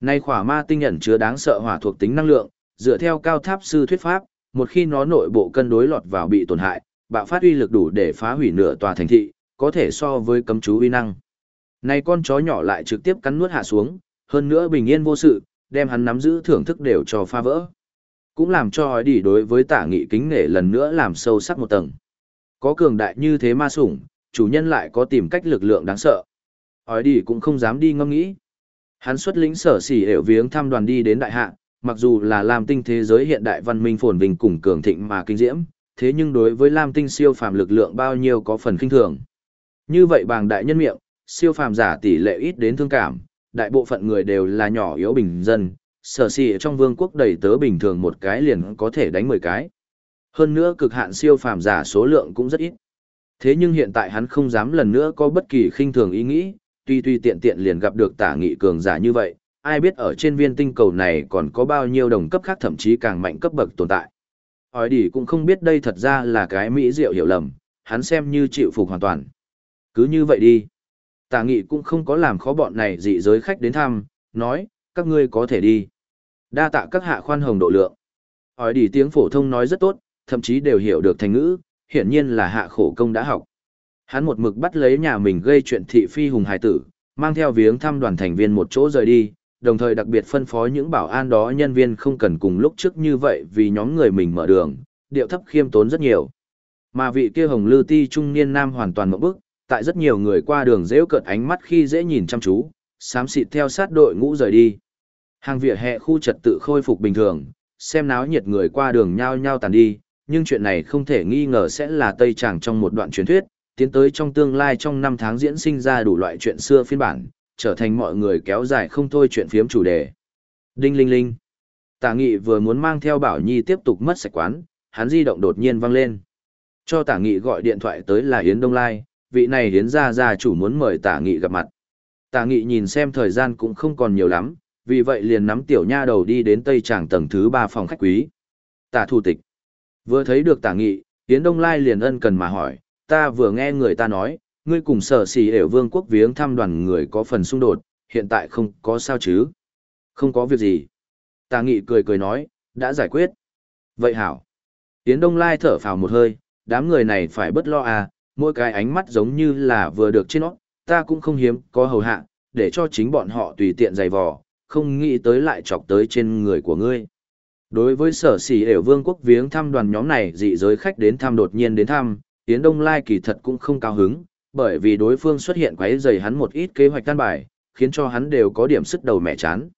Nay khỏa ma tinh nhận chứa đáng sợ hỏa thuộc tính năng lượng, dựa theo cao tháp sư thuyết pháp, một khi nó nội bộ cân đối lọt vào bị tổn hại, bạo phát uy lực đủ để phá hủy nửa tòa thành thị, có thể so với cấm chú uy năng. Nay con chó nhỏ lại trực tiếp cắn nuốt hạ xuống, hơn nữa bình yên vô sự, đem hắn nắm giữ thưởng thức đều cho phá vỡ. Cũng làm cho hỏi đi đối với tả nghị kính nể lần nữa làm sâu sắc một tầng. Có cường đại như thế ma sủng, chủ nhân lại có tìm cách lực lượng đáng sợ. Hỏi đi cũng không dám đi ngâm nghĩ. Hắn xuất lĩnh sở xỉ hiểu viếng thăm đoàn đi đến đại hạ, mặc dù là lam tinh thế giới hiện đại văn minh phồn vinh cùng cường thịnh mà kinh diễm, thế nhưng đối với Lam Tinh siêu phàm lực lượng bao nhiêu có phần kinh thường. Như vậy bàng đại nhân miệng, siêu phàm giả tỷ lệ ít đến thương cảm, đại bộ phận người đều là nhỏ yếu bình dân, sở xỉ trong vương quốc đầy tớ bình thường một cái liền có thể đánh 10 cái. Hơn nữa cực hạn siêu phàm giả số lượng cũng rất ít. Thế nhưng hiện tại hắn không dám lần nữa có bất kỳ khinh thường ý nghĩ, tuy tuy tiện tiện liền gặp được tả nghị cường giả như vậy, ai biết ở trên viên tinh cầu này còn có bao nhiêu đồng cấp khác thậm chí càng mạnh cấp bậc tồn tại. Hỏi đi cũng không biết đây thật ra là cái mỹ diệu hiểu lầm, hắn xem như chịu phục hoàn toàn. Cứ như vậy đi. Tả nghị cũng không có làm khó bọn này dị giới khách đến thăm, nói, các ngươi có thể đi. Đa tạ các hạ khoan hồng độ lượng. Hỏi đi tiếng phổ thông nói rất tốt, thậm chí đều hiểu được thành ngữ, hiển nhiên là hạ khổ công đã học. Hắn một mực bắt lấy nhà mình gây chuyện thị phi hùng hải tử, mang theo viếng thăm đoàn thành viên một chỗ rời đi, đồng thời đặc biệt phân phó những bảo an đó nhân viên không cần cùng lúc trước như vậy vì nhóm người mình mở đường, điệu thấp khiêm tốn rất nhiều. Mà vị kia hồng lư ti trung niên nam hoàn toàn mộng bức, tại rất nhiều người qua đường dễ cợt ánh mắt khi dễ nhìn chăm chú, xám xịt theo sát đội ngũ rời đi. Hàng vỉa hè khu trật tự khôi phục bình thường, xem náo nhiệt người qua đường nhao nhao tàn đi, nhưng chuyện này không thể nghi ngờ sẽ là Tây Tràng trong một đoạn truyền thuyết, tiến tới trong tương lai trong năm tháng diễn sinh ra đủ loại chuyện xưa phiên bản, trở thành mọi người kéo dài không thôi chuyện phiếm chủ đề. Đinh linh linh. Tả nghị vừa muốn mang theo Bảo Nhi tiếp tục mất sạch quán, hắn di động đột nhiên vang lên. Cho tả nghị gọi điện thoại tới là Yến Đông Lai, vị này Yến gia gia chủ muốn mời tả nghị gặp mặt. Tả nghị nhìn xem thời gian cũng không còn nhiều lắm, vì vậy liền nắm tiểu nha đầu đi đến tây tràng tầng thứ ba phòng khách quý. Tả thủ tịch. Vừa thấy được tả nghị, Yến Đông Lai liền ân cần mà hỏi, ta vừa nghe người ta nói, ngươi cùng sở xì ểu vương quốc viếng thăm đoàn người có phần xung đột, hiện tại không có sao chứ? Không có việc gì. Tà nghị cười cười nói, đã giải quyết. Vậy hảo. Tiến Đông Lai thở phào một hơi, đám người này phải bất lo à, mỗi cái ánh mắt giống như là vừa được trên nó, ta cũng không hiếm có hầu hạ, để cho chính bọn họ tùy tiện giày vò, không nghĩ tới lại chọc tới trên người của ngươi. Đối với sở sỉ ểu vương quốc viếng thăm đoàn nhóm này dị giới khách đến thăm đột nhiên đến thăm, Yến Đông Lai kỳ thật cũng không cao hứng, bởi vì đối phương xuất hiện quấy rầy hắn một ít kế hoạch căn bài, khiến cho hắn đều có điểm sức đầu mẹ chán.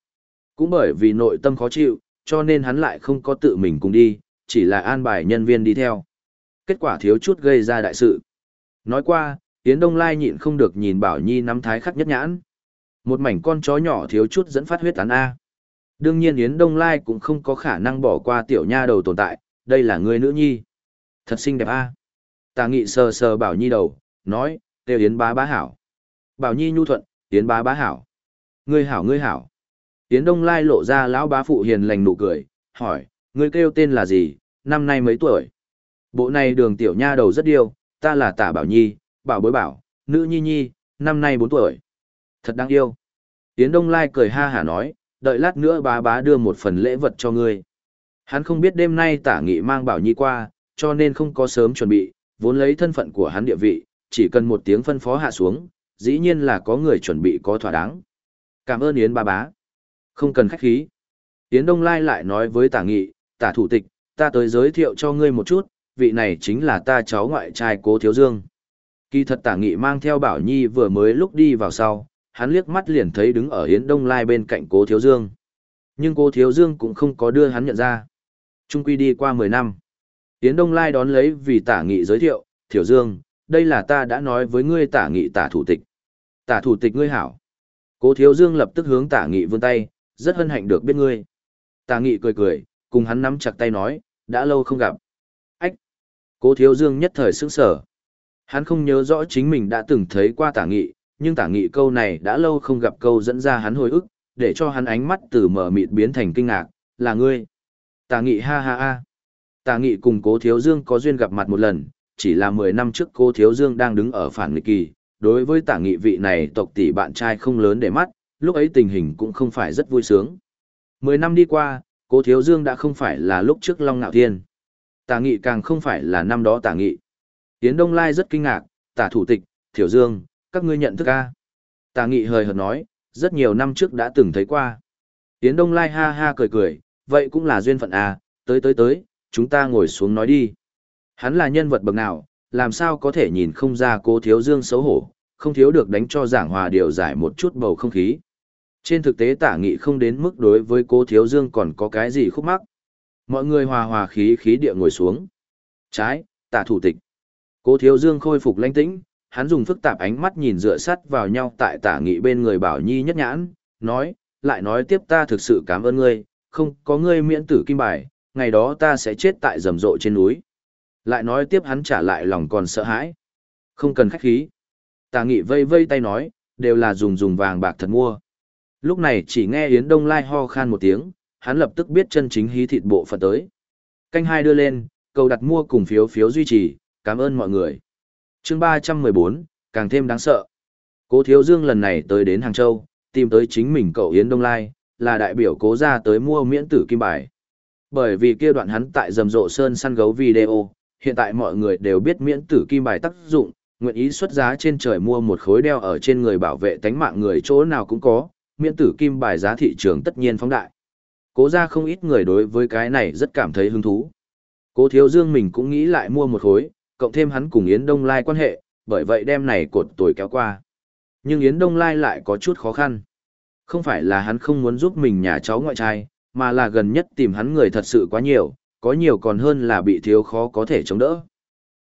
Cũng bởi vì nội tâm khó chịu, cho nên hắn lại không có tự mình cùng đi, chỉ là an bài nhân viên đi theo. Kết quả thiếu chút gây ra đại sự. Nói qua, Yến Đông Lai nhịn không được nhìn Bảo Nhi nắm thái khắc nhất nhãn. Một mảnh con chó nhỏ thiếu chút dẫn phát huyết tán A. Đương nhiên Yến Đông Lai cũng không có khả năng bỏ qua tiểu nha đầu tồn tại, đây là người nữ nhi. Thật xinh đẹp A. Tà nghị sờ sờ Bảo Nhi đầu, nói, kêu Yến bá bá hảo. Bảo Nhi nhu thuận, Yến bá bá hảo. Ngươi hảo ngươi hảo. Yến Đông Lai lộ ra lão bá phụ hiền lành nụ cười, hỏi, ngươi kêu tên là gì, năm nay mấy tuổi? Bộ này đường tiểu nha đầu rất điêu, ta là tả Bảo Nhi, bảo bối bảo, nữ nhi nhi, năm nay bốn tuổi. Thật đáng yêu. Yến Đông Lai cười ha hả nói, đợi lát nữa bá bá đưa một phần lễ vật cho ngươi. Hắn không biết đêm nay tả nghị mang Bảo Nhi qua, cho nên không có sớm chuẩn bị, vốn lấy thân phận của hắn địa vị, chỉ cần một tiếng phân phó hạ xuống, dĩ nhiên là có người chuẩn bị có thỏa đáng. Cảm ơn Yến ba bá. Không cần khách khí. Yến Đông Lai lại nói với tả nghị, tả thủ tịch, ta tới giới thiệu cho ngươi một chút, vị này chính là ta cháu ngoại trai cố thiếu dương. Kỳ thật tả nghị mang theo Bảo Nhi vừa mới lúc đi vào sau, hắn liếc mắt liền thấy đứng ở Yến Đông Lai bên cạnh cố thiếu dương. Nhưng cố thiếu dương cũng không có đưa hắn nhận ra. Trung quy đi qua 10 năm. Yến Đông Lai đón lấy vì tả nghị giới thiệu, Thiểu Dương, đây là ta đã nói với ngươi tả nghị tả thủ tịch. Tả thủ tịch ngươi hảo. Cố Thiếu Dương lập tức hướng tả nghị vươn tay, rất hân hạnh được biết ngươi. Tả nghị cười cười, cùng hắn nắm chặt tay nói, đã lâu không gặp. Ách! Cố Thiếu Dương nhất thời sững sở. Hắn không nhớ rõ chính mình đã từng thấy qua tả nghị, nhưng tả nghị câu này đã lâu không gặp câu dẫn ra hắn hồi ức, để cho hắn ánh mắt từ mở mịt biến thành kinh ngạc, là ngươi. Tả nghị ha ha ha. Tà nghị cùng cố thiếu dương có duyên gặp mặt một lần, chỉ là 10 năm trước cố thiếu dương đang đứng ở phản nghịch kỳ, đối với tả nghị vị này tộc tỷ bạn trai không lớn để mắt, lúc ấy tình hình cũng không phải rất vui sướng. Mười năm đi qua, cố thiếu dương đã không phải là lúc trước Long Nạo Thiên. Tả nghị càng không phải là năm đó tả nghị. Tiến Đông Lai rất kinh ngạc, tả thủ tịch, thiểu dương, các ngươi nhận thức a Tả nghị hời hợt nói, rất nhiều năm trước đã từng thấy qua. Tiến Đông Lai ha ha cười cười, vậy cũng là duyên phận à, tới tới tới, chúng ta ngồi xuống nói đi. Hắn là nhân vật bậc nào, làm sao có thể nhìn không ra cố thiếu dương xấu hổ, không thiếu được đánh cho giảng hòa điều giải một chút bầu không khí. Trên thực tế tả nghị không đến mức đối với cố thiếu dương còn có cái gì khúc mắc. Mọi người hòa hòa khí khí địa ngồi xuống. Trái, tả thủ tịch. Cố thiếu dương khôi phục lãnh tĩnh, hắn dùng phức tạp ánh mắt nhìn dựa sắt vào nhau tại tả nghị bên người bảo nhi nhất nhãn, nói, lại nói tiếp ta thực sự cảm ơn ngươi, không có ngươi miễn tử kim bài, ngày đó ta sẽ chết tại rầm rộ trên núi. Lại nói tiếp hắn trả lại lòng còn sợ hãi. Không cần khách khí. Tà nghị vây vây tay nói, đều là dùng dùng vàng bạc thật mua. Lúc này chỉ nghe Yến Đông Lai ho khan một tiếng, hắn lập tức biết chân chính hí thịt bộ phận tới. Canh hai đưa lên, cầu đặt mua cùng phiếu phiếu duy trì, cảm ơn mọi người. chương 314, càng thêm đáng sợ. Cố Thiếu Dương lần này tới đến Hàng Châu, tìm tới chính mình cậu Yến Đông Lai, là đại biểu cố ra tới mua miễn tử kim bài. Bởi vì kia đoạn hắn tại rầm rộ sơn săn gấu video, hiện tại mọi người đều biết miễn tử kim bài tác dụng, nguyện ý xuất giá trên trời mua một khối đeo ở trên người bảo vệ tánh mạng người chỗ nào cũng có, miễn tử kim bài giá thị trường tất nhiên phóng đại. Cố ra không ít người đối với cái này rất cảm thấy hứng thú. Cố thiếu dương mình cũng nghĩ lại mua một khối, cộng thêm hắn cùng Yến Đông Lai quan hệ, bởi vậy đem này cột tuổi kéo qua. Nhưng Yến Đông Lai lại có chút khó khăn. Không phải là hắn không muốn giúp mình nhà cháu ngoại trai, mà là gần nhất tìm hắn người thật sự quá nhiều, có nhiều còn hơn là bị thiếu khó có thể chống đỡ.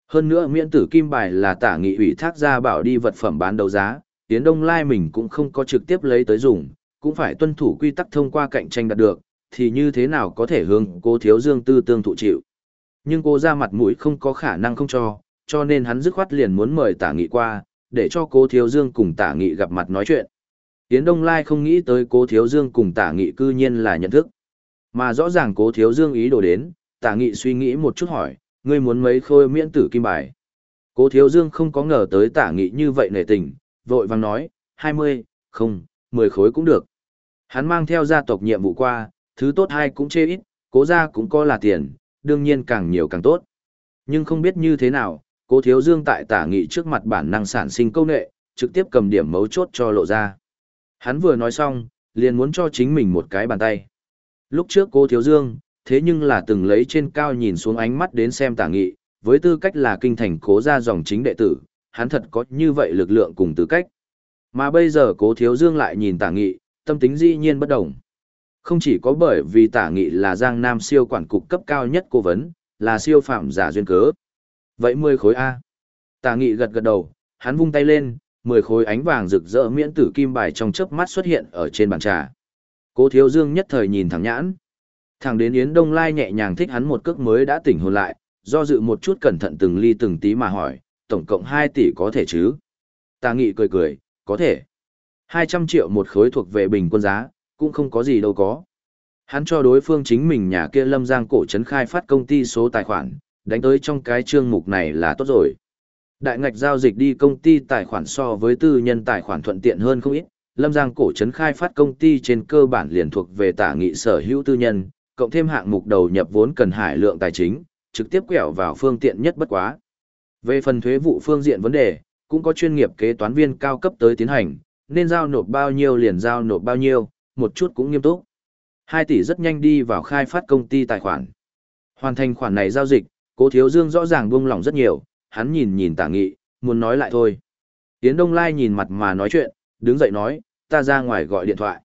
Hơn nữa miễn tử kim bài là tả nghị ủy thác ra bảo đi vật phẩm bán đấu giá, Yến Đông Lai mình cũng không có trực tiếp lấy tới dùng, cũng phải tuân thủ quy tắc thông qua cạnh tranh đạt được, thì như thế nào có thể hướng cô thiếu dương tư tương thụ chịu. Nhưng cô ra mặt mũi không có khả năng không cho, cho nên hắn dứt khoát liền muốn mời tả nghị qua, để cho cô thiếu dương cùng tả nghị gặp mặt nói chuyện. Yến Đông Lai không nghĩ tới cô thiếu dương cùng tả nghị cư nhiên là nhận thức. Mà rõ ràng cố thiếu dương ý đồ đến, tả nghị suy nghĩ một chút hỏi, ngươi muốn mấy khôi miễn tử kim bài. Cố thiếu dương không có ngờ tới tả nghị như vậy nể tình, vội vàng nói, 20, không, 10 khối cũng được. Hắn mang theo gia tộc nhiệm vụ qua, thứ tốt hay cũng chê ít, cố gia cũng có là tiền, đương nhiên càng nhiều càng tốt. Nhưng không biết như thế nào, cố thiếu dương tại tả nghị trước mặt bản năng sản sinh câu nệ, trực tiếp cầm điểm mấu chốt cho lộ ra. Hắn vừa nói xong, liền muốn cho chính mình một cái bàn tay. Lúc trước cô thiếu dương, thế nhưng là từng lấy trên cao nhìn xuống ánh mắt đến xem tả nghị, với tư cách là kinh thành cố gia dòng chính đệ tử, hắn thật có như vậy lực lượng cùng tư cách. Mà bây giờ cố thiếu dương lại nhìn tả nghị, tâm tính dĩ nhiên bất đồng. Không chỉ có bởi vì tả nghị là giang nam siêu quản cục cấp cao nhất cố vấn, là siêu phạm giả duyên cớ. Vậy 10 khối A. Tả nghị gật gật đầu, hắn vung tay lên, 10 khối ánh vàng rực rỡ miễn tử kim bài trong chớp mắt xuất hiện ở trên bàn trà. Cố thiếu dương nhất thời nhìn thẳng nhãn. Thẳng đến Yến Đông Lai nhẹ nhàng thích hắn một cước mới đã tỉnh hồn lại, do dự một chút cẩn thận từng ly từng tí mà hỏi, tổng cộng 2 tỷ có thể chứ? Tà nghị cười cười, có thể. 200 triệu một khối thuộc về bình quân giá, cũng không có gì đâu có. Hắn cho đối phương chính mình nhà kia lâm giang cổ trấn khai phát công ty số tài khoản, đánh tới trong cái chương mục này là tốt rồi. Đại ngạch giao dịch đi công ty tài khoản so với tư nhân tài khoản thuận tiện hơn không ít, lâm giang cổ trấn khai phát công ty trên cơ bản liền thuộc về tả nghị sở hữu tư nhân, cộng thêm hạng mục đầu nhập vốn cần hải lượng tài chính, trực tiếp quẹo vào phương tiện nhất bất quá. Về phần thuế vụ phương diện vấn đề, cũng có chuyên nghiệp kế toán viên cao cấp tới tiến hành, nên giao nộp bao nhiêu liền giao nộp bao nhiêu, một chút cũng nghiêm túc. 2 tỷ rất nhanh đi vào khai phát công ty tài khoản. Hoàn thành khoản này giao dịch, Cố Thiếu Dương rõ ràng buông lỏng rất nhiều, hắn nhìn nhìn Tả Nghị, muốn nói lại thôi. Tiến Đông Lai nhìn mặt mà nói chuyện, đứng dậy nói, ta ra ngoài gọi điện thoại.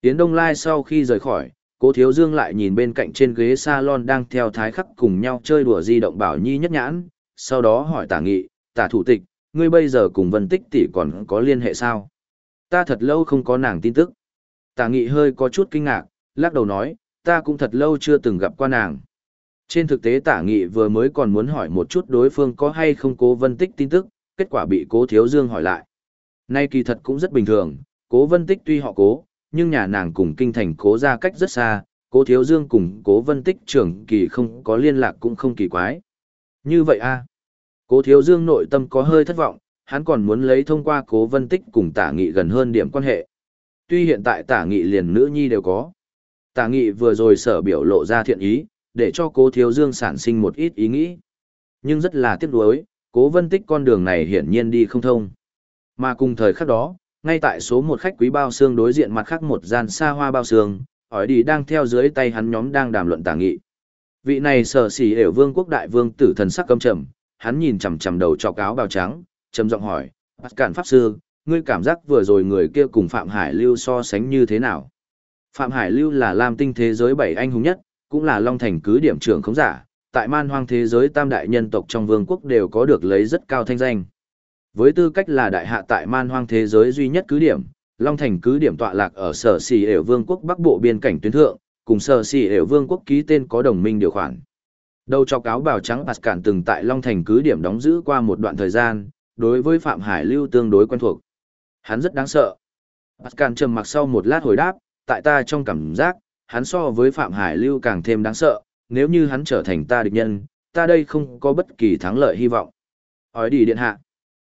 Tiến Đông Lai sau khi rời khỏi, Cố Thiếu Dương lại nhìn bên cạnh trên ghế salon đang theo thái khắc cùng nhau chơi đùa di động bảo nhi nhất nhãn, sau đó hỏi Tả Nghị, Tả Thủ tịch, ngươi bây giờ cùng Vân Tích tỷ còn có liên hệ sao? Ta thật lâu không có nàng tin tức. Tả Nghị hơi có chút kinh ngạc, lắc đầu nói, ta cũng thật lâu chưa từng gặp qua nàng. Trên thực tế Tả Nghị vừa mới còn muốn hỏi một chút đối phương có hay không cố Vân Tích tin tức, kết quả bị Cố Thiếu Dương hỏi lại. Nay kỳ thật cũng rất bình thường, Cố Vân Tích tuy họ cố, nhưng nhà nàng cùng kinh thành cố ra cách rất xa, cố thiếu dương cùng cố vân tích trưởng kỳ không có liên lạc cũng không kỳ quái. Như vậy a Cố thiếu dương nội tâm có hơi thất vọng, hắn còn muốn lấy thông qua cố vân tích cùng tả nghị gần hơn điểm quan hệ. Tuy hiện tại tả nghị liền nữ nhi đều có. Tả nghị vừa rồi sở biểu lộ ra thiện ý, để cho cố thiếu dương sản sinh một ít ý nghĩ. Nhưng rất là tiếc nuối, cố vân tích con đường này hiển nhiên đi không thông. Mà cùng thời khắc đó, ngay tại số một khách quý bao xương đối diện mặt khác một gian xa hoa bao xương, hỏi đi đang theo dưới tay hắn nhóm đang đàm luận tả nghị. Vị này sở xỉ ểu vương quốc đại vương tử thần sắc căm trầm, hắn nhìn chằm chằm đầu cho cáo bào trắng, trầm giọng hỏi, bắt cản pháp sư, ngươi cảm giác vừa rồi người kia cùng Phạm Hải Lưu so sánh như thế nào? Phạm Hải Lưu là Lam tinh thế giới bảy anh hùng nhất, cũng là Long Thành cứ điểm trưởng khống giả, tại man hoang thế giới tam đại nhân tộc trong vương quốc đều có được lấy rất cao thanh danh. Với tư cách là đại hạ tại man hoang thế giới duy nhất cứ điểm, Long Thành cứ điểm tọa lạc ở sở xì ểu vương quốc bắc bộ biên cảnh tuyến thượng, cùng sở xì ểu vương quốc ký tên có đồng minh điều khoản. Đầu cho cáo bào trắng Pascal từng tại Long Thành cứ điểm đóng giữ qua một đoạn thời gian, đối với Phạm Hải Lưu tương đối quen thuộc. Hắn rất đáng sợ. Pascal trầm mặc sau một lát hồi đáp, tại ta trong cảm giác, hắn so với Phạm Hải Lưu càng thêm đáng sợ, nếu như hắn trở thành ta địch nhân, ta đây không có bất kỳ thắng lợi hy vọng. Ói đi điện hạ.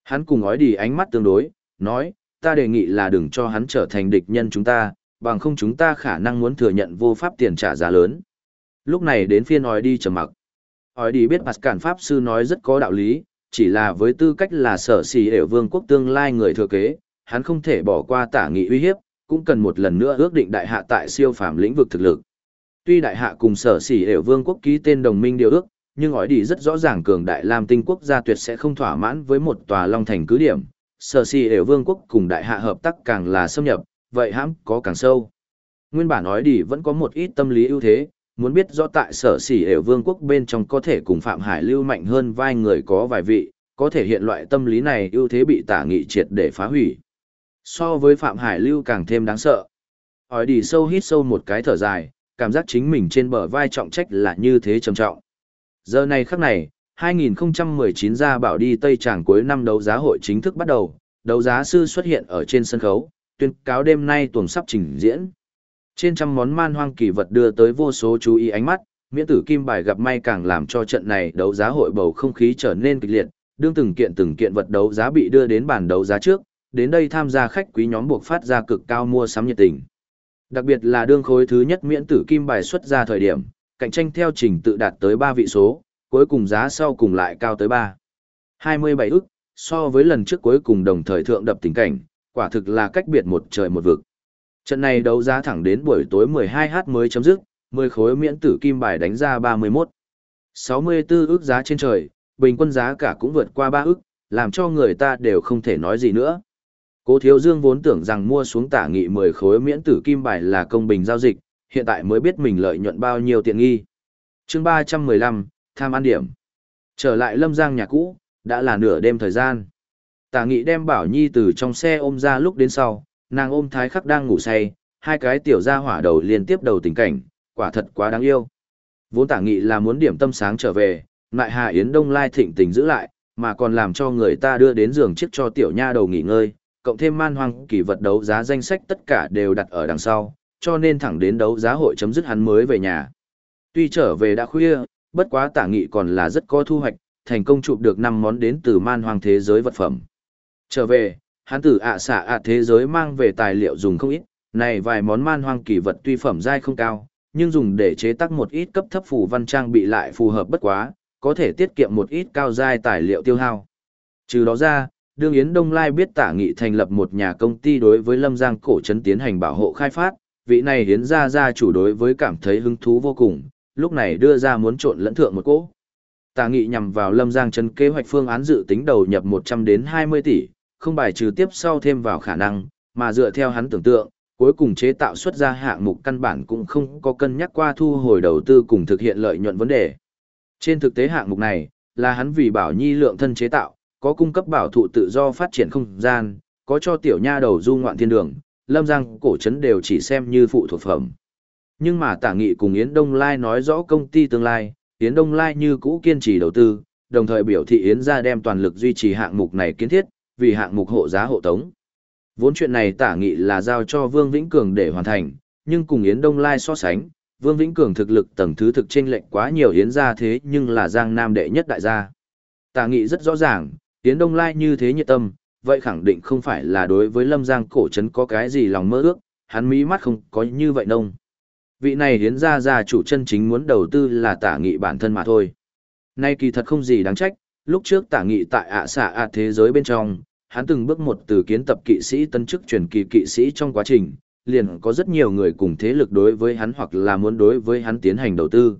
Hắn cùng ói đi ánh mắt tương đối, nói, ta đề nghị là đừng cho hắn trở thành địch nhân chúng ta, bằng không chúng ta khả năng muốn thừa nhận vô pháp tiền trả giá lớn. Lúc này đến phiên ói đi trầm mặc. Ói đi biết Pascal Pháp Sư nói rất có đạo lý, chỉ là với tư cách là sở xì ểu vương quốc tương lai người thừa kế, hắn không thể bỏ qua tả nghị uy hiếp, cũng cần một lần nữa ước định đại hạ tại siêu phàm lĩnh vực thực lực. Tuy đại hạ cùng sở xỉ ểu vương quốc ký tên đồng minh điều ước, nhưng ỏi đi rất rõ ràng cường đại lam tinh quốc gia tuyệt sẽ không thỏa mãn với một tòa long thành cứ điểm. Sở xỉ ểu vương quốc cùng đại hạ hợp tác càng là xâm nhập, vậy hãm có càng sâu. Nguyên bản nói đi vẫn có một ít tâm lý ưu thế, muốn biết rõ tại sở xỉ ểu vương quốc bên trong có thể cùng Phạm Hải lưu mạnh hơn vai người có vài vị, có thể hiện loại tâm lý này ưu thế bị tả nghị triệt để phá hủy. So với Phạm Hải lưu càng thêm đáng sợ. Hỏi đi sâu hít sâu một cái thở dài, cảm giác chính mình trên bờ vai trọng trách là như thế trầm trọng. Giờ này khắc này, 2019 ra bảo đi Tây Tràng cuối năm đấu giá hội chính thức bắt đầu, đấu giá sư xuất hiện ở trên sân khấu, tuyên cáo đêm nay tuần sắp trình diễn. Trên trăm món man hoang kỳ vật đưa tới vô số chú ý ánh mắt, miễn tử kim bài gặp may càng làm cho trận này đấu giá hội bầu không khí trở nên kịch liệt, đương từng kiện từng kiện vật đấu giá bị đưa đến bàn đấu giá trước, đến đây tham gia khách quý nhóm buộc phát ra cực cao mua sắm nhiệt tình. Đặc biệt là đương khối thứ nhất miễn tử kim bài xuất ra thời điểm, cạnh tranh theo trình tự đạt tới 3 vị số, cuối cùng giá sau cùng lại cao tới 3. 27 ức, so với lần trước cuối cùng đồng thời thượng đập tình cảnh, quả thực là cách biệt một trời một vực. Trận này đấu giá thẳng đến buổi tối 12h mới chấm dứt, 10 khối miễn tử kim bài đánh ra 31. 64 ức giá trên trời, bình quân giá cả cũng vượt qua 3 ức, làm cho người ta đều không thể nói gì nữa. Cố Thiếu Dương vốn tưởng rằng mua xuống tả nghị 10 khối miễn tử kim bài là công bình giao dịch, hiện tại mới biết mình lợi nhuận bao nhiêu tiện nghi. chương 315, tham ăn điểm. Trở lại Lâm Giang nhà cũ, đã là nửa đêm thời gian. Tả nghị đem Bảo Nhi từ trong xe ôm ra lúc đến sau, nàng ôm thái khắc đang ngủ say, hai cái tiểu ra hỏa đầu liên tiếp đầu tình cảnh, quả thật quá đáng yêu. Vốn tả nghị là muốn điểm tâm sáng trở về, lại Hà Yến Đông Lai thịnh tình giữ lại, mà còn làm cho người ta đưa đến giường chiếc cho tiểu nha đầu nghỉ ngơi, cộng thêm man hoang kỳ vật đấu giá danh sách tất cả đều đặt ở đằng sau, cho nên thẳng đến đấu giá hội chấm dứt hắn mới về nhà. Tuy trở về đã khuya, bất quá tả nghị còn là rất có thu hoạch, thành công chụp được 5 món đến từ man hoang thế giới vật phẩm. Trở về, hắn từ ạ xạ ạ thế giới mang về tài liệu dùng không ít, này vài món man hoang kỳ vật tuy phẩm dai không cao, nhưng dùng để chế tác một ít cấp thấp phù văn trang bị lại phù hợp bất quá, có thể tiết kiệm một ít cao dai tài liệu tiêu hao. Trừ đó ra, đương Yến Đông Lai biết tả nghị thành lập một nhà công ty đối với Lâm Giang cổ trấn tiến hành bảo hộ khai phát, vị này hiến ra ra chủ đối với cảm thấy hứng thú vô cùng, lúc này đưa ra muốn trộn lẫn thượng một cỗ. Tà nghị nhằm vào Lâm Giang trấn kế hoạch phương án dự tính đầu nhập 100 đến 20 tỷ, không bài trừ tiếp sau thêm vào khả năng, mà dựa theo hắn tưởng tượng, cuối cùng chế tạo xuất ra hạng mục căn bản cũng không có cân nhắc qua thu hồi đầu tư cùng thực hiện lợi nhuận vấn đề. Trên thực tế hạng mục này, là hắn vì bảo nhi lượng thân chế tạo, có cung cấp bảo thụ tự do phát triển không gian, có cho tiểu nha đầu du ngoạn thiên đường, lâm giang cổ trấn đều chỉ xem như phụ thuộc phẩm. Nhưng mà tả nghị cùng Yến Đông Lai nói rõ công ty tương lai, Yến Đông Lai như cũ kiên trì đầu tư, đồng thời biểu thị Yến ra đem toàn lực duy trì hạng mục này kiến thiết, vì hạng mục hộ giá hộ tống. Vốn chuyện này tả nghị là giao cho Vương Vĩnh Cường để hoàn thành, nhưng cùng Yến Đông Lai so sánh, Vương Vĩnh Cường thực lực tầng thứ thực chênh lệch quá nhiều Yến ra thế nhưng là Giang Nam đệ nhất đại gia. Tả nghị rất rõ ràng, Yến Đông Lai như thế nhiệt tâm, vậy khẳng định không phải là đối với lâm giang cổ trấn có cái gì lòng mơ ước, hắn mí mắt không có như vậy nông. Vị này hiến ra gia chủ chân chính muốn đầu tư là tả nghị bản thân mà thôi. Nay kỳ thật không gì đáng trách, lúc trước tả nghị tại ạ xạ ạ thế giới bên trong, hắn từng bước một từ kiến tập kỵ sĩ tân chức truyền kỳ kỵ sĩ trong quá trình, liền có rất nhiều người cùng thế lực đối với hắn hoặc là muốn đối với hắn tiến hành đầu tư.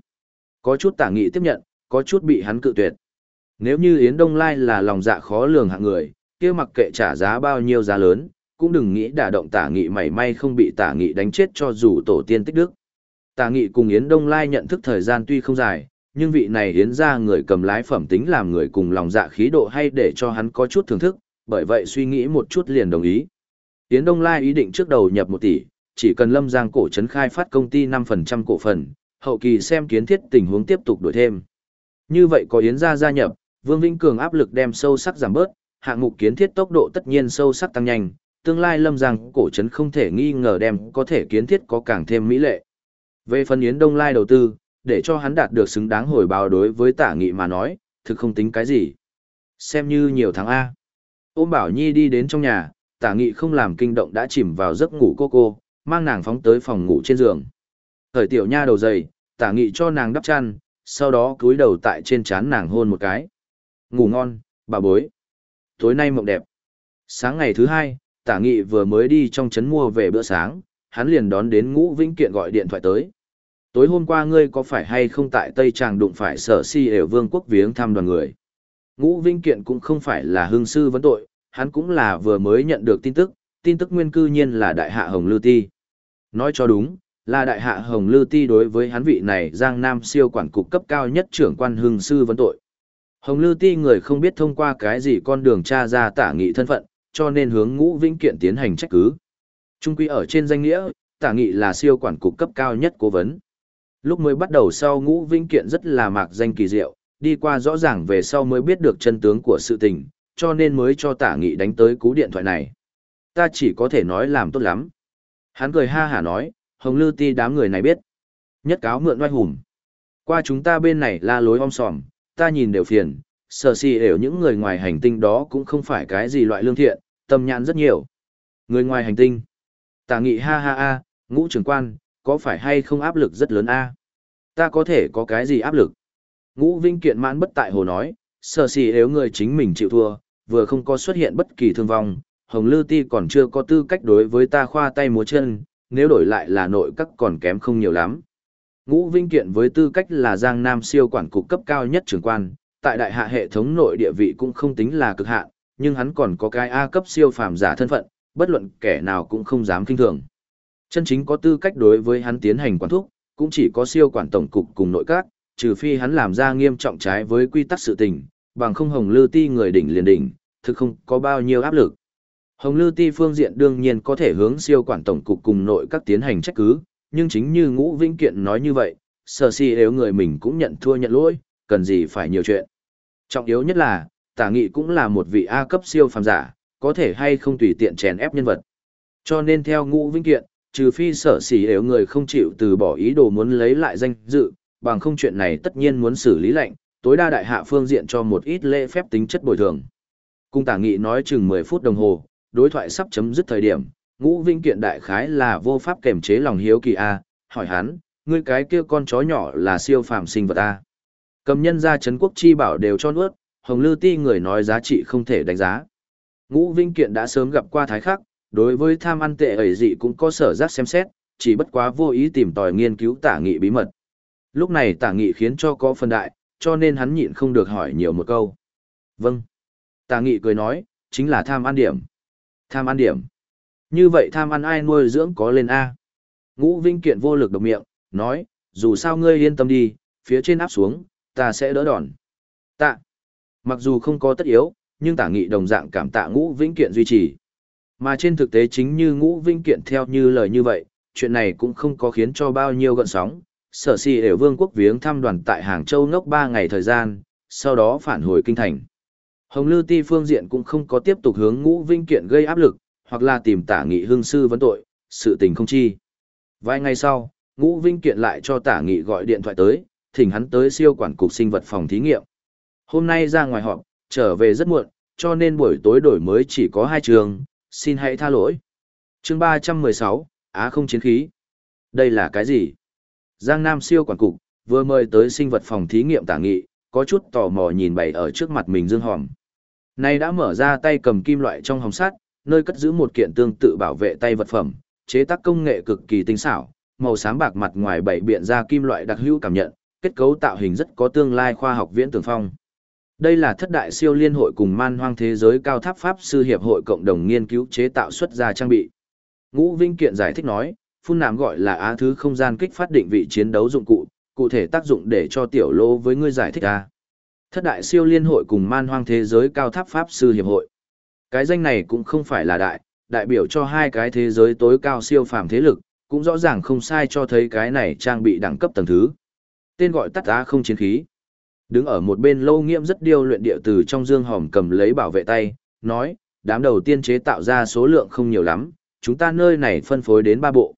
Có chút tả nghị tiếp nhận, có chút bị hắn cự tuyệt. Nếu như Yến Đông Lai là lòng dạ khó lường hạng người, kia mặc kệ trả giá bao nhiêu giá lớn, cũng đừng nghĩ đả động tả nghị mảy may không bị tả nghị đánh chết cho dù tổ tiên tích đức. Tả nghị cùng Yến Đông Lai nhận thức thời gian tuy không dài, nhưng vị này Yến ra người cầm lái phẩm tính làm người cùng lòng dạ khí độ hay để cho hắn có chút thưởng thức, bởi vậy suy nghĩ một chút liền đồng ý. Yến Đông Lai ý định trước đầu nhập một tỷ, chỉ cần Lâm Giang cổ trấn khai phát công ty 5% cổ phần, hậu kỳ xem kiến thiết tình huống tiếp tục đổi thêm. Như vậy có Yến gia gia nhập, Vương Vĩnh Cường áp lực đem sâu sắc giảm bớt, hạng mục kiến thiết tốc độ tất nhiên sâu sắc tăng nhanh, tương lai Lâm Giang cổ trấn không thể nghi ngờ đem có thể kiến thiết có càng thêm mỹ lệ. Về phần Yến Đông Lai đầu tư, để cho hắn đạt được xứng đáng hồi báo đối với tả nghị mà nói, thực không tính cái gì. Xem như nhiều tháng A. Ôm Bảo Nhi đi đến trong nhà, tả nghị không làm kinh động đã chìm vào giấc ngủ cô cô, mang nàng phóng tới phòng ngủ trên giường. Thời tiểu nha đầu dày, tả nghị cho nàng đắp chăn, sau đó cúi đầu tại trên trán nàng hôn một cái. Ngủ ngon, bà bối. Tối nay mộng đẹp. Sáng ngày thứ hai, tả nghị vừa mới đi trong trấn mua về bữa sáng, hắn liền đón đến ngũ vĩnh kiện gọi điện thoại tới. Tối hôm qua ngươi có phải hay không tại Tây Tràng đụng phải sở si ở vương quốc viếng thăm đoàn người. Ngũ vĩnh kiện cũng không phải là hương sư vấn tội, hắn cũng là vừa mới nhận được tin tức, tin tức nguyên cư nhiên là đại hạ Hồng Lư Ti. Nói cho đúng, là đại hạ Hồng Lư Ti đối với hắn vị này Giang Nam siêu quản cục cấp cao nhất trưởng quan hương sư vấn tội. Hồng Lư Ti người không biết thông qua cái gì con đường tra ra tả nghị thân phận, cho nên hướng ngũ vĩnh kiện tiến hành trách cứ. Trung quy ở trên danh nghĩa, tả nghị là siêu quản cục cấp cao nhất cố vấn. Lúc mới bắt đầu sau ngũ vĩnh kiện rất là mạc danh kỳ diệu, đi qua rõ ràng về sau mới biết được chân tướng của sự tình, cho nên mới cho tả nghị đánh tới cú điện thoại này. Ta chỉ có thể nói làm tốt lắm. Hắn cười ha hả nói, hồng lư ti đám người này biết. Nhất cáo mượn oai hùng. Qua chúng ta bên này la lối om sòm, ta nhìn đều phiền, sở si đều những người ngoài hành tinh đó cũng không phải cái gì loại lương thiện, tâm nhãn rất nhiều. Người ngoài hành tinh. Tả nghị ha ha ha, ngũ trưởng quan, có phải hay không áp lực rất lớn a? Ta có thể có cái gì áp lực? Ngũ Vinh Kiện mãn bất tại hồ nói, sở si nếu người chính mình chịu thua, vừa không có xuất hiện bất kỳ thương vong, Hồng Lư Ti còn chưa có tư cách đối với ta khoa tay múa chân, nếu đổi lại là nội các còn kém không nhiều lắm. Ngũ Vinh Kiện với tư cách là Giang Nam siêu quản cục cấp cao nhất trưởng quan, tại đại hạ hệ thống nội địa vị cũng không tính là cực hạn, nhưng hắn còn có cái A cấp siêu phàm giả thân phận, bất luận kẻ nào cũng không dám kinh thường. Chân chính có tư cách đối với hắn tiến hành quản thúc, cũng chỉ có siêu quản tổng cục cùng nội các, trừ phi hắn làm ra nghiêm trọng trái với quy tắc sự tình, bằng không hồng lư ti người đỉnh liền đỉnh, thực không có bao nhiêu áp lực. Hồng lư ti phương diện đương nhiên có thể hướng siêu quản tổng cục cùng nội các tiến hành trách cứ, nhưng chính như ngũ vĩnh kiện nói như vậy, sở si nếu người mình cũng nhận thua nhận lỗi, cần gì phải nhiều chuyện. Trọng yếu nhất là, tả nghị cũng là một vị A cấp siêu phàm giả, có thể hay không tùy tiện chèn ép nhân vật. Cho nên theo ngũ vĩnh kiện, trừ phi sở si nếu người không chịu từ bỏ ý đồ muốn lấy lại danh dự, bằng không chuyện này tất nhiên muốn xử lý lệnh, tối đa đại hạ phương diện cho một ít lễ phép tính chất bồi thường. Cung tả nghị nói chừng 10 phút đồng hồ, đối thoại sắp chấm dứt thời điểm, ngũ vinh kiện đại khái là vô pháp kềm chế lòng hiếu kỳ A, hỏi hắn, ngươi cái kia con chó nhỏ là siêu phàm sinh vật A. Cầm nhân ra Trấn quốc chi bảo đều cho nuốt, hồng lư ti người nói giá trị không thể đánh giá. Ngũ vinh kiện đã sớm gặp qua thái khắc, đối với tham ăn tệ ẩy dị cũng có sở giác xem xét, chỉ bất quá vô ý tìm tòi nghiên cứu tả nghị bí mật. Lúc này tả nghị khiến cho có phân đại, cho nên hắn nhịn không được hỏi nhiều một câu. Vâng. Tả nghị cười nói, chính là tham ăn điểm. Tham ăn điểm. Như vậy tham ăn ai nuôi dưỡng có lên A. Ngũ Vinh Kiện vô lực độc miệng, nói, dù sao ngươi yên tâm đi, phía trên áp xuống, ta sẽ đỡ đòn. Tạ. Mặc dù không có tất yếu, nhưng tả nghị đồng dạng cảm tạ Ngũ Vinh Kiện duy trì. Mà trên thực tế chính như Ngũ Vinh Kiện theo như lời như vậy, chuyện này cũng không có khiến cho bao nhiêu gợn sóng. Sở si đều vương quốc viếng thăm đoàn tại Hàng Châu ngốc 3 ngày thời gian, sau đó phản hồi kinh thành. Hồng Lư Ti phương diện cũng không có tiếp tục hướng Ngũ Vinh Kiện gây áp lực, hoặc là tìm tả nghị hương sư vấn tội, sự tình không chi. Vài ngày sau, Ngũ Vinh Kiện lại cho tả nghị gọi điện thoại tới, thỉnh hắn tới siêu quản cục sinh vật phòng thí nghiệm. Hôm nay ra ngoài họp, trở về rất muộn, cho nên buổi tối đổi mới chỉ có hai trường, xin hãy tha lỗi. Chương 316, Á không chiến khí. Đây là cái gì? Giang Nam siêu quản cục, vừa mời tới sinh vật phòng thí nghiệm tả nghị, có chút tò mò nhìn bày ở trước mặt mình dương hòm. Nay đã mở ra tay cầm kim loại trong hồng sắt, nơi cất giữ một kiện tương tự bảo vệ tay vật phẩm, chế tác công nghệ cực kỳ tinh xảo, màu xám bạc mặt ngoài bảy biện ra kim loại đặc hữu cảm nhận, kết cấu tạo hình rất có tương lai khoa học viễn tưởng phong. Đây là thất đại siêu liên hội cùng man hoang thế giới cao tháp pháp sư hiệp hội cộng đồng nghiên cứu chế tạo xuất ra trang bị. Ngũ Vinh Kiện giải thích nói, phun nạm gọi là á thứ không gian kích phát định vị chiến đấu dụng cụ, cụ thể tác dụng để cho tiểu lô với ngươi giải thích a. Thất đại siêu liên hội cùng man hoang thế giới cao tháp pháp sư hiệp hội. Cái danh này cũng không phải là đại, đại biểu cho hai cái thế giới tối cao siêu phàm thế lực, cũng rõ ràng không sai cho thấy cái này trang bị đẳng cấp tầng thứ. Tên gọi tắt á không chiến khí. Đứng ở một bên lâu nghiễm rất điêu luyện địa từ trong dương hòm cầm lấy bảo vệ tay, nói, đám đầu tiên chế tạo ra số lượng không nhiều lắm, chúng ta nơi này phân phối đến ba bộ.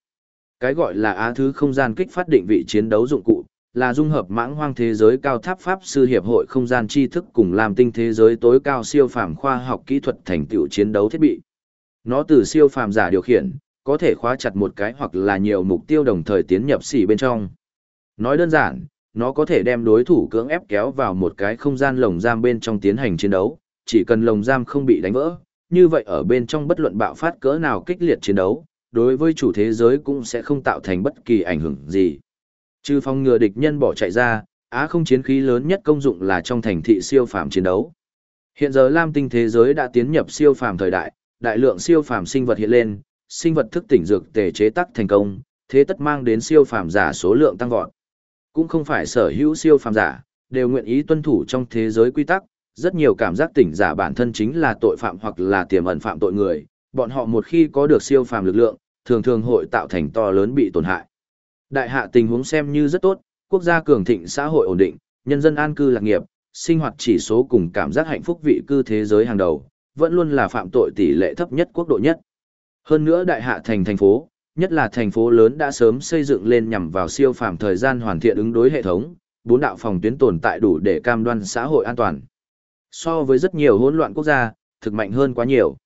Cái gọi là á thứ không gian kích phát định vị chiến đấu dụng cụ, là dung hợp mãng hoang thế giới cao tháp pháp sư hiệp hội không gian tri thức cùng làm tinh thế giới tối cao siêu phàm khoa học kỹ thuật thành tựu chiến đấu thiết bị. Nó từ siêu phàm giả điều khiển, có thể khóa chặt một cái hoặc là nhiều mục tiêu đồng thời tiến nhập xỉ bên trong. Nói đơn giản, nó có thể đem đối thủ cưỡng ép kéo vào một cái không gian lồng giam bên trong tiến hành chiến đấu, chỉ cần lồng giam không bị đánh vỡ, như vậy ở bên trong bất luận bạo phát cỡ nào kích liệt chiến đấu, đối với chủ thế giới cũng sẽ không tạo thành bất kỳ ảnh hưởng gì. Trừ phòng ngừa địch nhân bỏ chạy ra, Á không chiến khí lớn nhất công dụng là trong thành thị siêu phàm chiến đấu. Hiện giờ Lam tinh thế giới đã tiến nhập siêu phàm thời đại, đại lượng siêu phàm sinh vật hiện lên, sinh vật thức tỉnh dược tề chế tác thành công, thế tất mang đến siêu phàm giả số lượng tăng vọt. Cũng không phải sở hữu siêu phàm giả đều nguyện ý tuân thủ trong thế giới quy tắc, rất nhiều cảm giác tỉnh giả bản thân chính là tội phạm hoặc là tiềm ẩn phạm tội người, bọn họ một khi có được siêu phàm lực lượng, thường thường hội tạo thành to lớn bị tổn hại. Đại hạ tình huống xem như rất tốt, quốc gia cường thịnh xã hội ổn định, nhân dân an cư lạc nghiệp, sinh hoạt chỉ số cùng cảm giác hạnh phúc vị cư thế giới hàng đầu, vẫn luôn là phạm tội tỷ lệ thấp nhất quốc độ nhất. Hơn nữa đại hạ thành thành phố, nhất là thành phố lớn đã sớm xây dựng lên nhằm vào siêu phàm thời gian hoàn thiện ứng đối hệ thống, bốn đạo phòng tuyến tồn tại đủ để cam đoan xã hội an toàn. So với rất nhiều hỗn loạn quốc gia, thực mạnh hơn quá nhiều.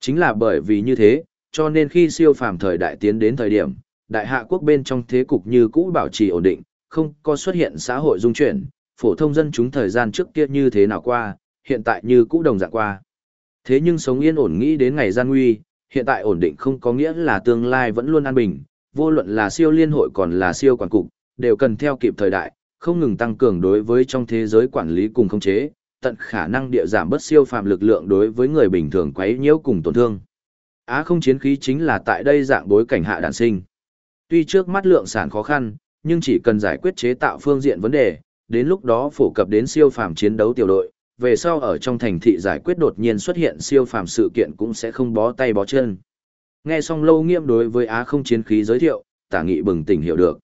Chính là bởi vì như thế, cho nên khi siêu phàm thời đại tiến đến thời điểm, đại hạ quốc bên trong thế cục như cũ bảo trì ổn định, không có xuất hiện xã hội dung chuyển, phổ thông dân chúng thời gian trước kia như thế nào qua, hiện tại như cũ đồng dạng qua. Thế nhưng sống yên ổn nghĩ đến ngày gian nguy, hiện tại ổn định không có nghĩa là tương lai vẫn luôn an bình, vô luận là siêu liên hội còn là siêu quản cục, đều cần theo kịp thời đại, không ngừng tăng cường đối với trong thế giới quản lý cùng khống chế, tận khả năng địa giảm bớt siêu phàm lực lượng đối với người bình thường quấy nhiễu cùng tổn thương. Á không chiến khí chính là tại đây dạng bối cảnh hạ đản sinh. Tuy trước mắt lượng sản khó khăn, nhưng chỉ cần giải quyết chế tạo phương diện vấn đề, đến lúc đó phổ cập đến siêu phàm chiến đấu tiểu đội, về sau ở trong thành thị giải quyết đột nhiên xuất hiện siêu phàm sự kiện cũng sẽ không bó tay bó chân. Nghe xong lâu nghiêm đối với Á không chiến khí giới thiệu, tả nghị bừng tỉnh hiểu được.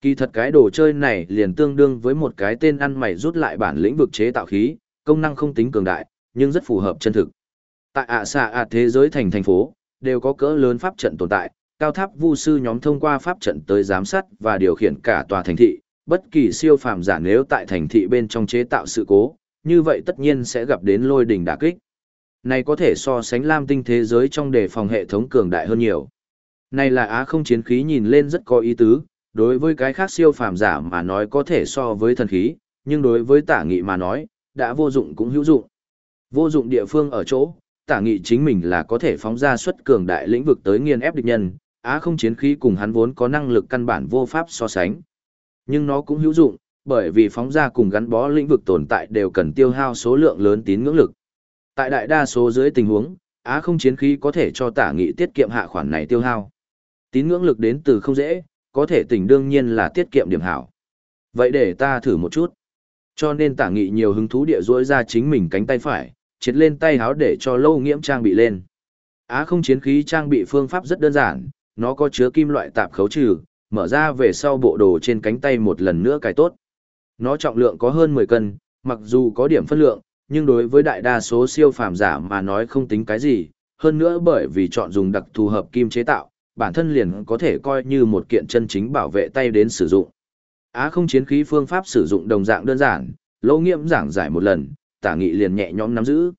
Kỳ thật cái đồ chơi này liền tương đương với một cái tên ăn mày rút lại bản lĩnh vực chế tạo khí, công năng không tính cường đại, nhưng rất phù hợp chân thực. Tại ạ xạ ạ thế giới thành thành phố, đều có cỡ lớn pháp trận tồn tại, cao tháp vu sư nhóm thông qua pháp trận tới giám sát và điều khiển cả tòa thành thị, bất kỳ siêu phàm giả nếu tại thành thị bên trong chế tạo sự cố, như vậy tất nhiên sẽ gặp đến lôi đỉnh đả kích. Này có thể so sánh lam tinh thế giới trong đề phòng hệ thống cường đại hơn nhiều. Này là á không chiến khí nhìn lên rất có ý tứ, đối với cái khác siêu phàm giả mà nói có thể so với thần khí, nhưng đối với tả nghị mà nói, đã vô dụng cũng hữu dụng. Vô dụng địa phương ở chỗ, tả nghị chính mình là có thể phóng ra xuất cường đại lĩnh vực tới nghiền ép địch nhân, á không chiến khí cùng hắn vốn có năng lực căn bản vô pháp so sánh. Nhưng nó cũng hữu dụng, bởi vì phóng ra cùng gắn bó lĩnh vực tồn tại đều cần tiêu hao số lượng lớn tín ngưỡng lực. Tại đại đa số dưới tình huống, á không chiến khí có thể cho tả nghị tiết kiệm hạ khoản này tiêu hao. Tín ngưỡng lực đến từ không dễ, có thể tỉnh đương nhiên là tiết kiệm điểm hảo. Vậy để ta thử một chút. Cho nên tả nghị nhiều hứng thú địa rỗi ra chính mình cánh tay phải, chết lên tay háo để cho lâu nghiễm trang bị lên. Á không chiến khí trang bị phương pháp rất đơn giản, nó có chứa kim loại tạp khấu trừ, mở ra về sau bộ đồ trên cánh tay một lần nữa cài tốt. Nó trọng lượng có hơn 10 cân, mặc dù có điểm phân lượng, nhưng đối với đại đa số siêu phàm giả mà nói không tính cái gì, hơn nữa bởi vì chọn dùng đặc thù hợp kim chế tạo, bản thân liền có thể coi như một kiện chân chính bảo vệ tay đến sử dụng. Á không chiến khí phương pháp sử dụng đồng dạng đơn giản, lâu nghiệm giảng giải một lần, tả nghị liền nhẹ nhõm nắm giữ.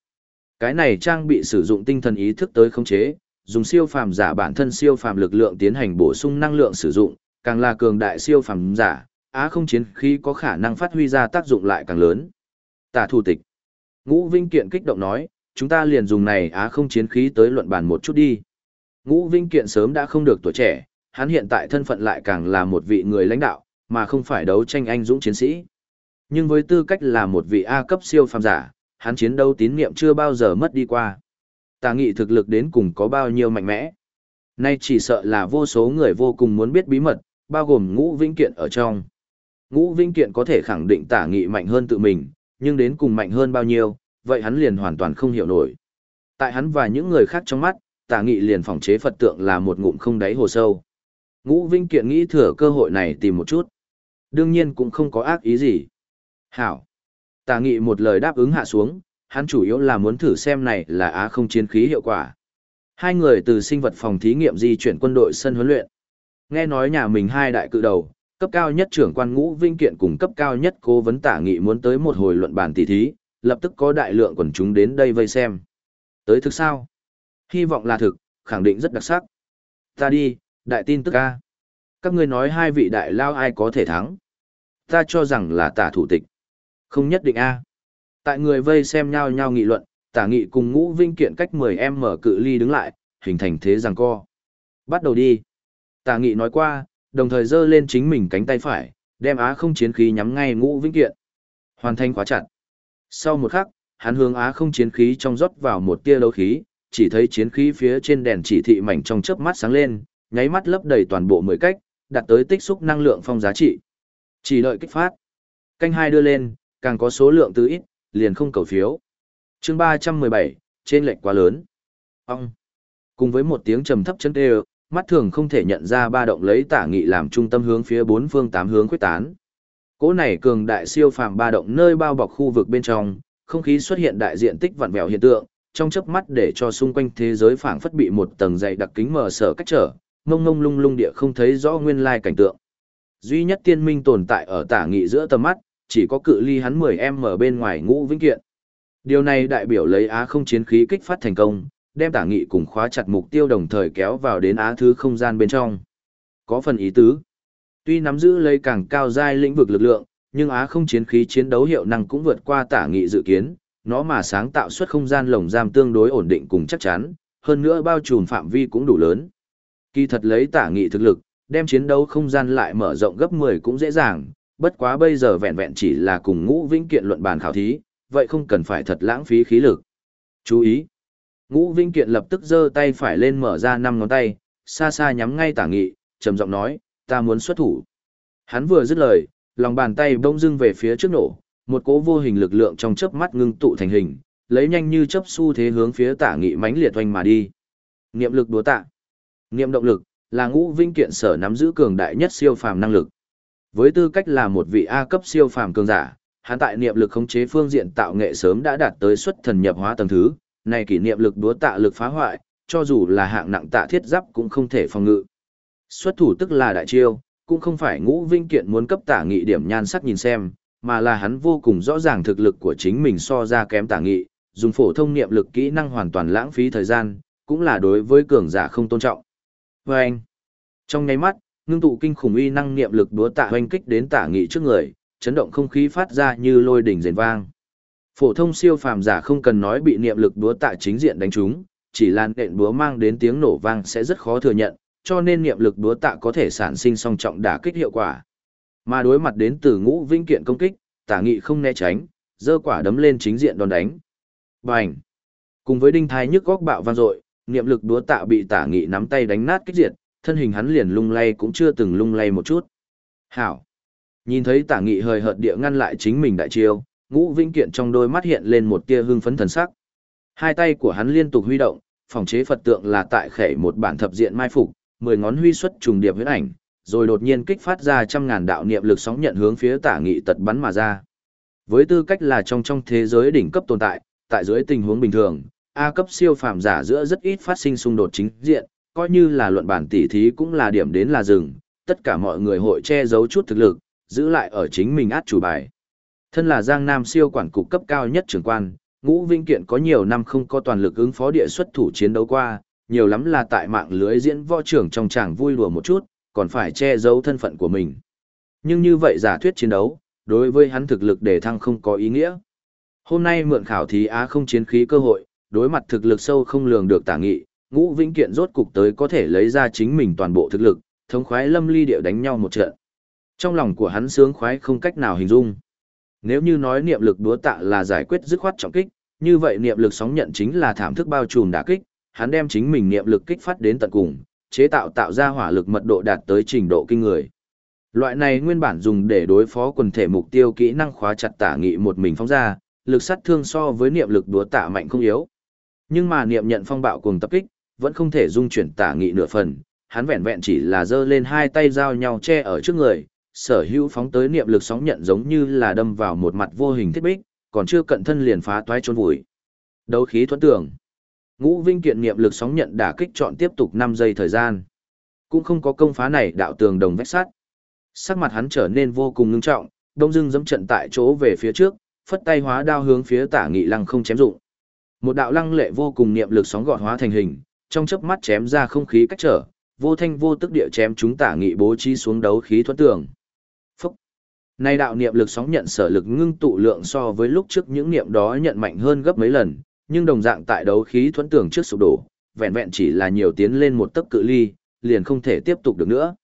Cái này trang bị sử dụng tinh thần ý thức tới khống chế, dùng siêu phàm giả bản thân siêu phàm lực lượng tiến hành bổ sung năng lượng sử dụng, càng là cường đại siêu phàm giả, á không chiến khí có khả năng phát huy ra tác dụng lại càng lớn. Tả thủ tịch. Ngũ Vinh Kiện kích động nói, chúng ta liền dùng này á không chiến khí tới luận bàn một chút đi. Ngũ Vinh Kiện sớm đã không được tuổi trẻ, hắn hiện tại thân phận lại càng là một vị người lãnh đạo, mà không phải đấu tranh anh dũng chiến sĩ. Nhưng với tư cách là một vị A cấp siêu phàm giả, hắn chiến đấu tín niệm chưa bao giờ mất đi qua. Tà nghị thực lực đến cùng có bao nhiêu mạnh mẽ. Nay chỉ sợ là vô số người vô cùng muốn biết bí mật, bao gồm ngũ vĩnh kiện ở trong. Ngũ vĩnh kiện có thể khẳng định tả nghị mạnh hơn tự mình, nhưng đến cùng mạnh hơn bao nhiêu, vậy hắn liền hoàn toàn không hiểu nổi. Tại hắn và những người khác trong mắt, tả nghị liền phòng chế Phật tượng là một ngụm không đáy hồ sâu. Ngũ Vĩnh Kiện nghĩ thừa cơ hội này tìm một chút. Đương nhiên cũng không có ác ý gì. Hảo. Tả nghị một lời đáp ứng hạ xuống, hắn chủ yếu là muốn thử xem này là á không chiến khí hiệu quả. Hai người từ sinh vật phòng thí nghiệm di chuyển quân đội sân huấn luyện. Nghe nói nhà mình hai đại cự đầu, cấp cao nhất trưởng quan ngũ vinh kiện cùng cấp cao nhất cố vấn tả nghị muốn tới một hồi luận bàn tỷ thí, lập tức có đại lượng quần chúng đến đây vây xem. Tới thực sao? Hy vọng là thực, khẳng định rất đặc sắc. Ta đi, đại tin tức ca. Các ngươi nói hai vị đại lao ai có thể thắng? Ta cho rằng là tả thủ tịch. Không nhất định a. Tại người vây xem nhau nhau nghị luận, tả nghị cùng ngũ vinh kiện cách 10 em mở cự ly đứng lại, hình thành thế giằng co. Bắt đầu đi. Tả nghị nói qua, đồng thời giơ lên chính mình cánh tay phải, đem á không chiến khí nhắm ngay ngũ vinh kiện. Hoàn thành khóa chặt. Sau một khắc, hắn hướng á không chiến khí trong rót vào một tia đấu khí, chỉ thấy chiến khí phía trên đèn chỉ thị mảnh trong chớp mắt sáng lên, nháy mắt lấp đầy toàn bộ mười cách, đạt tới tích xúc năng lượng phong giá trị. Chỉ đợi kích phát. Canh hai đưa lên, càng có số lượng từ ít, liền không cầu phiếu. chương 317, trên lệnh quá lớn. Ông. Cùng với một tiếng trầm thấp chân tê mắt thường không thể nhận ra ba động lấy tả nghị làm trung tâm hướng phía bốn phương tám hướng quyết tán. Cỗ này cường đại siêu phàm ba động nơi bao bọc khu vực bên trong, không khí xuất hiện đại diện tích vặn vẹo hiện tượng, trong chớp mắt để cho xung quanh thế giới phảng phất bị một tầng dày đặc kính mờ sở cách trở, ngông ngông lung lung địa không thấy rõ nguyên lai cảnh tượng. Duy nhất tiên minh tồn tại ở tả nghị giữa tầm mắt, chỉ có cự ly hắn 10 m bên ngoài ngũ vĩnh kiện. Điều này đại biểu lấy Á không chiến khí kích phát thành công, đem tả nghị cùng khóa chặt mục tiêu đồng thời kéo vào đến Á thứ không gian bên trong. Có phần ý tứ. Tuy nắm giữ lấy càng cao giai lĩnh vực lực lượng, nhưng Á không chiến khí chiến đấu hiệu năng cũng vượt qua tả nghị dự kiến, nó mà sáng tạo xuất không gian lồng giam tương đối ổn định cùng chắc chắn, hơn nữa bao trùm phạm vi cũng đủ lớn. Kỳ thật lấy tả nghị thực lực, đem chiến đấu không gian lại mở rộng gấp 10 cũng dễ dàng, bất quá bây giờ vẹn vẹn chỉ là cùng ngũ vĩnh kiện luận bàn khảo thí, vậy không cần phải thật lãng phí khí lực. Chú ý! Ngũ vĩnh kiện lập tức giơ tay phải lên mở ra năm ngón tay, xa xa nhắm ngay tả nghị, trầm giọng nói, ta muốn xuất thủ. Hắn vừa dứt lời, lòng bàn tay bỗng dưng về phía trước nổ, một cỗ vô hình lực lượng trong chớp mắt ngưng tụ thành hình, lấy nhanh như chớp xu thế hướng phía tả nghị mãnh liệt oanh mà đi. Niệm lực đúa tạ. Niệm động lực là ngũ vinh kiện sở nắm giữ cường đại nhất siêu phàm năng lực. Với tư cách là một vị A cấp siêu phàm cường giả, hắn tại niệm lực khống chế phương diện tạo nghệ sớm đã đạt tới xuất thần nhập hóa tầng thứ, này kỷ niệm lực đúa tạ lực phá hoại, cho dù là hạng nặng tạ thiết giáp cũng không thể phòng ngự. Xuất thủ tức là đại chiêu, cũng không phải ngũ vinh kiện muốn cấp tả nghị điểm nhan sắc nhìn xem, mà là hắn vô cùng rõ ràng thực lực của chính mình so ra kém tả nghị, dùng phổ thông niệm lực kỹ năng hoàn toàn lãng phí thời gian, cũng là đối với cường giả không tôn trọng. Và anh, trong nháy mắt, ngưng tụ kinh khủng uy năng niệm lực đúa tạ hoanh kích đến tả nghị trước người, chấn động không khí phát ra như lôi đỉnh rền vang. Phổ thông siêu phàm giả không cần nói bị niệm lực đúa tạ chính diện đánh trúng, chỉ lan đện búa mang đến tiếng nổ vang sẽ rất khó thừa nhận, cho nên niệm lực đúa tạ có thể sản sinh song trọng đả kích hiệu quả. Mà đối mặt đến từ ngũ vinh kiện công kích, tả nghị không né tránh, giơ quả đấm lên chính diện đòn đánh. Bành! Cùng với đinh thai nhức góc bạo vang dội, niệm lực đúa tạ bị tả nghị nắm tay đánh nát kích diệt, thân hình hắn liền lung lay cũng chưa từng lung lay một chút. Hảo! Nhìn thấy tả nghị hời hợt địa ngăn lại chính mình đại chiêu, ngũ vĩnh kiện trong đôi mắt hiện lên một tia hưng phấn thần sắc. Hai tay của hắn liên tục huy động, phòng chế Phật tượng là tại khẻ một bản thập diện mai phục, mười ngón huy xuất trùng điệp huyết ảnh, rồi đột nhiên kích phát ra trăm ngàn đạo niệm lực sóng nhận hướng phía tả nghị tật bắn mà ra. Với tư cách là trong trong thế giới đỉnh cấp tồn tại, tại dưới tình huống bình thường, A cấp siêu phàm giả giữa rất ít phát sinh xung đột chính diện, coi như là luận bản tỉ thí cũng là điểm đến là dừng, tất cả mọi người hội che giấu chút thực lực, giữ lại ở chính mình át chủ bài. Thân là Giang Nam siêu quản cục cấp cao nhất trưởng quan, Ngũ Vinh Kiện có nhiều năm không có toàn lực ứng phó địa xuất thủ chiến đấu qua, nhiều lắm là tại mạng lưới diễn võ trưởng trong tràng vui đùa một chút, còn phải che giấu thân phận của mình. Nhưng như vậy giả thuyết chiến đấu, đối với hắn thực lực đề thăng không có ý nghĩa. Hôm nay mượn khảo thí Á không chiến khí cơ hội, đối mặt thực lực sâu không lường được tả nghị, ngũ vĩnh kiện rốt cục tới có thể lấy ra chính mình toàn bộ thực lực, thống khoái lâm ly điệu đánh nhau một trận. Trong lòng của hắn sướng khoái không cách nào hình dung. Nếu như nói niệm lực đúa tạ là giải quyết dứt khoát trọng kích, như vậy niệm lực sóng nhận chính là thảm thức bao trùm đả kích, hắn đem chính mình niệm lực kích phát đến tận cùng, chế tạo tạo ra hỏa lực mật độ đạt tới trình độ kinh người. Loại này nguyên bản dùng để đối phó quần thể mục tiêu kỹ năng khóa chặt tả nghị một mình phóng ra, lực sát thương so với niệm lực đúa tạ mạnh không yếu. Nhưng mà niệm nhận phong bạo cùng tập kích, vẫn không thể dung chuyển tả nghị nửa phần, hắn vẹn vẹn chỉ là giơ lên hai tay giao nhau che ở trước người, sở hữu phóng tới niệm lực sóng nhận giống như là đâm vào một mặt vô hình thiết bích, còn chưa cận thân liền phá toái trốn vùi. Đấu khí thuẫn tưởng. Ngũ Vinh kiện niệm lực sóng nhận đả kích chọn tiếp tục 5 giây thời gian. Cũng không có công phá này đạo tường đồng vách sắt. Sắc mặt hắn trở nên vô cùng ngưng trọng, đông dưng dẫm trận tại chỗ về phía trước, phất tay hóa đao hướng phía Tả Nghị Lăng không chém dụng. Một đạo lăng lệ vô cùng niệm lực sóng gọn hóa thành hình, trong chớp mắt chém ra không khí cách trở, vô thanh vô tức địa chém chúng Tả Nghị bố trí xuống đấu khí thuẫn tường. Phúc. Nay đạo niệm lực sóng nhận sở lực ngưng tụ lượng so với lúc trước những niệm đó nhận mạnh hơn gấp mấy lần, nhưng đồng dạng tại đấu khí thuẫn tường trước sụp đổ, vẹn vẹn chỉ là nhiều tiến lên một tấc cự ly, liền không thể tiếp tục được nữa.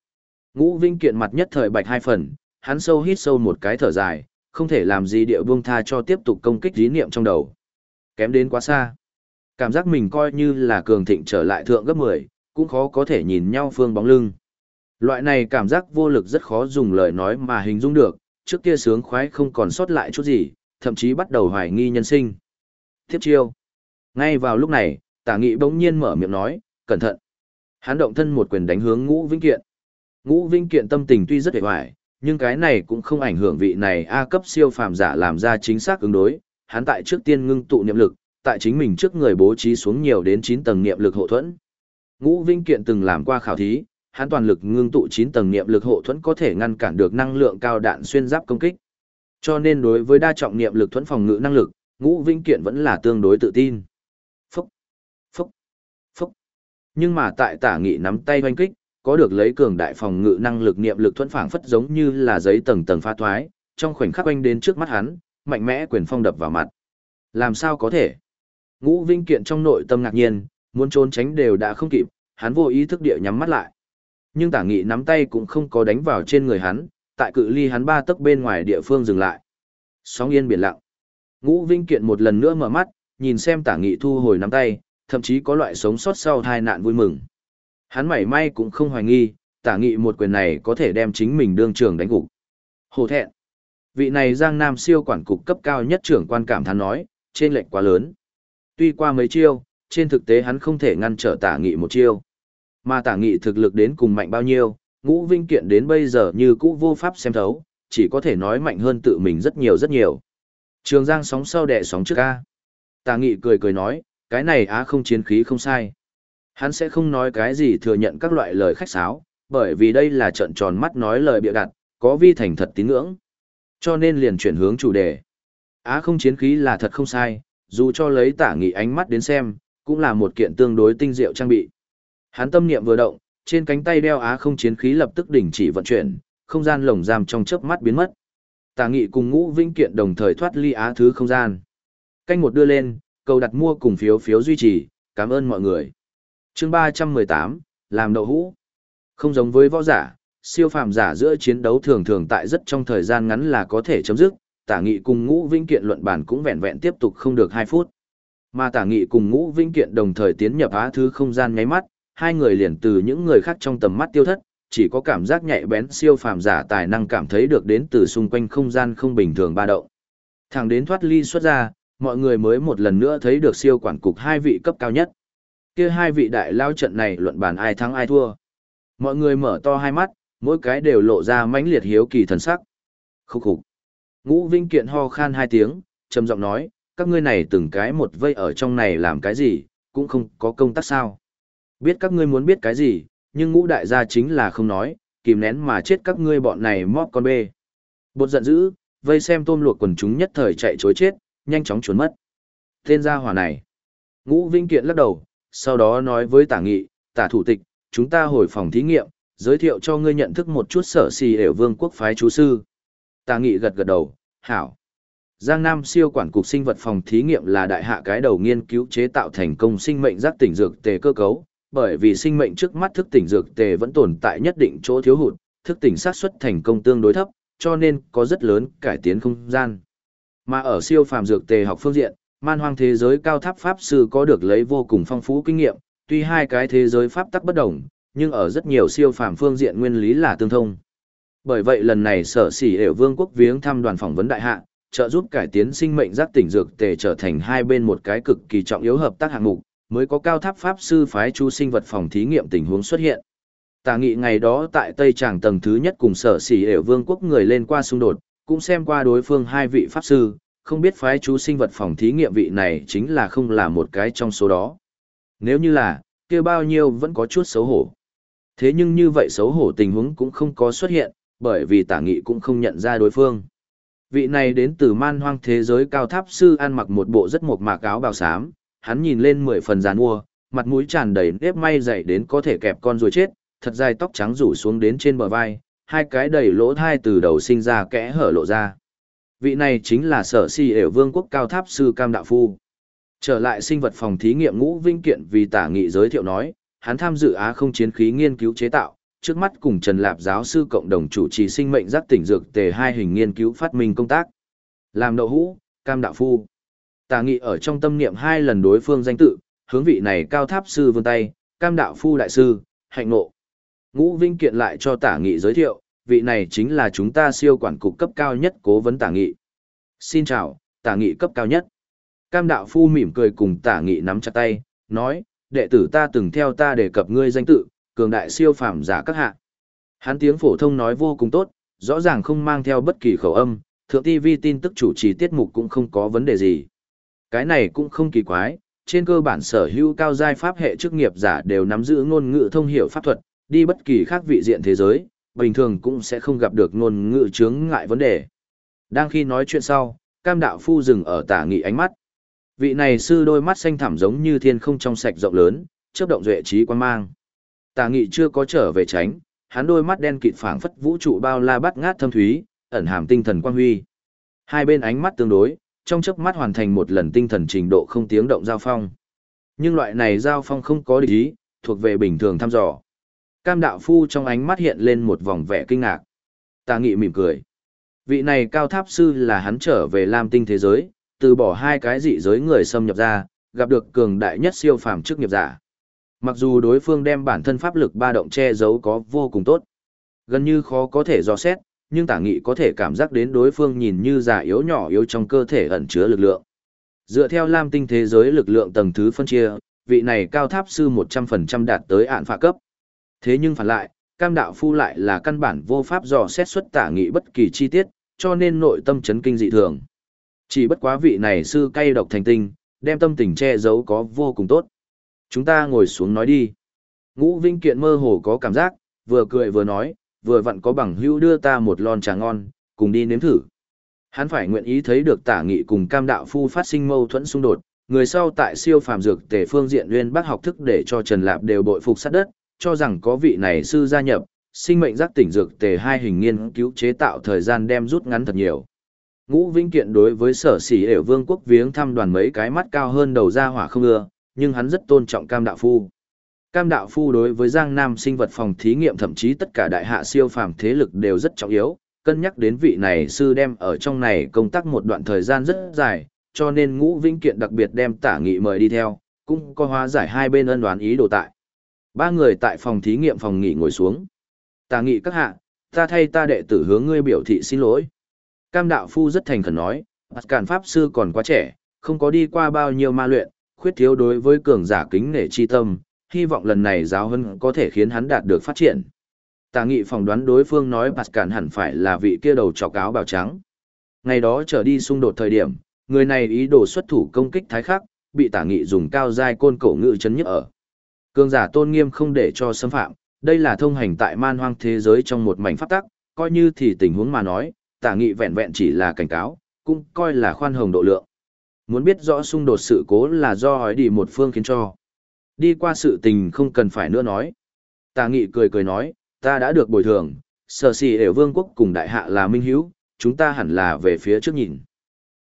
Ngũ Vinh kiện mặt nhất thời bạch hai phần, hắn sâu hít sâu một cái thở dài, không thể làm gì địa buông tha cho tiếp tục công kích ý niệm trong đầu. Kém đến quá xa. Cảm giác mình coi như là cường thịnh trở lại thượng gấp 10, cũng khó có thể nhìn nhau phương bóng lưng. Loại này cảm giác vô lực rất khó dùng lời nói mà hình dung được, trước kia sướng khoái không còn sót lại chút gì, thậm chí bắt đầu hoài nghi nhân sinh. Tiếp chiêu. Ngay vào lúc này, tả nghị bỗng nhiên mở miệng nói, cẩn thận. Hắn động thân một quyền đánh hướng ngũ vĩnh kiện. Ngũ vĩnh kiện tâm tình tuy rất hề hoài, nhưng cái này cũng không ảnh hưởng vị này A cấp siêu phàm giả làm ra chính xác ứng đối. Hắn tại trước tiên ngưng tụ niệm lực, tại chính mình trước người bố trí xuống nhiều đến 9 tầng niệm lực hộ thuẫn. Ngũ Vinh Kiện từng làm qua khảo thí, hắn toàn lực ngưng tụ 9 tầng niệm lực hộ thuẫn có thể ngăn cản được năng lượng cao đạn xuyên giáp công kích. Cho nên đối với đa trọng niệm lực thuẫn phòng ngự năng lực, Ngũ Vinh Kiện vẫn là tương đối tự tin. Phúc, phúc, phúc. Nhưng mà tại tả nghị nắm tay hoanh kích, có được lấy cường đại phòng ngự năng lực niệm lực thuẫn phảng phất giống như là giấy tầng tầng pha thoái, trong khoảnh khắc quanh đến trước mắt hắn, mạnh mẽ quyền phong đập vào mặt. Làm sao có thể? Ngũ Vinh Kiện trong nội tâm ngạc nhiên, muốn trốn tránh đều đã không kịp, hắn vô ý thức địa nhắm mắt lại. Nhưng tả nghị nắm tay cũng không có đánh vào trên người hắn, tại cự ly hắn ba tấc bên ngoài địa phương dừng lại. Sóng yên biển lặng. Ngũ Vinh Kiện một lần nữa mở mắt, nhìn xem tả nghị thu hồi nắm tay, thậm chí có loại sống sót sau tai nạn vui mừng. Hắn mảy may cũng không hoài nghi, tả nghị một quyền này có thể đem chính mình đương trường đánh gục. Hồ thẹn. Vị này Giang Nam siêu quản cục cấp cao nhất trưởng quan cảm thán nói, trên lệnh quá lớn. Tuy qua mấy chiêu, trên thực tế hắn không thể ngăn trở tả nghị một chiêu. Mà tả nghị thực lực đến cùng mạnh bao nhiêu, ngũ vinh kiện đến bây giờ như cũ vô pháp xem thấu, chỉ có thể nói mạnh hơn tự mình rất nhiều rất nhiều. Trường Giang sóng sau đẻ sóng trước ca. Tả nghị cười cười nói, cái này á không chiến khí không sai. Hắn sẽ không nói cái gì thừa nhận các loại lời khách sáo, bởi vì đây là trận tròn mắt nói lời bịa đặt, có vi thành thật tín ngưỡng. Cho nên liền chuyển hướng chủ đề. Á không chiến khí là thật không sai, dù cho lấy tả nghị ánh mắt đến xem, cũng là một kiện tương đối tinh diệu trang bị. Hắn tâm niệm vừa động, trên cánh tay đeo á không chiến khí lập tức đình chỉ vận chuyển, không gian lồng giam trong chớp mắt biến mất. Tả nghị cùng ngũ vĩnh kiện đồng thời thoát ly á thứ không gian. Canh một đưa lên, cầu đặt mua cùng phiếu phiếu duy trì, cảm ơn mọi người. chương 318, làm đậu hũ. Không giống với võ giả, siêu phàm giả giữa chiến đấu thường thường tại rất trong thời gian ngắn là có thể chấm dứt, tả nghị cùng ngũ vĩnh kiện luận bản cũng vẹn vẹn tiếp tục không được hai phút. Mà tả nghị cùng ngũ vĩnh kiện đồng thời tiến nhập á thứ không gian nháy mắt, hai người liền từ những người khác trong tầm mắt tiêu thất, chỉ có cảm giác nhạy bén siêu phàm giả tài năng cảm thấy được đến từ xung quanh không gian không bình thường ba động. Thẳng đến thoát ly xuất ra, mọi người mới một lần nữa thấy được siêu quản cục hai vị cấp cao nhất. Kia hai vị đại lao trận này luận bàn ai thắng ai thua. Mọi người mở to hai mắt, mỗi cái đều lộ ra mãnh liệt hiếu kỳ thần sắc. Khúc khục. Ngũ Vinh Kiện ho khan hai tiếng, trầm giọng nói, các ngươi này từng cái một vây ở trong này làm cái gì, cũng không có công tác sao. Biết các ngươi muốn biết cái gì, nhưng ngũ đại gia chính là không nói, kìm nén mà chết các ngươi bọn này móc con bê. Bột giận dữ, vây xem tôm luộc quần chúng nhất thời chạy chối chết, nhanh chóng trốn mất. Tên gia hỏa này. Ngũ Vinh Kiện lắc đầu, sau đó nói với tả nghị, tả thủ tịch, chúng ta hồi phòng thí nghiệm, giới thiệu cho ngươi nhận thức một chút sở xì ểu vương quốc phái chú sư. Tà nghị gật gật đầu, hảo. Giang Nam siêu quản cục sinh vật phòng thí nghiệm là đại hạ cái đầu nghiên cứu chế tạo thành công sinh mệnh giác tỉnh dược tề cơ cấu, bởi vì sinh mệnh trước mắt thức tỉnh dược tề vẫn tồn tại nhất định chỗ thiếu hụt, thức tỉnh xác suất thành công tương đối thấp, cho nên có rất lớn cải tiến không gian. Mà ở siêu phàm dược tề học phương diện, man hoang thế giới cao tháp pháp sư có được lấy vô cùng phong phú kinh nghiệm, tuy hai cái thế giới pháp tắc bất đồng, nhưng ở rất nhiều siêu phàm phương diện nguyên lý là tương thông. Bởi vậy lần này sở sỉ đều vương quốc viếng thăm đoàn phỏng vấn đại hạ, trợ giúp cải tiến sinh mệnh giác tỉnh dược tề trở thành hai bên một cái cực kỳ trọng yếu hợp tác hạng mục, mới có cao tháp pháp sư phái chu sinh vật phòng thí nghiệm tình huống xuất hiện. Tà nghị ngày đó tại Tây Tràng tầng thứ nhất cùng sở sỉ đều vương quốc người lên qua xung đột, cũng xem qua đối phương hai vị pháp sư, không biết phái chú sinh vật phòng thí nghiệm vị này chính là không là một cái trong số đó. Nếu như là, kia bao nhiêu vẫn có chút xấu hổ. Thế nhưng như vậy xấu hổ tình huống cũng không có xuất hiện, bởi vì tả nghị cũng không nhận ra đối phương. Vị này đến từ man hoang thế giới cao tháp sư ăn mặc một bộ rất mộc mạc áo bào xám, hắn nhìn lên mười phần giàn mua, mặt mũi tràn đầy nếp may dày đến có thể kẹp con rồi chết, thật dài tóc trắng rủ xuống đến trên bờ vai, hai cái đầy lỗ thai từ đầu sinh ra kẽ hở lộ ra. Vị này chính là sở si ểu vương quốc cao tháp sư Cam Đạo Phu. Trở lại sinh vật phòng thí nghiệm ngũ vinh kiện vì tả nghị giới thiệu nói, hắn tham dự Á không chiến khí nghiên cứu chế tạo, trước mắt cùng Trần Lạp giáo sư cộng đồng chủ trì sinh mệnh giác tỉnh dược tề hai hình nghiên cứu phát minh công tác. Làm đậu hũ, Cam Đạo Phu. Tà nghị ở trong tâm niệm hai lần đối phương danh tự, hướng vị này cao tháp sư vươn tay, Cam Đạo Phu đại sư, hạnh nộ. Ngũ Vinh Kiện lại cho tả nghị giới thiệu, vị này chính là chúng ta siêu quản cục cấp cao nhất cố vấn tả nghị. Xin chào, tả nghị cấp cao nhất. Cam đạo phu mỉm cười cùng tả nghị nắm chặt tay, nói, đệ tử ta từng theo ta đề cập ngươi danh tự, cường đại siêu phàm giả các hạ. Hắn tiếng phổ thông nói vô cùng tốt, rõ ràng không mang theo bất kỳ khẩu âm, thượng TV tin tức chủ trì tiết mục cũng không có vấn đề gì. Cái này cũng không kỳ quái, trên cơ bản sở hữu cao giai pháp hệ chức nghiệp giả đều nắm giữ ngôn ngữ thông hiểu pháp thuật, đi bất kỳ khác vị diện thế giới, bình thường cũng sẽ không gặp được ngôn ngữ chướng ngại vấn đề. Đang khi nói chuyện sau, cam đạo phu dừng ở tả nghị ánh mắt. Vị này sư đôi mắt xanh thẳm giống như thiên không trong sạch rộng lớn, chớp động duệ trí quan mang tà nghị chưa có trở về tránh, hắn đôi mắt đen kịt phảng phất vũ trụ bao la bắt ngát thâm thúy, ẩn hàm tinh thần quang huy. Hai bên ánh mắt tương đối, trong chớp mắt hoàn thành một lần tinh thần trình độ không tiếng động giao phong. Nhưng loại này giao phong không có địch ý, thuộc về bình thường thăm dò. Cam đạo phu trong ánh mắt hiện lên một vòng vẻ kinh ngạc. Tà nghị mỉm cười. Vị này cao tháp sư là hắn trở về Lam tinh thế giới, từ bỏ hai cái dị giới người xâm nhập ra, gặp được cường đại nhất siêu phàm chức nghiệp giả. Mặc dù đối phương đem bản thân pháp lực ba động che giấu có vô cùng tốt, gần như khó có thể dò xét, nhưng tả nghị có thể cảm giác đến đối phương nhìn như giả yếu nhỏ yếu trong cơ thể ẩn chứa lực lượng. Dựa theo Lam tinh thế giới lực lượng tầng thứ phân chia, vị này cao tháp sư 100% đạt tới ạn phạ cấp. Thế nhưng phản lại, cam đạo phu lại là căn bản vô pháp dò xét xuất tả nghị bất kỳ chi tiết, cho nên nội tâm chấn kinh dị thường. Chỉ bất quá vị này sư cay độc thành tinh, đem tâm tình che giấu có vô cùng tốt. Chúng ta ngồi xuống nói đi. Ngũ Vinh Kiện mơ hồ có cảm giác, vừa cười vừa nói, vừa vặn có bằng hữu đưa ta một lon trà ngon, cùng đi nếm thử. Hắn phải nguyện ý thấy được tả nghị cùng cam đạo phu phát sinh mâu thuẫn xung đột, người sau tại siêu phàm dược tề phương diện nguyên bác học thức để cho Trần Lạp đều bội phục sát đất, cho rằng có vị này sư gia nhập, sinh mệnh giác tỉnh dược tề hai hình nghiên cứu chế tạo thời gian đem rút ngắn thật nhiều. Ngũ Vĩnh Kiện đối với sở sĩ ểu vương quốc viếng thăm đoàn mấy cái mắt cao hơn đầu ra hỏa không ưa, nhưng hắn rất tôn trọng cam đạo phu. Cam đạo phu đối với Giang Nam sinh vật phòng thí nghiệm thậm chí tất cả đại hạ siêu phàm thế lực đều rất trọng yếu, cân nhắc đến vị này sư đem ở trong này công tác một đoạn thời gian rất dài, cho nên Ngũ Vĩnh Kiện đặc biệt đem tả nghị mời đi theo, cũng có hóa giải hai bên ân đoán ý đồ tại. Ba người tại phòng thí nghiệm phòng nghỉ ngồi xuống. Tả nghị các hạ, ta thay ta đệ tử hướng ngươi biểu thị xin lỗi. Cam đạo phu rất thành khẩn nói, Cản Pháp Sư còn quá trẻ, không có đi qua bao nhiêu ma luyện, khuyết thiếu đối với cường giả kính nể chi tâm, hy vọng lần này giáo hân có thể khiến hắn đạt được phát triển. Tà nghị phỏng đoán đối phương nói Cản hẳn phải là vị kia đầu trọc áo bào trắng. Ngày đó trở đi xung đột thời điểm, người này ý đồ xuất thủ công kích thái khắc, bị tả nghị dùng cao giai côn cổ ngự chấn nhức ở. Cường giả tôn nghiêm không để cho xâm phạm, đây là thông hành tại man hoang thế giới trong một mảnh pháp tắc, coi như thì tình huống mà nói, tả nghị vẹn vẹn chỉ là cảnh cáo, cũng coi là khoan hồng độ lượng. Muốn biết rõ xung đột sự cố là do hỏi đi một phương khiến cho. Đi qua sự tình không cần phải nữa nói. Tà nghị cười cười nói, ta đã được bồi thường, sở xì đều vương quốc cùng đại hạ là minh hiếu, chúng ta hẳn là về phía trước nhìn.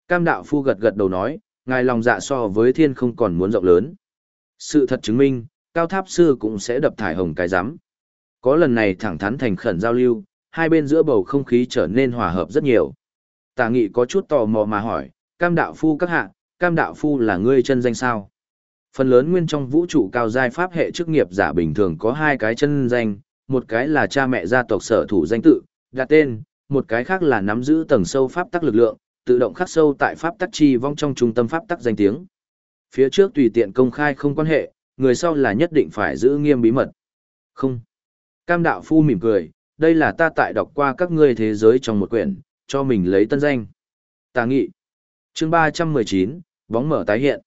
Cam đạo phu gật gật đầu nói, ngài lòng dạ so với thiên không còn muốn rộng lớn. Sự thật chứng minh, cao tháp sư cũng sẽ đập thải hồng cái giám. Có lần này thẳng thắn thành khẩn giao lưu, hai bên giữa bầu không khí trở nên hòa hợp rất nhiều. Tà nghị có chút tò mò mà hỏi, cam đạo phu các hạ, cam đạo phu là ngươi chân danh sao? Phần lớn nguyên trong vũ trụ cao giai pháp hệ chức nghiệp giả bình thường có hai cái chân danh, một cái là cha mẹ gia tộc sở thủ danh tự, đặt tên, một cái khác là nắm giữ tầng sâu pháp tắc lực lượng, tự động khắc sâu tại pháp tắc chi vong trong trung tâm pháp tắc danh tiếng. Phía trước tùy tiện công khai không quan hệ, người sau là nhất định phải giữ nghiêm bí mật. Không. Cam đạo phu mỉm cười, đây là ta tại đọc qua các ngươi thế giới trong một quyển, cho mình lấy tân danh. Tà nghị. chương 319, bóng mở tái hiện.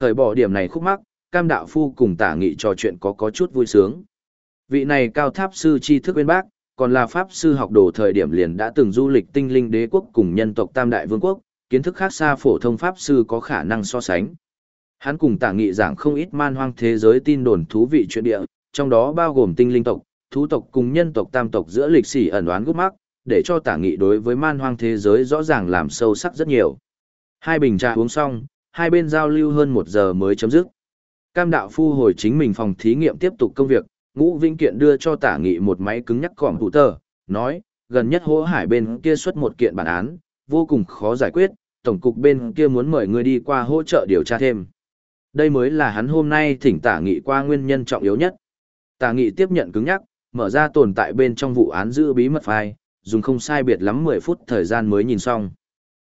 Thời bỏ điểm này khúc mắc, cam đạo phu cùng tả nghị trò chuyện có có chút vui sướng. Vị này cao tháp sư tri thức bên bác, còn là pháp sư học đồ thời điểm liền đã từng du lịch tinh linh đế quốc cùng nhân tộc tam đại vương quốc, kiến thức khác xa phổ thông pháp sư có khả năng so sánh. Hắn cùng tả nghị giảng không ít man hoang thế giới tin đồn thú vị chuyện địa, trong đó bao gồm tinh linh tộc, thú tộc cùng nhân tộc tam tộc giữa lịch sử ẩn đoán gút mắc, để cho tả nghị đối với man hoang thế giới rõ ràng làm sâu sắc rất nhiều. Hai bình trà uống xong, hai bên giao lưu hơn một giờ mới chấm dứt. Cam đạo phu hồi chính mình phòng thí nghiệm tiếp tục công việc, ngũ vinh kiện đưa cho tả nghị một máy cứng nhắc cỏm thủ tờ, nói, gần nhất hỗ hải bên kia xuất một kiện bản án, vô cùng khó giải quyết, tổng cục bên kia muốn mời người đi qua hỗ trợ điều tra thêm. Đây mới là hắn hôm nay thỉnh tả nghị qua nguyên nhân trọng yếu nhất. Tả nghị tiếp nhận cứng nhắc, mở ra tồn tại bên trong vụ án giữ bí mật phai, dùng không sai biệt lắm 10 phút thời gian mới nhìn xong.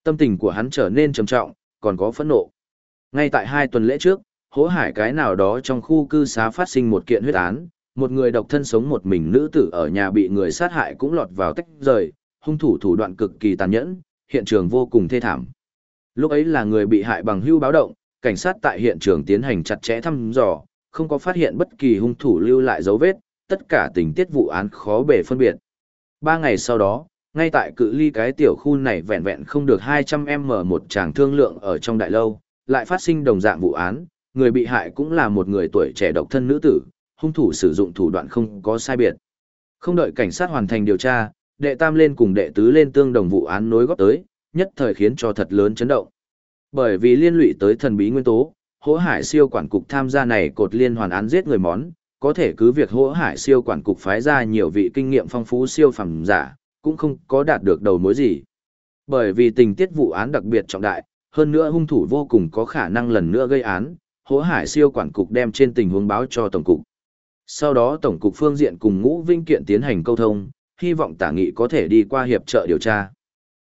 Tâm tình của hắn trở nên trầm trọng, còn có phẫn nộ. Ngay tại hai tuần lễ trước, hỗ hải cái nào đó trong khu cư xá phát sinh một kiện huyết án, một người độc thân sống một mình nữ tử ở nhà bị người sát hại cũng lọt vào tách rời, hung thủ thủ đoạn cực kỳ tàn nhẫn, hiện trường vô cùng thê thảm. Lúc ấy là người bị hại bằng hưu báo động, cảnh sát tại hiện trường tiến hành chặt chẽ thăm dò, không có phát hiện bất kỳ hung thủ lưu lại dấu vết, tất cả tình tiết vụ án khó bề phân biệt. Ba ngày sau đó, ngay tại cự ly cái tiểu khu này vẹn vẹn không được 200m một tràng thương lượng ở trong đại lâu, lại phát sinh đồng dạng vụ án, người bị hại cũng là một người tuổi trẻ độc thân nữ tử, hung thủ sử dụng thủ đoạn không có sai biệt. Không đợi cảnh sát hoàn thành điều tra, đệ tam lên cùng đệ tứ lên tương đồng vụ án nối góp tới, nhất thời khiến cho thật lớn chấn động. Bởi vì liên lụy tới thần bí nguyên tố, hỗ hải siêu quản cục tham gia này cột liên hoàn án giết người món, có thể cứ việc hỗ hải siêu quản cục phái ra nhiều vị kinh nghiệm phong phú siêu phẩm giả, cũng không có đạt được đầu mối gì. Bởi vì tình tiết vụ án đặc biệt trọng đại, hơn nữa hung thủ vô cùng có khả năng lần nữa gây án, hỗ hải siêu quản cục đem trên tình huống báo cho tổng cục. Sau đó tổng cục phương diện cùng ngũ vinh kiện tiến hành câu thông, hy vọng tả nghị có thể đi qua hiệp trợ điều tra.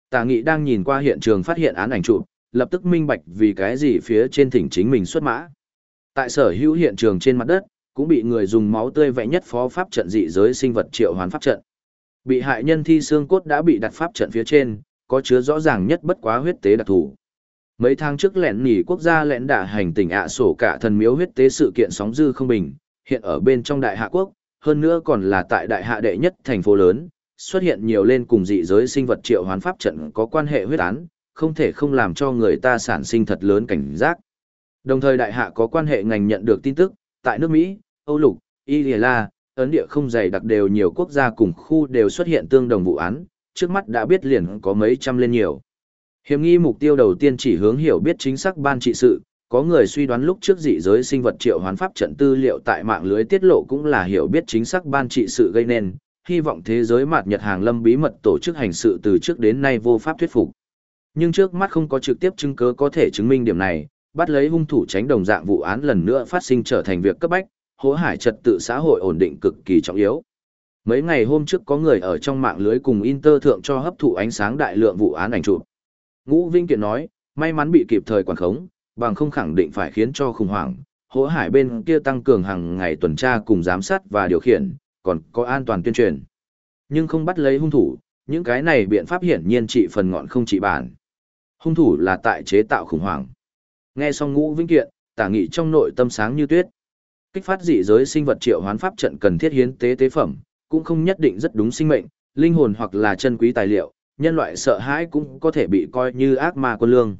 Tả nghị đang nhìn qua hiện trường phát hiện án ảnh chụp, lập tức minh bạch vì cái gì phía trên thỉnh chính mình xuất mã. Tại sở hữu hiện trường trên mặt đất, cũng bị người dùng máu tươi vẽ nhất phó pháp trận dị giới sinh vật triệu hoán pháp trận. Bị hại nhân thi xương cốt đã bị đặt pháp trận phía trên, có chứa rõ ràng nhất bất quá huyết tế đặc thù. Mấy tháng trước lẹn nỉ quốc gia lẹn đả hành tỉnh ạ sổ cả thần miếu huyết tế sự kiện sóng dư không bình, hiện ở bên trong đại hạ quốc, hơn nữa còn là tại đại hạ đệ nhất thành phố lớn, xuất hiện nhiều lên cùng dị giới sinh vật triệu hoán pháp trận có quan hệ huyết án, không thể không làm cho người ta sản sinh thật lớn cảnh giác. Đồng thời đại hạ có quan hệ ngành nhận được tin tức, tại nước Mỹ, Âu Lục, Y ấn địa không dày đặc đều nhiều quốc gia cùng khu đều xuất hiện tương đồng vụ án, trước mắt đã biết liền có mấy trăm lên nhiều. Hiểm nghi mục tiêu đầu tiên chỉ hướng hiểu biết chính xác ban trị sự, có người suy đoán lúc trước dị giới sinh vật triệu hoán pháp trận tư liệu tại mạng lưới tiết lộ cũng là hiểu biết chính xác ban trị sự gây nên, hy vọng thế giới mạt Nhật hàng lâm bí mật tổ chức hành sự từ trước đến nay vô pháp thuyết phục. Nhưng trước mắt không có trực tiếp chứng cứ có thể chứng minh điểm này, bắt lấy hung thủ tránh đồng dạng vụ án lần nữa phát sinh trở thành việc cấp bách, hỗ hải trật tự xã hội ổn định cực kỳ trọng yếu. Mấy ngày hôm trước có người ở trong mạng lưới cùng Inter thượng cho hấp thụ ánh sáng đại lượng vụ án ảnh chụp. Ngũ Vinh Kiện nói, may mắn bị kịp thời quản khống, bằng không khẳng định phải khiến cho khủng hoảng. Hỗ hải bên kia tăng cường hàng ngày tuần tra cùng giám sát và điều khiển, còn có an toàn tuyên truyền. Nhưng không bắt lấy hung thủ, những cái này biện pháp hiển nhiên trị phần ngọn không trị bản. Hung thủ là tại chế tạo khủng hoảng. Nghe xong ngũ vinh kiện, tả nghị trong nội tâm sáng như tuyết. Kích phát dị giới sinh vật triệu hoán pháp trận cần thiết hiến tế tế phẩm, cũng không nhất định rất đúng sinh mệnh, linh hồn hoặc là chân quý tài liệu, nhân loại sợ hãi cũng có thể bị coi như ác ma quân lương.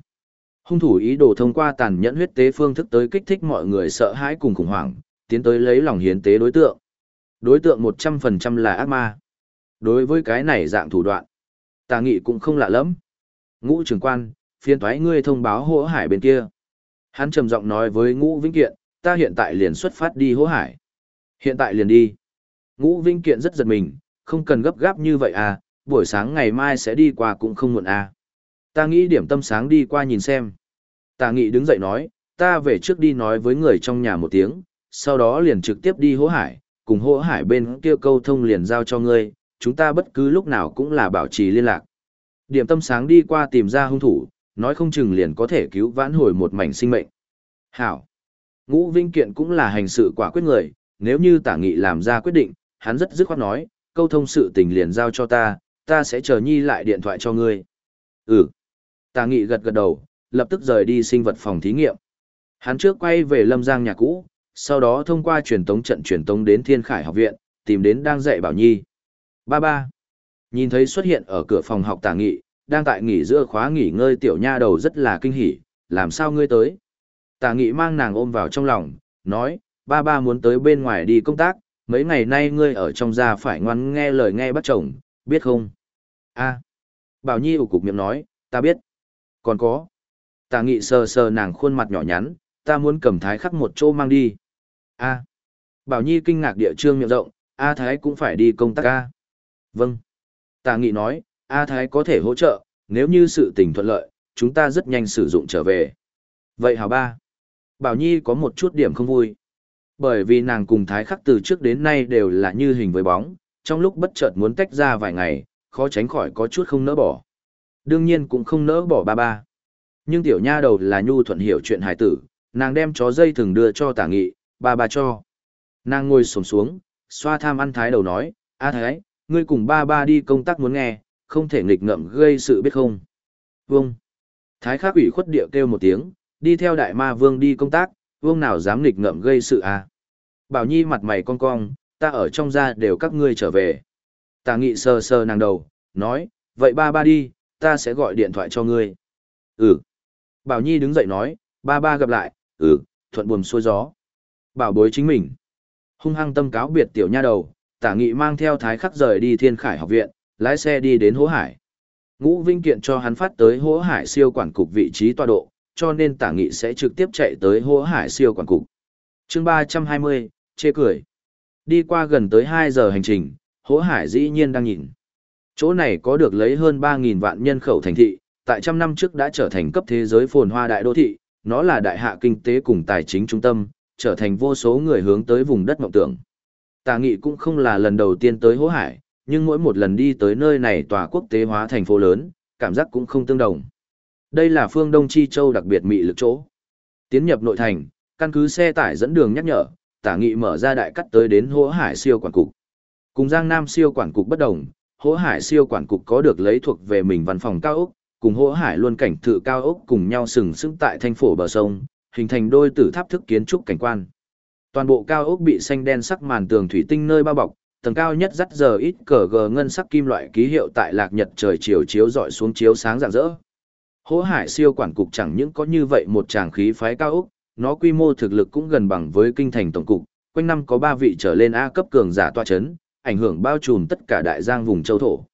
Hung thủ ý đồ thông qua tàn nhẫn huyết tế phương thức tới kích thích mọi người sợ hãi cùng khủng hoảng, tiến tới lấy lòng hiến tế đối tượng. Đối tượng 100% là ác ma. Đối với cái này dạng thủ đoạn, tà nghị cũng không lạ lắm. Ngũ trưởng quan, phiên thoái ngươi thông báo hỗ hải bên kia. Hắn trầm giọng nói với ngũ vĩnh kiện, ta hiện tại liền xuất phát đi hỗ hải. Hiện tại liền đi. Ngũ Vinh kiện rất giật mình, không cần gấp gáp như vậy à, buổi sáng ngày mai sẽ đi qua cũng không muộn à. Ta nghĩ điểm tâm sáng đi qua nhìn xem. Tà nghị đứng dậy nói, ta về trước đi nói với người trong nhà một tiếng, sau đó liền trực tiếp đi hỗ hải, cùng hỗ hải bên kia câu thông liền giao cho ngươi, chúng ta bất cứ lúc nào cũng là bảo trì liên lạc. Điểm tâm sáng đi qua tìm ra hung thủ, nói không chừng liền có thể cứu vãn hồi một mảnh sinh mệnh. Hảo. Ngũ Vinh Kiện cũng là hành sự quả quyết người, nếu như tả nghị làm ra quyết định, hắn rất dứt khoát nói, câu thông sự tình liền giao cho ta, ta sẽ chờ nhi lại điện thoại cho ngươi. Ừ. Tả nghị gật gật đầu, lập tức rời đi sinh vật phòng thí nghiệm. Hắn trước quay về Lâm Giang nhà cũ, sau đó thông qua truyền tống trận truyền tống đến Thiên Khải học viện, tìm đến đang dạy Bảo Nhi. Ba ba. Nhìn thấy xuất hiện ở cửa phòng học tả nghị, đang tại nghỉ giữa khóa nghỉ ngơi tiểu nha đầu rất là kinh hỉ, làm sao ngươi tới? Tả nghị mang nàng ôm vào trong lòng, nói, ba ba muốn tới bên ngoài đi công tác, mấy ngày nay ngươi ở trong gia phải ngoan nghe lời nghe bắt chồng, biết không? a Bảo Nhi ủ cục miệng nói, ta biết. Còn có. Tả nghị sờ sờ nàng khuôn mặt nhỏ nhắn, ta muốn cầm thái khắc một chỗ mang đi. a Bảo Nhi kinh ngạc địa trương miệng rộng, A Thái cũng phải đi công tác a Vâng. Tà nghị nói, A Thái có thể hỗ trợ, nếu như sự tình thuận lợi, chúng ta rất nhanh sử dụng trở về. Vậy hào ba. Bảo Nhi có một chút điểm không vui. Bởi vì nàng cùng Thái Khắc từ trước đến nay đều là như hình với bóng, trong lúc bất chợt muốn tách ra vài ngày, khó tránh khỏi có chút không nỡ bỏ. Đương nhiên cũng không nỡ bỏ ba ba. Nhưng tiểu nha đầu là nhu thuận hiểu chuyện Hải tử, nàng đem chó dây thường đưa cho tả nghị, ba ba cho. Nàng ngồi sổm xuống, xoa tham ăn thái đầu nói, a thái, ngươi cùng ba ba đi công tác muốn nghe, không thể nghịch ngợm gây sự biết không. Vâng. Thái khắc ủy khuất địa kêu một tiếng, đi theo đại ma vương đi công tác, vương nào dám nghịch ngợm gây sự à. Bảo Nhi mặt mày cong cong, ta ở trong gia đều các ngươi trở về. Tà nghị sờ sờ nàng đầu, nói, vậy ba ba đi, ta sẽ gọi điện thoại cho ngươi. Ừ. Bảo Nhi đứng dậy nói, ba ba gặp lại, ừ, thuận buồm xuôi gió. Bảo bối chính mình. Hung hăng tâm cáo biệt tiểu nha đầu, tả nghị mang theo thái khắc rời đi thiên khải học viện, lái xe đi đến hố hải. Ngũ Vinh Kiện cho hắn phát tới hố hải siêu quản cục vị trí tọa độ, cho nên tả nghị sẽ trực tiếp chạy tới hô hải siêu quản cục. chương ba trăm hai mươi chê cười. Đi qua gần tới hai giờ hành trình, hố hải dĩ nhiên đang nhìn. Chỗ này có được lấy hơn ba nghìn vạn nhân khẩu thành thị, tại trăm năm trước đã trở thành cấp thế giới phồn hoa đại đô thị, nó là đại hạ kinh tế cùng tài chính trung tâm, trở thành vô số người hướng tới vùng đất mộng tưởng. Tà nghị cũng không là lần đầu tiên tới hố hải, nhưng mỗi một lần đi tới nơi này tòa quốc tế hóa thành phố lớn, cảm giác cũng không tương đồng. Đây là phương Đông Chi Châu đặc biệt mị lực chỗ. Tiến nhập nội thành, căn cứ xe tải dẫn đường nhắc nhở, tả nghị mở ra đại cắt tới đến Hỗ hải siêu quản cục. Cùng Giang Nam siêu quản cục bất đồng, Hỗ hải siêu quản cục có được lấy thuộc về mình văn phòng cao ốc, cùng Hỗ hải luôn cảnh thự cao ốc cùng nhau sừng sững tại thanh phổ bờ sông, hình thành đôi tử tháp thức kiến trúc cảnh quan. Toàn bộ cao ốc bị xanh đen sắc màn tường thủy tinh nơi bao bọc, tầng cao nhất dắt giờ ít cờ gờ ngân sắc kim loại ký hiệu tại lạc nhật trời chiều chiếu dọi xuống chiếu sáng rạng rỡ. Hỗ hải siêu quản cục chẳng những có như vậy một tràng khí phái cao ốc, nó quy mô thực lực cũng gần bằng với kinh thành tổng cục, quanh năm có 3 vị trở lên A cấp cường giả tọa chấn, ảnh hưởng bao trùm tất cả đại giang vùng châu thổ.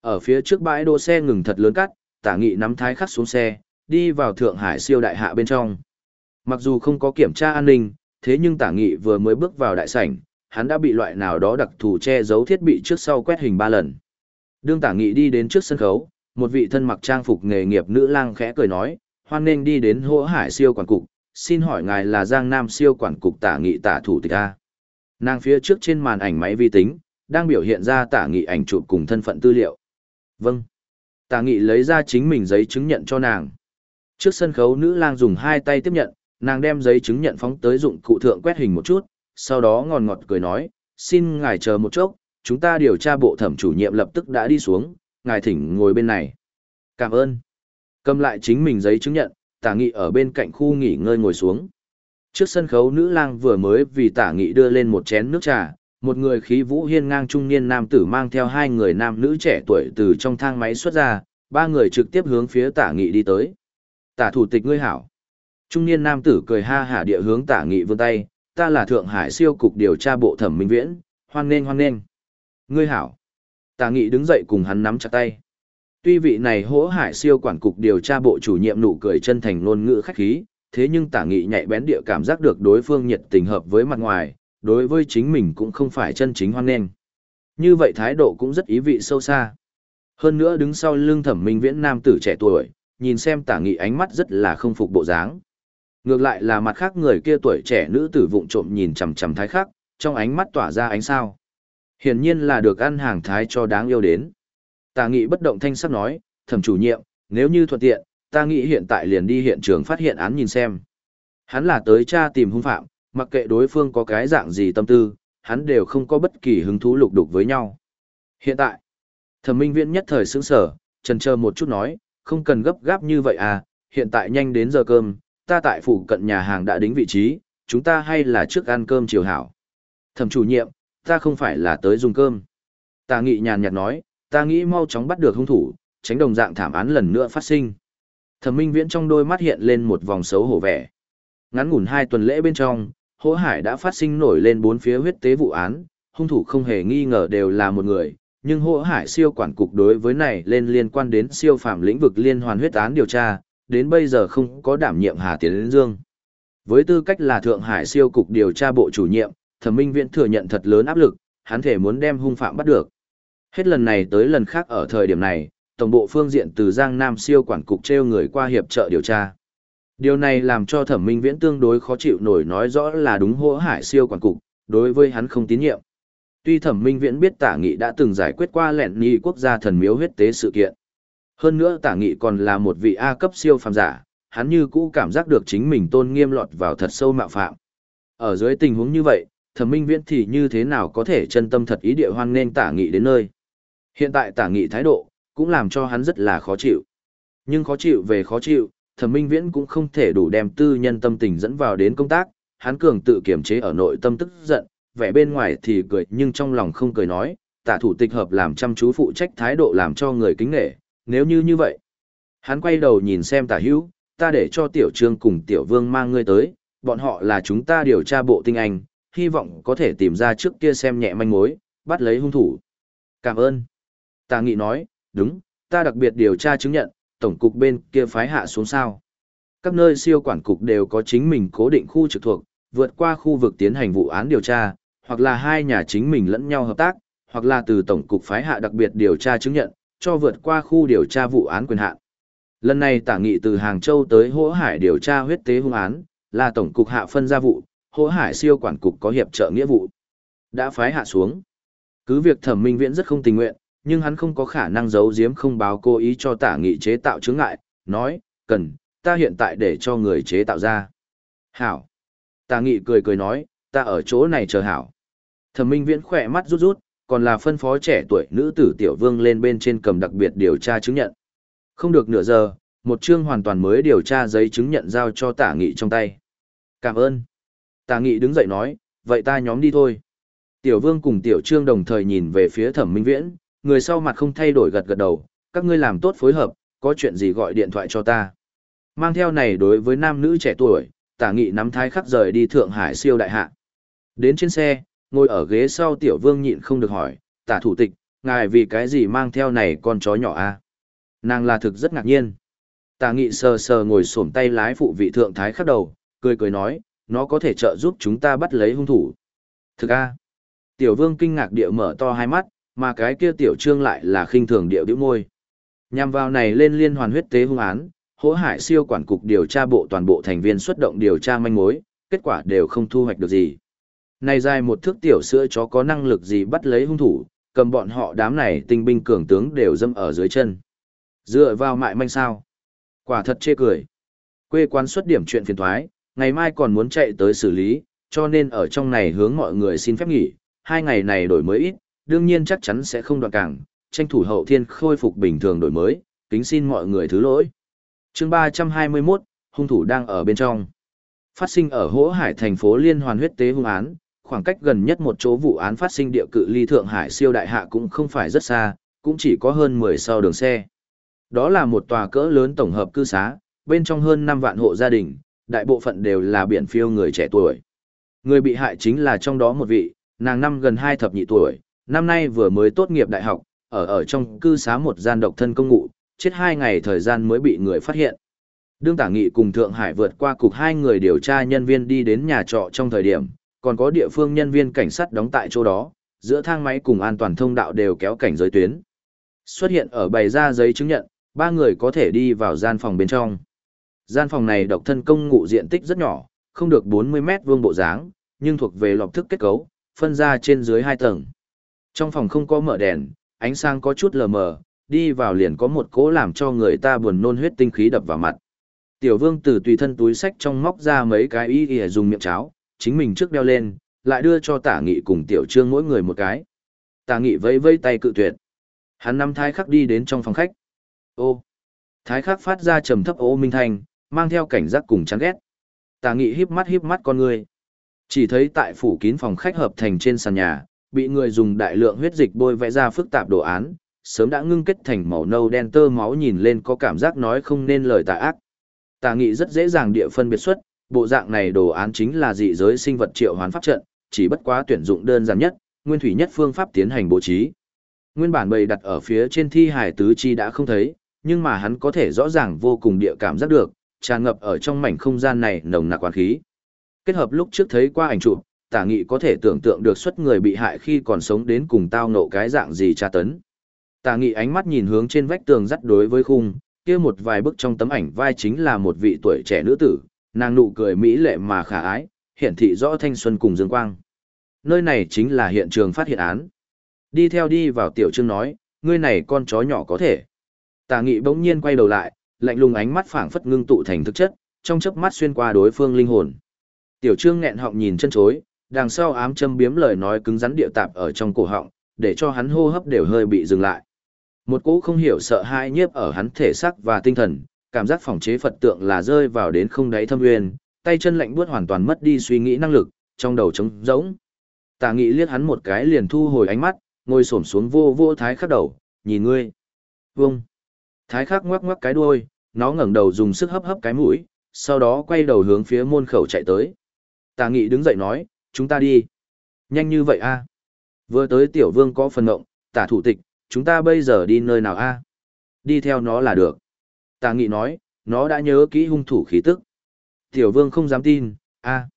Ở phía trước bãi đỗ xe ngừng thật lớn cắt, tả nghị nắm thái khắc xuống xe, đi vào Thượng Hải siêu đại hạ bên trong. Mặc dù không có kiểm tra an ninh, thế nhưng tả nghị vừa mới bước vào đại sảnh, hắn đã bị loại nào đó đặc thù che giấu thiết bị trước sau quét hình ba lần. Đương tả nghị đi đến trước sân khấu, một vị thân mặc trang phục nghề nghiệp nữ lang khẽ cười nói, hoan nên đi đến hỗ hải siêu quản cục, xin hỏi ngài là Giang Nam siêu quản cục tả nghị tả thủ tịch A. Nàng phía trước trên màn ảnh máy vi tính, đang biểu hiện ra tả nghị ảnh chụp cùng thân phận tư liệu. Vâng. Tả nghị lấy ra chính mình giấy chứng nhận cho nàng. Trước sân khấu nữ lang dùng hai tay tiếp nhận, nàng đem giấy chứng nhận phóng tới dụng cụ thượng quét hình một chút, sau đó ngọt ngọt cười nói, xin ngài chờ một chốc, chúng ta điều tra bộ thẩm chủ nhiệm lập tức đã đi xuống, ngài thỉnh ngồi bên này. Cảm ơn. Cầm lại chính mình giấy chứng nhận, tả nghị ở bên cạnh khu nghỉ ngơi ngồi xuống. Trước sân khấu nữ lang vừa mới vì tả nghị đưa lên một chén nước trà, một người khí vũ hiên ngang trung niên nam tử mang theo hai người nam nữ trẻ tuổi từ trong thang máy xuất ra, ba người trực tiếp hướng phía tả nghị đi tới. Tả thủ tịch ngươi hảo. Trung niên nam tử cười ha hả địa hướng tả nghị vươn tay, ta là Thượng Hải siêu cục điều tra bộ thẩm minh viễn, hoan nghênh hoan nghênh. Ngươi hảo. Tà nghị đứng dậy cùng hắn nắm chặt tay. Tuy vị này hỗ hải siêu quản cục điều tra bộ chủ nhiệm nụ cười chân thành ngôn ngữ khách khí, thế nhưng tả nghị nhạy bén địa cảm giác được đối phương nhiệt tình hợp với mặt ngoài, đối với chính mình cũng không phải chân chính hoan nghênh. Như vậy thái độ cũng rất ý vị sâu xa. Hơn nữa đứng sau lưng thẩm minh viễn nam tử trẻ tuổi, nhìn xem tả nghị ánh mắt rất là không phục bộ dáng. Ngược lại là mặt khác người kia tuổi trẻ nữ tử vụng trộm nhìn chằm chằm thái khắc, trong ánh mắt tỏa ra ánh sao. Hiển nhiên là được ăn hàng thái cho đáng yêu đến. Tả nghị bất động thanh sắc nói, thẩm chủ nhiệm, nếu như thuận tiện, ta nghĩ hiện tại liền đi hiện trường phát hiện án nhìn xem. Hắn là tới tra tìm hung phạm, mặc kệ đối phương có cái dạng gì tâm tư, hắn đều không có bất kỳ hứng thú lục đục với nhau. Hiện tại, thẩm minh viễn nhất thời sững sở, trần chờ một chút nói, không cần gấp gáp như vậy à, hiện tại nhanh đến giờ cơm, ta tại phủ cận nhà hàng đã đính vị trí, chúng ta hay là trước ăn cơm chiều hảo. Thẩm chủ nhiệm, ta không phải là tới dùng cơm. Tà nghị nhàn nhạt nói, ta nghĩ mau chóng bắt được hung thủ, tránh đồng dạng thảm án lần nữa phát sinh. Thẩm Minh Viễn trong đôi mắt hiện lên một vòng xấu hổ vẻ. Ngắn ngủn hai tuần lễ bên trong, Hỗ Hải đã phát sinh nổi lên bốn phía huyết tế vụ án, hung thủ không hề nghi ngờ đều là một người, nhưng Hỗ Hải siêu quản cục đối với này lên liên quan đến siêu phạm lĩnh vực liên hoàn huyết án điều tra, đến bây giờ không có đảm nhiệm Hà Tiến Liên Dương. Với tư cách là Thượng Hải siêu cục điều tra bộ chủ nhiệm, Thẩm Minh Viễn thừa nhận thật lớn áp lực, hắn thể muốn đem hung phạm bắt được. Hết lần này tới lần khác ở thời điểm này, tổng bộ phương diện từ Giang Nam siêu quản cục treo người qua hiệp trợ điều tra. Điều này làm cho thẩm minh viễn tương đối khó chịu nổi nói rõ là đúng hỗ hải siêu quản cục, đối với hắn không tín nhiệm. Tuy thẩm minh viễn biết tả nghị đã từng giải quyết qua lẹn nghi quốc gia thần miếu huyết tế sự kiện. Hơn nữa tả nghị còn là một vị A cấp siêu phàm giả, hắn như cũ cảm giác được chính mình tôn nghiêm lọt vào thật sâu mạo phạm. Ở dưới tình huống như vậy, thẩm minh viễn thì như thế nào có thể chân tâm thật ý địa hoan nên tả nghị đến nơi. Hiện tại tả nghị thái độ, cũng làm cho hắn rất là khó chịu. Nhưng khó chịu về khó chịu, thẩm minh viễn cũng không thể đủ đem tư nhân tâm tình dẫn vào đến công tác, hắn cường tự kiềm chế ở nội tâm tức giận, vẻ bên ngoài thì cười nhưng trong lòng không cười nói, tả thủ tịch hợp làm chăm chú phụ trách thái độ làm cho người kính nghệ, nếu như như vậy. Hắn quay đầu nhìn xem tả hữu, ta để cho tiểu trương cùng tiểu vương mang ngươi tới, bọn họ là chúng ta điều tra bộ tinh anh, hy vọng có thể tìm ra trước kia xem nhẹ manh mối, bắt lấy hung thủ. Cảm ơn. Tà nghị nói, đúng, ta đặc biệt điều tra chứng nhận, tổng cục bên kia phái hạ xuống sao. Các nơi siêu quản cục đều có chính mình cố định khu trực thuộc, vượt qua khu vực tiến hành vụ án điều tra, hoặc là hai nhà chính mình lẫn nhau hợp tác, hoặc là từ tổng cục phái hạ đặc biệt điều tra chứng nhận, cho vượt qua khu điều tra vụ án quyền hạn. Lần này tả nghị từ Hàng Châu tới Hỗ Hải điều tra huyết tế hung án, là tổng cục hạ phân ra vụ, Hỗ Hải siêu quản cục có hiệp trợ nghĩa vụ. Đã phái hạ xuống. Cứ việc thẩm minh viễn rất không tình nguyện, nhưng hắn không có khả năng giấu giếm không báo cố ý cho tả nghị chế tạo chướng ngại, nói, cần, ta hiện tại để cho người chế tạo ra. Hảo. Tả nghị cười cười nói, ta ở chỗ này chờ hảo. Thẩm minh viễn khỏe mắt rút rút, còn là phân phó trẻ tuổi nữ tử tiểu vương lên bên trên cầm đặc biệt điều tra chứng nhận. Không được nửa giờ, một chương hoàn toàn mới điều tra giấy chứng nhận giao cho tả nghị trong tay. Cảm ơn. Tà nghị đứng dậy nói, vậy ta nhóm đi thôi. Tiểu vương cùng tiểu trương đồng thời nhìn về phía thẩm minh viễn, người sau mặt không thay đổi gật gật đầu, các ngươi làm tốt phối hợp, có chuyện gì gọi điện thoại cho ta. Mang theo này đối với nam nữ trẻ tuổi, tả nghị nắm thái khắc rời đi Thượng Hải siêu đại hạ. Đến trên xe, ngồi ở ghế sau tiểu vương nhịn không được hỏi, tả thủ tịch, ngài vì cái gì mang theo này con chó nhỏ a? À? Nàng là thực rất ngạc nhiên. Tả nghị sờ sờ ngồi xổm tay lái phụ vị thượng thái khắc đầu, cười cười nói, nó có thể trợ giúp chúng ta bắt lấy hung thủ. Thực a. Tiểu vương kinh ngạc địa mở to hai mắt, mà cái kia tiểu trương lại là khinh thường địa điệu môi. Nhằm vào này lên liên hoàn huyết tế hung án, hỗ hải siêu quản cục điều tra bộ toàn bộ thành viên xuất động điều tra manh mối, kết quả đều không thu hoạch được gì. Này dài một thước tiểu sữa chó có năng lực gì bắt lấy hung thủ, cầm bọn họ đám này tinh binh cường tướng đều dâm ở dưới chân. Dựa vào mại manh sao. Quả thật chê cười. Quê quán xuất điểm chuyện phiền thoái, ngày mai còn muốn chạy tới xử lý, cho nên ở trong này hướng mọi người xin phép nghỉ, hai ngày này đổi mới ít, đương nhiên chắc chắn sẽ không đoạn cảng, tranh thủ hậu thiên khôi phục bình thường đổi mới, kính xin mọi người thứ lỗi. chương 321, hung thủ đang ở bên trong. Phát sinh ở Hỗ Hải thành phố liên hoàn huyết tế hung án, khoảng cách gần nhất một chỗ vụ án phát sinh địa cự ly Thượng Hải siêu đại hạ cũng không phải rất xa, cũng chỉ có hơn 10 sau đường xe. Đó là một tòa cỡ lớn tổng hợp cư xá, bên trong hơn 5 vạn hộ gia đình, đại bộ phận đều là biển phiêu người trẻ tuổi. Người bị hại chính là trong đó một vị, nàng năm gần hai thập nhị tuổi, năm nay vừa mới tốt nghiệp đại học, ở ở trong cư xá một gian độc thân công ngụ, chết hai ngày thời gian mới bị người phát hiện. Đương Tả Nghị cùng Thượng Hải vượt qua cục hai người điều tra nhân viên đi đến nhà trọ trong thời điểm, còn có địa phương nhân viên cảnh sát đóng tại chỗ đó, giữa thang máy cùng an toàn thông đạo đều kéo cảnh giới tuyến. Xuất hiện ở bày ra giấy chứng nhận, ba người có thể đi vào gian phòng bên trong. Gian phòng này độc thân công ngụ diện tích rất nhỏ, không được 40 mét vuông bộ dáng, nhưng thuộc về lọc thức kết cấu, phân ra trên dưới hai tầng. Trong phòng không có mở đèn, ánh sáng có chút lờ mờ, đi vào liền có một cỗ làm cho người ta buồn nôn huyết tinh khí đập vào mặt. Tiểu vương từ tùy thân túi sách trong móc ra mấy cái y y dùng miệng cháo, chính mình trước đeo lên, lại đưa cho tả nghị cùng tiểu trương mỗi người một cái. Tả nghị vẫy vẫy tay cự tuyệt. Hắn năm thái khắc đi đến trong phòng khách. Ô! Thái khắc phát ra trầm thấp ô minh thanh, mang theo cảnh giác cùng chán ghét. Tà nghị híp mắt híp mắt con người. Chỉ thấy tại phủ kín phòng khách hợp thành trên sàn nhà, bị người dùng đại lượng huyết dịch bôi vẽ ra phức tạp đồ án, sớm đã ngưng kết thành màu nâu đen tơ máu nhìn lên có cảm giác nói không nên lời tà ác. Tà nghị rất dễ dàng địa phân biệt xuất, bộ dạng này đồ án chính là dị giới sinh vật triệu hoán pháp trận, chỉ bất quá tuyển dụng đơn giản nhất, nguyên thủy nhất phương pháp tiến hành bố trí. Nguyên bản bày đặt ở phía trên thi hải tứ chi đã không thấy, nhưng mà hắn có thể rõ ràng vô cùng địa cảm giác được, tràn ngập ở trong mảnh không gian này nồng nặc quán khí. Kết hợp lúc trước thấy qua ảnh chụp, tả nghị có thể tưởng tượng được xuất người bị hại khi còn sống đến cùng tao nộ cái dạng gì tra tấn. Tả nghị ánh mắt nhìn hướng trên vách tường dắt đối với khung, kia một vài bức trong tấm ảnh vai chính là một vị tuổi trẻ nữ tử, nàng nụ cười mỹ lệ mà khả ái, hiển thị rõ thanh xuân cùng dương quang. Nơi này chính là hiện trường phát hiện án. Đi theo đi vào tiểu trương nói, ngươi này con chó nhỏ có thể. Tả nghị bỗng nhiên quay đầu lại, lạnh lùng ánh mắt phảng phất ngưng tụ thành thực chất, trong chớp mắt xuyên qua đối phương linh hồn. Tiểu trương nghẹn họng nhìn chân chối, đằng sau ám châm biếm lời nói cứng rắn địa tạp ở trong cổ họng, để cho hắn hô hấp đều hơi bị dừng lại. Một cỗ không hiểu sợ hãi nhiếp ở hắn thể xác và tinh thần, cảm giác phòng chế Phật tượng là rơi vào đến không đáy thâm nguyên, tay chân lạnh buốt hoàn toàn mất đi suy nghĩ năng lực, trong đầu trống rỗng. Tả Nghị liếc hắn một cái liền thu hồi ánh mắt, ngồi xổm xuống vô vô thái khắc đầu, nhìn ngươi. Vâng. Thái khắc ngoắc ngoắc cái đuôi, nó ngẩng đầu dùng sức hấp hấp cái mũi, sau đó quay đầu hướng phía môn khẩu chạy tới. Tả Nghị đứng dậy nói, chúng ta đi. Nhanh như vậy a Vừa tới tiểu vương có phần ngộng, tả thủ tịch, chúng ta bây giờ đi nơi nào a Đi theo nó là được. Tả Nghị nói, nó đã nhớ kỹ hung thủ khí tức. Tiểu vương không dám tin, a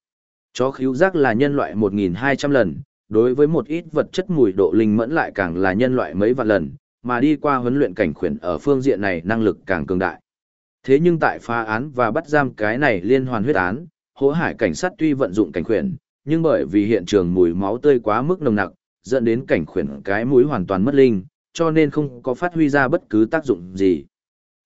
Chó khíu giác là nhân loại 1.200 lần, đối với một ít vật chất mùi độ linh mẫn lại càng là nhân loại mấy vạn lần, mà đi qua huấn luyện cảnh khuyển ở phương diện này năng lực càng cường đại. Thế nhưng tại phá án và bắt giam cái này liên hoàn huyết án, hỗ hải cảnh sát tuy vận dụng cảnh khuyển, nhưng bởi vì hiện trường mùi máu tươi quá mức nồng nặc, dẫn đến cảnh khuyển cái mũi hoàn toàn mất linh, cho nên không có phát huy ra bất cứ tác dụng gì.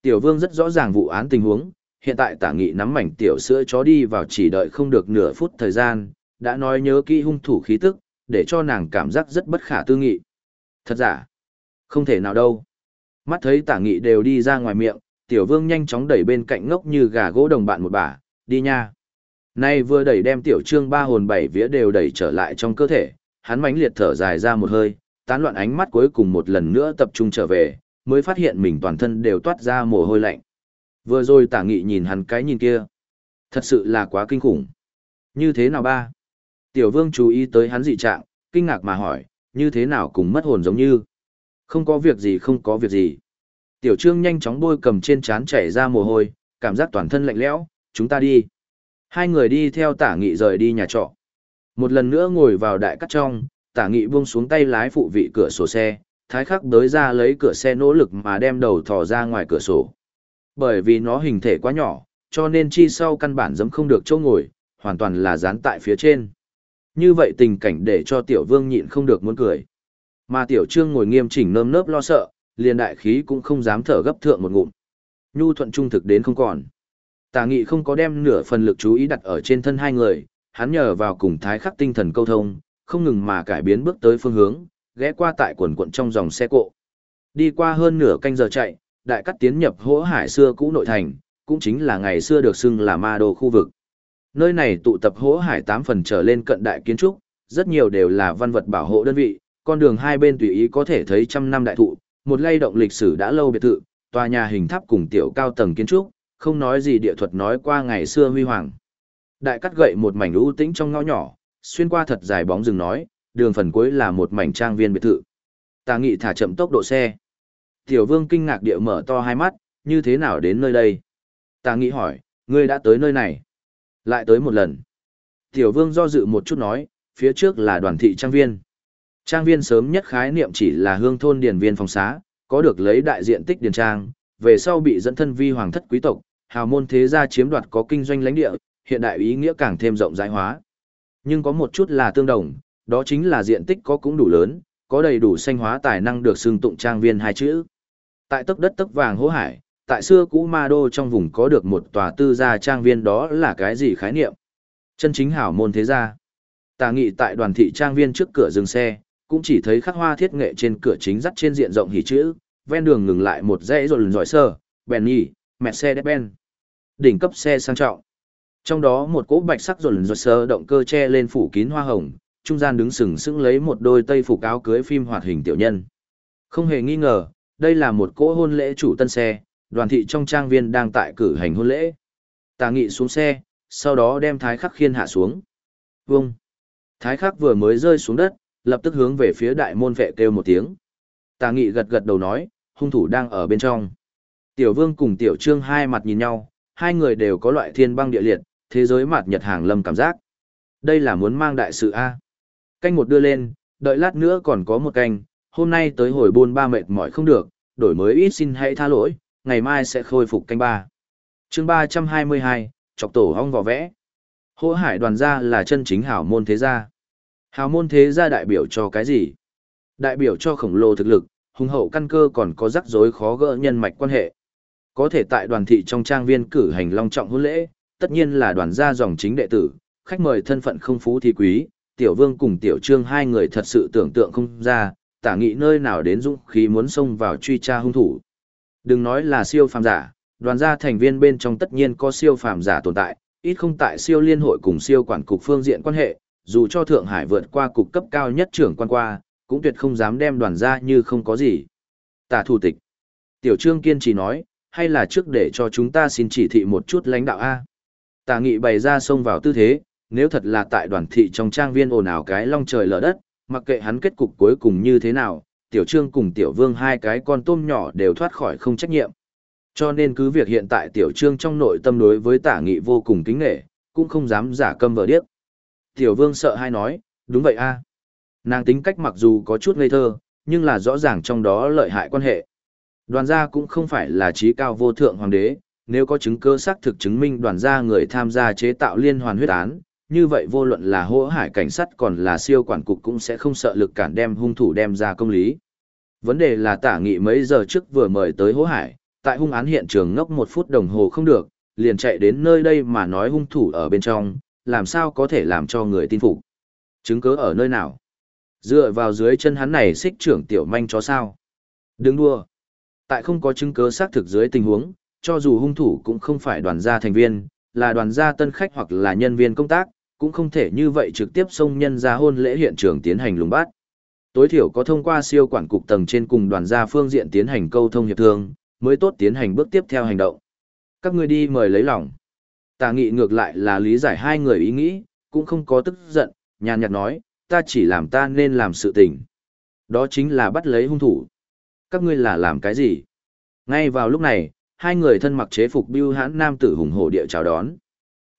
Tiểu vương rất rõ ràng vụ án tình huống, hiện tại tả nghị nắm mảnh tiểu sữa chó đi vào chỉ đợi không được nửa phút thời gian, đã nói nhớ kỹ hung thủ khí tức, để cho nàng cảm giác rất bất khả tư nghị. Thật giả, không thể nào đâu. Mắt thấy tả nghị đều đi ra ngoài miệng, tiểu vương nhanh chóng đẩy bên cạnh ngốc như gà gỗ đồng bạn một bà, đi nha. Nay vừa đẩy đem tiểu trương ba hồn bảy vía đều đẩy trở lại trong cơ thể, hắn mãnh liệt thở dài ra một hơi, tán loạn ánh mắt cuối cùng một lần nữa tập trung trở về, mới phát hiện mình toàn thân đều toát ra mồ hôi lạnh. Vừa rồi tả nghị nhìn hắn cái nhìn kia. Thật sự là quá kinh khủng. Như thế nào ba? Tiểu vương chú ý tới hắn dị trạng, kinh ngạc mà hỏi, như thế nào cùng mất hồn giống như. Không có việc gì không có việc gì. Tiểu trương nhanh chóng bôi cầm trên trán chảy ra mồ hôi, cảm giác toàn thân lạnh lẽo, chúng ta đi. Hai người đi theo tả nghị rời đi nhà trọ. Một lần nữa ngồi vào đại cắt trong, tả nghị buông xuống tay lái phụ vị cửa sổ xe, thái khắc đới ra lấy cửa xe nỗ lực mà đem đầu thò ra ngoài cửa sổ. Bởi vì nó hình thể quá nhỏ, cho nên chi sau căn bản dấm không được chỗ ngồi, hoàn toàn là dán tại phía trên. Như vậy tình cảnh để cho tiểu vương nhịn không được muốn cười. Mà tiểu trương ngồi nghiêm chỉnh nơm nớp lo sợ, liền đại khí cũng không dám thở gấp thượng một ngụm. Nhu thuận trung thực đến không còn. Tà nghị không có đem nửa phần lực chú ý đặt ở trên thân hai người, hắn nhờ vào cùng thái khắc tinh thần câu thông, không ngừng mà cải biến bước tới phương hướng, ghé qua tại quần quận trong dòng xe cộ. Đi qua hơn nửa canh giờ chạy, đại cắt tiến nhập hỗ hải xưa cũ nội thành, cũng chính là ngày xưa được xưng là ma đô khu vực. Nơi này tụ tập hỗ hải tám phần trở lên cận đại kiến trúc, rất nhiều đều là văn vật bảo hộ đơn vị, con đường hai bên tùy ý có thể thấy trăm năm đại thụ, một lay động lịch sử đã lâu biệt thự, tòa nhà hình tháp cùng tiểu cao tầng kiến trúc, Không nói gì địa thuật nói qua ngày xưa huy hoàng. Đại cắt gậy một mảnh ưu tĩnh trong ngõ nhỏ, xuyên qua thật dài bóng rừng nói, đường phần cuối là một mảnh trang viên biệt thự. Tà nghị thả chậm tốc độ xe. Tiểu vương kinh ngạc địa mở to hai mắt, như thế nào đến nơi đây? Tà nghị hỏi, ngươi đã tới nơi này. Lại tới một lần. Tiểu vương do dự một chút nói, phía trước là đoàn thị trang viên. Trang viên sớm nhất khái niệm chỉ là hương thôn điền viên phòng xá, có được lấy đại diện tích điền trang, về sau bị dẫn thân vi hoàng thất quý tộc, hào môn thế gia chiếm đoạt có kinh doanh lãnh địa, hiện đại ý nghĩa càng thêm rộng rãi hóa. Nhưng có một chút là tương đồng, đó chính là diện tích có cũng đủ lớn, có đầy đủ xanh hóa tài năng được xưng tụng trang viên hai chữ. Tại tấc đất tấc vàng hố hải, tại xưa cũ ma đô trong vùng có được một tòa tư gia trang viên đó là cái gì khái niệm? Chân chính hảo môn thế gia. Tà nghị tại đoàn thị trang viên trước cửa dừng xe, cũng chỉ thấy khắc hoa thiết nghệ trên cửa chính dắt trên diện rộng hỉ chữ, ven đường ngừng lại một dãy rồi giỏi sơ, Benny, Mercedes-Benz. Đỉnh cấp xe sang trọng. Trong đó một cỗ bạch sắc rồi giỏi sơ động cơ che lên phủ kín hoa hồng, trung gian đứng sừng sững lấy một đôi tây phục áo cưới phim hoạt hình tiểu nhân. Không hề nghi ngờ, đây là một cỗ hôn lễ chủ tân xe, đoàn thị trong trang viên đang tại cử hành hôn lễ. Tà nghị xuống xe, sau đó đem thái khắc khiên hạ xuống. Vông! Thái khắc vừa mới rơi xuống đất, lập tức hướng về phía đại môn vệ kêu một tiếng. Tà nghị gật gật đầu nói, hung thủ đang ở bên trong. Tiểu vương cùng tiểu trương hai mặt nhìn nhau, hai người đều có loại thiên băng địa liệt, thế giới mặt nhật hàng lâm cảm giác. Đây là muốn mang đại sự A. Canh một đưa lên, đợi lát nữa còn có một canh, hôm nay tới hồi buôn ba mệt mỏi không được, đổi mới ít xin hãy tha lỗi, ngày mai sẽ khôi phục canh ba. chương ba trăm hai mươi hai, chọc tổ hong vỏ vẽ. Hỗ hải đoàn gia là chân chính hảo môn thế gia. Hào môn thế gia đại biểu cho cái gì? Đại biểu cho khổng lồ thực lực, hùng hậu căn cơ còn có rắc rối khó gỡ nhân mạch quan hệ. Có thể tại đoàn thị trong trang viên cử hành long trọng hôn lễ, tất nhiên là đoàn gia dòng chính đệ tử, khách mời thân phận không phú thì quý, tiểu vương cùng tiểu trương hai người thật sự tưởng tượng không ra, tả nghị nơi nào đến dũng khí muốn xông vào truy tra hung thủ. Đừng nói là siêu phàm giả, đoàn gia thành viên bên trong tất nhiên có siêu phàm giả tồn tại, ít không tại siêu liên hội cùng siêu quản cục phương diện quan hệ, dù cho Thượng Hải vượt qua cục cấp cao nhất trưởng quan qua, cũng tuyệt không dám đem đoàn gia như không có gì. Tả thủ tịch. Tiểu Trương kiên trì nói, hay là trước để cho chúng ta xin chỉ thị một chút lãnh đạo A. Tả nghị bày ra xông vào tư thế, nếu thật là tại đoàn thị trong trang viên ồn ào cái long trời lở đất, mặc kệ hắn kết cục cuối cùng như thế nào, tiểu trương cùng tiểu vương hai cái con tôm nhỏ đều thoát khỏi không trách nhiệm. Cho nên cứ việc hiện tại tiểu trương trong nội tâm đối với tả nghị vô cùng kính nghệ, cũng không dám giả câm vờ điếc. Tiểu vương sợ hai nói, đúng vậy a Nàng tính cách mặc dù có chút ngây thơ, nhưng là rõ ràng trong đó lợi hại quan hệ. Đoàn gia cũng không phải là trí cao vô thượng hoàng đế, nếu có chứng cơ xác thực chứng minh đoàn gia người tham gia chế tạo liên hoàn huyết án, như vậy vô luận là hỗ hải cảnh sát còn là siêu quản cục cũng sẽ không sợ lực cản đem hung thủ đem ra công lý. Vấn đề là tả nghị mấy giờ trước vừa mời tới hỗ hải, tại hung án hiện trường ngốc một phút đồng hồ không được, liền chạy đến nơi đây mà nói hung thủ ở bên trong, làm sao có thể làm cho người tin phục. Chứng cứ ở nơi nào? Dựa vào dưới chân hắn này xích trưởng tiểu manh chó sao? Đừng đua. Tại không có chứng cứ xác thực dưới tình huống, cho dù hung thủ cũng không phải đoàn gia thành viên, là đoàn gia tân khách hoặc là nhân viên công tác, cũng không thể như vậy trực tiếp xông nhân ra hôn lễ hiện trường tiến hành lùng bắt. Tối thiểu có thông qua siêu quản cục tầng trên cùng đoàn gia phương diện tiến hành câu thông hiệp thương, mới tốt tiến hành bước tiếp theo hành động. Các ngươi đi mời lấy lòng. Tà nghị ngược lại là lý giải hai người ý nghĩ, cũng không có tức giận, nhàn nhạt nói, ta chỉ làm ta nên làm sự tình. Đó chính là bắt lấy hung thủ. Các ngươi là làm cái gì? Ngay vào lúc này, hai người thân mặc chế phục bưu hãn nam tử hùng hổ địa chào đón.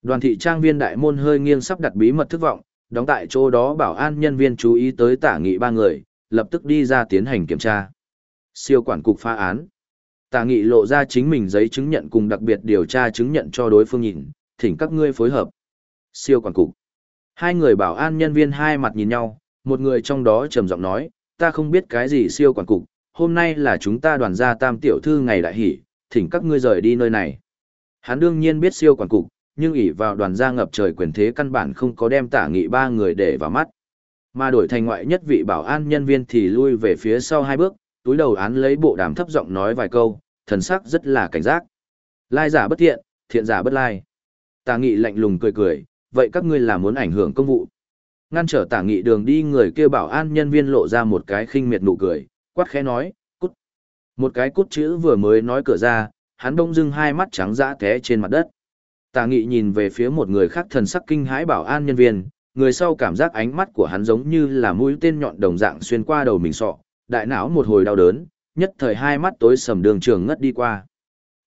Đoàn thị trang viên đại môn hơi nghiêng sắp đặt bí mật thức vọng, đóng tại chỗ đó bảo an nhân viên chú ý tới tả nghị ba người, lập tức đi ra tiến hành kiểm tra. Siêu quản cục phá án. Tả nghị lộ ra chính mình giấy chứng nhận cùng đặc biệt điều tra chứng nhận cho đối phương nhìn, thỉnh các ngươi phối hợp. Siêu quản cục. Hai người bảo an nhân viên hai mặt nhìn nhau, một người trong đó trầm giọng nói, ta không biết cái gì siêu quản cục, hôm nay là chúng ta đoàn gia tam tiểu thư ngày đại hỷ, thỉnh các ngươi rời đi nơi này. Hắn đương nhiên biết siêu quản cục, nhưng ỷ vào đoàn gia ngập trời quyền thế căn bản không có đem tả nghị ba người để vào mắt. Mà đổi thành ngoại nhất vị bảo an nhân viên thì lui về phía sau hai bước, túi đầu án lấy bộ đàm thấp giọng nói vài câu, thần sắc rất là cảnh giác. Lai giả bất thiện, thiện giả bất lai. Tả nghị lạnh lùng cười cười, vậy các ngươi là muốn ảnh hưởng công vụ. Ngăn trở tả nghị đường đi người kêu bảo an nhân viên lộ ra một cái khinh miệt nụ cười, quát khẽ nói, cút. Một cái cút chữ vừa mới nói cửa ra, hắn đông dưng hai mắt trắng dã té trên mặt đất. Tả nghị nhìn về phía một người khác thần sắc kinh hãi bảo an nhân viên, người sau cảm giác ánh mắt của hắn giống như là mũi tên nhọn đồng dạng xuyên qua đầu mình sọ, đại não một hồi đau đớn, nhất thời hai mắt tối sầm đường trường ngất đi qua.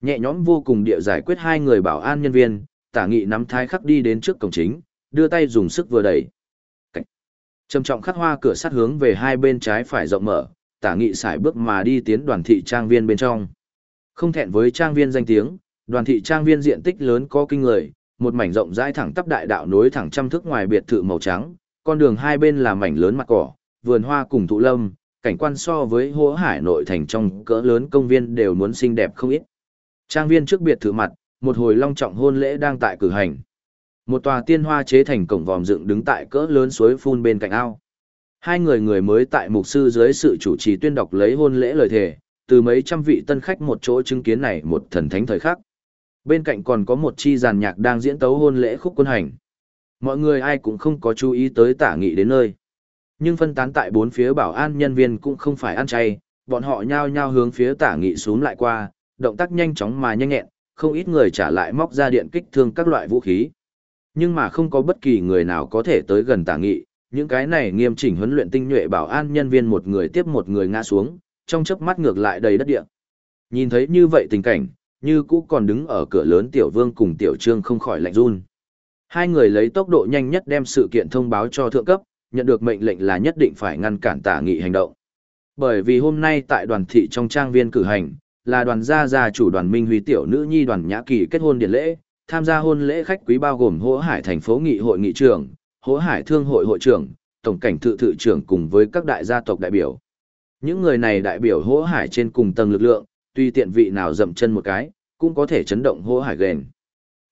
Nhẹ nhõm vô cùng địa giải quyết hai người bảo an nhân viên, tả nghị nắm thái khắc đi đến trước cổng chính, đưa tay dùng sức vừa đẩy. Cách. Trầm trọng khắc hoa cửa sắt hướng về hai bên trái phải rộng mở, tả nghị xài bước mà đi tiến đoàn thị trang viên bên trong. Không thẹn với trang viên danh tiếng, đoàn thị trang viên diện tích lớn có kinh người, một mảnh rộng rãi thẳng tắp đại đạo nối thẳng trăm thước ngoài biệt thự màu trắng, con đường hai bên là mảnh lớn mặt cỏ, vườn hoa cùng thụ lâm, cảnh quan so với hố hải nội thành trong cỡ lớn công viên đều muốn xinh đẹp không ít. Trang viên trước biệt thự mặt, một hồi long trọng hôn lễ đang tại cử hành. Một tòa tiên hoa chế thành cổng vòm dựng đứng tại cỡ lớn suối phun bên cạnh ao. Hai người người mới tại mục sư dưới sự chủ trì tuyên đọc lấy hôn lễ lời thề, từ mấy trăm vị tân khách một chỗ chứng kiến này một thần thánh thời khắc. Bên cạnh còn có một chi giàn nhạc đang diễn tấu hôn lễ khúc quân hành. Mọi người ai cũng không có chú ý tới tả nghị đến nơi. Nhưng phân tán tại bốn phía bảo an nhân viên cũng không phải ăn chay, bọn họ nhao nhao hướng phía tả nghị xuống lại qua, động tác nhanh chóng mà nhanh nhẹn, không ít người trả lại móc ra điện kích thương các loại vũ khí. Nhưng mà không có bất kỳ người nào có thể tới gần tả nghị, những cái này nghiêm chỉnh huấn luyện tinh nhuệ bảo an nhân viên một người tiếp một người ngã xuống, trong chớp mắt ngược lại đầy đất địa. Nhìn thấy như vậy tình cảnh, như cũ còn đứng ở cửa lớn tiểu vương cùng tiểu trương không khỏi lạnh run. Hai người lấy tốc độ nhanh nhất đem sự kiện thông báo cho thượng cấp, nhận được mệnh lệnh là nhất định phải ngăn cản tả nghị hành động. Bởi vì hôm nay tại đoàn thị trong trang viên cử hành, là đoàn gia gia chủ đoàn Minh Huy tiểu nữ nhi đoàn Nhã Kỳ kết hôn điển lễ, tham gia hôn lễ khách quý bao gồm Hỗ Hải thành phố nghị hội nghị trưởng, Hỗ Hải thương hội hội trưởng, tổng cảnh thự thự trưởng cùng với các đại gia tộc đại biểu. Những người này đại biểu Hỗ Hải trên cùng tầng lực lượng, tuy tiện vị nào dậm chân một cái, cũng có thể chấn động Hỗ Hải gền.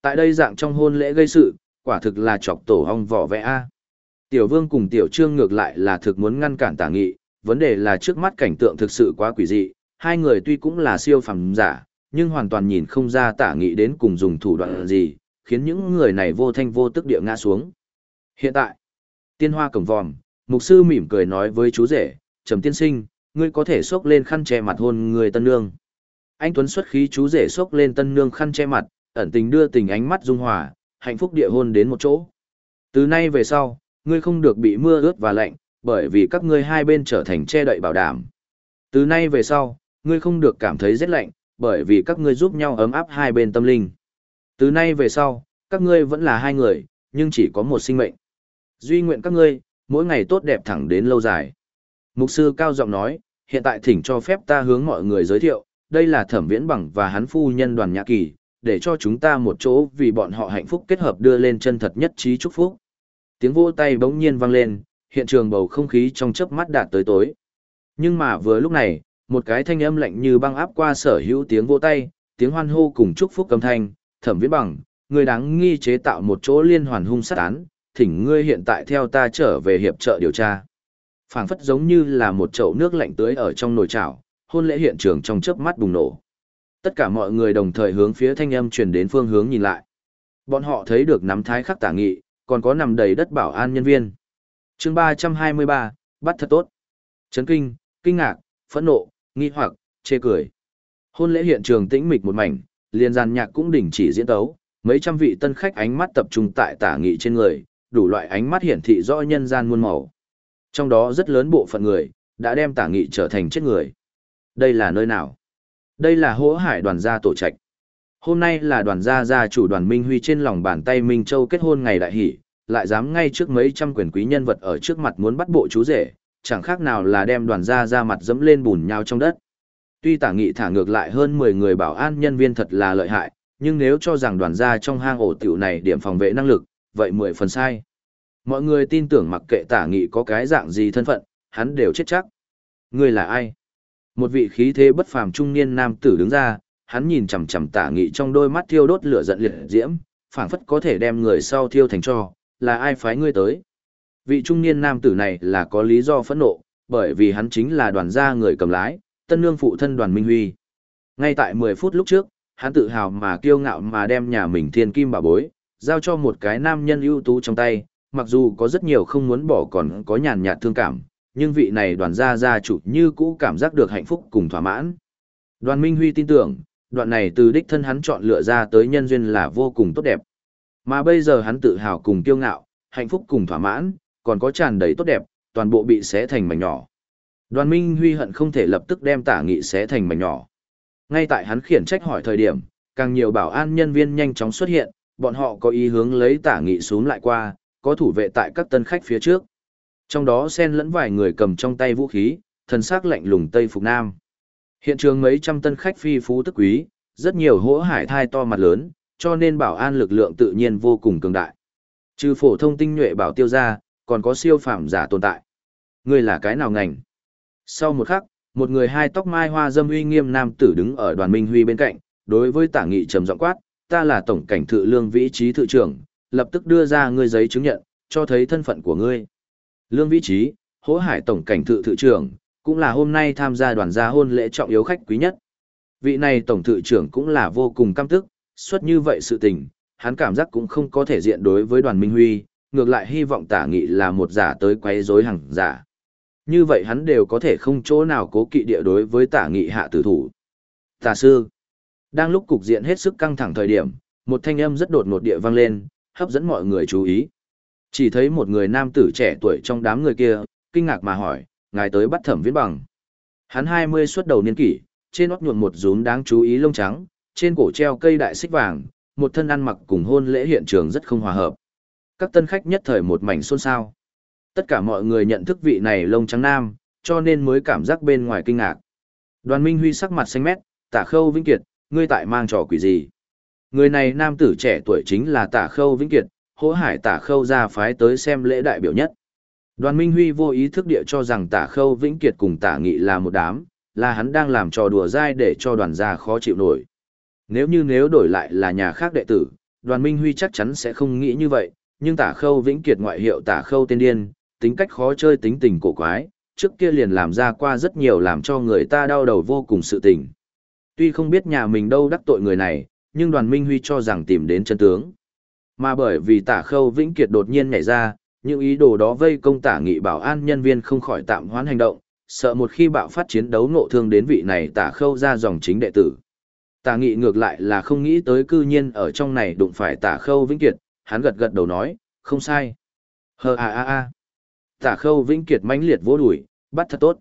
Tại đây dạng trong hôn lễ gây sự, quả thực là chọc tổ ong vỏ vẽ a. Tiểu Vương cùng Tiểu Trương ngược lại là thực muốn ngăn cản Tả Nghị, vấn đề là trước mắt cảnh tượng thực sự quá quỷ dị, hai người tuy cũng là siêu phẩm giả, nhưng hoàn toàn nhìn không ra Tả Nghị đến cùng dùng thủ đoạn gì, khiến những người này vô thanh vô tức địa ngã xuống. Hiện tại, tiên hoa cổng vòm, mục sư mỉm cười nói với chú rể, trầm tiên sinh, ngươi có thể xốc lên khăn che mặt hôn người tân nương. Anh Tuấn xuất khí chú rể xốc lên tân nương khăn che mặt, ẩn tình đưa tình ánh mắt dung hòa, hạnh phúc địa hôn đến một chỗ. Từ nay về sau, ngươi không được bị mưa ướt và lạnh, bởi vì các ngươi hai bên trở thành che đậy bảo đảm. Từ nay về sau, ngươi không được cảm thấy rét lạnh, bởi vì các ngươi giúp nhau ấm áp hai bên tâm linh. Từ nay về sau, các ngươi vẫn là hai người, nhưng chỉ có một sinh mệnh. Duy nguyện các ngươi, mỗi ngày tốt đẹp thẳng đến lâu dài. Mục sư cao giọng nói, hiện tại thỉnh cho phép ta hướng mọi người giới thiệu, đây là thẩm viễn bằng và hắn phu nhân đoàn nhã kỳ, để cho chúng ta một chỗ vì bọn họ hạnh phúc kết hợp đưa lên chân thật nhất trí chúc phúc. Tiếng vỗ tay bỗng nhiên vang lên, hiện trường bầu không khí trong chớp mắt đạt tới tối. Nhưng mà vừa lúc này, một cái thanh âm lạnh như băng áp qua sở hữu tiếng vỗ tay, tiếng hoan hô cùng chúc phúc âm thanh, thẩm viễn bằng, người đáng nghi chế tạo một chỗ liên hoàn hung sát án, thỉnh ngươi hiện tại theo ta trở về hiệp trợ điều tra. phảng phất giống như là một chậu nước lạnh tưới ở trong nồi chảo, hôn lễ hiện trường trong chớp mắt bùng nổ. Tất cả mọi người đồng thời hướng phía thanh âm truyền đến phương hướng nhìn lại. Bọn họ thấy được nắm thái khắc tả nghị, còn có nằm đầy đất bảo an nhân viên. chương 323, bắt thật tốt. Chấn kinh, kinh ngạc, phẫn nộ, nghi hoặc, chê cười. Hôn lễ hiện trường tĩnh mịch một mảnh, liền gian nhạc cũng đình chỉ diễn tấu, mấy trăm vị tân khách ánh mắt tập trung tại tả nghị trên người, đủ loại ánh mắt hiển thị rõ nhân gian muôn màu. Trong đó rất lớn bộ phận người, đã đem tả nghị trở thành chết người. Đây là nơi nào? Đây là hỗ hải đoàn gia tổ trạch. Hôm nay là đoàn gia gia chủ đoàn Minh Huy trên lòng bàn tay Minh Châu kết hôn ngày đại hỷ, lại dám ngay trước mấy trăm quyền quý nhân vật ở trước mặt muốn bắt bộ chú rể, chẳng khác nào là đem đoàn gia ra mặt dẫm lên bùn nhau trong đất. Tuy tả nghị thả ngược lại hơn 10 người bảo an nhân viên thật là lợi hại, nhưng nếu cho rằng đoàn gia trong hang ổ tiểu này điểm phòng vệ năng lực, vậy 10 phần sai. Mọi người tin tưởng mặc kệ tả nghị có cái dạng gì thân phận, hắn đều chết chắc. Người là ai? Một vị khí thế bất phàm trung niên nam tử đứng ra, hắn nhìn chằm chằm tả nghị trong đôi mắt thiêu đốt lửa giận liệt diễm, phảng phất có thể đem người sau thiêu thành cho, là ai phái ngươi tới? Vị trung niên nam tử này là có lý do phẫn nộ, bởi vì hắn chính là đoàn gia người cầm lái, tân nương phụ thân đoàn Minh Huy. Ngay tại 10 phút lúc trước, hắn tự hào mà kiêu ngạo mà đem nhà mình thiên kim bà bối, giao cho một cái nam nhân ưu tú trong tay, mặc dù có rất nhiều không muốn bỏ còn có nhàn nhạt thương cảm, nhưng vị này đoàn gia gia chủ như cũ cảm giác được hạnh phúc cùng thỏa mãn. Đoàn Minh Huy tin tưởng, đoạn này từ đích thân hắn chọn lựa ra tới nhân duyên là vô cùng tốt đẹp. Mà bây giờ hắn tự hào cùng kiêu ngạo, hạnh phúc cùng thỏa mãn, còn có tràn đầy tốt đẹp, toàn bộ bị xé thành mảnh nhỏ. Đoàn Minh Huy hận không thể lập tức đem tả nghị xé thành mảnh nhỏ. Ngay tại hắn khiển trách hỏi thời điểm, càng nhiều bảo an nhân viên nhanh chóng xuất hiện, bọn họ có ý hướng lấy tả nghị xuống lại qua, có thủ vệ tại các tân khách phía trước. Trong đó xen lẫn vài người cầm trong tay vũ khí, thần sắc lạnh lùng Tây Phục Nam. Hiện trường mấy trăm tân khách phi phú tức quý, rất nhiều hỗ hải thai to mặt lớn, cho nên bảo an lực lượng tự nhiên vô cùng cường đại. Trừ phổ thông tinh nhuệ bảo tiêu ra, còn có siêu phẩm giả tồn tại. Ngươi là cái nào ngành? Sau một khắc, một người hai tóc mai hoa dâm uy nghiêm nam tử đứng ở đoàn Minh Huy bên cạnh, đối với tả nghị trầm giọng quát, ta là tổng cảnh thự lương vĩ trí thự trưởng, lập tức đưa ra ngươi giấy chứng nhận, cho thấy thân phận của ngươi. Lương vĩ trí, hỗ hải tổng cảnh thự thự trưởng, cũng là hôm nay tham gia đoàn gia hôn lễ trọng yếu khách quý nhất. Vị này tổng thự trưởng cũng là vô cùng cam tức, xuất như vậy sự tình, hắn cảm giác cũng không có thể diện đối với đoàn Minh Huy, ngược lại hy vọng tả nghị là một giả tới quấy rối hàng giả. Như vậy hắn đều có thể không chỗ nào cố kỵ địa đối với tả nghị hạ tử thủ. Tả sư. Đang lúc cục diện hết sức căng thẳng thời điểm, một thanh âm rất đột ngột địa vang lên, hấp dẫn mọi người chú ý. Chỉ thấy một người nam tử trẻ tuổi trong đám người kia, kinh ngạc mà hỏi, ngài tới bắt thẩm viễn bằng. Hắn 20 xuất đầu niên kỷ, trên óc nhuộm một rúm đáng chú ý lông trắng, trên cổ treo cây đại xích vàng, một thân ăn mặc cùng hôn lễ hiện trường rất không hòa hợp. Các tân khách nhất thời một mảnh xôn xao. Tất cả mọi người nhận thức vị này lông trắng nam, cho nên mới cảm giác bên ngoài kinh ngạc. Đoàn Minh Huy sắc mặt xanh mét, tả khâu vĩnh kiệt, ngươi tại mang trò quỷ gì? Người này nam tử trẻ tuổi chính là tả khâu vĩnh kiệt, hỗ hải tả khâu ra phái tới xem lễ đại biểu nhất. Đoàn Minh Huy vô ý thức địa cho rằng tả khâu vĩnh kiệt cùng tả nghị là một đám, là hắn đang làm trò đùa dai để cho đoàn gia khó chịu nổi. Nếu như nếu đổi lại là nhà khác đệ tử, đoàn Minh Huy chắc chắn sẽ không nghĩ như vậy, nhưng tả khâu vĩnh kiệt ngoại hiệu tả khâu tên điên, tính cách khó chơi tính tình cổ quái, trước kia liền làm ra qua rất nhiều làm cho người ta đau đầu vô cùng sự tình. Tuy không biết nhà mình đâu đắc tội người này, nhưng đoàn Minh Huy cho rằng tìm đến chân tướng. Mà bởi vì tả khâu vĩnh kiệt đột nhiên nhảy ra, những ý đồ đó vây công tả nghị bảo an nhân viên không khỏi tạm hoãn hành động, sợ một khi bạo phát chiến đấu nộ thương đến vị này tả khâu ra dòng chính đệ tử. Tả nghị ngược lại là không nghĩ tới cư nhiên ở trong này đụng phải tả khâu vĩnh kiệt, hắn gật gật đầu nói, không sai. Hờ à à à. Tả khâu vĩnh kiệt mãnh liệt vỗ đùi, bắt thật tốt.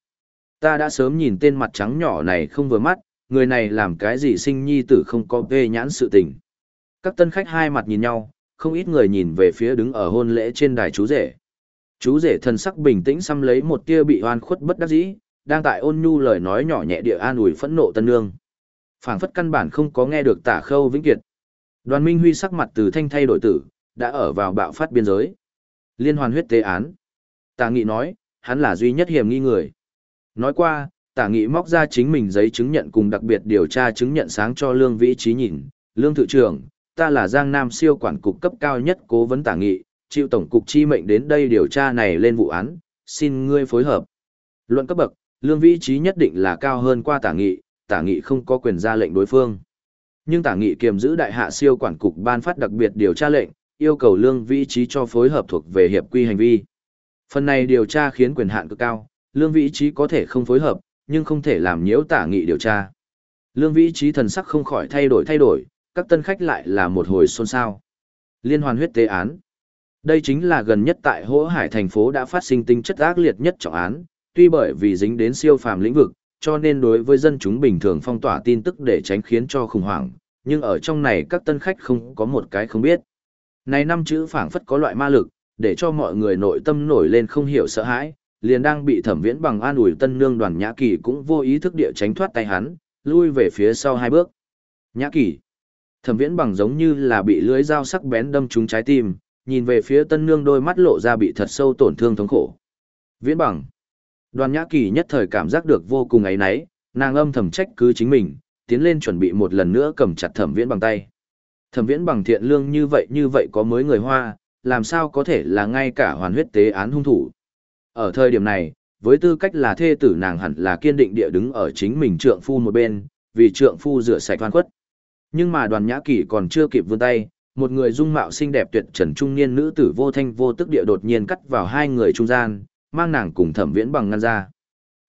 Ta đã sớm nhìn tên mặt trắng nhỏ này không vừa mắt, người này làm cái gì sinh nhi tử không có vê nhãn sự tình. Các tân khách hai mặt nhìn nhau, không ít người nhìn về phía đứng ở hôn lễ trên đài chú rể. Chú rể thần sắc bình tĩnh xăm lấy một tia bị oan khuất bất đắc dĩ, đang tại ôn nhu lời nói nhỏ nhẹ địa an ủi phẫn nộ tân nương. Phảng phất căn bản không có nghe được tả khâu vĩnh kiệt. Đoàn Minh Huy sắc mặt từ thanh thay đổi tử, đã ở vào bạo phát biên giới. Liên hoàn huyết tế án. Tả nghị nói, hắn là duy nhất hiểm nghi người. Nói qua, tả nghị móc ra chính mình giấy chứng nhận cùng đặc biệt điều tra chứng nhận sáng cho lương vĩ trí nhìn. Lương thự trưởng, ta là Giang Nam siêu quản cục cấp cao nhất cố vấn tả nghị, chịu tổng cục chi mệnh đến đây điều tra này lên vụ án, xin ngươi phối hợp. Luận cấp bậc, lương vị trí nhất định là cao hơn qua tả nghị, tả nghị không có quyền ra lệnh đối phương. Nhưng tả nghị kiềm giữ đại hạ siêu quản cục ban phát đặc biệt điều tra lệnh, yêu cầu lương vị trí cho phối hợp thuộc về hiệp quy hành vi. Phần này điều tra khiến quyền hạn cực cao, lương vị trí có thể không phối hợp, nhưng không thể làm nhiễu tả nghị điều tra. Lương vị trí thần sắc không khỏi thay đổi thay đổi, các tân khách lại là một hồi xôn xao. Liên hoàn huyết tế án. Đây chính là gần nhất tại Hỗ Hải thành phố đã phát sinh tinh chất ác liệt nhất trọng án, tuy bởi vì dính đến siêu phàm lĩnh vực, cho nên đối với dân chúng bình thường phong tỏa tin tức để tránh khiến cho khủng hoảng, nhưng ở trong này các tân khách không có một cái không biết. Này năm chữ phảng phất có loại ma lực, để cho mọi người nội tâm nổi lên không hiểu sợ hãi, liền đang bị thẩm viễn bằng an ủi tân nương đoàn nhã kỳ cũng vô ý thức địa tránh thoát tay hắn, lui về phía sau hai bước. Nhã kỳ. Thẩm viễn bằng giống như là bị lưới dao sắc bén đâm trúng trái tim, nhìn về phía tân nương đôi mắt lộ ra bị thật sâu tổn thương thống khổ. Viễn bằng. Đoàn nhã kỳ nhất thời cảm giác được vô cùng ấy náy, nàng âm thầm trách cứ chính mình, tiến lên chuẩn bị một lần nữa cầm chặt thẩm viễn bằng tay. Thẩm viễn bằng thiện lương như vậy như vậy có mới người hoa, làm sao có thể là ngay cả hoàn huyết tế án hung thủ. Ở thời điểm này, với tư cách là thê tử nàng hẳn là kiên định địa đứng ở chính mình trượng phu một bên, vì trượng phu rửa sạch oan khuất. Nhưng mà đoàn nhã kỳ còn chưa kịp vươn tay, một người dung mạo xinh đẹp tuyệt trần trung niên nữ tử vô thanh vô tức địa đột nhiên cắt vào hai người trung gian, mang nàng cùng thẩm viễn bằng ngăn ra.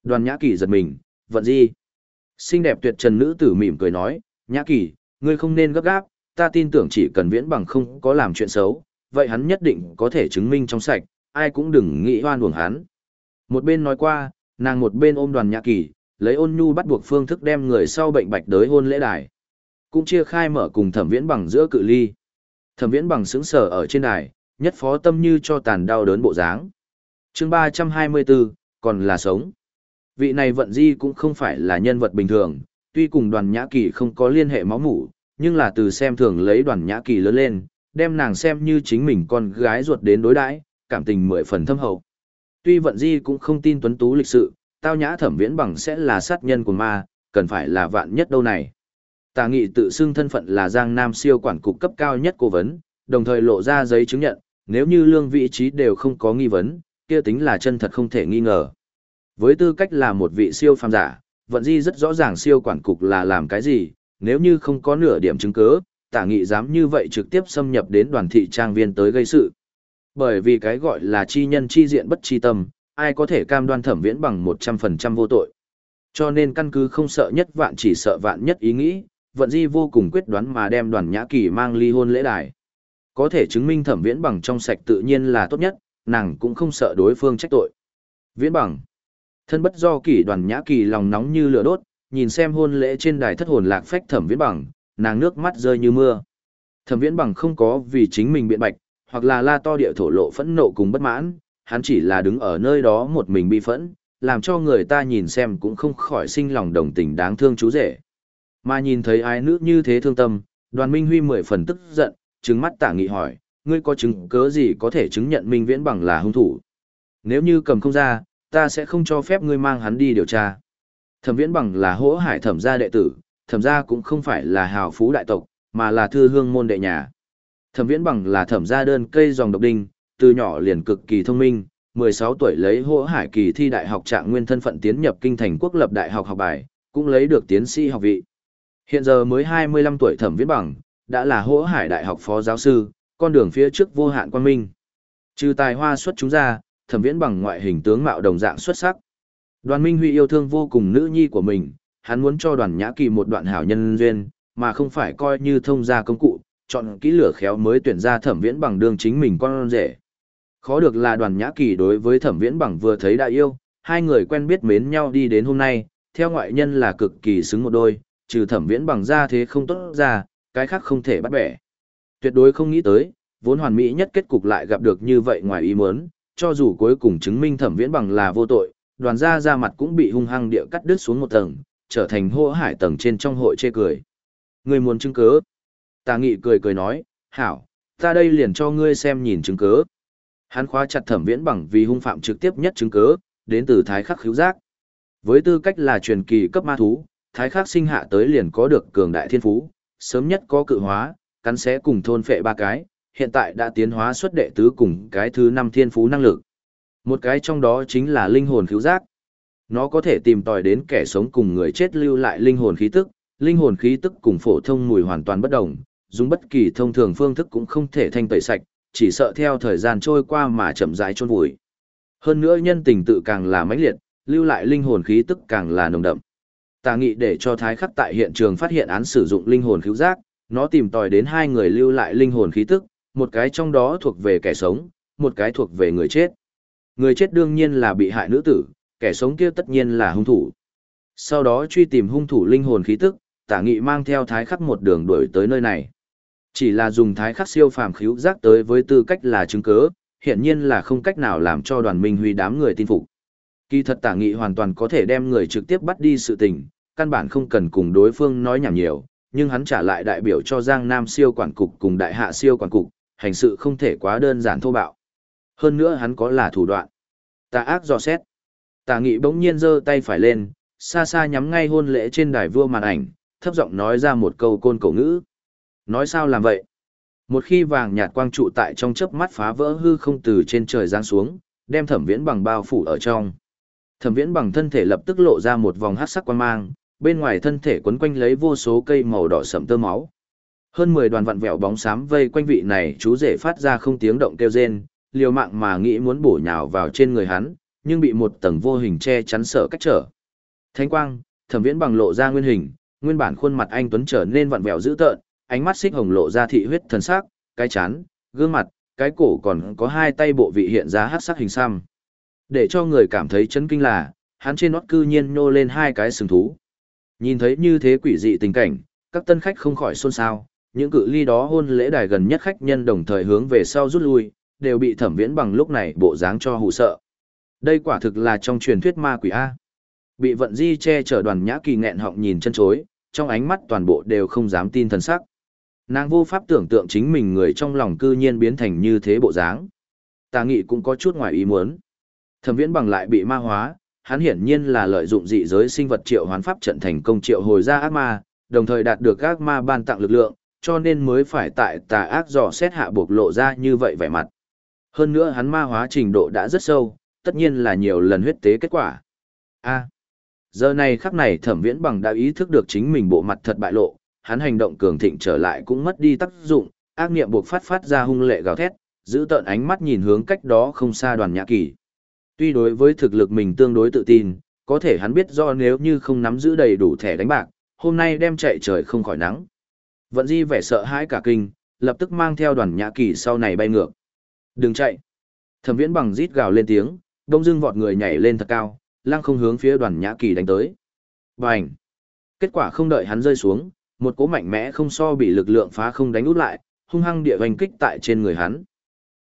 Đoàn nhã kỳ giật mình, vận gì? Xinh đẹp tuyệt trần nữ tử mỉm cười nói, Nhã Kỳ, ngươi không nên gấp gáp, ta tin tưởng chỉ cần viễn bằng không có làm chuyện xấu, vậy hắn nhất định có thể chứng minh trong sạch, ai cũng đừng nghĩ hoan uổng hắn. Một bên nói qua, nàng một bên ôm đoàn Nhã Kỳ, lấy ôn nhu bắt buộc phương thức đem người sau bệnh bạch đới hôn lễ đài. Cũng chia khai mở cùng thẩm viễn bằng giữa cự ly. Thẩm viễn bằng sững sờ ở trên đài, nhất phó tâm như cho tàn đau đớn bộ dáng. chương 324, còn là sống. Vị này vận di cũng không phải là nhân vật bình thường, tuy cùng đoàn nhã kỳ không có liên hệ máu mủ, nhưng là từ xem thường lấy đoàn nhã kỳ lớn lên, đem nàng xem như chính mình con gái ruột đến đối đãi, cảm tình mười phần thâm hậu. Tuy vận di cũng không tin tuấn tú lịch sự, tao nhã thẩm viễn bằng sẽ là sát nhân của ma, cần phải là vạn nhất đâu này. Tà nghị tự xưng thân phận là Giang Nam siêu quản cục cấp cao nhất cố vấn, đồng thời lộ ra giấy chứng nhận, nếu như lương vị trí đều không có nghi vấn, kia tính là chân thật không thể nghi ngờ. Với tư cách là một vị siêu phàm giả, vận di rất rõ ràng siêu quản cục là làm cái gì, nếu như không có nửa điểm chứng cứ, tả nghị dám như vậy trực tiếp xâm nhập đến đoàn thị trang viên tới gây sự. Bởi vì cái gọi là chi nhân chi diện bất chi tâm, ai có thể cam đoan thẩm viễn bằng 100% vô tội. Cho nên căn cứ không sợ nhất vạn chỉ sợ vạn nhất ý nghĩ, vận di vô cùng quyết đoán mà đem đoàn nhã kỳ mang ly hôn lễ đài. Có thể chứng minh thẩm viễn bằng trong sạch tự nhiên là tốt nhất, nàng cũng không sợ đối phương trách tội. Viễn bằng. Thân bất do kỳ đoàn nhã kỳ lòng nóng như lửa đốt, nhìn xem hôn lễ trên đài thất hồn lạc phách thẩm viễn bằng, nàng nước mắt rơi như mưa. Thẩm viễn bằng không có vì chính mình biện bạch, hoặc là la to địa thổ lộ phẫn nộ cùng bất mãn, hắn chỉ là đứng ở nơi đó một mình bi phẫn, làm cho người ta nhìn xem cũng không khỏi sinh lòng đồng tình đáng thương chú rể. Mà nhìn thấy ai nữ như thế thương tâm, đoàn Minh Huy mười phần tức giận, trừng mắt tả nghị hỏi, ngươi có chứng cớ gì có thể chứng nhận Minh Viễn bằng là hung thủ? Nếu như cầm không ra, ta sẽ không cho phép ngươi mang hắn đi điều tra. Thẩm Viễn bằng là hỗ hải thẩm gia đệ tử, thẩm gia cũng không phải là hào phú đại tộc, mà là thư hương môn đệ nhà. Thẩm Viễn bằng là thẩm gia đơn cây dòng độc đinh, từ nhỏ liền cực kỳ thông minh, 16 tuổi lấy hỗ hải kỳ thi đại học trạng nguyên thân phận tiến nhập kinh thành quốc lập đại học học bài, cũng lấy được tiến sĩ học vị. Hiện giờ mới 25 tuổi thẩm viễn bằng, đã là hỗ hải đại học phó giáo sư, con đường phía trước vô hạn quan minh. Trừ tài hoa xuất chúng ra, thẩm viễn bằng ngoại hình tướng mạo đồng dạng xuất sắc. Đoàn Minh Huy yêu thương vô cùng nữ nhi của mình, hắn muốn cho đoàn nhã kỳ một đoạn hảo nhân duyên, mà không phải coi như thông gia công cụ, chọn kỹ lửa khéo mới tuyển ra thẩm viễn bằng đường chính mình con rể. Khó được là đoàn nhã kỳ đối với thẩm viễn bằng vừa thấy đại yêu, hai người quen biết mến nhau đi đến hôm nay, theo ngoại nhân là cực kỳ xứng một đôi, trừ thẩm viễn bằng ra thế không tốt ra, cái khác không thể bắt bẻ. Tuyệt đối không nghĩ tới, vốn hoàn mỹ nhất kết cục lại gặp được như vậy ngoài ý muốn, cho dù cuối cùng chứng minh thẩm viễn bằng là vô tội, đoàn gia ra mặt cũng bị hung hăng địa cắt đứt xuống một tầng, trở thành hô hải tầng trên trong hội chê cười. Người muốn chứng cớ. Tà nghị cười cười nói, hảo, ta đây liền cho ngươi xem nhìn chứng cớ. Hắn khóa chặt thẩm viễn bằng vì hung phạm trực tiếp nhất chứng cớ, đến từ thái khắc khíu giác. Với tư cách là truyền kỳ cấp ma thú, thái khắc sinh hạ tới liền có được cường đại thiên phú, sớm nhất có cự hóa, cắn xé cùng thôn phệ ba cái, hiện tại đã tiến hóa xuất đệ tứ cùng cái thứ năm thiên phú năng lực. Một cái trong đó chính là linh hồn khiếu giác. Nó có thể tìm tòi đến kẻ sống cùng người chết lưu lại linh hồn khí tức, linh hồn khí tức cùng phổ thông mùi hoàn toàn bất đồng, dùng bất kỳ thông thường phương thức cũng không thể thanh tẩy sạch, chỉ sợ theo thời gian trôi qua mà chậm rãi chôn vùi. Hơn nữa nhân tình tự càng là mãnh liệt, lưu lại linh hồn khí tức càng là nồng đậm. Tà nghị để cho thái khắc tại hiện trường phát hiện án sử dụng linh hồn cứu giác, nó tìm tòi đến hai người lưu lại linh hồn khí tức, một cái trong đó thuộc về kẻ sống, một cái thuộc về người chết. Người chết đương nhiên là bị hại nữ tử, kẻ sống kia tất nhiên là hung thủ. Sau đó truy tìm hung thủ linh hồn khí tức, tả nghị mang theo thái khắc một đường đuổi tới nơi này. Chỉ là dùng thái khắc siêu phàm khíu giác tới với tư cách là chứng cớ, hiện nhiên là không cách nào làm cho đoàn minh huy đám người tin phục. Kỳ thật tả nghị hoàn toàn có thể đem người trực tiếp bắt đi sự tình, căn bản không cần cùng đối phương nói nhảm nhiều, nhưng hắn trả lại đại biểu cho Giang Nam siêu quản cục cùng đại hạ siêu quản cục, hành sự không thể quá đơn giản thô bạo. Hơn nữa hắn có là thủ đoạn. Tà ác dò xét. Tà nghị bỗng nhiên giơ tay phải lên, xa xa nhắm ngay hôn lễ trên đài vua màn ảnh, thấp giọng nói ra một câu côn cổ ngữ. Nói sao làm vậy? Một khi vàng nhạt quang trụ tại trong chớp mắt phá vỡ hư không từ trên trời giáng xuống, đem thẩm viễn bằng bao phủ ở trong. Thẩm viễn bằng thân thể lập tức lộ ra một vòng hát sắc quang mang, bên ngoài thân thể quấn quanh lấy vô số cây màu đỏ sẫm tơ máu. Hơn 10 đoàn vặn vẹo bóng xám vây quanh vị này chú rể phát ra không tiếng động kêu rên, liều mạng mà nghĩ muốn bổ nhào vào trên người hắn, nhưng bị một tầng vô hình che chắn sợ cách trở. Thánh quang, thẩm viễn bằng lộ ra nguyên hình, nguyên bản khuôn mặt anh Tuấn trở nên vặn vẹo dữ tợn, ánh mắt xích hồng lộ ra thị huyết thần sắc, cái chán, gương mặt, cái cổ còn có hai tay bộ vị hiện ra hắc sắc hình xăm. Để cho người cảm thấy chấn kinh là, hắn trên nót cư nhiên nhô lên hai cái sừng thú. Nhìn thấy như thế quỷ dị tình cảnh, các tân khách không khỏi xôn xao, những cự ly đó hôn lễ đài gần nhất khách nhân đồng thời hướng về sau rút lui, đều bị thẩm viễn bằng lúc này bộ dáng cho hù sợ. Đây quả thực là trong truyền thuyết ma quỷ A. Bị vận di che chở đoàn nhã kỳ nghẹn họng nhìn chân chối, trong ánh mắt toàn bộ đều không dám tin thần sắc. Nàng vô pháp tưởng tượng chính mình người trong lòng cư nhiên biến thành như thế bộ dáng. Tà nghị cũng có chút ngoài ý muốn. Thẩm viễn bằng lại bị ma hóa, hắn hiển nhiên là lợi dụng dị giới sinh vật triệu hoán pháp trận thành công triệu hồi ra ác ma, đồng thời đạt được ác ma ban tặng lực lượng, cho nên mới phải tại tà ác dò xét hạ buộc lộ ra như vậy vẻ mặt. Hơn nữa hắn ma hóa trình độ đã rất sâu, tất nhiên là nhiều lần huyết tế kết quả. A. giờ này khắc này thẩm viễn bằng đã ý thức được chính mình bộ mặt thật bại lộ, hắn hành động cường thịnh trở lại cũng mất đi tác dụng, ác niệm buộc phát phát ra hung lệ gào thét, giữ tợn ánh mắt nhìn hướng cách đó không xa đoàn nhã kỳ. Tuy đối với thực lực mình tương đối tự tin, có thể hắn biết do nếu như không nắm giữ đầy đủ thẻ đánh bạc, hôm nay đem chạy trời không khỏi nắng. Vận di vẻ sợ hãi cả kinh, lập tức mang theo đoàn nhã kỳ sau này bay ngược. Đừng chạy. Thẩm viễn bằng rít gào lên tiếng, đông dưng vọt người nhảy lên thật cao, lăng không hướng phía đoàn nhã kỳ đánh tới. Bành. Kết quả không đợi hắn rơi xuống, một cú mạnh mẽ không so bị lực lượng phá không đánh út lại, hung hăng địa hoành kích tại trên người hắn.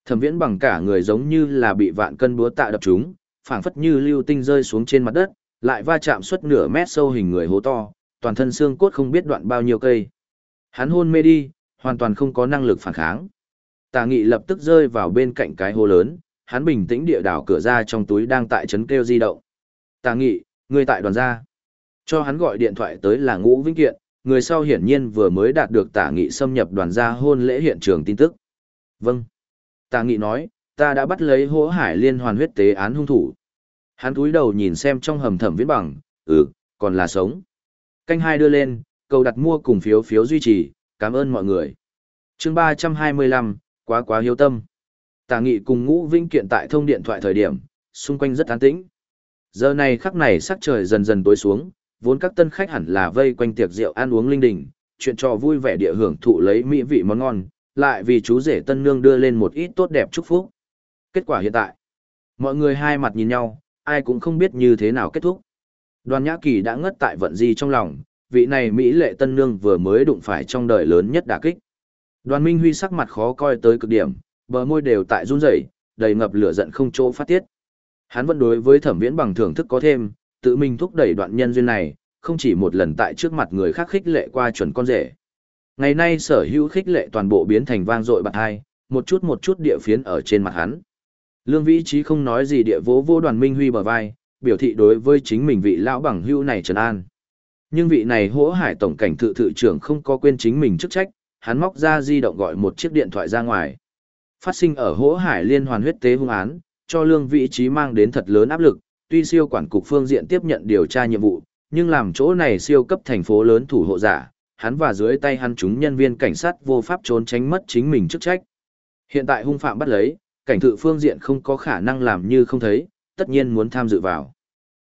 Thẩm viễn bằng cả người giống như là bị vạn cân búa tạ đập chúng, phảng phất như lưu tinh rơi xuống trên mặt đất, lại va chạm suốt nửa mét sâu hình người hố to, toàn thân xương cốt không biết đoạn bao nhiêu cây. Hắn hôn mê đi, hoàn toàn không có năng lực phản kháng. Tà nghị lập tức rơi vào bên cạnh cái hố lớn, hắn bình tĩnh địa đảo cửa ra trong túi đang tại chấn kêu di động. Tà nghị, người tại đoàn gia. Cho hắn gọi điện thoại tới là ngũ vĩnh kiện, người sau hiển nhiên vừa mới đạt được tả nghị xâm nhập đoàn gia hôn lễ hiện trường tin tức. Vâng. Tà nghị nói, ta đã bắt lấy hỗ hải liên hoàn huyết tế án hung thủ. Hắn cúi đầu nhìn xem trong hầm thẩm viễn bằng, ừ, còn là sống. Canh hai đưa lên, cầu đặt mua cùng phiếu phiếu duy trì, cảm ơn mọi người. chương ba trăm hai mươi lăm, quá quá hiếu tâm. Tà nghị cùng ngũ vinh kiện tại thông điện thoại thời điểm, xung quanh rất an tĩnh. Giờ này khắc này sắc trời dần dần tối xuống, vốn các tân khách hẳn là vây quanh tiệc rượu ăn uống linh đình, chuyện trò vui vẻ địa hưởng thụ lấy mỹ vị món ngon, lại vì chú rể tân nương đưa lên một ít tốt đẹp chúc phúc. Kết quả hiện tại, mọi người hai mặt nhìn nhau, ai cũng không biết như thế nào kết thúc. Đoàn Nhã Kỳ đã ngất tại vận di trong lòng, vị này Mỹ lệ tân nương vừa mới đụng phải trong đời lớn nhất đả kích. Đoàn Minh Huy sắc mặt khó coi tới cực điểm, bờ môi đều tại run rẩy, đầy ngập lửa giận không chỗ phát tiết. Hắn vẫn đối với thẩm viễn bằng thưởng thức có thêm, tự mình thúc đẩy đoạn nhân duyên này, không chỉ một lần tại trước mặt người khác khích lệ qua chuẩn con rể. Ngày nay sở hữu khích lệ toàn bộ biến thành vang dội bạc hai, một chút một chút địa phiến ở trên mặt hắn. Lương vĩ trí không nói gì địa vỗ vô đoàn minh huy bờ vai, biểu thị đối với chính mình vị lão bằng hữu này trấn an. Nhưng vị này hỗ hải tổng cảnh thự thự trưởng không có quên chính mình chức trách, hắn móc ra di động gọi một chiếc điện thoại ra ngoài. Phát sinh ở hỗ hải liên hoàn huyết tế hung án, cho lương vị trí mang đến thật lớn áp lực, tuy siêu quản cục phương diện tiếp nhận điều tra nhiệm vụ, nhưng làm chỗ này siêu cấp thành phố lớn thủ hộ giả, hắn và dưới tay hắn chúng nhân viên cảnh sát vô pháp trốn tránh mất chính mình chức trách. Hiện tại hung phạm bắt lấy, cảnh thự phương diện không có khả năng làm như không thấy, tất nhiên muốn tham dự vào.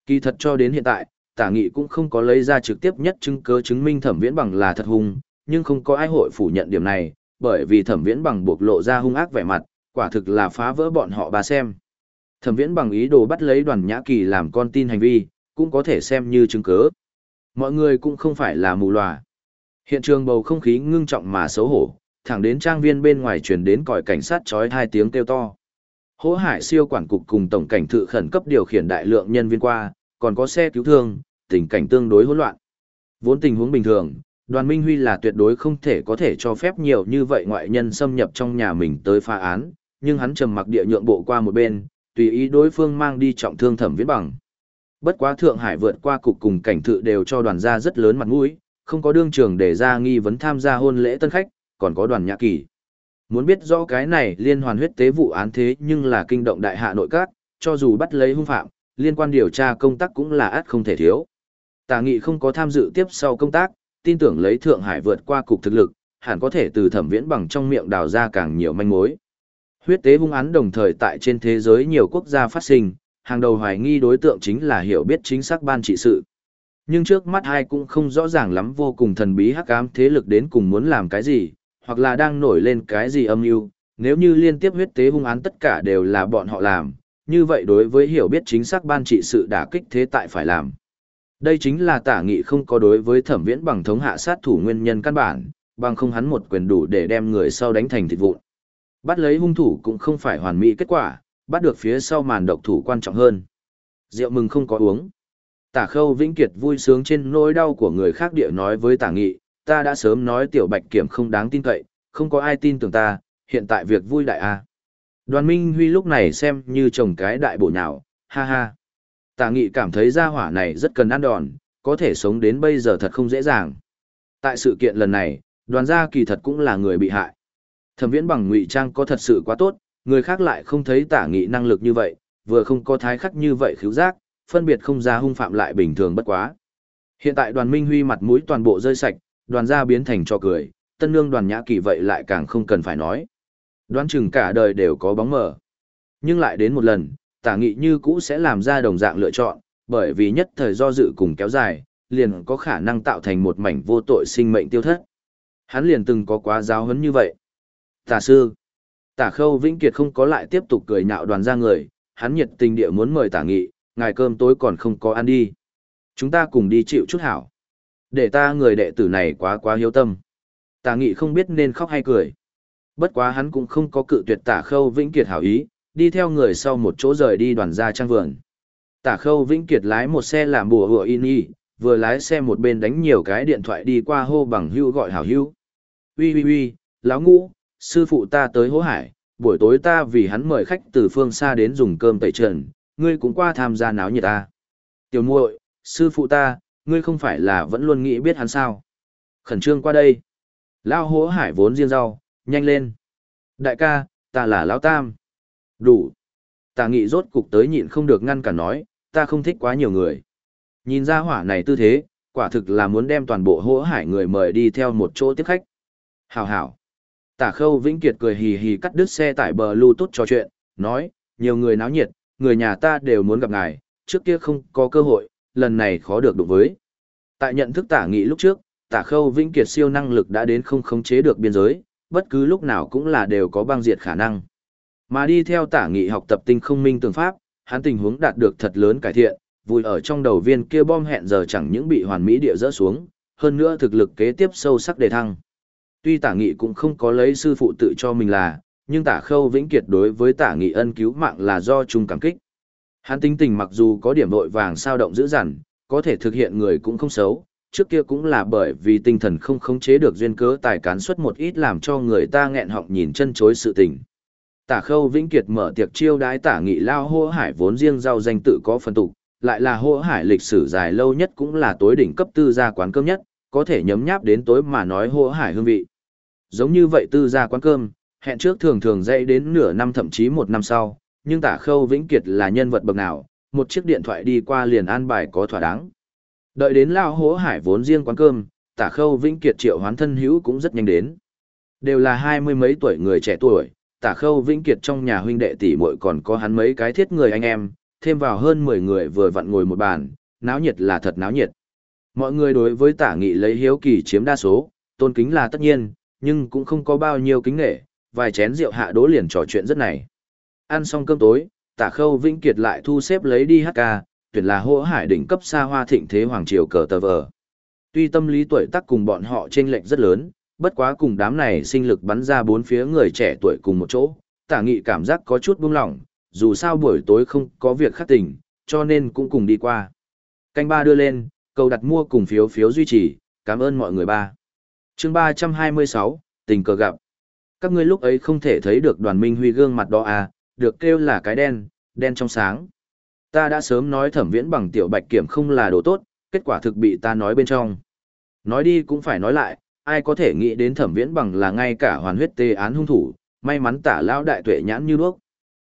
Kỳ thật cho đến hiện tại, tả nghị cũng không có lấy ra trực tiếp nhất chứng cứ chứng minh thẩm viễn bằng là thật hung, nhưng không có ai hội phủ nhận điểm này, bởi vì thẩm viễn bằng buộc lộ ra hung ác vẻ mặt, quả thực là phá vỡ bọn họ bà xem. Thẩm viễn bằng ý đồ bắt lấy đoàn nhã kỳ làm con tin hành vi, cũng có thể xem như chứng cứ. Mọi người cũng không phải là mù lòa. Hiện trường bầu không khí ngưng trọng mà xấu hổ, thẳng đến trang viên bên ngoài truyền đến còi cảnh sát chói hai tiếng kêu to. Hỗ hải siêu quản cục cùng tổng cảnh thự khẩn cấp điều khiển đại lượng nhân viên qua, còn có xe cứu thương, tình cảnh tương đối hỗn loạn. Vốn tình huống bình thường, đoàn Minh Huy là tuyệt đối không thể có thể cho phép nhiều như vậy ngoại nhân xâm nhập trong nhà mình tới phá án, nhưng hắn trầm mặc địa nhượng bộ qua một bên, tùy ý đối phương mang đi trọng thương thẩm viễn bằng. Bất quá Thượng Hải vượt qua cục cùng cảnh thự đều cho đoàn gia rất lớn mặt mũi, không có đương trường để ra nghi vấn tham gia hôn lễ tân khách, còn có đoàn nhã kỳ. Muốn biết rõ cái này liên hoàn huyết tế vụ án thế nhưng là kinh động đại hạ nội các, cho dù bắt lấy hung phạm, liên quan điều tra công tác cũng là át không thể thiếu. Tà nghị không có tham dự tiếp sau công tác, tin tưởng lấy Thượng Hải vượt qua cục thực lực, hẳn có thể từ thẩm viễn bằng trong miệng đào ra càng nhiều manh mối. Huyết tế hung án đồng thời tại trên thế giới nhiều quốc gia phát sinh, hàng đầu hoài nghi đối tượng chính là hiểu biết chính xác ban trị sự. Nhưng trước mắt hai cũng không rõ ràng lắm vô cùng thần bí hắc ám thế lực đến cùng muốn làm cái gì, hoặc là đang nổi lên cái gì âm mưu. Nếu như liên tiếp huyết tế hung án tất cả đều là bọn họ làm, như vậy đối với hiểu biết chính xác ban trị sự đả kích thế tại phải làm. Đây chính là tả nghị không có đối với thẩm viễn bằng thống hạ sát thủ nguyên nhân căn bản, bằng không hắn một quyền đủ để đem người sau đánh thành thịt vụn. Bắt lấy hung thủ cũng không phải hoàn mỹ kết quả, bắt được phía sau màn độc thủ quan trọng hơn. Rượu mừng không có uống. Tả khâu vĩnh kiệt vui sướng trên nỗi đau của người khác địa nói với tả nghị, ta đã sớm nói tiểu bạch kiểm không đáng tin cậy, không có ai tin tưởng ta, hiện tại việc vui đại a. Đoàn Minh Huy lúc này xem như chồng cái đại bổ nhào, ha ha. Tả nghị cảm thấy gia hỏa này rất cần ăn đòn, có thể sống đến bây giờ thật không dễ dàng. Tại sự kiện lần này, đoàn gia kỳ thật cũng là người bị hại. Thẩm viễn bằng ngụy trang có thật sự quá tốt, người khác lại không thấy tả nghị năng lực như vậy, vừa không có thái khắc như vậy khiếu giác, phân biệt không ra hung phạm lại bình thường bất quá. Hiện tại đoàn Minh Huy mặt mũi toàn bộ rơi sạch, đoàn gia biến thành cho cười, tân nương đoàn nhã kỳ vậy lại càng không cần phải nói. Đoán chừng cả đời đều có bóng mờ. Nhưng lại đến một lần, tả nghị như cũ sẽ làm ra đồng dạng lựa chọn, bởi vì nhất thời do dự cùng kéo dài, liền có khả năng tạo thành một mảnh vô tội sinh mệnh tiêu thất. Hắn liền từng có quá giáo huấn như vậy. Tả sư, tả khâu vĩnh kiệt không có lại tiếp tục cười nhạo đoàn ra người, hắn nhiệt tình địa muốn mời tả nghị, ngài cơm tối còn không có ăn đi. Chúng ta cùng đi chịu chút hảo. Để ta người đệ tử này quá quá hiếu tâm. Tả nghị không biết nên khóc hay cười. Bất quá hắn cũng không có cự tuyệt tả khâu vĩnh kiệt hảo ý, đi theo người sau một chỗ rời đi đoàn ra trang vườn. Tả khâu vĩnh kiệt lái một xe làm bùa vừa in y, vừa lái xe một bên đánh nhiều cái điện thoại đi qua hô bằng hưu gọi hảo hưu. Ui ui ui, láo ngũ, sư phụ ta tới hố hải, buổi tối ta vì hắn mời khách từ phương xa đến dùng cơm tẩy trần, ngươi cũng qua tham gia náo nhiệt ta. Tiểu muội, sư phụ ta, ngươi không phải là vẫn luôn nghĩ biết hắn sao. Khẩn trương qua đây. Lao hố hải vốn riêng rau, nhanh lên. Đại ca, ta là Lão Tam. Đủ. Tà nghị rốt cục tới nhịn không được ngăn cả nói, ta không thích quá nhiều người. Nhìn ra hỏa này tư thế, quả thực là muốn đem toàn bộ hỗ hải người mời đi theo một chỗ tiếp khách. Hảo hảo. Tả khâu Vĩnh Kiệt cười hì hì cắt đứt xe tải bờ lưu tốt trò chuyện, nói, nhiều người náo nhiệt, người nhà ta đều muốn gặp ngài, trước kia không có cơ hội, lần này khó được đụng với. Tại nhận thức tả nghị lúc trước, tả khâu Vĩnh Kiệt siêu năng lực đã đến không khống chế được biên giới, bất cứ lúc nào cũng là đều có băng diệt khả năng. Mà đi theo tả nghị học tập tinh không minh tường pháp, hắn tình huống đạt được thật lớn cải thiện, vui ở trong đầu viên kia bom hẹn giờ chẳng những bị hoàn mỹ địa rỡ xuống, hơn nữa thực lực kế tiếp sâu sắc đề thăng. Tuy tả nghị cũng không có lấy sư phụ tự cho mình là, nhưng tả khâu vĩnh kiệt đối với tả nghị ân cứu mạng là do chung cảm kích. Hắn tính tình mặc dù có điểm vội vàng sao động dữ dằn, có thể thực hiện người cũng không xấu, trước kia cũng là bởi vì tinh thần không khống chế được duyên cớ tài cán xuất một ít làm cho người ta nghẹn họng nhìn chân chối sự tình. Tả khâu vĩnh kiệt mở tiệc chiêu đái tả nghị lao hô hải vốn riêng giao danh tự có phân tục, lại là hô hải lịch sử dài lâu nhất cũng là tối đỉnh cấp tư gia quán cơm nhất, có thể nhấm nháp đến tối mà nói hô hải hương vị. Giống như vậy tư gia quán cơm, hẹn trước thường thường dậy đến nửa năm thậm chí một năm sau, nhưng tả khâu vĩnh kiệt là nhân vật bậc nào, một chiếc điện thoại đi qua liền an bài có thỏa đáng. Đợi đến lao hố hải vốn riêng quán cơm, tả khâu vĩnh kiệt triệu hoán thân hữu cũng rất nhanh đến. Đều là hai mươi mấy tuổi người trẻ tuổi, tả khâu vĩnh kiệt trong nhà huynh đệ tỷ muội còn có hắn mấy cái thiết người anh em, thêm vào hơn mười người vừa vặn ngồi một bàn, náo nhiệt là thật náo nhiệt. Mọi người đối với tả nghị lấy hiếu kỳ chiếm đa số, tôn kính là tất nhiên, nhưng cũng không có bao nhiêu kính nghệ, vài chén rượu hạ đố liền trò chuyện rất này. Ăn xong cơm tối, tả khâu vĩnh kiệt lại thu xếp lấy đi hát ca, tuyển là hỗ hải đỉnh cấp xa hoa thịnh thế hoàng triều cờ tờ vờ. Tuy tâm lý tuổi tác cùng bọn họ chênh lệch rất lớn, bất quá cùng đám này sinh lực bắn ra bốn phía người trẻ tuổi cùng một chỗ, tả nghị cảm giác có chút buông lỏng, dù sao buổi tối không có việc khắc tình, cho nên cũng cùng đi qua. Canh ba đưa lên, cầu đặt mua cùng phiếu phiếu duy trì, cảm ơn mọi người ba. chương ba trăm hai mươi sáu tình cờ gặp. Các ngươi lúc ấy không thể thấy được đoàn minh huy gương mặt đó à, được kêu là cái đen, đen trong sáng. Ta đã sớm nói thẩm viễn bằng tiểu bạch kiểm không là đồ tốt, kết quả thực bị ta nói bên trong. Nói đi cũng phải nói lại, ai có thể nghĩ đến thẩm viễn bằng là ngay cả hoàn huyết tê án hung thủ, may mắn tả lão đại tuệ nhãn như đuốc.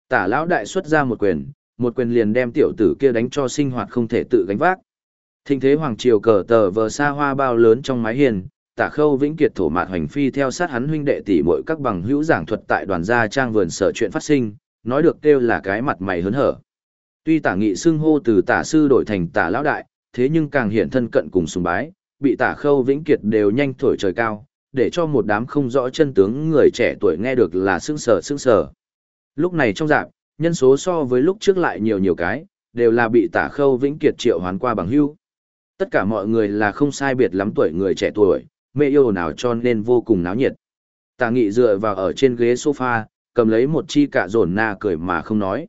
Tả lão đại xuất ra một quyền, một quyền liền đem tiểu tử kia đánh cho sinh hoạt không thể tự gánh vác. thình thế hoàng triều cờ tờ vờ xa hoa bao lớn trong mái hiền, tả khâu vĩnh kiệt thổ mạt hoành phi theo sát hắn huynh đệ tỷ muội các bằng hữu giảng thuật tại đoàn gia trang vườn sở chuyện phát sinh, nói được kêu là cái mặt mày hớn hở. Tuy tả nghị xưng hô từ tả sư đổi thành tả lão đại, thế nhưng càng hiện thân cận cùng sùng bái, bị tả khâu vĩnh kiệt đều nhanh thổi trời cao, để cho một đám không rõ chân tướng người trẻ tuổi nghe được là sững sờ sững sờ. Lúc này trong dạng, nhân số so với lúc trước lại nhiều nhiều cái, đều là bị tả khâu vĩnh kiệt triệu hoán qua bằng hưu. Tất cả mọi người là không sai biệt lắm tuổi người trẻ tuổi, mê yêu nào cho nên vô cùng náo nhiệt. Tà nghị dựa vào ở trên ghế sofa, cầm lấy một chi cả rổn na cười mà không nói.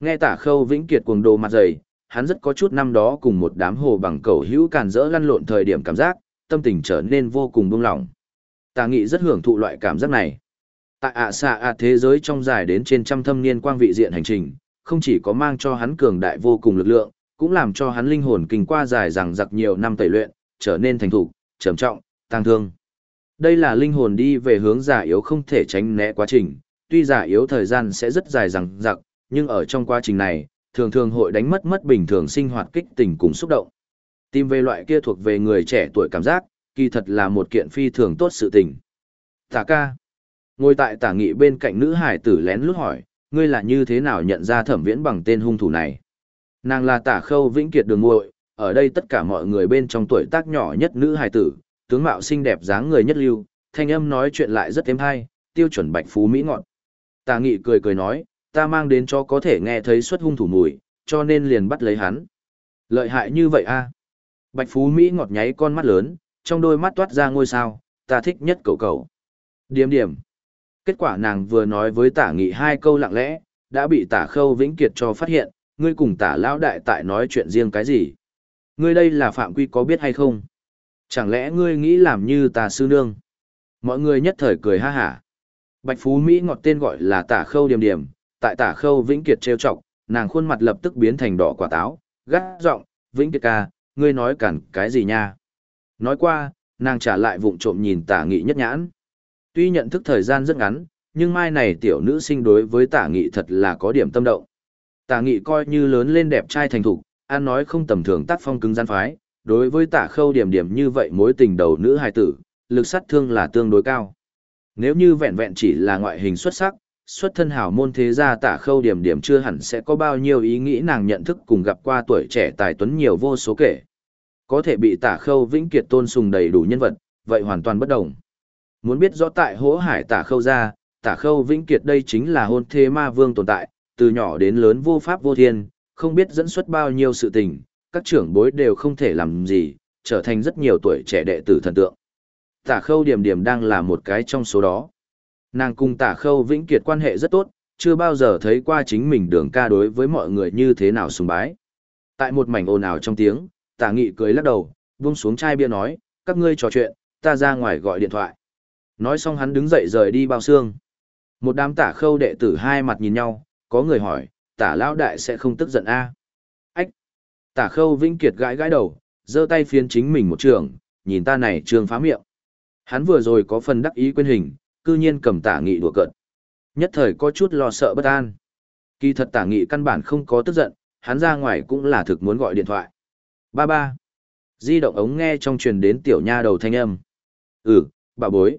Nghe tả khâu vĩnh kiệt cuồng đồ mặt dày, hắn rất có chút năm đó cùng một đám hồ bằng cầu hữu càn rỡ lăn lộn thời điểm cảm giác, tâm tình trở nên vô cùng buông lỏng. Tà nghị rất hưởng thụ loại cảm giác này. Tại ạ xạ ạ thế giới trong dài đến trên trăm thâm niên quang vị diện hành trình, không chỉ có mang cho hắn cường đại vô cùng lực lượng, cũng làm cho hắn linh hồn kinh qua dài rằng giặc nhiều năm tẩy luyện, trở nên thành thục, trầm trọng, tang thương. Đây là linh hồn đi về hướng giả yếu không thể tránh né quá trình, tuy giả yếu thời gian sẽ rất dài rằng dặc, nhưng ở trong quá trình này, thường thường hội đánh mất mất bình thường sinh hoạt kích tình cùng xúc động. Tìm về loại kia thuộc về người trẻ tuổi cảm giác, kỳ thật là một kiện phi thường tốt sự tình. Tả ca. Ngồi tại tả nghị bên cạnh nữ hải tử lén lút hỏi, ngươi là như thế nào nhận ra thẩm viễn bằng tên hung thủ này? Nàng là tả khâu vĩnh kiệt đường muội ở đây tất cả mọi người bên trong tuổi tác nhỏ nhất nữ hải tử, tướng mạo xinh đẹp dáng người nhất lưu, thanh âm nói chuyện lại rất êm hay, tiêu chuẩn bạch phú mỹ ngọn. Tả nghị cười cười nói, ta mang đến cho có thể nghe thấy xuất hung thủ mùi, cho nên liền bắt lấy hắn. Lợi hại như vậy a Bạch phú mỹ ngọt nháy con mắt lớn, trong đôi mắt toát ra ngôi sao, ta thích nhất cậu cậu. Điểm điểm. Kết quả nàng vừa nói với tả nghị hai câu lặng lẽ, đã bị tả khâu vĩnh kiệt cho phát hiện, ngươi cùng tả lão đại tại nói chuyện riêng cái gì. Ngươi đây là phạm quy có biết hay không? Chẳng lẽ ngươi nghĩ làm như tà sư nương? Mọi người nhất thời cười ha hả. Bạch Phú Mỹ ngọt tên gọi là tả khâu điểm điểm, tại tả khâu vĩnh kiệt trêu chọc, nàng khuôn mặt lập tức biến thành đỏ quả táo, gắt giọng, vĩnh kiệt ca, ngươi nói cản cái gì nha? Nói qua, nàng trả lại vụng trộm nhìn tả nghị nhất nhãn. Tuy nhận thức thời gian rất ngắn, nhưng mai này tiểu nữ sinh đối với tả nghị thật là có điểm tâm động. Tả nghị coi như lớn lên đẹp trai thành thục, ăn nói không tầm thường tác phong cứng gian phái, đối với tả khâu điểm điểm như vậy mối tình đầu nữ hài tử, lực sát thương là tương đối cao. Nếu như vẹn vẹn chỉ là ngoại hình xuất sắc, xuất thân hào môn thế gia tả khâu điểm điểm chưa hẳn sẽ có bao nhiêu ý nghĩ nàng nhận thức cùng gặp qua tuổi trẻ tài tuấn nhiều vô số kể. Có thể bị tả khâu vĩnh kiệt tôn sùng đầy đủ nhân vật, vậy hoàn toàn bất đồng. Muốn biết rõ tại hỗ hải tả khâu ra, tả khâu vĩnh kiệt đây chính là hôn thế ma vương tồn tại, từ nhỏ đến lớn vô pháp vô thiên, không biết dẫn xuất bao nhiêu sự tình, các trưởng bối đều không thể làm gì, trở thành rất nhiều tuổi trẻ đệ tử thần tượng. Tả khâu điểm điểm đang là một cái trong số đó. Nàng cùng tả khâu vĩnh kiệt quan hệ rất tốt, chưa bao giờ thấy qua chính mình đường ca đối với mọi người như thế nào sùng bái. Tại một mảnh ồn ào trong tiếng, tả nghị cười lắc đầu, buông xuống chai bia nói, các ngươi trò chuyện, ta ra ngoài gọi điện thoại. Nói xong hắn đứng dậy rời đi bao xương. Một đám tả khâu đệ tử hai mặt nhìn nhau, có người hỏi, tả lão đại sẽ không tức giận a Tả khâu vĩnh kiệt gãi gãi đầu, giơ tay phiến chính mình một trường, nhìn ta này trường phá miệng. Hắn vừa rồi có phần đắc ý quên hình, cư nhiên cầm tả nghị đùa cợt. Nhất thời có chút lo sợ bất an. Kỳ thật tả nghị căn bản không có tức giận, hắn ra ngoài cũng là thực muốn gọi điện thoại. Ba ba. Di động ống nghe trong truyền đến tiểu nha đầu thanh âm. Ừ, bà bối.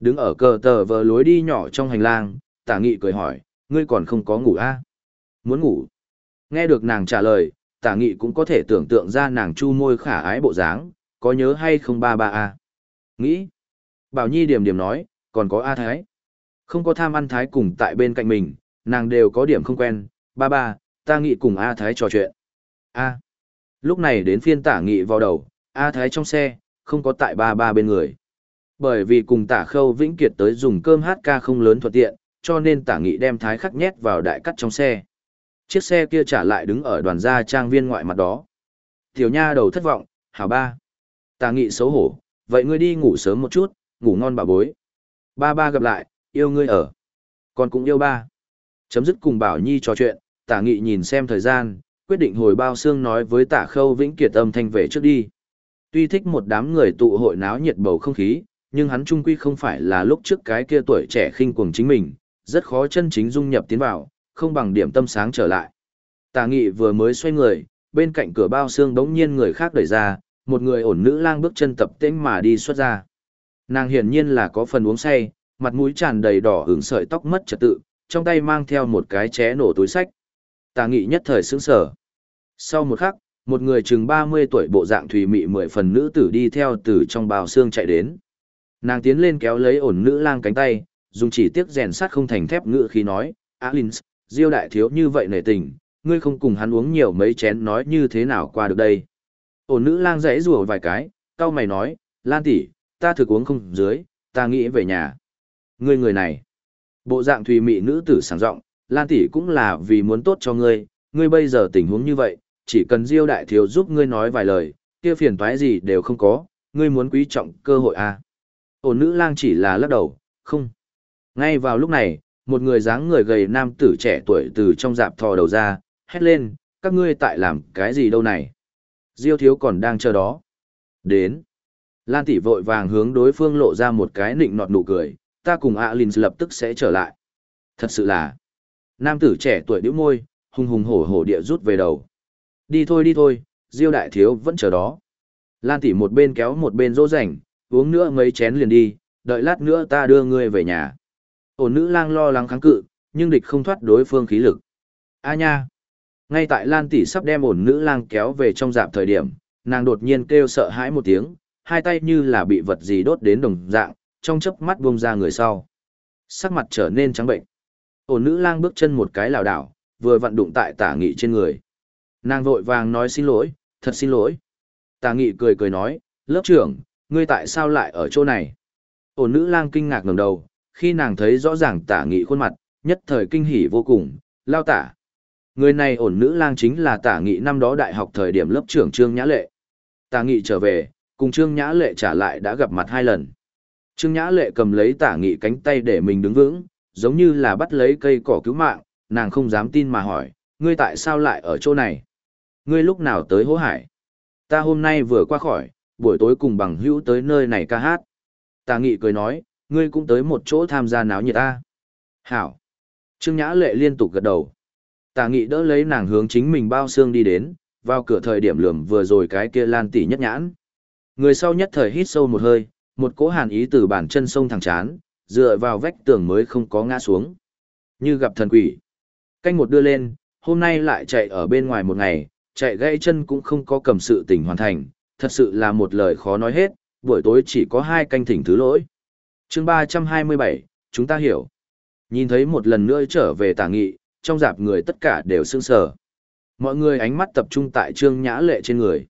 Đứng ở cờ tờ vờ lối đi nhỏ trong hành lang, tả nghị cười hỏi, ngươi còn không có ngủ a à? Muốn ngủ. Nghe được nàng trả lời, tả nghị cũng có thể tưởng tượng ra nàng chu môi khả ái bộ dáng, có nhớ hay không ba ba a Nghĩ. Bảo Nhi điểm điểm nói, còn có A Thái. Không có tham ăn Thái cùng tại bên cạnh mình, nàng đều có điểm không quen, ba ba, ta nghị cùng A Thái trò chuyện. A. Lúc này đến phiên tả nghị vào đầu, A Thái trong xe, không có tại ba ba bên người. Bởi vì cùng tả khâu vĩnh kiệt tới dùng cơm hát ca không lớn thuận tiện, cho nên tả nghị đem Thái khắc nhét vào đại cắt trong xe. Chiếc xe kia trả lại đứng ở đoàn gia trang viên ngoại mặt đó. Tiểu nha đầu thất vọng, hảo ba. Tà nghị xấu hổ, vậy ngươi đi ngủ sớm một chút, ngủ ngon bà bối. Ba ba gặp lại, yêu ngươi ở. Con cũng yêu ba. Chấm dứt cùng Bảo Nhi trò chuyện, tả nghị nhìn xem thời gian, quyết định hồi bao xương nói với tả khâu vĩnh kiệt âm thanh về trước đi. Tuy thích một đám người tụ hội náo nhiệt bầu không khí, nhưng hắn trung quy không phải là lúc trước cái kia tuổi trẻ khinh cuồng chính mình, rất khó chân chính dung nhập tiến vào, không bằng điểm tâm sáng trở lại. Tả nghị vừa mới xoay người, bên cạnh cửa bao xương đống nhiên người khác đẩy ra, một người ổn nữ lang bước chân tập tễnh mà đi xuất ra. Nàng hiển nhiên là có phần uống say, mặt mũi tràn đầy đỏ ửng sợi tóc mất trật tự, trong tay mang theo một cái ché nổ túi sách. Tà nghị nhất thời sững sở. Sau một khắc, Một người chừng 30 tuổi bộ dạng thùy mị mười phần nữ tử đi theo từ trong bào xương chạy đến. Nàng tiến lên kéo lấy ổn nữ lang cánh tay, dùng chỉ tiếc rèn sắt không thành thép ngựa khi nói, Alins, diêu đại thiếu như vậy nể tình, ngươi không cùng hắn uống nhiều mấy chén nói như thế nào qua được đây. Ổn nữ lang rẽ rùa vài cái, cao mày nói, Lan tỷ, ta thực uống không dưới, ta nghĩ về nhà. Ngươi người này, bộ dạng thùy mị nữ tử sáng rộng, Lan tỷ cũng là vì muốn tốt cho ngươi, ngươi bây giờ tình huống như vậy, chỉ cần Diêu đại thiếu giúp ngươi nói vài lời, kia phiền toái gì đều không có, ngươi muốn quý trọng cơ hội à. Ổn nữ lang chỉ là lắc đầu, không. Ngay vào lúc này, một người dáng người gầy nam tử trẻ tuổi từ trong dạp thò đầu ra, hét lên, các ngươi tại làm cái gì đâu này? Diêu thiếu còn đang chờ đó. Đến. Lan tỷ vội vàng hướng đối phương lộ ra một cái nịnh nọt nụ cười, ta cùng Alin lập tức sẽ trở lại. Thật sự là. Nam tử trẻ tuổi điếu môi, hùng hùng hổ hổ địa rút về đầu. Đi thôi đi thôi, Diêu đại thiếu vẫn chờ đó. Lan tỷ một bên kéo một bên dỗ rảnh, uống nữa mấy chén liền đi, đợi lát nữa ta đưa ngươi về nhà. Ổn nữ lang lo lắng kháng cự, nhưng địch không thoát đối phương khí lực. A nha! Ngay tại Lan tỷ sắp đem ổn nữ lang kéo về trong dạp thời điểm, nàng đột nhiên kêu sợ hãi một tiếng, hai tay như là bị vật gì đốt đến đồng dạng, trong chớp mắt buông ra người sau. Sắc mặt trở nên trắng bệnh. Ổn nữ lang bước chân một cái lảo đảo, vừa vặn đụng tại tả nghị trên người. Nàng vội vàng nói xin lỗi, thật xin lỗi. Tả nghị cười cười nói, lớp trưởng, ngươi tại sao lại ở chỗ này? Ổn nữ lang kinh ngạc ngẩng đầu, khi nàng thấy rõ ràng tả nghị khuôn mặt, nhất thời kinh hỉ vô cùng, lao tả. Người này ổn nữ lang chính là tả nghị năm đó đại học thời điểm lớp trưởng Trương Nhã Lệ. Tả nghị trở về, cùng Trương Nhã Lệ trả lại đã gặp mặt hai lần. Trương Nhã Lệ cầm lấy tả nghị cánh tay để mình đứng vững, giống như là bắt lấy cây cỏ cứu mạng, nàng không dám tin mà hỏi, ngươi tại sao lại ở chỗ này? Ngươi lúc nào tới hố hải? Ta hôm nay vừa qua khỏi, buổi tối cùng bằng hữu tới nơi này ca hát. Tà nghị cười nói, ngươi cũng tới một chỗ tham gia náo nhiệt ta. Hảo. Trương Nhã Lệ liên tục gật đầu. Tà nghị đỡ lấy nàng hướng chính mình bao xương đi đến, vào cửa thời điểm lườm vừa rồi cái kia lan tỉ nhất nhãn. Người sau nhất thời hít sâu một hơi, một cỗ hàn ý từ bản chân sông thẳng chán, dựa vào vách tường mới không có ngã xuống. Như gặp thần quỷ. Canh một đưa lên, hôm nay lại chạy ở bên ngoài một ngày, chạy gãy chân cũng không có cầm sự tình hoàn thành, thật sự là một lời khó nói hết, buổi tối chỉ có hai canh thỉnh thứ lỗi chương 327, chúng ta hiểu. Nhìn thấy một lần nữa trở về tả nghị, trong dạp người tất cả đều sương sờ. Mọi người ánh mắt tập trung tại trương nhã lệ trên người.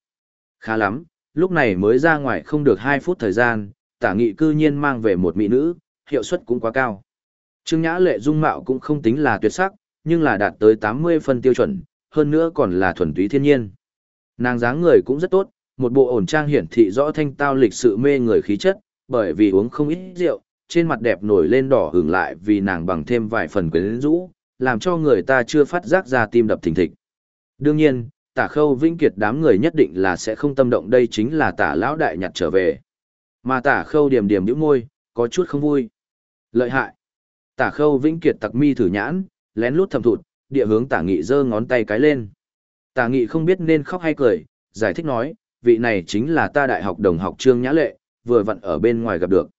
Khá lắm, lúc này mới ra ngoài không được 2 phút thời gian, tả nghị cư nhiên mang về một mỹ nữ, hiệu suất cũng quá cao. Trương nhã lệ dung mạo cũng không tính là tuyệt sắc, nhưng là đạt tới 80 phân tiêu chuẩn, hơn nữa còn là thuần túy thiên nhiên. Nàng dáng người cũng rất tốt, một bộ ổn trang hiển thị rõ thanh tao lịch sự mê người khí chất, bởi vì uống không ít rượu, trên mặt đẹp nổi lên đỏ hưởng lại vì nàng bằng thêm vài phần quyến rũ, làm cho người ta chưa phát giác ra tim đập thình thịch. Đương nhiên, tả khâu vĩnh kiệt đám người nhất định là sẽ không tâm động đây chính là tả lão đại nhặt trở về. Mà tả khâu điểm điểm nhíu môi, có chút không vui. Lợi hại. Tả khâu vĩnh kiệt tặc mi thử nhãn, lén lút thầm thụt, địa hướng tả nghị giơ ngón tay cái lên. Tả nghị không biết nên khóc hay cười, giải thích nói, vị này chính là ta đại học đồng học Trương Nhã Lệ, vừa vặn ở bên ngoài gặp được.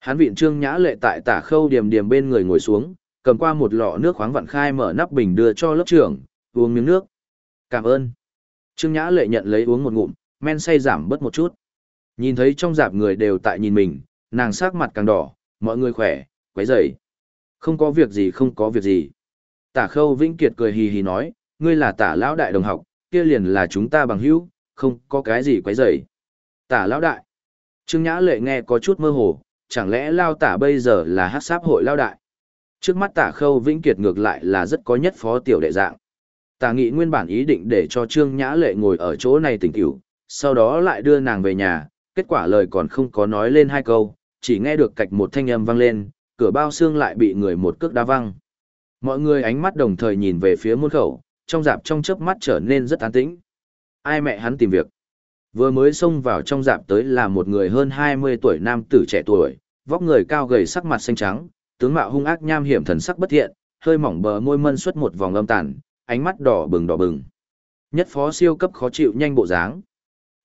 Hắn viện Trương Nhã Lệ tại tả khâu điểm điểm bên người ngồi xuống, cầm qua một lọ nước khoáng vặn khai mở nắp bình đưa cho lớp trưởng, uống miếng nước. Cảm ơn. Trương Nhã Lệ nhận lấy uống một ngụm, men say giảm bớt một chút. Nhìn thấy trong dạp người đều tại nhìn mình, nàng sắc mặt càng đỏ, mọi người khỏe, quấy dậy Không có việc gì không có việc gì. Tả khâu Vĩnh Kiệt cười hì hì nói, ngươi là tả lão đại đồng học, kia liền là chúng ta bằng hữu, không có cái gì quấy dậy Tả lão đại. Trương Nhã Lệ nghe có chút mơ hồ, chẳng lẽ lao tả bây giờ là hát sáp hội lao đại. Trước mắt tả khâu Vĩnh Kiệt ngược lại là rất có nhất phó tiểu đệ dạng. Tả nghị nguyên bản ý định để cho Trương Nhã Lệ ngồi ở chỗ này tỉnh tiểu, sau đó lại đưa nàng về nhà, kết quả lời còn không có nói lên hai câu, chỉ nghe được cạch một thanh âm vang lên, cửa bao xương lại bị người một cước đá văng. Mọi người ánh mắt đồng thời nhìn về phía môn khẩu, trong dạp trong chớp mắt trở nên rất an tĩnh. Ai mẹ hắn tìm việc? Vừa mới xông vào trong dạp tới là một người hơn 20 tuổi nam tử trẻ tuổi, vóc người cao gầy sắc mặt xanh trắng, tướng mạo hung ác nham hiểm thần sắc bất thiện, hơi mỏng bờ môi mân xuất một vòng âm tàn, ánh mắt đỏ bừng đỏ bừng. Nhất phó siêu cấp khó chịu nhanh bộ dáng.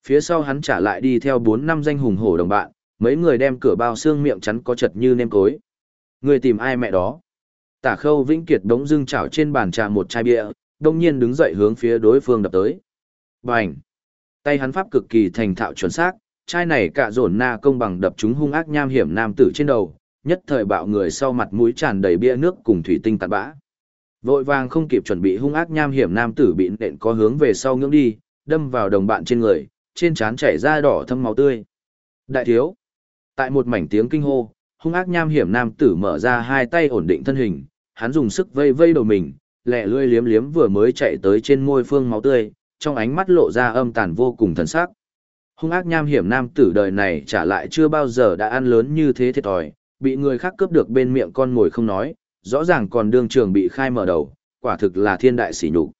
Phía sau hắn trả lại đi theo 4 năm danh hùng hổ đồng bạn, mấy người đem cửa bao xương miệng chắn có chật như nêm cối. Người tìm ai mẹ đó? Tả khâu vĩnh kiệt đống dưng chảo trên bàn trà một chai bia, đông nhiên đứng dậy hướng phía đối phương đập tới. Bành! Tay hắn pháp cực kỳ thành thạo chuẩn xác, trai này cạ dồn na công bằng đập chúng hung ác nham hiểm nam tử trên đầu, nhất thời bạo người sau mặt mũi tràn đầy bia nước cùng thủy tinh tạt bã. Vội vàng không kịp chuẩn bị hung ác nham hiểm nam tử bị nện có hướng về sau ngưỡng đi, đâm vào đồng bạn trên người, trên trán chảy ra đỏ thâm máu tươi. Đại thiếu! Tại một mảnh tiếng kinh hô, hung ác nham hiểm nam tử mở ra hai tay ổn định thân hình, hắn dùng sức vây vây đầu mình, lẹ lươi liếm liếm vừa mới chạy tới trên môi phương máu tươi, trong ánh mắt lộ ra âm tàn vô cùng thần sắc. Hung ác nham hiểm nam tử đời này trả lại chưa bao giờ đã ăn lớn như thế thiệt thòi, bị người khác cướp được bên miệng con ngồi không nói, rõ ràng còn đương trường bị khai mở đầu, quả thực là thiên đại sỉ nhục.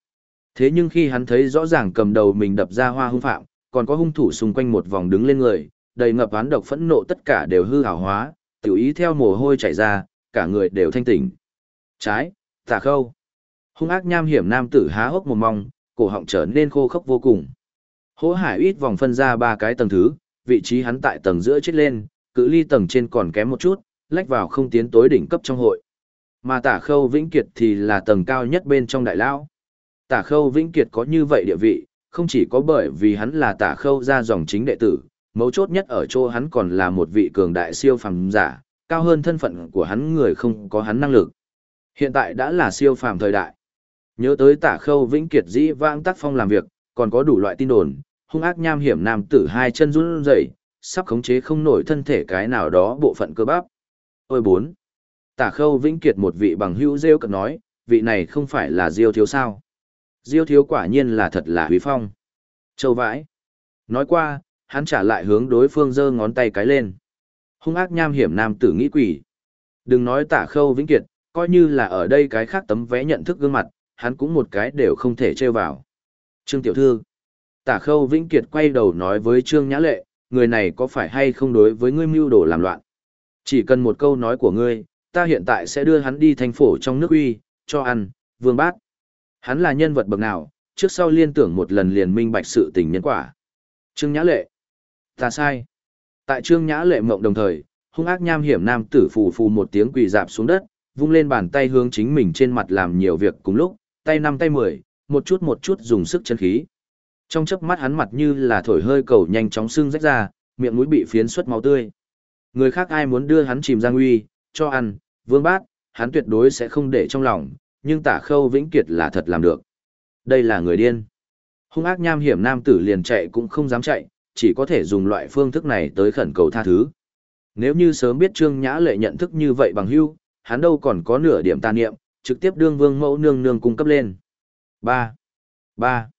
Thế nhưng khi hắn thấy rõ ràng cầm đầu mình đập ra hoa hung phạm, còn có hung thủ xung quanh một vòng đứng lên người, đầy ngập án độc phẫn nộ tất cả đều hư hảo hóa, tiểu ý theo mồ hôi chảy ra, cả người đều thanh tỉnh. Trái, tà khâu. Hung ác nham hiểm nam tử há hốc một mong, cổ họng trở nên khô khốc vô cùng. Hỗ hải ít vòng phân ra ba cái tầng thứ, vị trí hắn tại tầng giữa chết lên, cự ly tầng trên còn kém một chút, lách vào không tiến tối đỉnh cấp trong hội. Mà tả khâu vĩnh kiệt thì là tầng cao nhất bên trong đại lao. Tả khâu vĩnh kiệt có như vậy địa vị, không chỉ có bởi vì hắn là tả khâu ra dòng chính đệ tử, mấu chốt nhất ở chỗ hắn còn là một vị cường đại siêu phàm giả, cao hơn thân phận của hắn người không có hắn năng lực. Hiện tại đã là siêu phàm thời đại. Nhớ tới tả khâu vĩnh kiệt dĩ vãng tác phong làm việc, còn có đủ loại tin đồn, hung ác nham hiểm nam tử hai chân run rẩy, sắp khống chế không nổi thân thể cái nào đó bộ phận cơ bắp. Ôi bốn. Tả khâu vĩnh kiệt một vị bằng hữu rêu cận nói, vị này không phải là diêu thiếu sao. Diêu thiếu quả nhiên là thật là huy phong. Châu vãi. Nói qua, hắn trả lại hướng đối phương giơ ngón tay cái lên. Hung ác nham hiểm nam tử nghĩ quỷ. Đừng nói tả khâu vĩnh kiệt, coi như là ở đây cái khác tấm vé nhận thức gương mặt, hắn cũng một cái đều không thể trêu vào. Trương Tiểu Thư Tả khâu vĩnh kiệt quay đầu nói với Trương Nhã Lệ, người này có phải hay không đối với ngươi mưu đồ làm loạn. Chỉ cần một câu nói của ngươi, ta hiện tại sẽ đưa hắn đi thành phổ trong nước uy, cho ăn, vương bát. Hắn là nhân vật bậc nào, trước sau liên tưởng một lần liền minh bạch sự tình nhân quả. Trương Nhã Lệ Ta sai. Tại Trương Nhã Lệ mộng đồng thời, hung ác nham hiểm nam tử phù phù một tiếng quỳ dạp xuống đất, vung lên bàn tay hướng chính mình trên mặt làm nhiều việc cùng lúc, tay năm tay mười, một chút một chút dùng sức chân khí. Trong chớp mắt hắn mặt như là thổi hơi cầu nhanh chóng xương rách ra, miệng mũi bị phiến xuất máu tươi. Người khác ai muốn đưa hắn chìm ra nguy, cho ăn, vương bát, hắn tuyệt đối sẽ không để trong lòng, nhưng tả khâu vĩnh kiệt là thật làm được. Đây là người điên. Hung ác nham hiểm nam tử liền chạy cũng không dám chạy, chỉ có thể dùng loại phương thức này tới khẩn cầu tha thứ. Nếu như sớm biết Trương Nhã Lệ nhận thức như vậy bằng hưu, hắn đâu còn có nửa điểm tà niệm, trực tiếp đương vương mẫu nương nương cung cấp lên. 3. 3.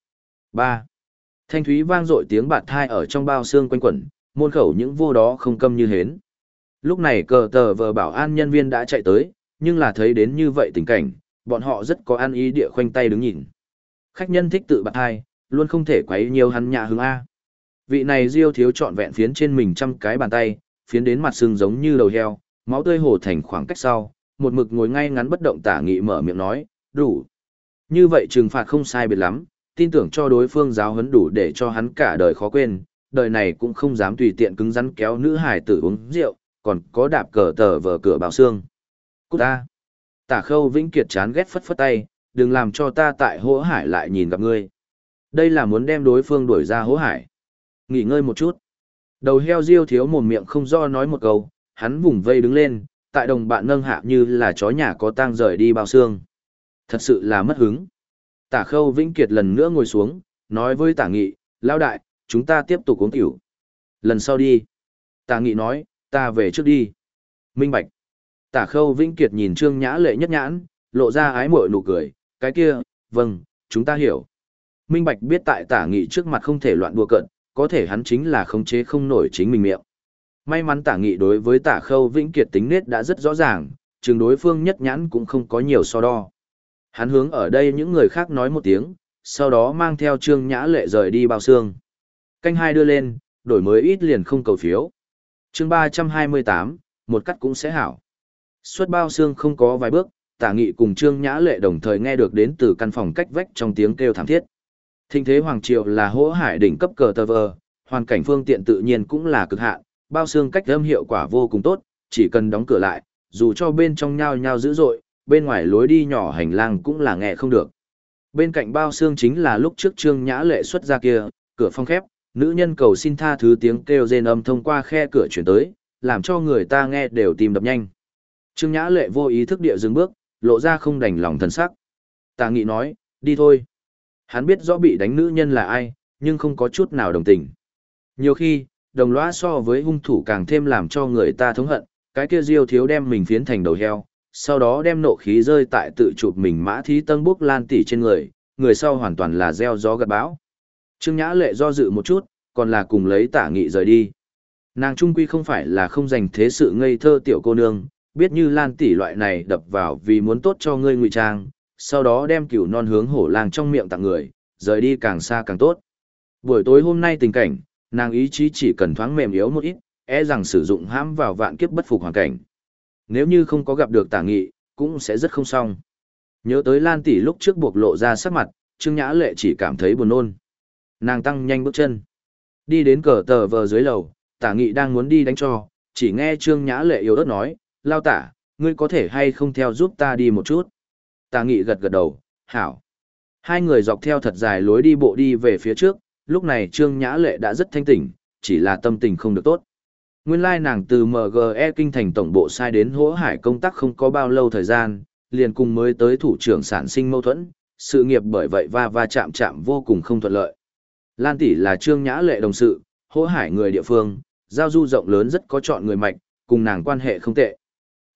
3. Thanh thúy vang dội tiếng bạt thai ở trong bao xương quanh quẩn, môn khẩu những vô đó không câm như hến. Lúc này cờ tờ vờ bảo an nhân viên đã chạy tới, nhưng là thấy đến như vậy tình cảnh, bọn họ rất có an ý địa khoanh tay đứng nhìn. Khách nhân thích tự bạt thai, luôn không thể quấy nhiều hắn nhà hướng A. Vị này diêu thiếu trọn vẹn phiến trên mình trăm cái bàn tay, phiến đến mặt xương giống như đầu heo, máu tươi hồ thành khoảng cách sau, một mực ngồi ngay ngắn bất động tả nghị mở miệng nói, đủ. Như vậy trừng phạt không sai biệt lắm, tin tưởng cho đối phương giáo huấn đủ để cho hắn cả đời khó quên, đời này cũng không dám tùy tiện cứng rắn kéo nữ hải tử uống rượu, còn có đạp cờ tờ vờ cửa bảo xương. Cút ta! Tả khâu vĩnh kiệt chán ghét phất phất tay, đừng làm cho ta tại hỗ hải lại nhìn gặp ngươi. Đây là muốn đem đối phương đuổi ra hỗ hải. Nghỉ ngơi một chút. Đầu heo diêu thiếu mồm miệng không do nói một câu, hắn vùng vây đứng lên, tại đồng bạn nâng hạ như là chó nhà có tang rời đi bao xương. Thật sự là mất hứng. Tả khâu vĩnh kiệt lần nữa ngồi xuống, nói với tả nghị, lao đại, chúng ta tiếp tục uống tiểu. Lần sau đi. Tả nghị nói, ta về trước đi. Minh bạch. Tả khâu vĩnh kiệt nhìn trương nhã lệ nhất nhãn, lộ ra ái mội nụ cười, cái kia, vâng, chúng ta hiểu. Minh bạch biết tại tả nghị trước mặt không thể loạn đùa cận, có thể hắn chính là khống chế không nổi chính mình miệng. May mắn tả nghị đối với tả khâu vĩnh kiệt tính nết đã rất rõ ràng, chừng đối phương nhất nhãn cũng không có nhiều so đo. Hắn hướng ở đây những người khác nói một tiếng, sau đó mang theo trương nhã lệ rời đi bao xương. Canh hai đưa lên, đổi mới ít liền không cầu phiếu. chương 328, một cắt cũng sẽ hảo. xuất bao xương không có vài bước, tả nghị cùng trương nhã lệ đồng thời nghe được đến từ căn phòng cách vách trong tiếng kêu thảm thiết. Thinh thế Hoàng Triều là hỗ hải đỉnh cấp cờ tờ vờ, hoàn cảnh phương tiện tự nhiên cũng là cực hạn, bao xương cách âm hiệu quả vô cùng tốt, chỉ cần đóng cửa lại, dù cho bên trong nhao nhao dữ dội, bên ngoài lối đi nhỏ hành lang cũng là nghe không được. Bên cạnh bao xương chính là lúc trước Trương Nhã Lệ xuất ra kia, cửa phong khép, nữ nhân cầu xin tha thứ tiếng kêu rên âm thông qua khe cửa chuyển tới, làm cho người ta nghe đều tìm đập nhanh. Trương Nhã Lệ vô ý thức địa dừng bước, lộ ra không đành lòng thần sắc. Tà Nghị nói, đi thôi. Hắn biết rõ bị đánh nữ nhân là ai, nhưng không có chút nào đồng tình. Nhiều khi, đồng lõa so với hung thủ càng thêm làm cho người ta thống hận, cái kia diêu thiếu đem mình phiến thành đầu heo, sau đó đem nộ khí rơi tại tự chụp mình mã thí tân bốc lan tỉ trên người, người sau hoàn toàn là gieo gió gặt bão. Trương Nhã Lệ do dự một chút, còn là cùng lấy tả nghị rời đi. Nàng trung quy không phải là không dành thế sự ngây thơ tiểu cô nương, biết như lan tỷ loại này đập vào vì muốn tốt cho ngươi ngụy trang, sau đó đem cửu non hướng hổ lang trong miệng tặng người, rời đi càng xa càng tốt. Buổi tối hôm nay tình cảnh, nàng ý chí chỉ cần thoáng mềm yếu một ít, e rằng sử dụng hãm vào vạn kiếp bất phục hoàn cảnh. Nếu như không có gặp được tả nghị, cũng sẽ rất không xong. Nhớ tới Lan tỷ lúc trước buộc lộ ra sắc mặt, Trương Nhã Lệ chỉ cảm thấy buồn nôn. Nàng tăng nhanh bước chân. Đi đến cờ tờ vờ dưới lầu, tả nghị đang muốn đi đánh cho, chỉ nghe Trương Nhã Lệ yếu ớt nói, lao tả, ngươi có thể hay không theo giúp ta đi một chút. Tả nghị gật gật đầu, hảo. Hai người dọc theo thật dài lối đi bộ đi về phía trước, lúc này Trương Nhã Lệ đã rất thanh tỉnh, chỉ là tâm tình không được tốt. Nguyên lai nàng từ MGE kinh thành tổng bộ sai đến hỗ hải công tác không có bao lâu thời gian, liền cùng mới tới thủ trưởng sản sinh mâu thuẫn, sự nghiệp bởi vậy va va chạm chạm vô cùng không thuận lợi. Lan tỷ là Trương Nhã Lệ đồng sự, hỗ hải người địa phương, giao du rộng lớn rất có chọn người mạnh, cùng nàng quan hệ không tệ.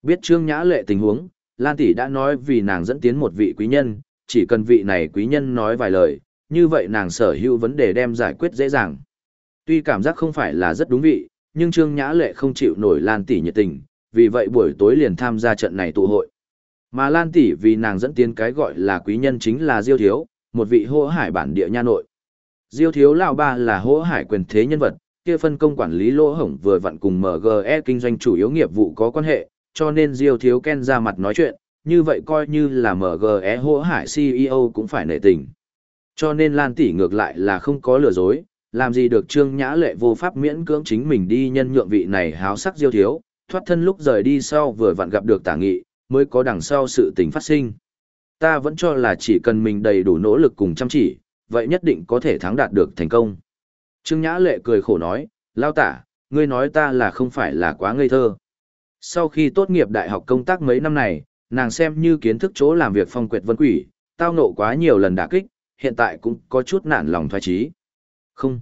Biết Trương Nhã Lệ tình huống, Lan tỷ đã nói vì nàng dẫn tiến một vị quý nhân, chỉ cần vị này quý nhân nói vài lời, như vậy nàng sở hữu vấn đề đem giải quyết dễ dàng. Tuy cảm giác không phải là rất đúng vị, nhưng Trương Nhã Lệ không chịu nổi Lan tỷ nhiệt tình, vì vậy buổi tối liền tham gia trận này tụ hội. Mà Lan tỷ vì nàng dẫn tiến cái gọi là quý nhân chính là Diêu Thiếu, một vị hô hải bản địa nha nội. Diêu Thiếu lão ba là hô hải quyền thế nhân vật, kia phân công quản lý lỗ hổng vừa vặn cùng MGE kinh doanh chủ yếu nghiệp vụ có quan hệ, cho nên Diêu Thiếu Ken ra mặt nói chuyện, như vậy coi như là MGE hô hải CEO cũng phải nể tình. Cho nên Lan tỷ ngược lại là không có lừa dối, làm gì được Trương Nhã Lệ vô pháp miễn cưỡng chính mình đi nhân nhượng vị này háo sắc Diêu Thiếu, thoát thân lúc rời đi sau vừa vặn gặp được tả nghị, mới có đằng sau sự tình phát sinh. Ta vẫn cho là chỉ cần mình đầy đủ nỗ lực cùng chăm chỉ, vậy nhất định có thể thắng đạt được thành công. Trương Nhã Lệ cười khổ nói, lao tả, ngươi nói ta là không phải là quá ngây thơ. Sau khi tốt nghiệp đại học công tác mấy năm này, nàng xem như kiến thức chỗ làm việc phong quyệt vân quỷ, tao nộ quá nhiều lần đả kích, hiện tại cũng có chút nản lòng thoái trí. Không.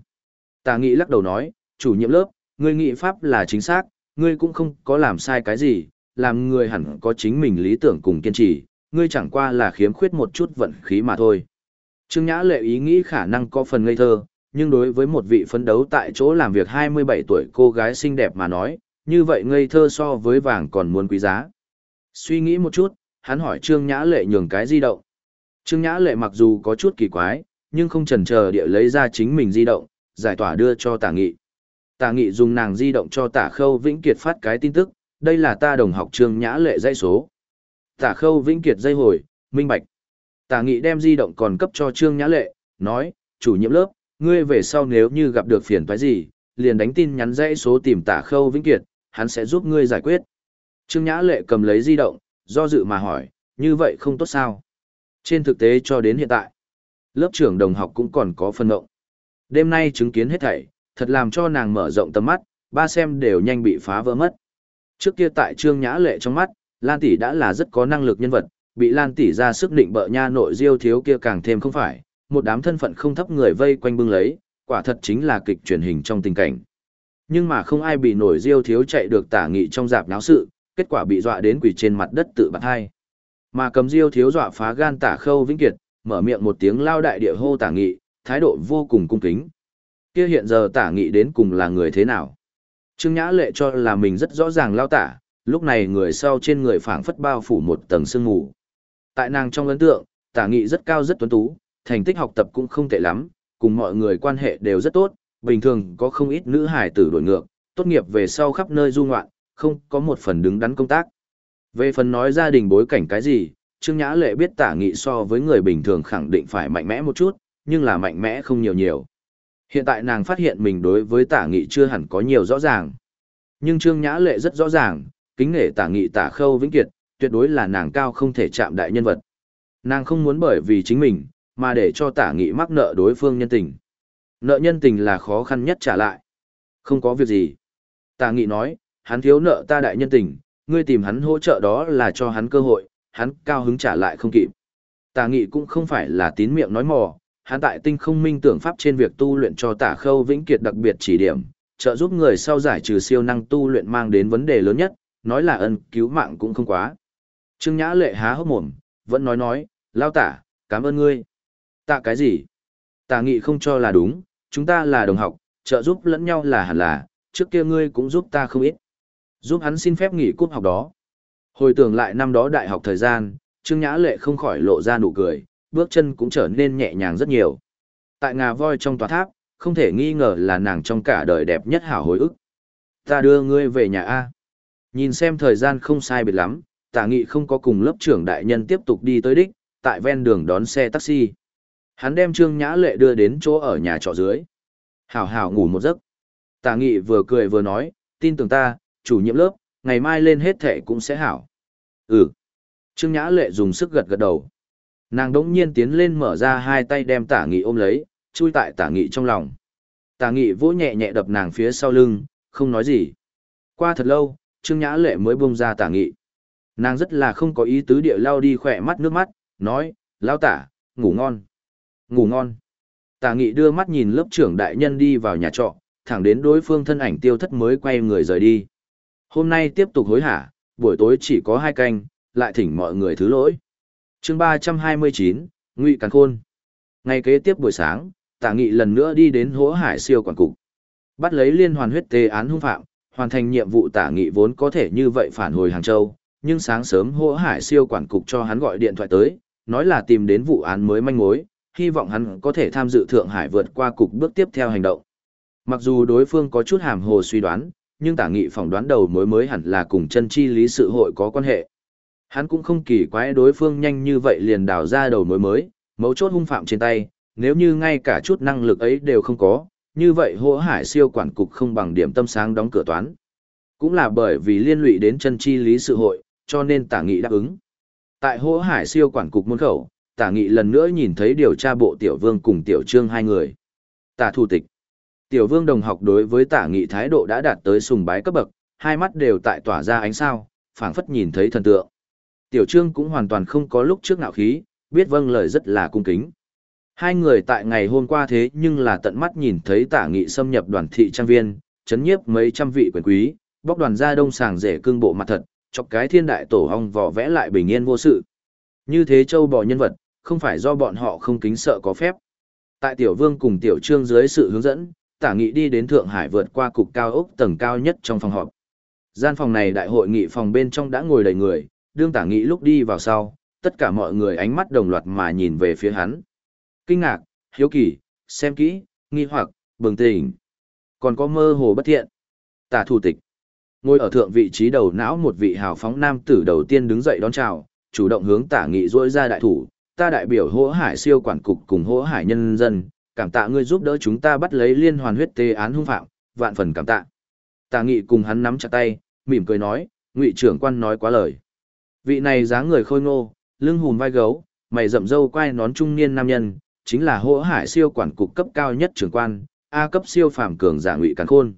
Tà nghị lắc đầu nói, chủ nhiệm lớp, ngươi nghị pháp là chính xác, ngươi cũng không có làm sai cái gì, làm người hẳn có chính mình lý tưởng cùng kiên trì, ngươi chẳng qua là khiếm khuyết một chút vận khí mà thôi. Trương Nhã Lệ ý nghĩ khả năng có phần ngây thơ, nhưng đối với một vị phấn đấu tại chỗ làm việc 27 tuổi cô gái xinh đẹp mà nói, như vậy ngây thơ so với vàng còn muốn quý giá. Suy nghĩ một chút, hắn hỏi Trương Nhã Lệ nhường cái di động. Trương Nhã Lệ mặc dù có chút kỳ quái, nhưng không chần chờ địa lấy ra chính mình di động, giải tỏa đưa cho Tả Nghị. Tả Nghị dùng nàng di động cho Tả Khâu Vĩnh Kiệt phát cái tin tức, đây là ta đồng học Trương Nhã Lệ dây số. Tả Khâu Vĩnh Kiệt dây hồi, minh bạch. Tả Nghị đem di động còn cấp cho Trương Nhã Lệ, nói, chủ nhiệm lớp, ngươi về sau nếu như gặp được phiền toái gì, liền đánh tin nhắn dãy số tìm Tả Khâu Vĩnh Kiệt, hắn sẽ giúp ngươi giải quyết. Trương Nhã Lệ cầm lấy di động, do dự mà hỏi, như vậy không tốt sao? Trên thực tế cho đến hiện tại, lớp trưởng đồng học cũng còn có phân ngộng. Đêm nay chứng kiến hết thảy, thật làm cho nàng mở rộng tầm mắt, ba xem đều nhanh bị phá vỡ mất. Trước kia tại Trương Nhã Lệ trong mắt, Lan tỷ đã là rất có năng lực nhân vật, bị Lan tỷ ra sức định bợ nha nội diêu thiếu kia càng thêm không phải, một đám thân phận không thấp người vây quanh bưng lấy, quả thật chính là kịch truyền hình trong tình cảnh. Nhưng mà không ai bị nổi diêu thiếu chạy được tả nghị trong dạp náo sự, kết quả bị dọa đến quỷ trên mặt đất tự bạc hai. Mà cầm diêu thiếu dọa phá gan tả khâu vĩnh kiệt, mở miệng một tiếng lao đại địa hô tả nghị, thái độ vô cùng cung kính. Kia hiện giờ tả nghị đến cùng là người thế nào? Trương Nhã Lệ cho là mình rất rõ ràng lao tả, lúc này người sau trên người phảng phất bao phủ một tầng sương mù. Tại nàng trong ấn tượng, tả nghị rất cao rất tuấn tú, thành tích học tập cũng không tệ lắm, cùng mọi người quan hệ đều rất tốt, bình thường có không ít nữ hải tử đổi ngược, tốt nghiệp về sau khắp nơi du ngoạn, không có một phần đứng đắn công tác. Về phần nói gia đình bối cảnh cái gì, Trương Nhã Lệ biết tả nghị so với người bình thường khẳng định phải mạnh mẽ một chút, nhưng là mạnh mẽ không nhiều nhiều. Hiện tại nàng phát hiện mình đối với tả nghị chưa hẳn có nhiều rõ ràng. Nhưng Trương Nhã Lệ rất rõ ràng, kính nể tả nghị tả khâu vĩnh kiệt, tuyệt đối là nàng cao không thể chạm đại nhân vật. Nàng không muốn bởi vì chính mình, mà để cho tả nghị mắc nợ đối phương nhân tình. Nợ nhân tình là khó khăn nhất trả lại. Không có việc gì. Tả nghị nói, hắn thiếu nợ ta đại nhân tình, ngươi tìm hắn hỗ trợ đó là cho hắn cơ hội, hắn cao hứng trả lại không kịp. Tà nghị cũng không phải là tín miệng nói mò, hắn tại tinh không minh tưởng pháp trên việc tu luyện cho tả khâu vĩnh kiệt đặc biệt chỉ điểm, trợ giúp người sau giải trừ siêu năng tu luyện mang đến vấn đề lớn nhất, nói là ân cứu mạng cũng không quá. Trương Nhã Lệ há hốc mồm, vẫn nói nói, lao tả, cảm ơn ngươi. Tạ cái gì? Tà nghị không cho là đúng, chúng ta là đồng học, trợ giúp lẫn nhau là hẳn là, trước kia ngươi cũng giúp ta không ít. Giúp hắn xin phép nghỉ cúp học đó. Hồi tưởng lại năm đó đại học thời gian, Trương Nhã Lệ không khỏi lộ ra nụ cười, bước chân cũng trở nên nhẹ nhàng rất nhiều. Tại ngà voi trong tòa tháp, không thể nghi ngờ là nàng trong cả đời đẹp nhất hảo hồi ức. Ta đưa ngươi về nhà A. Nhìn xem thời gian không sai biệt lắm, tả nghị không có cùng lớp trưởng đại nhân tiếp tục đi tới đích, tại ven đường đón xe taxi. Hắn đem Trương Nhã Lệ đưa đến chỗ ở nhà trọ dưới. Hảo hảo ngủ một giấc. Tả nghị vừa cười vừa nói, tin tưởng ta, chủ nhiệm lớp, ngày mai lên hết thệ cũng sẽ hảo. Ừ. Trương Nhã Lệ dùng sức gật gật đầu. Nàng đống nhiên tiến lên mở ra hai tay đem tả nghị ôm lấy, chui tại tả nghị trong lòng. Tả nghị vỗ nhẹ nhẹ đập nàng phía sau lưng, không nói gì. Qua thật lâu, Trương Nhã Lệ mới buông ra tả nghị. Nàng rất là không có ý tứ địa lao đi khỏe mắt nước mắt, nói, lao tả, ngủ ngon. Ngủ ngon. Tả nghị đưa mắt nhìn lớp trưởng đại nhân đi vào nhà trọ, thẳng đến đối phương thân ảnh tiêu thất mới quay người rời đi. Hôm nay tiếp tục hối hả, buổi tối chỉ có hai canh, lại thỉnh mọi người thứ lỗi. chương ba trăm hai mươi chín Ngụy Càn Khôn. Ngày kế tiếp buổi sáng, Tả Nghị lần nữa đi đến Hỗ Hải siêu quản cục. Bắt lấy liên hoàn huyết tê án hung phạm, hoàn thành nhiệm vụ Tả Nghị vốn có thể như vậy phản hồi Hàng Châu, nhưng sáng sớm Hỗ Hải siêu quản cục cho hắn gọi điện thoại tới, nói là tìm đến vụ án mới manh mối, hy vọng hắn có thể tham dự Thượng Hải vượt qua cục bước tiếp theo hành động. Mặc dù đối phương có chút hàm hồ suy đoán, nhưng tả nghị phỏng đoán đầu mối mới hẳn là cùng chân chi lý sự hội có quan hệ. Hắn cũng không kỳ quái đối phương nhanh như vậy liền đào ra đầu mối mới, mấu chốt hung phạm trên tay, nếu như ngay cả chút năng lực ấy đều không có, như vậy hỗ hải siêu quản cục không bằng điểm tâm sáng đóng cửa toán. Cũng là bởi vì liên lụy đến chân chi lý sự hội, cho nên tả nghị đáp ứng. Tại hỗ hải siêu quản cục môn khẩu, tả nghị lần nữa nhìn thấy điều tra bộ tiểu vương cùng tiểu trương hai người. Tả thủ tịch. Tiểu vương đồng học đối với tả nghị thái độ đã đạt tới sùng bái cấp bậc, hai mắt đều tại tỏa ra ánh sao, phảng phất nhìn thấy thần tượng. Tiểu trương cũng hoàn toàn không có lúc trước nạo khí, biết vâng lời rất là cung kính. Hai người tại ngày hôm qua thế nhưng là tận mắt nhìn thấy tả nghị xâm nhập đoàn thị trang viên, chấn nhiếp mấy trăm vị quyền quý, bóc đoàn ra đông sàng rể cương bộ mặt thật, chọc cái thiên đại tổ hong vò vẽ lại bình yên vô sự. Như thế châu bò nhân vật, không phải do bọn họ không kính sợ có phép. Tại tiểu vương cùng tiểu trương dưới sự hướng dẫn, tả nghị đi đến Thượng Hải vượt qua cục cao ốc tầng cao nhất trong phòng họp. Gian phòng này đại hội nghị phòng bên trong đã ngồi đầy người, đương tả nghị lúc đi vào sau, tất cả mọi người ánh mắt đồng loạt mà nhìn về phía hắn. Kinh ngạc, hiếu kỳ, xem kỹ, nghi hoặc, bừng tỉnh. Còn có mơ hồ bất thiện. Tả thủ tịch. Ngồi ở thượng vị trí đầu não một vị hào phóng nam tử đầu tiên đứng dậy đón chào, chủ động hướng tả nghị rỗi ra đại thủ, ta đại biểu hỗ hải siêu quản cục cùng hỗ hải nhân dân, cảm tạ ngươi giúp đỡ chúng ta bắt lấy liên hoàn huyết tê án hung phạm, vạn phần cảm tạ. Tạ nghị cùng hắn nắm chặt tay, mỉm cười nói, ngụy trưởng quan nói quá lời. Vị này dáng người khôi ngô, lưng hùm vai gấu, mày rậm râu quai nón trung niên nam nhân, chính là hỗ hải siêu quản cục cấp cao nhất trưởng quan, A cấp siêu phàm cường giả ngụy càn khôn.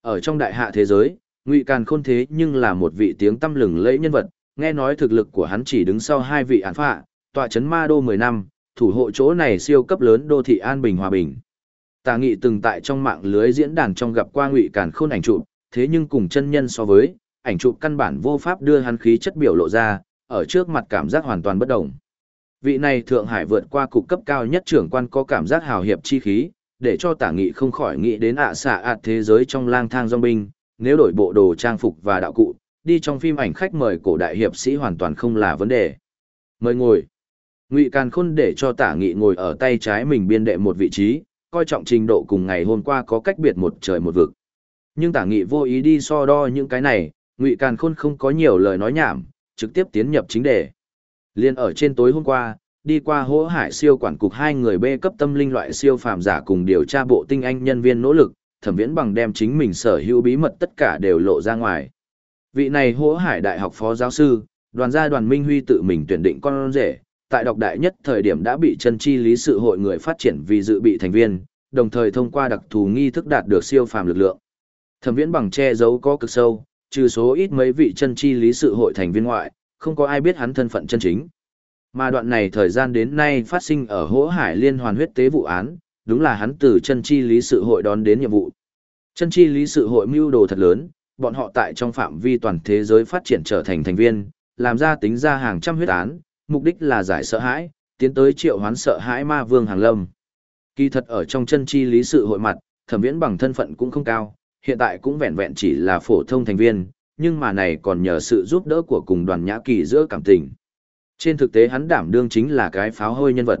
Ở trong đại hạ thế giới, ngụy càn khôn thế nhưng là một vị tiếng tăm lừng lẫy nhân vật, nghe nói thực lực của hắn chỉ đứng sau hai vị án phạ, tọa chấn ma đô 10 năm, thủ hộ chỗ này siêu cấp lớn đô thị an bình hòa bình. Tà nghị từng tại trong mạng lưới diễn đàn trong gặp qua ngụy càn khôn ảnh chụp, thế nhưng cùng chân nhân so với, ảnh chụp căn bản vô pháp đưa hắn khí chất biểu lộ ra, ở trước mặt cảm giác hoàn toàn bất động. Vị này Thượng Hải vượt qua cục cấp cao nhất trưởng quan có cảm giác hào hiệp chi khí, để cho tả nghị không khỏi nghĩ đến ạ xạ ạt thế giới trong lang thang dòng binh, nếu đổi bộ đồ trang phục và đạo cụ, đi trong phim ảnh khách mời cổ đại hiệp sĩ hoàn toàn không là vấn đề. Mời ngồi ngụy càn khôn để cho tả nghị ngồi ở tay trái mình biên đệ một vị trí, coi trọng trình độ cùng ngày hôm qua có cách biệt một trời một vực. Nhưng tả nghị vô ý đi so đo những cái này, ngụy càn khôn không có nhiều lời nói nhảm, trực tiếp tiến nhập chính đề. Liên ở trên tối hôm qua, đi qua hỗ hải siêu quản cục hai người b cấp tâm linh loại siêu phàm giả cùng điều tra bộ tinh anh nhân viên nỗ lực, thẩm viễn bằng đem chính mình sở hữu bí mật tất cả đều lộ ra ngoài. Vị này hỗ hải đại học phó giáo sư, đoàn gia đoàn minh huy tự mình tuyển định con rể tại đọc đại nhất thời điểm đã bị chân chi lý sự hội người phát triển vì dự bị thành viên, đồng thời thông qua đặc thù nghi thức đạt được siêu phàm lực lượng. Thẩm Viễn bằng che giấu có cực sâu, trừ số ít mấy vị chân chi lý sự hội thành viên ngoại, không có ai biết hắn thân phận chân chính. Mà đoạn này thời gian đến nay phát sinh ở Hỗ Hải Liên Hoàn huyết tế vụ án, đúng là hắn từ chân chi lý sự hội đón đến nhiệm vụ. Chân chi lý sự hội mưu đồ thật lớn, bọn họ tại trong phạm vi toàn thế giới phát triển trở thành thành viên, làm ra tính ra hàng trăm huyết án, mục đích là giải sợ hãi, tiến tới triệu hoán sợ hãi ma vương hàng lâm. Kỳ thật ở trong chân chi lý sự hội mặt, thẩm viễn bằng thân phận cũng không cao, hiện tại cũng vẹn vẹn chỉ là phổ thông thành viên, nhưng mà này còn nhờ sự giúp đỡ của cùng đoàn nhã kỳ giữa cảm tình. Trên thực tế hắn đảm đương chính là cái pháo hôi nhân vật.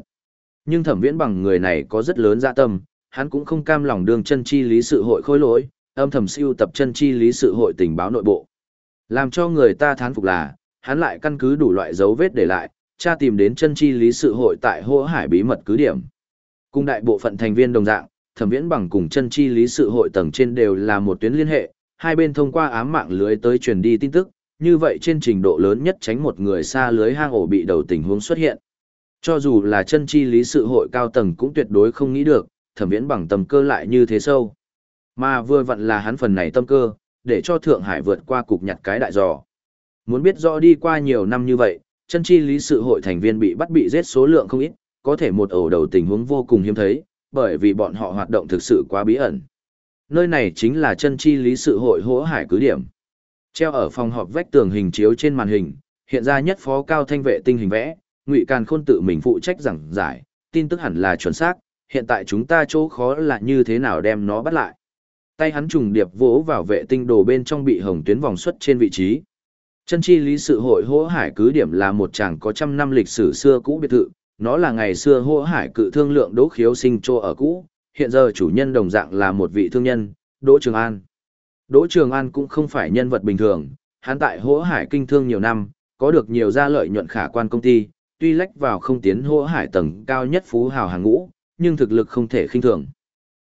Nhưng thẩm viễn bằng người này có rất lớn dạ tâm, hắn cũng không cam lòng đương chân chi lý sự hội khôi lỗi, âm thầm siêu tập chân chi lý sự hội tình báo nội bộ. Làm cho người ta thán phục là, hắn lại căn cứ đủ loại dấu vết để lại, Cha tìm đến chân chi lý sự hội tại hô hải bí mật cứ điểm. Cùng đại bộ phận thành viên đồng dạng, thẩm viễn bằng cùng chân chi lý sự hội tầng trên đều là một tuyến liên hệ, hai bên thông qua ám mạng lưới tới truyền đi tin tức, như vậy trên trình độ lớn nhất tránh một người xa lưới hang ổ bị đầu tình huống xuất hiện. Cho dù là chân chi lý sự hội cao tầng cũng tuyệt đối không nghĩ được, thẩm viễn bằng tầm cơ lại như thế sâu. Mà vừa vặn là hắn phần này tâm cơ, để cho Thượng Hải vượt qua cục nhặt cái đại giò. Muốn biết rõ đi qua nhiều năm như vậy, chân chi lý sự hội thành viên bị bắt bị giết số lượng không ít, có thể một ổ đầu tình huống vô cùng hiếm thấy, bởi vì bọn họ hoạt động thực sự quá bí ẩn. Nơi này chính là chân chi lý sự hội hỗ hải cứ điểm. Treo ở phòng họp vách tường hình chiếu trên màn hình, hiện ra nhất phó cao thanh vệ tinh hình vẽ, Ngụy Càn Khôn tự mình phụ trách giảng giải, tin tức hẳn là chuẩn xác, hiện tại chúng ta chỗ khó là như thế nào đem nó bắt lại. Tay hắn trùng điệp vỗ vào vệ tinh đồ bên trong bị hồng tuyến vòng xuất trên vị trí. Chân chi lý sự hội hỗ hải cứ điểm là một chàng có trăm năm lịch sử xưa cũ biệt thự, nó là ngày xưa hỗ hải cự thương lượng đỗ khiếu sinh trô ở cũ, hiện giờ chủ nhân đồng dạng là một vị thương nhân, Đỗ Trường An. Đỗ Trường An cũng không phải nhân vật bình thường, hắn tại hỗ hải kinh thương nhiều năm, có được nhiều gia lợi nhuận khả quan công ty, tuy lách vào không tiến hỗ hải tầng cao nhất phú hào hàng ngũ, nhưng thực lực không thể khinh thường.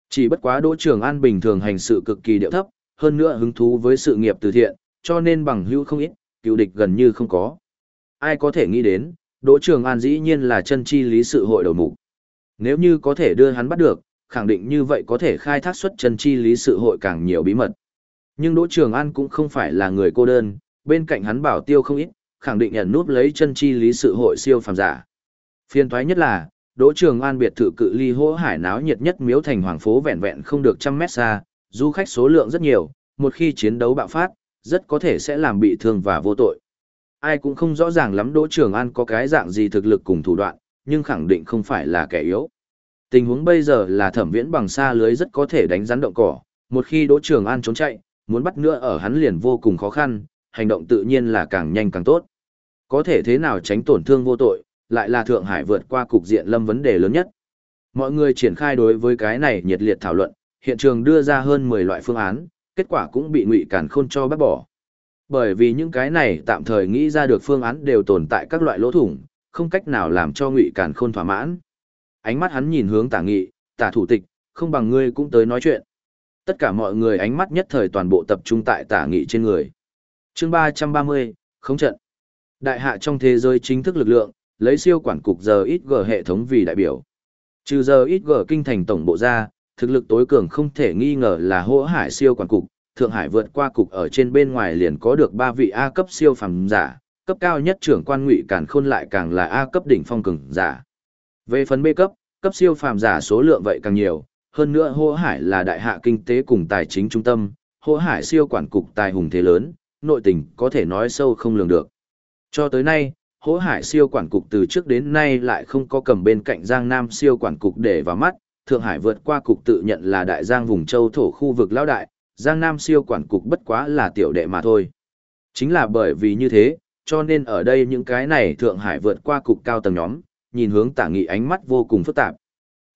Chỉ bất quá Đỗ Trường An bình thường hành sự cực kỳ điệu thấp, hơn nữa hứng thú với sự nghiệp từ thiện, cho nên bằng hữu không ít, cựu địch gần như không có. Ai có thể nghĩ đến, Đỗ Trường An dĩ nhiên là chân chi lý sự hội đầu mục. Nếu như có thể đưa hắn bắt được, khẳng định như vậy có thể khai thác xuất chân chi lý sự hội càng nhiều bí mật. Nhưng Đỗ Trường An cũng không phải là người cô đơn, bên cạnh hắn bảo tiêu không ít, khẳng định ẩn núp lấy chân chi lý sự hội siêu phàm giả. Phiên thoái nhất là, Đỗ Trường An biệt thự cự ly hỗ hải náo nhiệt nhất miếu thành hoàng phố vẹn vẹn không được trăm mét xa, du khách số lượng rất nhiều, một khi chiến đấu bạo phát, rất có thể sẽ làm bị thương và vô tội. Ai cũng không rõ ràng lắm Đỗ Trường An có cái dạng gì thực lực cùng thủ đoạn, nhưng khẳng định không phải là kẻ yếu. Tình huống bây giờ là thẩm viễn bằng xa lưới rất có thể đánh rắn động cỏ, một khi Đỗ Trường An trốn chạy, muốn bắt nữa ở hắn liền vô cùng khó khăn, hành động tự nhiên là càng nhanh càng tốt. Có thể thế nào tránh tổn thương vô tội, lại là Thượng Hải vượt qua cục diện lâm vấn đề lớn nhất. Mọi người triển khai đối với cái này nhiệt liệt thảo luận, hiện trường đưa ra hơn 10 loại phương án, kết quả cũng bị Ngụy Càn Khôn cho bác bỏ. Bởi vì những cái này tạm thời nghĩ ra được phương án đều tồn tại các loại lỗ thủng, không cách nào làm cho Ngụy Càn Khôn thỏa mãn. Ánh mắt hắn nhìn hướng Tả Nghị, Tả thủ tịch, không bằng ngươi cũng tới nói chuyện. Tất cả mọi người ánh mắt nhất thời toàn bộ tập trung tại Tả Nghị trên người. Chương 330, không trận. Đại hạ trong thế giới chính thức lực lượng, lấy siêu quản cục giờ ít g hệ thống vì đại biểu. Trừ giờ ít g kinh thành tổng bộ ra, thực lực tối cường không thể nghi ngờ là hỗ hải siêu quản cục, Thượng Hải vượt qua cục ở trên bên ngoài liền có được ba vị A cấp siêu phẩm giả, cấp cao nhất trưởng quan ngụy càn khôn lại càng là A cấp đỉnh phong cường giả. Về phần B cấp, cấp siêu phàm giả số lượng vậy càng nhiều, hơn nữa Hỗ Hải là đại hạ kinh tế cùng tài chính trung tâm, Hỗ Hải siêu quản cục tài hùng thế lớn, nội tình có thể nói sâu không lường được. Cho tới nay, Hỗ Hải siêu quản cục từ trước đến nay lại không có cầm bên cạnh Giang Nam siêu quản cục để vào mắt, Thượng Hải vượt qua cục tự nhận là đại giang vùng châu thổ khu vực lão đại, Giang Nam siêu quản cục bất quá là tiểu đệ mà thôi. Chính là bởi vì như thế, cho nên ở đây những cái này Thượng Hải vượt qua cục cao tầng nhóm, nhìn hướng tả nghị ánh mắt vô cùng phức tạp.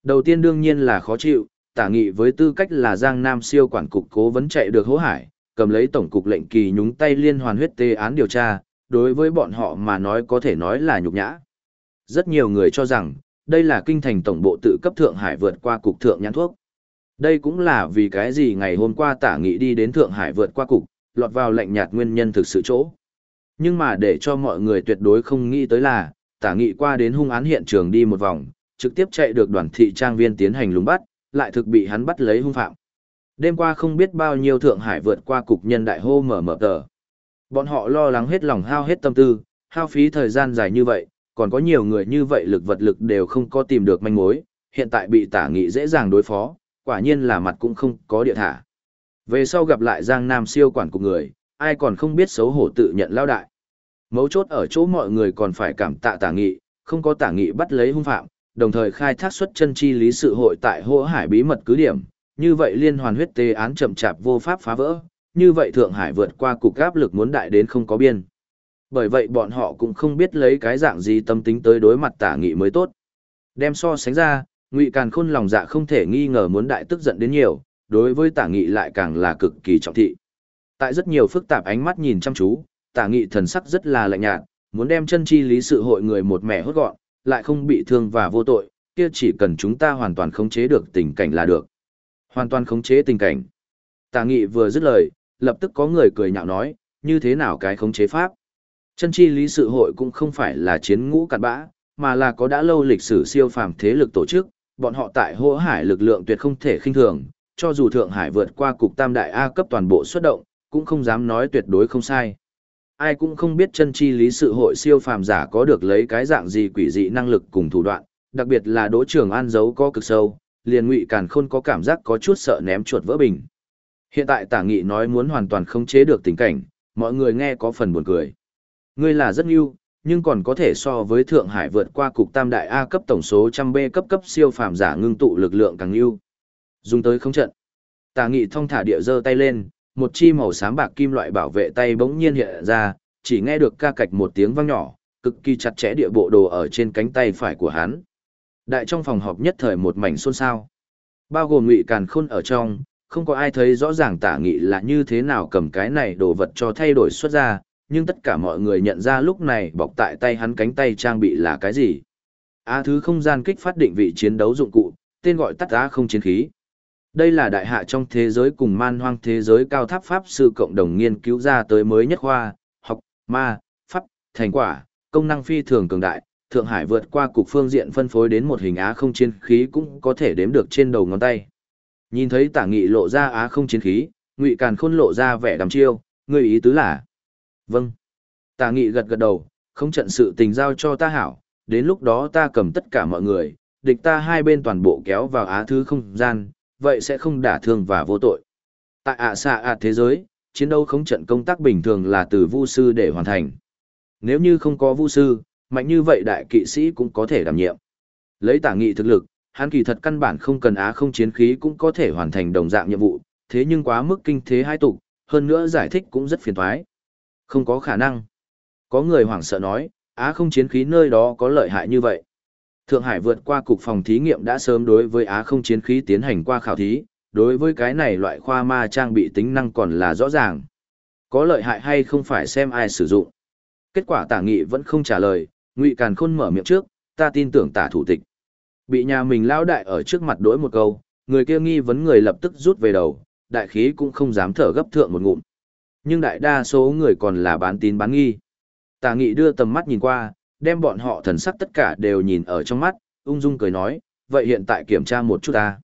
Đầu tiên đương nhiên là khó chịu, tả nghị với tư cách là Giang Nam siêu quản cục cố vấn chạy được hố hải, cầm lấy tổng cục lệnh kỳ nhúng tay liên hoàn huyết tê án điều tra, đối với bọn họ mà nói có thể nói là nhục nhã. Rất nhiều người cho rằng, đây là kinh thành tổng bộ tự cấp Thượng Hải vượt qua cục thượng nhãn thuốc. Đây cũng là vì cái gì ngày hôm qua tả nghị đi đến Thượng Hải vượt qua cục, lọt vào lệnh nhạt nguyên nhân thực sự chỗ. Nhưng mà để cho mọi người tuyệt đối không nghĩ tới là, tả nghị qua đến hung án hiện trường đi một vòng, trực tiếp chạy được đoàn thị trang viên tiến hành lùng bắt, lại thực bị hắn bắt lấy hung phạm. Đêm qua không biết bao nhiêu Thượng Hải vượt qua cục nhân đại hô mở mở tờ. Bọn họ lo lắng hết lòng hao hết tâm tư, hao phí thời gian dài như vậy, còn có nhiều người như vậy lực vật lực đều không có tìm được manh mối, hiện tại bị tả nghị dễ dàng đối phó, quả nhiên là mặt cũng không có địa thả. Về sau gặp lại Giang Nam siêu quản của người, ai còn không biết xấu hổ tự nhận lao đại. Mấu chốt ở chỗ mọi người còn phải cảm tạ tả nghị, không có tả nghị bắt lấy hung phạm, đồng thời khai thác xuất chân chi lý sự hội tại hỗ hải bí mật cứ điểm, như vậy liên hoàn huyết tế án chậm chạp vô pháp phá vỡ, như vậy Thượng Hải vượt qua cục áp lực muốn đại đến không có biên. Bởi vậy bọn họ cũng không biết lấy cái dạng gì tâm tính tới đối mặt tả nghị mới tốt. Đem so sánh ra, Ngụy Càn Khôn lòng dạ không thể nghi ngờ muốn đại tức giận đến nhiều, đối với tả nghị lại càng là cực kỳ trọng thị. Tại rất nhiều phức tạp ánh mắt nhìn chăm chú, tả nghị thần sắc rất là lạnh nhạt, muốn đem chân chi lý sự hội người một mẻ hốt gọn, lại không bị thương và vô tội, kia chỉ cần chúng ta hoàn toàn khống chế được tình cảnh là được. Hoàn toàn khống chế tình cảnh. Tả nghị vừa dứt lời, lập tức có người cười nhạo nói, như thế nào cái khống chế pháp? Chân chi lý sự hội cũng không phải là chiến ngũ cặn bã, mà là có đã lâu lịch sử siêu phàm thế lực tổ chức, bọn họ tại hỗ hải lực lượng tuyệt không thể khinh thường, cho dù Thượng Hải vượt qua cục tam đại A cấp toàn bộ xuất động, cũng không dám nói tuyệt đối không sai. Ai cũng không biết chân chi lý sự hội siêu phàm giả có được lấy cái dạng gì quỷ dị năng lực cùng thủ đoạn, đặc biệt là đỗ trường an giấu có cực sâu, liền ngụy càn khôn có cảm giác có chút sợ ném chuột vỡ bình. Hiện tại tả nghị nói muốn hoàn toàn không chế được tình cảnh, mọi người nghe có phần buồn cười. Ngươi là rất yêu, nhưng còn có thể so với Thượng Hải vượt qua cục tam đại A cấp tổng số trăm B cấp cấp siêu phàm giả ngưng tụ lực lượng càng yêu. Dùng tới không trận. Tả nghị thông thả địa giơ tay lên, một chi màu xám bạc kim loại bảo vệ tay bỗng nhiên hiện ra, chỉ nghe được ca cạch một tiếng vang nhỏ, cực kỳ chặt chẽ địa bộ đồ ở trên cánh tay phải của hắn. Đại trong phòng họp nhất thời một mảnh xôn xao. Bao gồm Ngụy Càn Khôn ở trong, không có ai thấy rõ ràng tả nghị là như thế nào cầm cái này đồ vật cho thay đổi xuất ra, nhưng tất cả mọi người nhận ra lúc này bọc tại tay hắn cánh tay trang bị là cái gì. Á thứ không gian kích phát định vị chiến đấu dụng cụ, tên gọi tắt á không chiến khí. Đây là đại hạ trong thế giới cùng man hoang thế giới cao tháp pháp sư cộng đồng nghiên cứu ra tới mới nhất khoa, học, ma, pháp, thành quả, công năng phi thường cường đại, Thượng Hải vượt qua cục phương diện phân phối đến một hình á không chiến khí cũng có thể đếm được trên đầu ngón tay. Nhìn thấy tả nghị lộ ra á không chiến khí, ngụy càn khôn lộ ra vẻ đắm chiêu, người ý tứ là. Vâng. Tà nghị gật gật đầu, không trận sự tình giao cho ta hảo, đến lúc đó ta cầm tất cả mọi người, địch ta hai bên toàn bộ kéo vào á thứ không gian, vậy sẽ không đả thương và vô tội. Tại ạ xạ ạ thế giới, chiến đấu không trận công tác bình thường là từ vu sư để hoàn thành. Nếu như không có vu sư, mạnh như vậy đại kỵ sĩ cũng có thể đảm nhiệm. Lấy tả nghị thực lực, hắn kỳ thật căn bản không cần á không chiến khí cũng có thể hoàn thành đồng dạng nhiệm vụ, thế nhưng quá mức kinh thế hai tục, hơn nữa giải thích cũng rất phiền toái. Không có khả năng. Có người hoảng sợ nói, á không chiến khí nơi đó có lợi hại như vậy. Thượng Hải vượt qua cục phòng thí nghiệm đã sớm đối với á không chiến khí tiến hành qua khảo thí, đối với cái này loại khoa ma trang bị tính năng còn là rõ ràng. Có lợi hại hay không phải xem ai sử dụng. Kết quả tả nghị vẫn không trả lời, ngụy càn khôn mở miệng trước, ta tin tưởng tả thủ tịch. Bị nhà mình lão đại ở trước mặt đối một câu, người kia nghi vấn người lập tức rút về đầu, đại khí cũng không dám thở gấp thượng một ngụm. Nhưng đại đa số người còn là bán tín bán nghi. Tả nghị đưa tầm mắt nhìn qua, đem bọn họ thần sắc tất cả đều nhìn ở trong mắt, ung dung cười nói, vậy hiện tại kiểm tra một chút ta.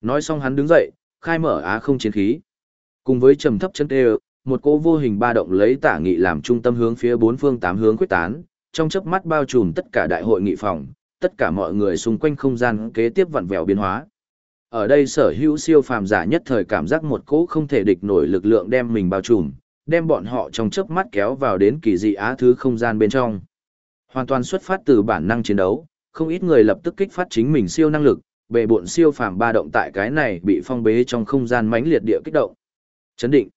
Nói xong hắn đứng dậy, khai mở á không chiến khí. Cùng với trầm thấp chân tê một cỗ vô hình ba động lấy tả nghị làm trung tâm hướng phía bốn phương tám hướng quyết tán, trong chớp mắt bao trùm tất cả đại hội nghị phòng, tất cả mọi người xung quanh không gian kế tiếp vặn vẹo biến hóa. Ở đây sở hữu siêu phàm giả nhất thời cảm giác một cỗ không thể địch nổi lực lượng đem mình bao trùm, đem bọn họ trong chớp mắt kéo vào đến kỳ dị á thứ không gian bên trong. Hoàn toàn xuất phát từ bản năng chiến đấu, không ít người lập tức kích phát chính mình siêu năng lực, bệ bộn siêu phàm ba động tại cái này bị phong bế trong không gian mãnh liệt địa kích động. Chấn định.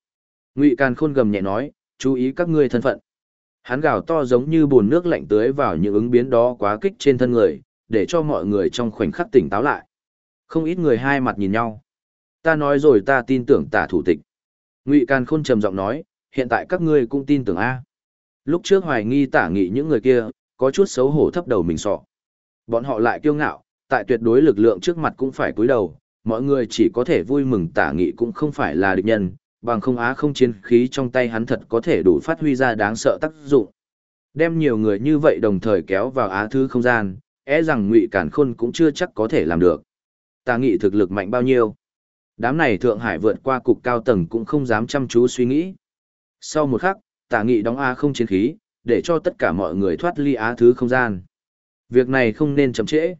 Ngụy Càn Khôn gầm nhẹ nói, chú ý các ngươi thân phận. Hắn gào to giống như bùn nước lạnh tưới vào những ứng biến đó quá kích trên thân người, để cho mọi người trong khoảnh khắc tỉnh táo lại. Không ít người hai mặt nhìn nhau. Ta nói rồi ta tin tưởng tả thủ tịch. Ngụy Càn Khôn trầm giọng nói, hiện tại các ngươi cũng tin tưởng A. Lúc trước hoài nghi tả nghị những người kia, có chút xấu hổ thấp đầu mình sọ. Bọn họ lại kiêu ngạo, tại tuyệt đối lực lượng trước mặt cũng phải cúi đầu, mọi người chỉ có thể vui mừng tả nghị cũng không phải là địch nhân, bằng không á không chiến khí trong tay hắn thật có thể đủ phát huy ra đáng sợ tác dụng. Đem nhiều người như vậy đồng thời kéo vào á thứ không gian, e rằng ngụy cản khôn cũng chưa chắc có thể làm được. Ta nghĩ thực lực mạnh bao nhiêu. Đám này Thượng Hải vượt qua cục cao tầng cũng không dám chăm chú suy nghĩ. Sau một khắc, tả nghị đóng A không chiến khí, để cho tất cả mọi người thoát ly á thứ không gian. Việc này không nên chậm trễ.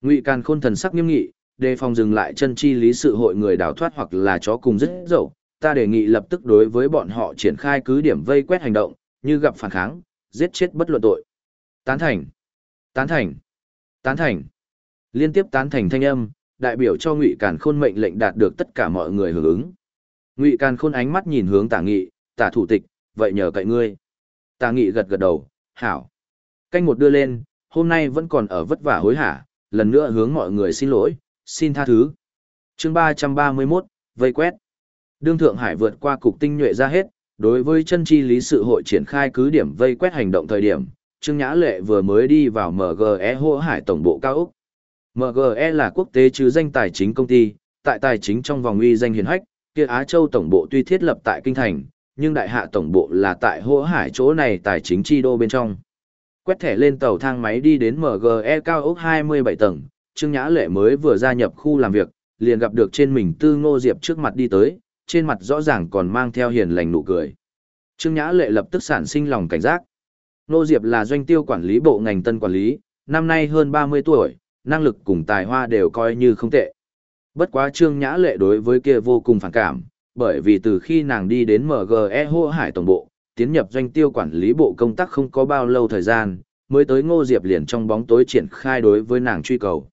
Ngụy Càn Khôn thần sắc nghiêm nghị, đề phòng dừng lại chân chi lý sự hội người đào thoát hoặc là chó cùng rất dậu, ta đề nghị lập tức đối với bọn họ triển khai cứ điểm vây quét hành động, như gặp phản kháng, giết chết bất luận tội. Tán thành. Tán thành. Tán thành. Liên tiếp tán thành thanh âm, đại biểu cho Ngụy Càn Khôn mệnh lệnh đạt được tất cả mọi người hưởng ứng. Ngụy Càn Khôn ánh mắt nhìn hướng Tả Nghị, "Tả thủ tịch, vậy nhờ cậy ngươi." Tả Nghị gật gật đầu, "Hảo." Canh một đưa lên, hôm nay vẫn còn ở vất vả hối hả, lần nữa hướng mọi người xin lỗi, xin tha thứ. Chương ba trăm ba mươi mốt vây quét. Đương Thượng Hải vượt qua cục tinh nhuệ ra hết, đối với chân chi lý sự hội triển khai cứ điểm vây quét hành động thời điểm, Trương Nhã Lệ vừa mới đi vào MGE Hô Hải tổng bộ cao úc MGE là quốc tế chứ danh tài chính công ty, tại tài chính trong vòng uy danh hiển hách, kia Á Châu tổng bộ tuy thiết lập tại kinh thành, nhưng đại hạ tổng bộ là tại Hỗ Hải chỗ này tài chính chi đô bên trong. Quét thẻ lên tàu thang máy đi đến MGE cao ốc 27 tầng, Trương Nhã Lệ mới vừa gia nhập khu làm việc, liền gặp được trên mình Tư Ngô Diệp trước mặt đi tới, trên mặt rõ ràng còn mang theo hiền lành nụ cười. Trương Nhã Lệ lập tức sản sinh lòng cảnh giác. Ngô Diệp là doanh tiêu quản lý bộ ngành tân quản lý, năm nay hơn 30 tuổi, năng lực cùng tài hoa đều coi như không tệ. Bất quá Trương Nhã Lệ đối với kia vô cùng phản cảm, bởi vì từ khi nàng đi đến MGE Hô Hải tổng bộ, tiến nhập doanh tiêu quản lý bộ công tác không có bao lâu thời gian, mới tới Ngô Diệp liền trong bóng tối triển khai đối với nàng truy cầu.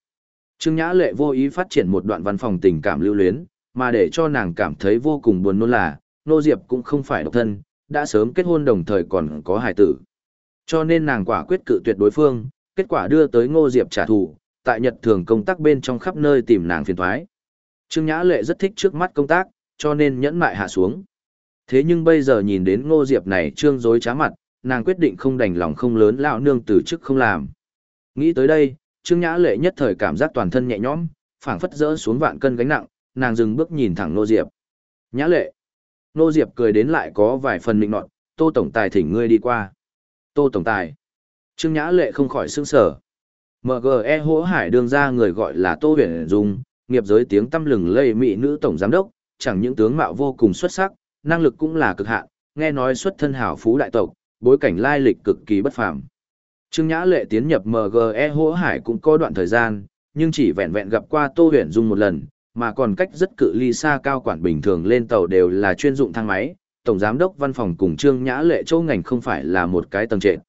Trương Nhã Lệ vô ý phát triển một đoạn văn phòng tình cảm lưu luyến, mà để cho nàng cảm thấy vô cùng buồn nôn là, Ngô Diệp cũng không phải độc thân, đã sớm kết hôn đồng thời còn có hài tử. Cho nên nàng quả quyết cự tuyệt đối phương, kết quả đưa tới Ngô Diệp trả thù, tại Nhật thường công tác bên trong khắp nơi tìm nàng phiền toái. Trương Nhã Lệ rất thích trước mắt công tác, cho nên nhẫn mại hạ xuống. Thế nhưng bây giờ nhìn đến Ngô Diệp này trương dối trá mặt, nàng quyết định không đành lòng không lớn lão nương từ chức không làm. Nghĩ tới đây, Trương Nhã Lệ nhất thời cảm giác toàn thân nhẹ nhõm, phảng phất rỡ xuống vạn cân gánh nặng, nàng dừng bước nhìn thẳng Ngô Diệp. Nhã Lệ. Ngô Diệp cười đến lại có vài phần mịn nọt, Tô Tổng Tài thỉnh ngươi đi qua. Tô Tổng Tài. Trương Nhã Lệ không khỏi sương sở. MGE hỗ hải đương ra người gọi là Tô Huyền Dung, nghiệp giới tiếng tâm lừng lây mỹ nữ tổng giám đốc, chẳng những tướng mạo vô cùng xuất sắc, năng lực cũng là cực hạn, nghe nói xuất thân hảo phú đại tộc, bối cảnh lai lịch cực kỳ bất phàm. Trương Nhã Lệ tiến nhập MGE hỗ hải cũng có đoạn thời gian, nhưng chỉ vẹn vẹn gặp qua Tô Huyền Dung một lần, mà còn cách rất cự ly xa cao quản bình thường lên tàu đều là chuyên dụng thang máy, tổng giám đốc văn phòng cùng Trương Nhã Lệ châu ngành không phải là một cái tầng trệt.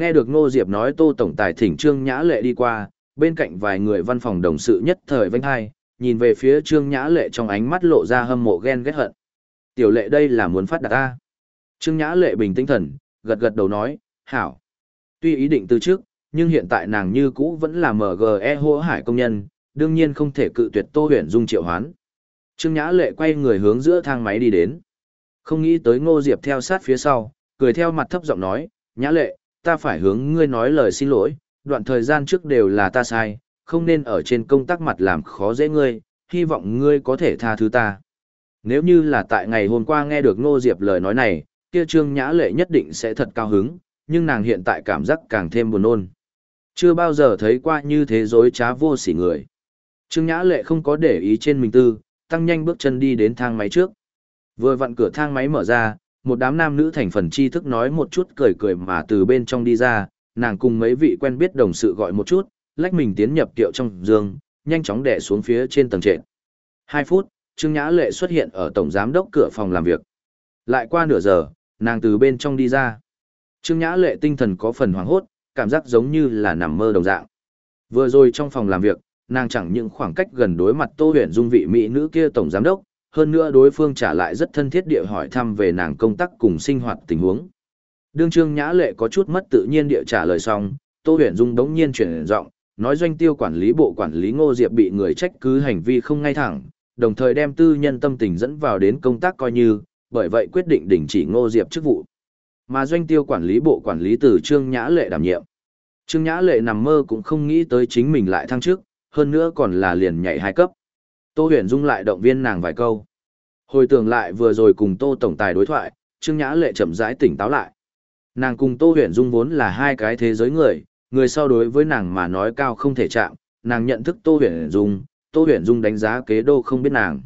Nghe được Ngô Diệp nói Tô Tổng Tài thỉnh Trương Nhã Lệ đi qua, bên cạnh vài người văn phòng đồng sự nhất thời vênh hai, nhìn về phía Trương Nhã Lệ trong ánh mắt lộ ra hâm mộ ghen ghét hận. Tiểu lệ đây là muốn phát đạt ta. Trương Nhã Lệ bình tĩnh thần, gật gật đầu nói, hảo. Tuy ý định từ trước, nhưng hiện tại nàng như cũ vẫn là MGE hô hải công nhân, đương nhiên không thể cự tuyệt Tô Huyền Dung triệu hoán. Trương Nhã Lệ quay người hướng giữa thang máy đi đến. Không nghĩ tới Ngô Diệp theo sát phía sau, cười theo mặt thấp giọng nói, Nhã Lệ, ta phải hướng ngươi nói lời xin lỗi, đoạn thời gian trước đều là ta sai, không nên ở trên công tác mặt làm khó dễ ngươi, hy vọng ngươi có thể tha thứ ta. Nếu như là tại ngày hôm qua nghe được Ngô Diệp lời nói này, kia Trương Nhã Lệ nhất định sẽ thật cao hứng, nhưng nàng hiện tại cảm giác càng thêm buồn nôn. Chưa bao giờ thấy qua như thế dối trá vô sỉ người. Trương Nhã Lệ không có để ý trên mình tư, tăng nhanh bước chân đi đến thang máy trước. Vừa vặn cửa thang máy mở ra, một đám nam nữ thành phần tri thức nói một chút cười cười mà từ bên trong đi ra, nàng cùng mấy vị quen biết đồng sự gọi một chút, lách mình tiến nhập tiệu trong giường, nhanh chóng đè xuống phía trên tầng trệt. Hai phút, Trương Nhã Lệ xuất hiện ở tổng giám đốc cửa phòng làm việc. Lại qua nửa giờ, nàng từ bên trong đi ra. Trương Nhã Lệ tinh thần có phần hoảng hốt, cảm giác giống như là nằm mơ đồng dạng. Vừa rồi trong phòng làm việc, nàng chẳng những khoảng cách gần đối mặt Tô Huyền Dung vị mỹ nữ kia tổng giám đốc, hơn nữa đối phương trả lại rất thân thiết địa hỏi thăm về nàng công tác cùng sinh hoạt tình huống. Đương Trương Nhã Lệ có chút mất tự nhiên địa trả lời xong, Tô Huyền Dung đống nhiên chuyển giọng, nói doanh tiêu quản lý bộ quản lý Ngô Diệp bị người trách cứ hành vi không ngay thẳng, đồng thời đem tư nhân tâm tình dẫn vào đến công tác coi như, bởi vậy quyết định đình chỉ Ngô Diệp chức vụ. Mà doanh tiêu quản lý bộ quản lý từ Trương Nhã Lệ đảm nhiệm. Trương Nhã Lệ nằm mơ cũng không nghĩ tới chính mình lại thăng chức, hơn nữa còn là liền nhảy hai cấp. Tô Huyền Dung lại động viên nàng vài câu. Hồi tưởng lại vừa rồi cùng Tô Tổng Tài đối thoại, Trương Nhã Lệ chậm rãi tỉnh táo lại. Nàng cùng Tô Huyền Dung vốn là hai cái thế giới người, người sau đối với nàng mà nói cao không thể chạm, nàng nhận thức Tô Huyền Dung, Tô Huyền Dung đánh giá kế đô không biết nàng.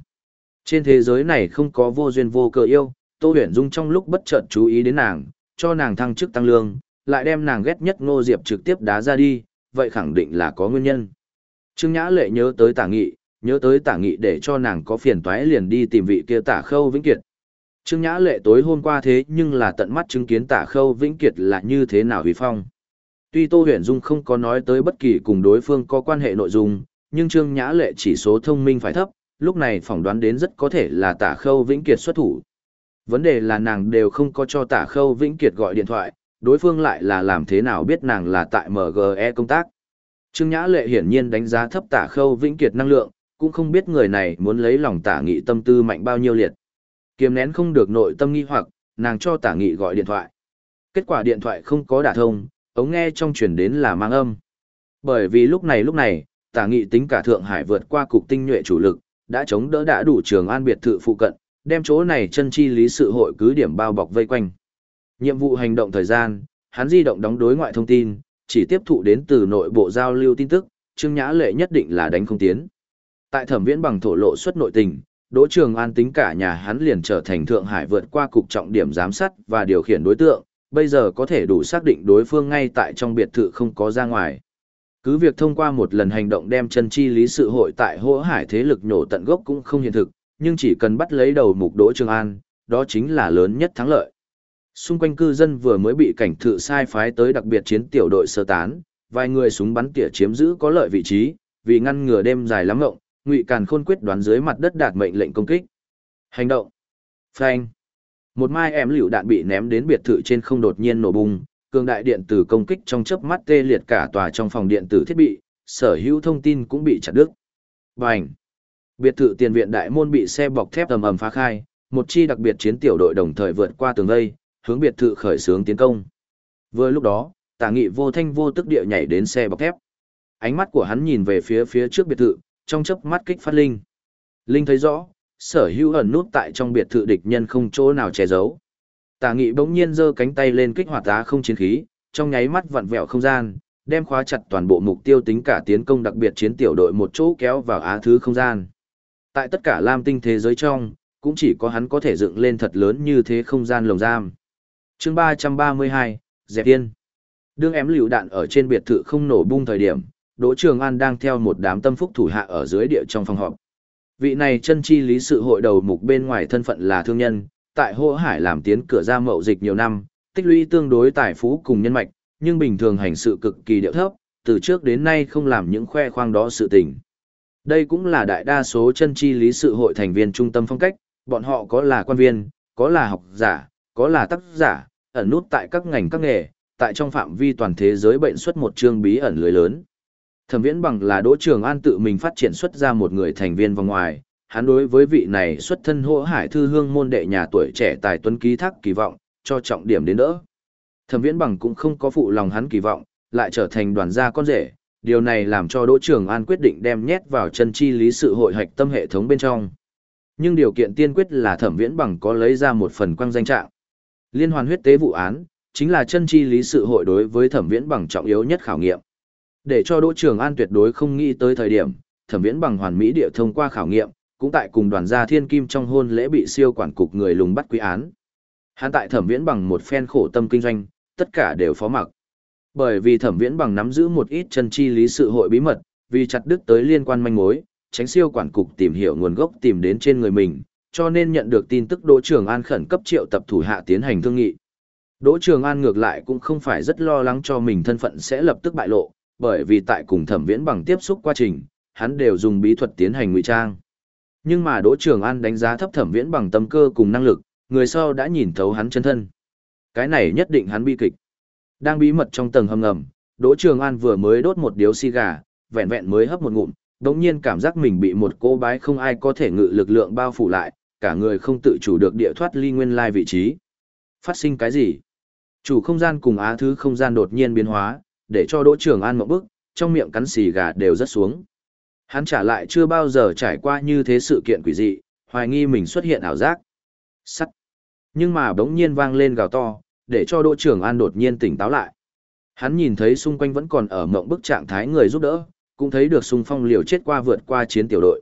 Trên thế giới này không có vô duyên vô cớ yêu, Tô Huyền Dung trong lúc bất chợt chú ý đến nàng, cho nàng thăng chức tăng lương, lại đem nàng ghét nhất Ngô Diệp trực tiếp đá ra đi, vậy khẳng định là có nguyên nhân. Trương Nhã Lệ nhớ tới Tả Nghị, nhớ tới Tả Nghị để cho nàng có phiền toái liền đi tìm vị kia Tả Khâu Vĩnh Kiệt. Trương Nhã Lệ tối hôm qua thế nhưng là tận mắt chứng kiến Tả Khâu Vĩnh Kiệt là như thế nào huy phong. Tuy Tô Huyền Dung không có nói tới bất kỳ cùng đối phương có quan hệ nội dung, nhưng Trương Nhã Lệ chỉ số thông minh phải thấp, lúc này phỏng đoán đến rất có thể là Tả Khâu Vĩnh Kiệt xuất thủ. Vấn đề là nàng đều không có cho Tả Khâu Vĩnh Kiệt gọi điện thoại, đối phương lại là làm thế nào biết nàng là tại MGE công tác. Trương Nhã Lệ hiển nhiên đánh giá thấp Tả Khâu Vĩnh Kiệt năng lượng, cũng không biết người này muốn lấy lòng Tả Nghị tâm tư mạnh bao nhiêu liệt. Kiềm nén không được nội tâm nghi hoặc, nàng cho Tả Nghị gọi điện thoại. Kết quả điện thoại không có đả thông, ống nghe trong truyền đến là mang âm. Bởi vì lúc này lúc này, Tả Nghị tính cả Thượng Hải vượt qua cục tinh nhuệ chủ lực, đã chống đỡ đã đủ trường an biệt thự phụ cận, đem chỗ này chân chi lý sự hội cứ điểm bao bọc vây quanh. Nhiệm vụ hành động thời gian, hắn di động đóng đối ngoại thông tin, chỉ tiếp thụ đến từ nội bộ giao lưu tin tức, Trương Nhã Lệ nhất định là đánh không tiến. Tại thẩm viễn bằng thổ lộ xuất nội tình, Đỗ Trường An tính cả nhà hắn liền trở thành Thượng Hải vượt qua cục trọng điểm giám sát và điều khiển đối tượng, bây giờ có thể đủ xác định đối phương ngay tại trong biệt thự không có ra ngoài. Cứ việc thông qua một lần hành động đem chân chi lý sự hội tại hỗ hải thế lực nhổ tận gốc cũng không hiện thực, nhưng chỉ cần bắt lấy đầu mục Đỗ Trường An, đó chính là lớn nhất thắng lợi. Xung quanh cư dân vừa mới bị cảnh thự sai phái tới đặc biệt chiến tiểu đội sơ tán, vài người súng bắn tỉa chiếm giữ có lợi vị trí, vì ngăn ngừa đêm dài lắm ngộng, Ngụy Càn Khôn quyết đoán dưới mặt đất đạt mệnh lệnh công kích. Hành động. Phanh. Một mai em liều đạn bị ném đến biệt thự trên không đột nhiên nổ bung, cường đại điện tử công kích trong chớp mắt tê liệt cả tòa trong phòng điện tử thiết bị, sở hữu thông tin cũng bị chặt đứt. Bành. Biệt thự tiền viện đại môn bị xe bọc thép ầm ầm phá khai, một chi đặc biệt chiến tiểu đội đồng thời vượt qua tường vây, hướng biệt thự khởi xướng tiến công. Vừa lúc đó, Tả Nghị vô thanh vô tức địa nhảy đến xe bọc thép. Ánh mắt của hắn nhìn về phía phía trước biệt thự, trong chớp mắt kích phát linh. Linh thấy rõ, sở hữu ẩn nút tại trong biệt thự địch nhân không chỗ nào che giấu. Tả Nghị bỗng nhiên giơ cánh tay lên kích hoạt tá không chiến khí, trong nháy mắt vặn vẹo không gian, đem khóa chặt toàn bộ mục tiêu tính cả tiến công đặc biệt chiến tiểu đội một chỗ kéo vào á thứ không gian. Tại tất cả lam tinh thế giới trong, cũng chỉ có hắn có thể dựng lên thật lớn như thế không gian lồng giam chương ba trăm ba mươi hai dẹp yên đương ém lựu đạn ở trên biệt thự không nổ bung thời điểm đỗ trường an đang theo một đám tâm phúc thủ hạ ở dưới địa trong phòng họp vị này chân chi lý sự hội đầu mục bên ngoài thân phận là thương nhân tại Hồ hải làm tiến cửa ra mậu dịch nhiều năm tích lũy tương đối tài phú cùng nhân mạch nhưng bình thường hành sự cực kỳ điệu thấp từ trước đến nay không làm những khoe khoang đó sự tình đây cũng là đại đa số chân chi lý sự hội thành viên trung tâm phong cách bọn họ có là quan viên có là học giả có là tác giả, ẩn nút tại các ngành các nghề, tại trong phạm vi toàn thế giới bệnh xuất một chương bí ẩn lưới lớn. Thẩm Viễn Bằng là Đỗ Trường An tự mình phát triển xuất ra một người thành viên vòng ngoài, hắn đối với vị này xuất thân hỗ hải thư hương môn đệ nhà tuổi trẻ tài tuấn ký thác kỳ vọng, cho trọng điểm đến đỡ. Thẩm Viễn Bằng cũng không có phụ lòng hắn kỳ vọng, lại trở thành đoàn gia con rể, điều này làm cho Đỗ Trường An quyết định đem nhét vào chân chi lý sự hội hạch tâm hệ thống bên trong. Nhưng điều kiện tiên quyết là Thẩm Viễn Bằng có lấy ra một phần quang danh trạng. Liên hoàn huyết tế vụ án, chính là chân chi lý sự hội đối với thẩm viễn bằng trọng yếu nhất khảo nghiệm. Để cho Đỗ Trường An tuyệt đối không nghĩ tới thời điểm, thẩm viễn bằng hoàn mỹ địa thông qua khảo nghiệm, cũng tại cùng đoàn gia thiên kim trong hôn lễ bị siêu quản cục người lùng bắt quý án. Hắn tại thẩm viễn bằng một phen khổ tâm kinh doanh, tất cả đều phó mặc. Bởi vì thẩm viễn bằng nắm giữ một ít chân chi lý sự hội bí mật, vì chặt đứt tới liên quan manh mối, tránh siêu quản cục tìm hiểu nguồn gốc tìm đến trên người mình, cho nên nhận được tin tức Đỗ Trường An khẩn cấp triệu tập thủ hạ tiến hành thương nghị. Đỗ Trường An ngược lại cũng không phải rất lo lắng cho mình thân phận sẽ lập tức bại lộ, bởi vì tại cùng thẩm viễn bằng tiếp xúc quá trình, hắn đều dùng bí thuật tiến hành ngụy trang. Nhưng mà Đỗ Trường An đánh giá thấp thẩm viễn bằng tâm cơ cùng năng lực, người sau đã nhìn thấu hắn chân thân. Cái này nhất định hắn bi kịch. Đang bí mật trong tầng hầm ngầm, Đỗ Trường An vừa mới đốt một điếu xì gà, vẹn vẹn mới hấp một ngụm, đống nhiên cảm giác mình bị một cô bái không ai có thể ngự lực lượng bao phủ lại, cả người không tự chủ được địa thoát ly nguyên lai vị trí. Phát sinh cái gì? Chủ không gian cùng á thứ không gian đột nhiên biến hóa, để cho Đỗ Trường An ngậm bức, trong miệng cắn xì gà đều rất xuống. Hắn trả lại chưa bao giờ trải qua như thế sự kiện quỷ dị, hoài nghi mình xuất hiện ảo giác. Sắt. Nhưng mà bỗng nhiên vang lên gào to, để cho Đỗ Trường An đột nhiên tỉnh táo lại. Hắn nhìn thấy xung quanh vẫn còn ở mộng bức trạng thái người giúp đỡ, cũng thấy được xung phong liều chết qua vượt qua chiến tiểu đội.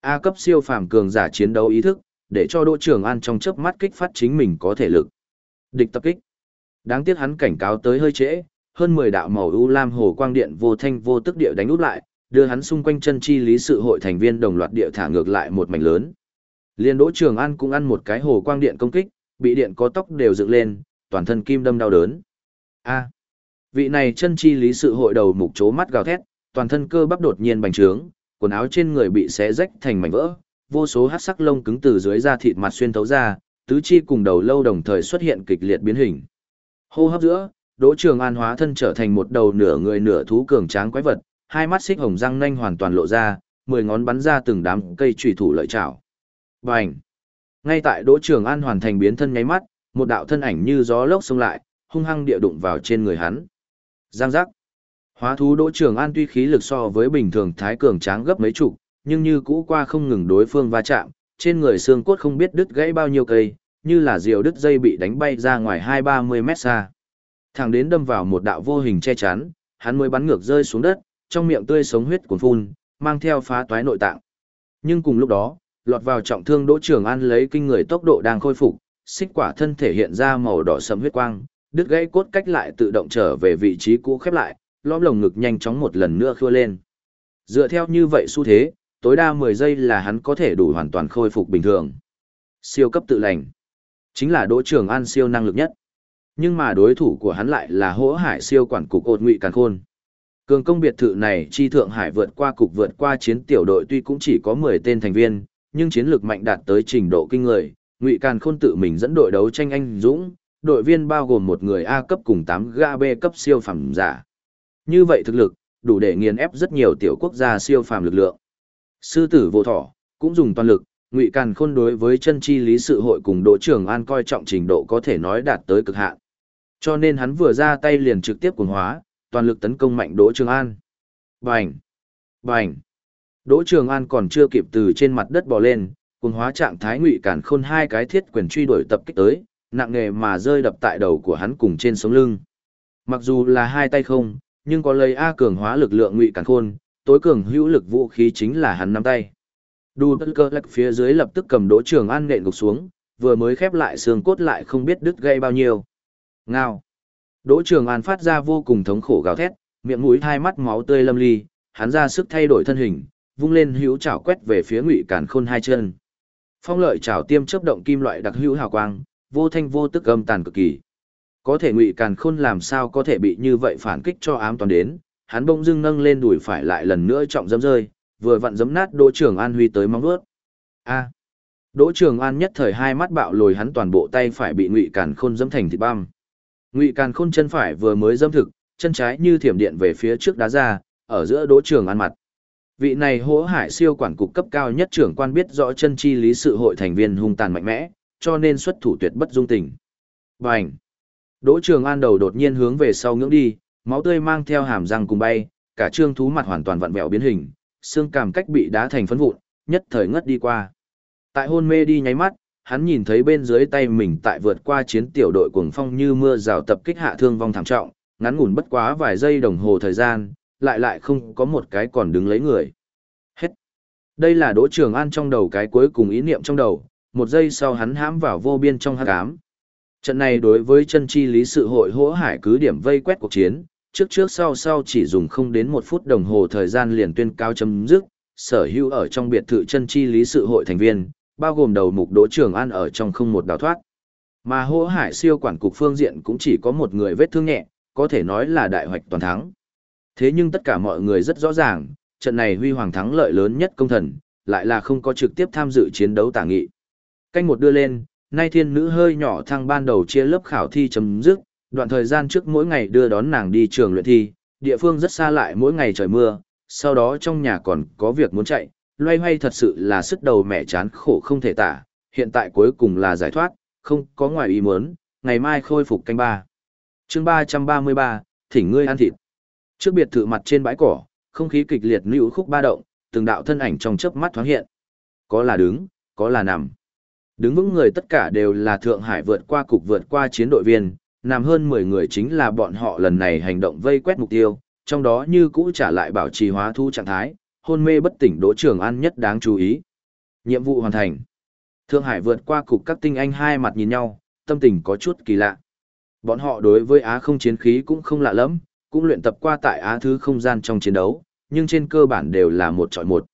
A cấp siêu phàm cường giả chiến đấu ý thức, để cho Đỗ Trường An trong chớp mắt kích phát chính mình có thể lực. Địch tập kích. Đáng tiếc hắn cảnh cáo tới hơi trễ, hơn 10 đạo màu u lam hồ quang điện vô thanh vô tức địa đánh úp lại, đưa hắn xung quanh chân chi lý sự hội thành viên đồng loạt địa thả ngược lại một mảnh lớn. Liên Đỗ Trường An cũng ăn một cái hồ quang điện công kích, bị điện có tóc đều dựng lên, toàn thân kim đâm đau đớn. A. vị này chân chi lý sự hội đầu mục chố mắt gào thét, toàn thân cơ bắp đột nhiên bành trướng, quần áo trên người bị xé rách thành mảnh vỡ, vô số hắc sắc lông cứng từ dưới da thịt mặt xuyên thấu ra, tứ chi cùng đầu lâu đồng thời xuất hiện kịch liệt biến hình. Hô hấp giữa, Đỗ Trường An hóa thân trở thành một đầu nửa người nửa thú cường tráng quái vật, hai mắt xích hồng răng nanh hoàn toàn lộ ra, mười ngón bắn ra từng đám cây chủy thủ lợi chảo. Bành! Ngay tại Đỗ Trường An hoàn thành biến thân nháy mắt, một đạo thân ảnh như gió lốc xông lại, hung hăng địa đụng vào trên người hắn. Giang giác! Hóa thú Đỗ Trường An tuy khí lực so với bình thường thái cường tráng gấp mấy chục, nhưng như cũ qua không ngừng đối phương va chạm, trên người xương cốt không biết đứt gãy bao nhiêu cây, như là diều đứt dây bị đánh bay ra ngoài hai ba mươi mét xa. Thẳng đến đâm vào một đạo vô hình che chắn, hắn mới bắn ngược rơi xuống đất, trong miệng tươi sống huyết cuồn phun, mang theo phá toái nội tạng. Nhưng cùng lúc đó, lọt vào trọng thương Đỗ Trường An lấy kinh người tốc độ đang khôi phục, xích quả thân thể hiện ra màu đỏ sẫm huyết quang, đứt gãy cốt cách lại tự động trở về vị trí cũ khép lại, lõm lồng ngực nhanh chóng một lần nữa khua lên. Dựa theo như vậy xu thế, tối đa 10 giây là hắn có thể đủ hoàn toàn khôi phục bình thường. Siêu cấp tự lành. Chính là Đỗ Trường An siêu năng lực nhất. Nhưng mà đối thủ của hắn lại là hỗ hải siêu quản cục ột ngụy càn khôn. Cường công biệt thự này chi thượng hải vượt qua cục vượt qua chiến tiểu đội tuy cũng chỉ có 10 tên thành viên, nhưng chiến lược mạnh đạt tới trình độ kinh người. Ngụy Càn Khôn tự mình dẫn đội đấu tranh anh dũng, đội viên bao gồm một người A cấp cùng tám ga B cấp siêu phẩm giả. Như vậy thực lực, đủ để nghiền ép rất nhiều tiểu quốc gia siêu phàm lực lượng. Sư tử vô thỏ, cũng dùng toàn lực, Ngụy Càn Khôn đối với chân chi lý sự hội cùng Đỗ Trường An coi trọng trình độ có thể nói đạt tới cực hạn. Cho nên hắn vừa ra tay liền trực tiếp cuồng hóa, toàn lực tấn công mạnh Đỗ Trường An. Bành! Bành! Đỗ Trường An còn chưa kịp từ trên mặt đất bò lên, cuồng hóa trạng thái Ngụy cản Khôn hai cái thiết quyền truy đuổi tập kích tới, nặng nề mà rơi đập tại đầu của hắn cùng trên sống lưng. Mặc dù là hai tay không, nhưng có lấy A cường hóa lực lượng Ngụy cản Khôn, tối cường hữu lực vũ khí chính là hắn nắm tay. Đu bất cơ lắc phía dưới lập tức cầm đỗ trường an nện gục xuống, vừa mới khép lại xương cốt lại không biết đứt gây bao nhiêu. Ngao. Đỗ trường an phát ra vô cùng thống khổ gào thét, miệng mũi hai mắt máu tươi lâm ly, hắn ra sức thay đổi thân hình, vung lên hữu chảo quét về phía ngụy càn khôn hai chân. Phong lợi chảo tiêm chớp động kim loại đặc hữu hào quang, vô thanh vô tức âm tàn cực kỳ. Có thể ngụy càn khôn làm sao có thể bị như vậy phản kích cho ám toàn đến, hắn bỗng dưng nâng lên đùi phải lại lần nữa trọng dẫm rơi, vừa vặn giấm nát Đỗ Trường An huy tới móng vuốt. A. Đỗ Trường An nhất thời hai mắt bạo lồi hắn toàn bộ tay phải bị Ngụy Càn Khôn dẫm thành thịt băm. Ngụy Càn Khôn chân phải vừa mới dâm thực, chân trái như thiểm điện về phía trước đá ra, ở giữa Đỗ Trường An mặt. Vị này hỗ hải siêu quản cục cấp cao nhất trưởng quan biết rõ chân chi lý sự hội thành viên hung tàn mạnh mẽ, cho nên xuất thủ tuyệt bất dung tình. Bành! Đỗ Trường An đầu đột nhiên hướng về sau ngưỡng đi, máu tươi mang theo hàm răng cùng bay, cả trương thú mặt hoàn toàn vặn vẹo biến hình, xương cảm cách bị đá thành phấn vụn, nhất thời ngất đi qua. Tại hôn mê đi nháy mắt, hắn nhìn thấy bên dưới tay mình tại vượt qua chiến tiểu đội cuồng phong như mưa rào tập kích hạ thương vong thảm trọng, ngắn ngủn bất quá vài giây đồng hồ thời gian, lại lại không có một cái còn đứng lấy người. Hết. Đây là Đỗ Trường An trong đầu cái cuối cùng ý niệm trong đầu, một giây sau hắn hãm vào vô biên trong hắc ám. Trận này đối với chân chi lý sự hội hỗ hải cứ điểm vây quét cuộc chiến, trước trước sau sau chỉ dùng không đến một phút đồng hồ thời gian liền tuyên cao chấm dứt, sở hữu ở trong biệt thự chân chi lý sự hội thành viên, bao gồm đầu mục Đỗ Trường An ở trong không một đào thoát. Mà hỗ hải siêu quản cục phương diện cũng chỉ có một người vết thương nhẹ, có thể nói là đại hoạch toàn thắng. Thế nhưng tất cả mọi người rất rõ ràng, trận này huy hoàng thắng lợi lớn nhất công thần, lại là không có trực tiếp tham dự chiến đấu tả nghị. Canh một đưa lên, nay thiên nữ hơi nhỏ thăng ban đầu chia lớp khảo thi chấm dứt, đoạn thời gian trước mỗi ngày đưa đón nàng đi trường luyện thi, địa phương rất xa lại mỗi ngày trời mưa, sau đó trong nhà còn có việc muốn chạy, loay hoay thật sự là sức đầu mẹ chán khổ không thể tả, hiện tại cuối cùng là giải thoát, không có ngoài ý muốn, ngày mai khôi phục canh ba. chương 333, thỉnh ngươi ăn thịt. Trước biệt thự mặt trên bãi cỏ, không khí kịch liệt lưu khúc ba động, từng đạo thân ảnh trong chớp mắt thoáng hiện. Có là đứng, có là nằm. Đứng vững người tất cả đều là Thượng Hải vượt qua cục vượt qua chiến đội viên, nằm hơn 10 người chính là bọn họ lần này hành động vây quét mục tiêu, trong đó như cũ trả lại bảo trì hóa thu trạng thái, hôn mê bất tỉnh Đỗ Trường An nhất đáng chú ý. Nhiệm vụ hoàn thành. Thượng Hải vượt qua cục các tinh anh hai mặt nhìn nhau, tâm tình có chút kỳ lạ. Bọn họ đối với Á không chiến khí cũng không lạ lắm, cũng luyện tập qua tại Á thứ không gian trong chiến đấu, nhưng trên cơ bản đều là một chọi một.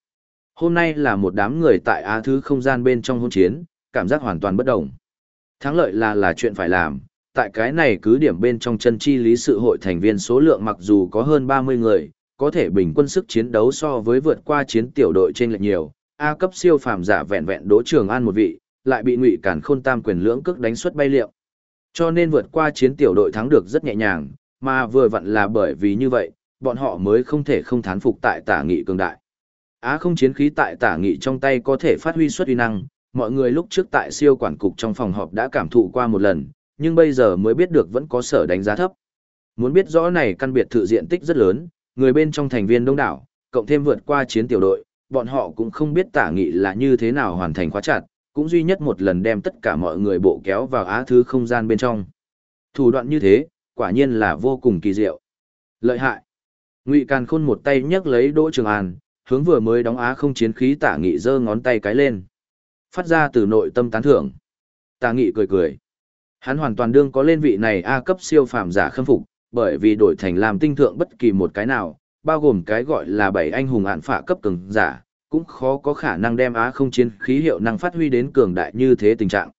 Hôm nay là một đám người tại Á thứ không gian bên trong hôn chiến, cảm giác hoàn toàn bất đồng. Thắng lợi là là chuyện phải làm, tại cái này cứ điểm bên trong chân chi lý sự hội thành viên số lượng mặc dù có hơn 30 người, có thể bình quân sức chiến đấu so với vượt qua chiến tiểu đội trên lệch nhiều, A cấp siêu phàm giả vẹn vẹn đỗ trường an một vị, lại bị ngụy cản khôn tam quyền lưỡng cước đánh xuất bay liệu. Cho nên vượt qua chiến tiểu đội thắng được rất nhẹ nhàng, mà vừa vặn là bởi vì như vậy, bọn họ mới không thể không thán phục tại tả nghị cường đại. Á không chiến khí tại tả nghị trong tay có thể phát huy xuất uy năng, mọi người lúc trước tại siêu quản cục trong phòng họp đã cảm thụ qua một lần, nhưng bây giờ mới biết được vẫn có sở đánh giá thấp. Muốn biết rõ này căn biệt thự diện tích rất lớn, người bên trong thành viên đông đảo, cộng thêm vượt qua chiến tiểu đội, bọn họ cũng không biết tả nghị là như thế nào hoàn thành khóa chặt, cũng duy nhất một lần đem tất cả mọi người bộ kéo vào á thứ không gian bên trong. Thủ đoạn như thế, quả nhiên là vô cùng kỳ diệu. Lợi hại. Ngụy Càn Khôn một tay nhấc lấy Đỗ Trường An, hướng vừa mới đóng á không chiến khí tả nghị giơ ngón tay cái lên. Phát ra từ nội tâm tán thưởng. Tả nghị cười cười. Hắn hoàn toàn đương có lên vị này A cấp siêu phàm giả khâm phục, bởi vì đổi thành làm tinh thượng bất kỳ một cái nào, bao gồm cái gọi là bảy anh hùng ạn phạ cấp cường giả, cũng khó có khả năng đem Á không chiến khí hiệu năng phát huy đến cường đại như thế tình trạng.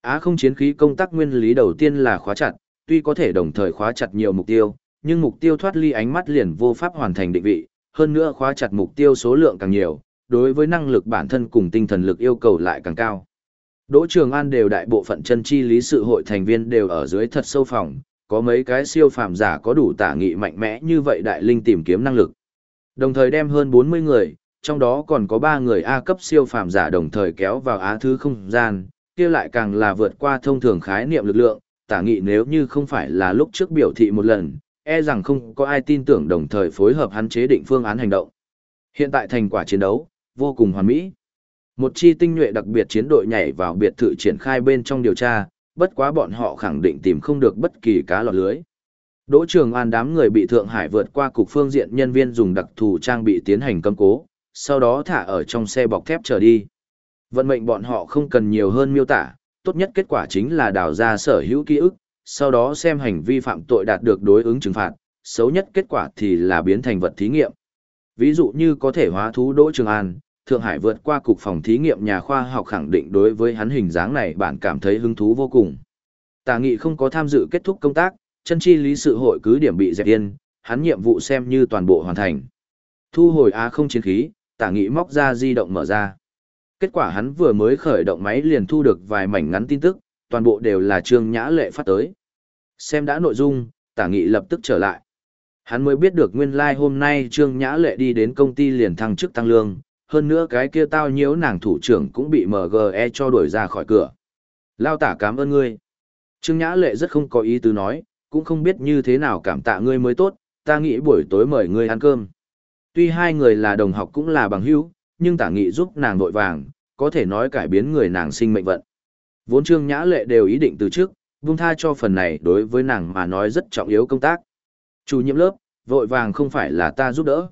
Á không chiến khí công tác nguyên lý đầu tiên là khóa chặt, tuy có thể đồng thời khóa chặt nhiều mục tiêu, nhưng mục tiêu thoát ly ánh mắt liền vô pháp hoàn thành định vị, hơn nữa khóa chặt mục tiêu số lượng càng nhiều, đối với năng lực bản thân cùng tinh thần lực yêu cầu lại càng cao. Đỗ Trường An đều đại bộ phận chân chi lý sự hội thành viên đều ở dưới thật sâu phòng, có mấy cái siêu phàm giả có đủ tả nghị mạnh mẽ như vậy đại linh tìm kiếm năng lực. Đồng thời đem hơn 40 người, trong đó còn có 3 người A cấp siêu phàm giả đồng thời kéo vào á thứ không gian, kia lại càng là vượt qua thông thường khái niệm lực lượng, tả nghị nếu như không phải là lúc trước biểu thị một lần, e rằng không có ai tin tưởng đồng thời phối hợp hắn chế định phương án hành động. Hiện tại thành quả chiến đấu, vô cùng hoàn mỹ. Một chi tinh nhuệ đặc biệt chiến đội nhảy vào biệt thự triển khai bên trong điều tra, bất quá bọn họ khẳng định tìm không được bất kỳ cá lọt lưới. Đỗ Trường An đám người bị Thượng Hải vượt qua cục phương diện nhân viên dùng đặc thù trang bị tiến hành cấm cố, sau đó thả ở trong xe bọc thép trở đi. Vận mệnh bọn họ không cần nhiều hơn miêu tả, tốt nhất kết quả chính là đào ra sở hữu ký ức, sau đó xem hành vi phạm tội đạt được đối ứng trừng phạt, xấu nhất kết quả thì là biến thành vật thí nghiệm. Ví dụ như có thể hóa thú Đỗ Trường An, Thượng Hải vượt qua cục phòng thí nghiệm nhà khoa học khẳng định đối với hắn hình dáng này bạn cảm thấy hứng thú vô cùng. Tà nghị không có tham dự kết thúc công tác, chân chi lý sự hội cứ điểm bị dẹp yên, hắn nhiệm vụ xem như toàn bộ hoàn thành. Thu hồi á không chiến khí, tả nghị móc ra di động mở ra. Kết quả hắn vừa mới khởi động máy liền thu được vài mảnh ngắn tin tức, toàn bộ đều là trương nhã lệ phát tới. Xem đã nội dung, tả nghị lập tức trở lại. Hắn mới biết được nguyên lai like hôm nay trương nhã lệ đi đến công ty liền thăng chức tăng lương, hơn nữa cái kia tao nhiễu nàng thủ trưởng cũng bị MGE cho đuổi ra khỏi cửa. Lao tả cảm ơn ngươi. Trương Nhã Lệ rất không có ý tứ nói, cũng không biết như thế nào cảm tạ ngươi mới tốt, ta nghĩ buổi tối mời ngươi ăn cơm. Tuy hai người là đồng học cũng là bằng hữu, nhưng tả nghị giúp nàng nội vàng, có thể nói cải biến người nàng sinh mệnh vận. Vốn Trương Nhã Lệ đều ý định từ trước, vung tha cho phần này đối với nàng mà nói rất trọng yếu công tác. Chủ nhiệm lớp, vội vàng không phải là ta giúp đỡ.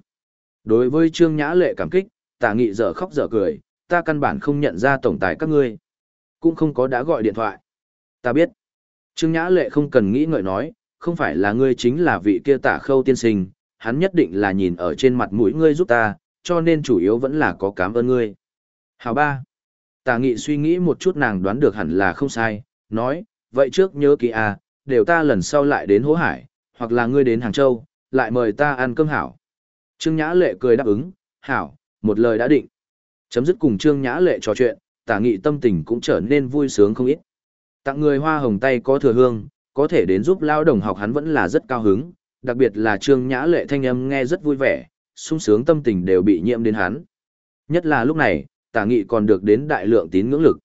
Đối với Trương Nhã Lệ cảm kích, tả nghị dở khóc dở cười, ta căn bản không nhận ra tổng tài các ngươi. Cũng không có đã gọi điện thoại. Ta biết. Trương Nhã Lệ không cần nghĩ ngợi nói, không phải là ngươi chính là vị kia tả khâu tiên sinh, hắn nhất định là nhìn ở trên mặt mũi ngươi giúp ta, cho nên chủ yếu vẫn là có cảm ơn ngươi. Hào ba. Tả nghị suy nghĩ một chút nàng đoán được hẳn là không sai, nói, vậy trước nhớ kỹ à, đều ta lần sau lại đến Hố Hải, hoặc là ngươi đến Hàng Châu, lại mời ta ăn cơm hảo. Trương Nhã Lệ cười đáp ứng, hảo, một lời đã định. Chấm dứt cùng Trương Nhã Lệ trò chuyện, tả nghị tâm tình cũng trở nên vui sướng không ít. Tặng người hoa hồng tay có thừa hương, có thể đến giúp lao đồng học hắn vẫn là rất cao hứng, đặc biệt là Trương Nhã Lệ thanh âm nghe rất vui vẻ, sung sướng tâm tình đều bị nhiễm đến hắn. Nhất là lúc này, tả nghị còn được đến đại lượng tín ngưỡng lực.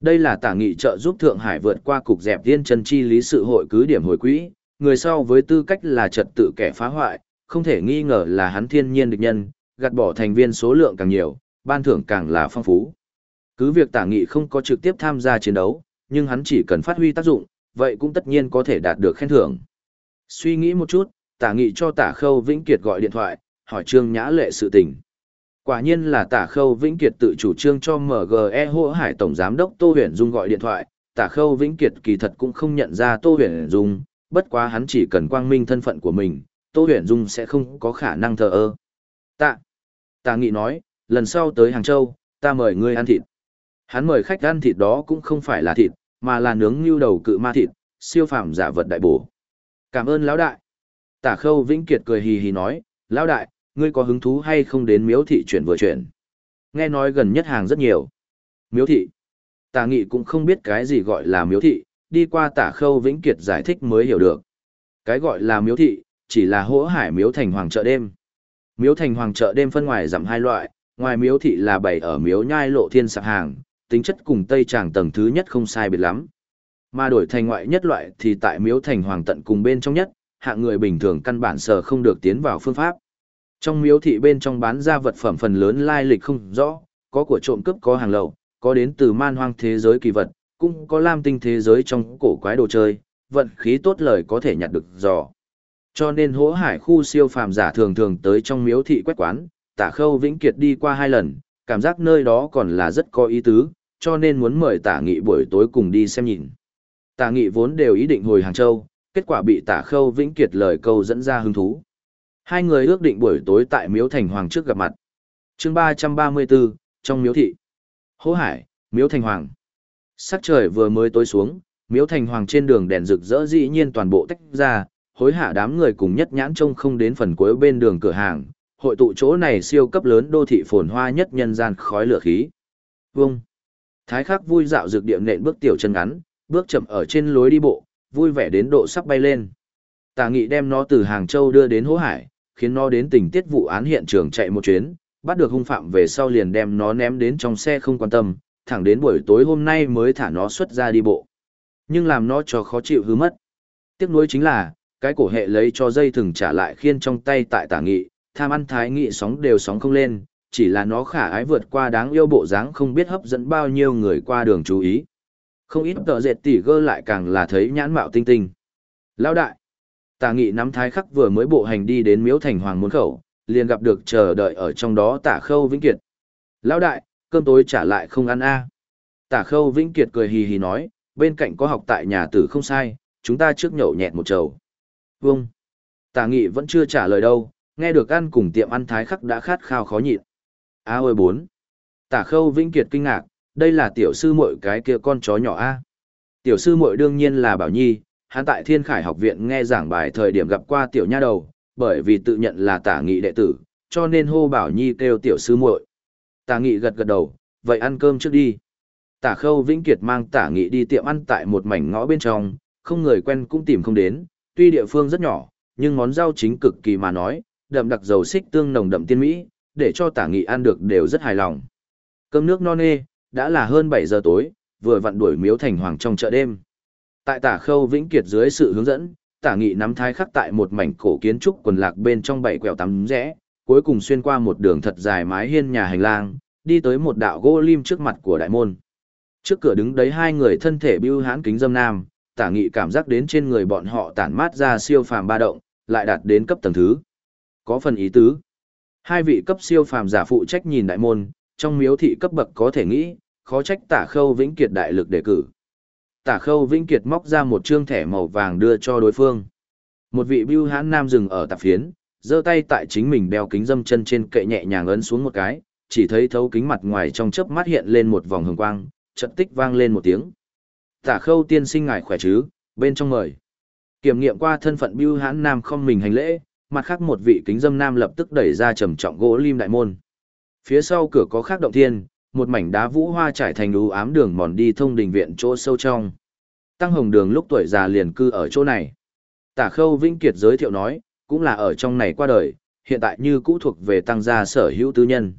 Đây là tả nghị trợ giúp Thượng Hải vượt qua cục dẹp thiên chân chi lý sự hội cứ điểm hồi quỹ, người sau với tư cách là trật tự kẻ phá hoại, không thể nghi ngờ là hắn thiên nhiên địch nhân, gạt bỏ thành viên số lượng càng nhiều, ban thưởng càng là phong phú. Cứ việc tả nghị không có trực tiếp tham gia chiến đấu, nhưng hắn chỉ cần phát huy tác dụng, vậy cũng tất nhiên có thể đạt được khen thưởng. Suy nghĩ một chút, tả nghị cho tả khâu Vĩnh Kiệt gọi điện thoại, hỏi Trương Nhã Lệ sự tình. Quả nhiên là tả khâu Vĩnh Kiệt tự chủ trương cho MGE Hỗ Hải Tổng Giám đốc Tô Huyền Dung gọi điện thoại, tả khâu Vĩnh Kiệt kỳ thật cũng không nhận ra Tô Huyền Dung, bất quá hắn chỉ cần quang minh thân phận của mình, Tô Huyền Dung sẽ không có khả năng thờ ơ. Tạ, Tà nghị nói, lần sau tới Hàng Châu, ta mời ngươi ăn thịt. Hắn mời khách ăn thịt đó cũng không phải là thịt, mà là nướng như đầu cự ma thịt, siêu phẩm giả vật đại bổ. Cảm ơn lão đại. Tả khâu Vĩnh Kiệt cười hì hì nói, lão đại, ngươi có hứng thú hay không đến miếu thị chuyển vừa chuyển? Nghe nói gần nhất hàng rất nhiều. Miếu thị. Tả nghị cũng không biết cái gì gọi là miếu thị, đi qua tả khâu Vĩnh Kiệt giải thích mới hiểu được. Cái gọi là miếu thị, chỉ là hỗ hải miếu thành hoàng chợ đêm. Miếu thành hoàng chợ đêm phân ngoài giảm hai loại, ngoài miếu thị là bày ở miếu nhai lộ thiên sạp hàng, tính chất cùng tây tràng tầng thứ nhất không sai biệt lắm. Mà đổi thành ngoại nhất loại thì tại miếu thành hoàng tận cùng bên trong nhất, hạng người bình thường căn bản sở không được tiến vào phương pháp. Trong miếu thị bên trong bán ra vật phẩm phần lớn lai lịch không rõ, có của trộm cướp có hàng lậu, có đến từ man hoang thế giới kỳ vật, cũng có lam tinh thế giới trong cổ quái đồ chơi, vận khí tốt lời có thể nhặt được giò. Cho nên hỗ hải khu siêu phàm giả thường thường tới trong miếu thị quét quán, tả khâu vĩnh kiệt đi qua hai lần, cảm giác nơi đó còn là rất có ý tứ, cho nên muốn mời tả nghị buổi tối cùng đi xem nhìn. Tả nghị vốn đều ý định hồi Hàng Châu, kết quả bị tả khâu vĩnh kiệt lời câu dẫn ra hứng thú. Hai người ước định buổi tối tại miếu thành hoàng trước gặp mặt. chương 334, trong miếu thị. Hỗ hải, miếu thành hoàng. Sắc trời vừa mới tối xuống, miếu thành hoàng trên đường đèn rực rỡ dĩ nhiên toàn bộ tách ra, hối hả đám người cùng nhất nhãn trông không đến phần cuối bên đường cửa hàng, hội tụ chỗ này siêu cấp lớn đô thị phồn hoa nhất nhân gian khói lửa khí. Vâng. Thái khắc vui dạo dược điệm nện bước tiểu chân ngắn, bước chậm ở trên lối đi bộ, vui vẻ đến độ sắp bay lên. tà nghị đem nó từ Hàng Châu đưa đến Hố Hải, khiến nó đến tình tiết vụ án hiện trường chạy một chuyến, bắt được hung phạm về sau liền đem nó ném đến trong xe không quan tâm, thẳng đến buổi tối hôm nay mới thả nó xuất ra đi bộ. Nhưng làm nó cho khó chịu hư mất. Tiếc nuối chính là, cái cổ hệ lấy cho dây thừng trả lại khiên trong tay tại tả nghị, tham ăn thái nghị sóng đều sóng không lên, chỉ là nó khả ái vượt qua đáng yêu bộ dáng không biết hấp dẫn bao nhiêu người qua đường chú ý. Không ít tờ dệt tỉ gơ lại càng là thấy nhãn mạo tinh tinh. Lao đại! tả nghị nắm thái khắc vừa mới bộ hành đi đến miếu thành hoàng môn khẩu, liền gặp được chờ đợi ở trong đó tả khâu vĩnh kiệt. Lão đại, cơm tối trả lại không ăn a à. Tả khâu vĩnh kiệt cười hì hì nói, bên cạnh có học tại nhà tử không sai, chúng ta trước nhậu nhẹt một chầu. Vâng. Tả nghị vẫn chưa trả lời đâu, nghe được ăn cùng tiệm ăn thái khắc đã khát khao khó nhịn. A ôi bốn. Tả khâu vĩnh kiệt kinh ngạc, đây là tiểu sư muội cái kia con chó nhỏ a. Tiểu sư muội đương nhiên là Bảo Nhi, hắn tại Thiên Khải học viện nghe giảng bài thời điểm gặp qua tiểu nha đầu, bởi vì tự nhận là tả nghị đệ tử, cho nên hô Bảo Nhi kêu tiểu sư muội. Tả nghị gật gật đầu, vậy ăn cơm trước đi. Tả khâu Vĩnh Kiệt mang tả nghị đi tiệm ăn tại một mảnh ngõ bên trong, không người quen cũng tìm không đến, tuy địa phương rất nhỏ, nhưng món rau chính cực kỳ mà nói, đậm đặc dầu xích tương nồng đậm tiên mỹ, để cho tả nghị ăn được đều rất hài lòng. Cơm nước non nê, đã là hơn 7 giờ tối, vừa vặn đuổi miếu thành hoàng trong chợ đêm. Tại tả khâu vĩnh kiệt dưới sự hướng dẫn, tả nghị nắm thái khắc tại một mảnh cổ kiến trúc quần lạc bên trong bảy quẹo tắm rẽ, cuối cùng xuyên qua một đường thật dài mái hiên nhà hành lang, đi tới một đạo gỗ lim trước mặt của đại môn. Trước cửa đứng đấy hai người thân thể bưu hãn kính dâm nam, tả nghị cảm giác đến trên người bọn họ tản mát ra siêu phàm ba động, lại đạt đến cấp tầng thứ. Có phần ý tứ. Hai vị cấp siêu phàm giả phụ trách nhìn đại môn, trong miếu thị cấp bậc có thể nghĩ, khó trách tả khâu vĩnh kiệt đại lực đề cử. Tả khâu vĩnh kiệt móc ra một trương thẻ màu vàng đưa cho đối phương. Một vị bưu hãn nam dừng ở tạp phiến, giơ tay tại chính mình đeo kính dâm chân trên kệ nhẹ nhàng ấn xuống một cái, chỉ thấy thấu kính mặt ngoài trong chớp mắt hiện lên một vòng hồng quang, chợt tích vang lên một tiếng. Tả khâu tiên sinh ngài khỏe chứ, bên trong mời. Kiểm nghiệm qua thân phận bưu hãn nam không mình hành lễ, mặt khác một vị kính dâm nam lập tức đẩy ra trầm trọng gỗ lim đại môn. Phía sau cửa có khác động thiên, một mảnh đá vũ hoa trải thành lũ ám đường mòn đi thông đình viện chỗ sâu trong. Tăng Hồng Đường lúc tuổi già liền cư ở chỗ này. Tả Khâu Vĩnh Kiệt giới thiệu nói, cũng là ở trong này qua đời, hiện tại như cũ thuộc về tăng gia sở hữu tư nhân.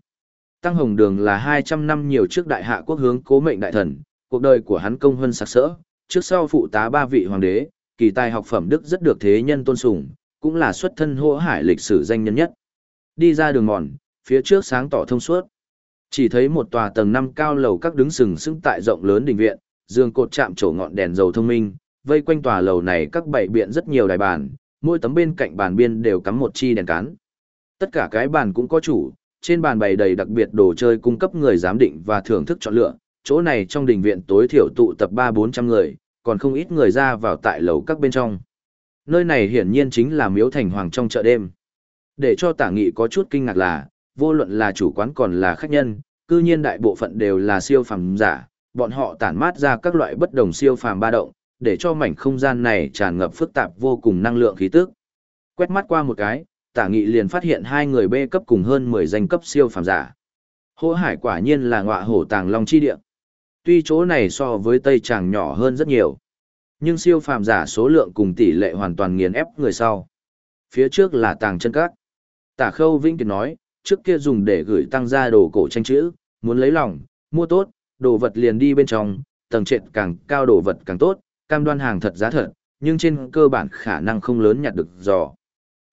Tăng Hồng Đường là 200 năm nhiều trước đại hạ quốc hướng cố mệnh đại thần, cuộc đời của hắn công hơn sặc sỡ, trước sau phụ tá ba vị hoàng đế, kỳ tài học phẩm đức rất được thế nhân tôn sùng, cũng là xuất thân hô hải lịch sử danh nhân nhất. Đi ra đường mòn, phía trước sáng tỏ thông suốt. Chỉ thấy một tòa tầng năm cao lầu các đứng sừng sững tại rộng lớn đình viện, giường cột chạm trổ ngọn đèn dầu thông minh, vây quanh tòa lầu này các bảy biện rất nhiều đài bàn, mỗi tấm bên cạnh bàn biên đều cắm một chi đèn cán. Tất cả cái bàn cũng có chủ, trên bàn bày đầy đặc biệt đồ chơi cung cấp người giám định và thưởng thức chọn lựa, chỗ này trong đình viện tối thiểu tụ tập 3-400 người, còn không ít người ra vào tại lầu các bên trong. Nơi này hiển nhiên chính là miếu thành hoàng trong chợ đêm. Để cho tả nghị có chút kinh ngạc là, vô luận là chủ quán còn là khách nhân, cư nhiên đại bộ phận đều là siêu phàm giả, bọn họ tản mát ra các loại bất đồng siêu phàm ba động, để cho mảnh không gian này tràn ngập phức tạp vô cùng năng lượng khí tức. Quét mắt qua một cái, tả nghị liền phát hiện hai người B cấp cùng hơn 10 danh cấp siêu phàm giả. Hỗ hải quả nhiên là ngọa hổ tàng long chi địa. Tuy chỗ này so với Tây Tràng nhỏ hơn rất nhiều, nhưng siêu phàm giả số lượng cùng tỷ lệ hoàn toàn nghiền ép người sau. Phía trước là tàng chân các. Tả khâu Vĩnh Kiệt nói, trước kia dùng để gửi tăng ra đồ cổ tranh chữ, muốn lấy lòng, mua tốt, đồ vật liền đi bên trong, tầng trệt càng cao đồ vật càng tốt, cam đoan hàng thật giá thật, nhưng trên cơ bản khả năng không lớn nhặt được dò.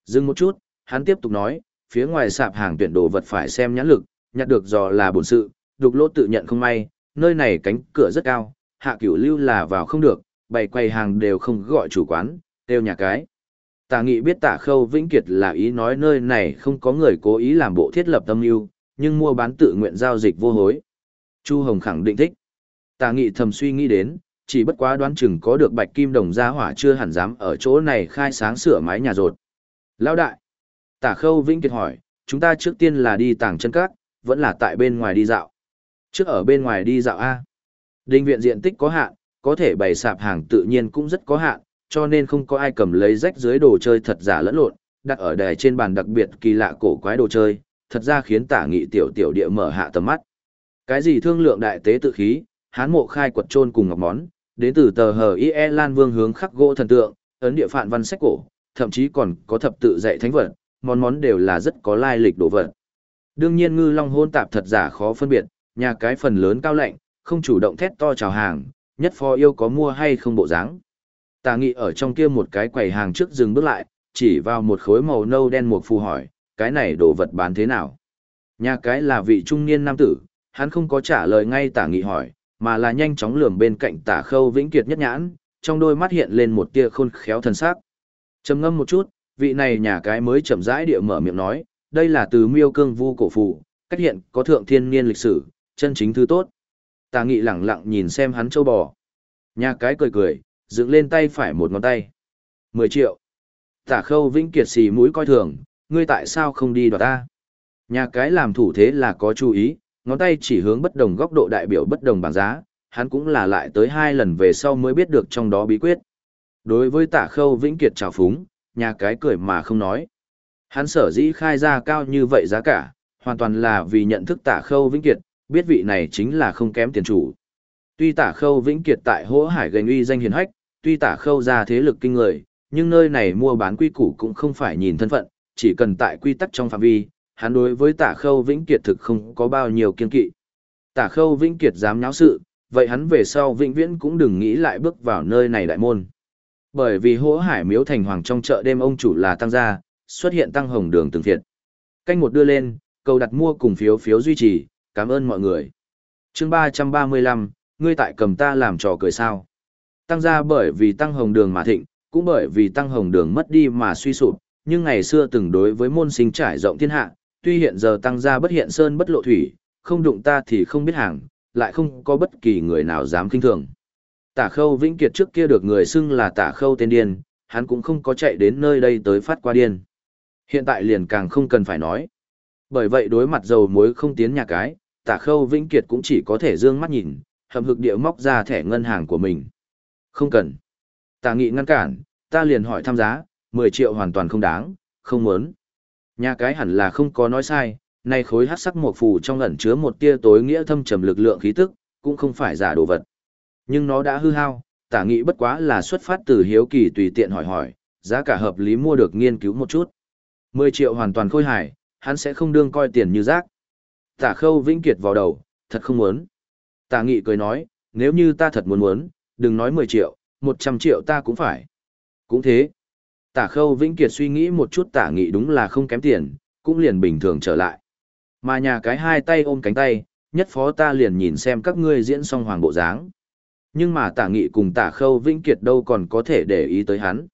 Dừng một chút, hắn tiếp tục nói, phía ngoài sạp hàng tuyển đồ vật phải xem nhãn lực, nhặt được dò là bổn sự, đục lỗ tự nhận không may, nơi này cánh cửa rất cao, hạ cửu lưu là vào không được, bày quầy hàng đều không gọi chủ quán, đều nhà cái. Tà nghị biết tả khâu vĩnh kiệt là ý nói nơi này không có người cố ý làm bộ thiết lập tâm mưu, nhưng mua bán tự nguyện giao dịch vô hối. Chu Hồng khẳng định thích. Tà nghị thầm suy nghĩ đến, chỉ bất quá đoán chừng có được bạch kim đồng gia hỏa chưa hẳn dám ở chỗ này khai sáng sửa mái nhà rột. Lão đại. Tả khâu vĩnh kiệt hỏi, chúng ta trước tiên là đi tàng chân các, vẫn là tại bên ngoài đi dạo. Trước ở bên ngoài đi dạo A. Đình viện diện tích có hạn, có thể bày sạp hàng tự nhiên cũng rất có hạn, cho nên không có ai cầm lấy rách dưới đồ chơi thật giả lẫn lộn, đặt ở đài trên bàn đặc biệt kỳ lạ cổ quái đồ chơi, thật ra khiến tả nghị tiểu tiểu địa mở hạ tầm mắt. Cái gì thương lượng đại tế tự khí, hán mộ khai quật trôn cùng ngọc món, đến từ tờ hờ IE Lan Vương hướng khắc gỗ thần tượng, ấn địa phạn văn sách cổ, thậm chí còn có thập tự dạy thánh vật, món món đều là rất có lai lịch đồ vật. Đương nhiên ngư long hôn tạp thật giả khó phân biệt, nhà cái phần lớn cao lạnh, không chủ động thét to chào hàng, nhất phó yêu có mua hay không bộ dáng. Tà nghị ở trong kia một cái quầy hàng trước dừng bước lại, chỉ vào một khối màu nâu đen một phù hỏi, cái này đồ vật bán thế nào? Nhà cái là vị trung niên nam tử, hắn không có trả lời ngay tả nghị hỏi, mà là nhanh chóng lườm bên cạnh tả khâu vĩnh kiệt nhất nhãn, trong đôi mắt hiện lên một tia khôn khéo thần sắc. Trầm ngâm một chút, vị này nhà cái mới chậm rãi địa mở miệng nói, đây là từ miêu cương vu cổ phù, cách hiện có thượng thiên niên lịch sử, chân chính thứ tốt. Tà nghị lẳng lặng nhìn xem hắn châu bò. Nhà cái cười cười, dựng lên tay phải một ngón tay. mười triệu. Tả khâu vĩnh kiệt xì mũi coi thường, ngươi tại sao không đi đoạt ta? Nhà cái làm thủ thế là có chú ý, ngón tay chỉ hướng bất đồng góc độ đại biểu bất đồng bảng giá, hắn cũng là lại tới hai lần về sau mới biết được trong đó bí quyết. Đối với tả khâu vĩnh kiệt trào phúng, nhà cái cười mà không nói. Hắn sở dĩ khai ra cao như vậy giá cả, hoàn toàn là vì nhận thức tả khâu vĩnh kiệt, biết vị này chính là không kém tiền chủ. Tuy tả khâu vĩnh kiệt tại hỗ hải gành uy danh hiền hách, tuy tả khâu ra thế lực kinh người, nhưng nơi này mua bán quy củ cũng không phải nhìn thân phận, chỉ cần tại quy tắc trong phạm vi, hắn đối với tả khâu vĩnh kiệt thực không có bao nhiêu kiên kỵ. Tả khâu vĩnh kiệt dám nháo sự, vậy hắn về sau vĩnh viễn cũng đừng nghĩ lại bước vào nơi này đại môn. Bởi vì hỗ hải miếu thành hoàng trong chợ đêm ông chủ là tăng gia, xuất hiện tăng hồng đường từng thiệt. Canh một đưa lên, cầu đặt mua cùng phiếu phiếu duy trì, cảm ơn mọi người. chương 335, ngươi tại cầm ta làm trò cười sao. Tăng gia bởi vì tăng hồng đường mà thịnh, cũng bởi vì tăng hồng đường mất đi mà suy sụp, nhưng ngày xưa từng đối với môn sinh trải rộng thiên hạ, tuy hiện giờ tăng gia bất hiện sơn bất lộ thủy, không đụng ta thì không biết hàng, lại không có bất kỳ người nào dám kinh thường. Tả khâu vĩnh kiệt trước kia được người xưng là tả khâu tên điên, hắn cũng không có chạy đến nơi đây tới phát qua điên. Hiện tại liền càng không cần phải nói. Bởi vậy đối mặt dầu muối không tiến nhà cái, tả khâu vĩnh kiệt cũng chỉ có thể dương mắt nhìn, hầm hực địa móc ra thẻ ngân hàng của mình. Không cần. Tả nghị ngăn cản, ta liền hỏi tham giá, 10 triệu hoàn toàn không đáng, không muốn. Nhà cái hẳn là không có nói sai, nay khối hát sắc một phù trong ẩn chứa một tia tối nghĩa thâm trầm lực lượng khí tức, cũng không phải giả đồ vật. Nhưng nó đã hư hao, tả nghị bất quá là xuất phát từ hiếu kỳ tùy tiện hỏi hỏi, giá cả hợp lý mua được nghiên cứu một chút. 10 triệu hoàn toàn khôi hài, hắn sẽ không đương coi tiền như rác. Tả khâu vĩnh kiệt vào đầu, thật không muốn. Tả nghị cười nói, nếu như ta thật muốn muốn, đừng nói 10 triệu, 100 triệu ta cũng phải. Cũng thế. Tả khâu vĩnh kiệt suy nghĩ một chút tả nghị đúng là không kém tiền, cũng liền bình thường trở lại. Mà nhà cái hai tay ôm cánh tay, nhất phó ta liền nhìn xem các ngươi diễn xong hoàng bộ dáng. Nhưng mà tả nghị cùng tả khâu vĩnh kiệt đâu còn có thể để ý tới hắn.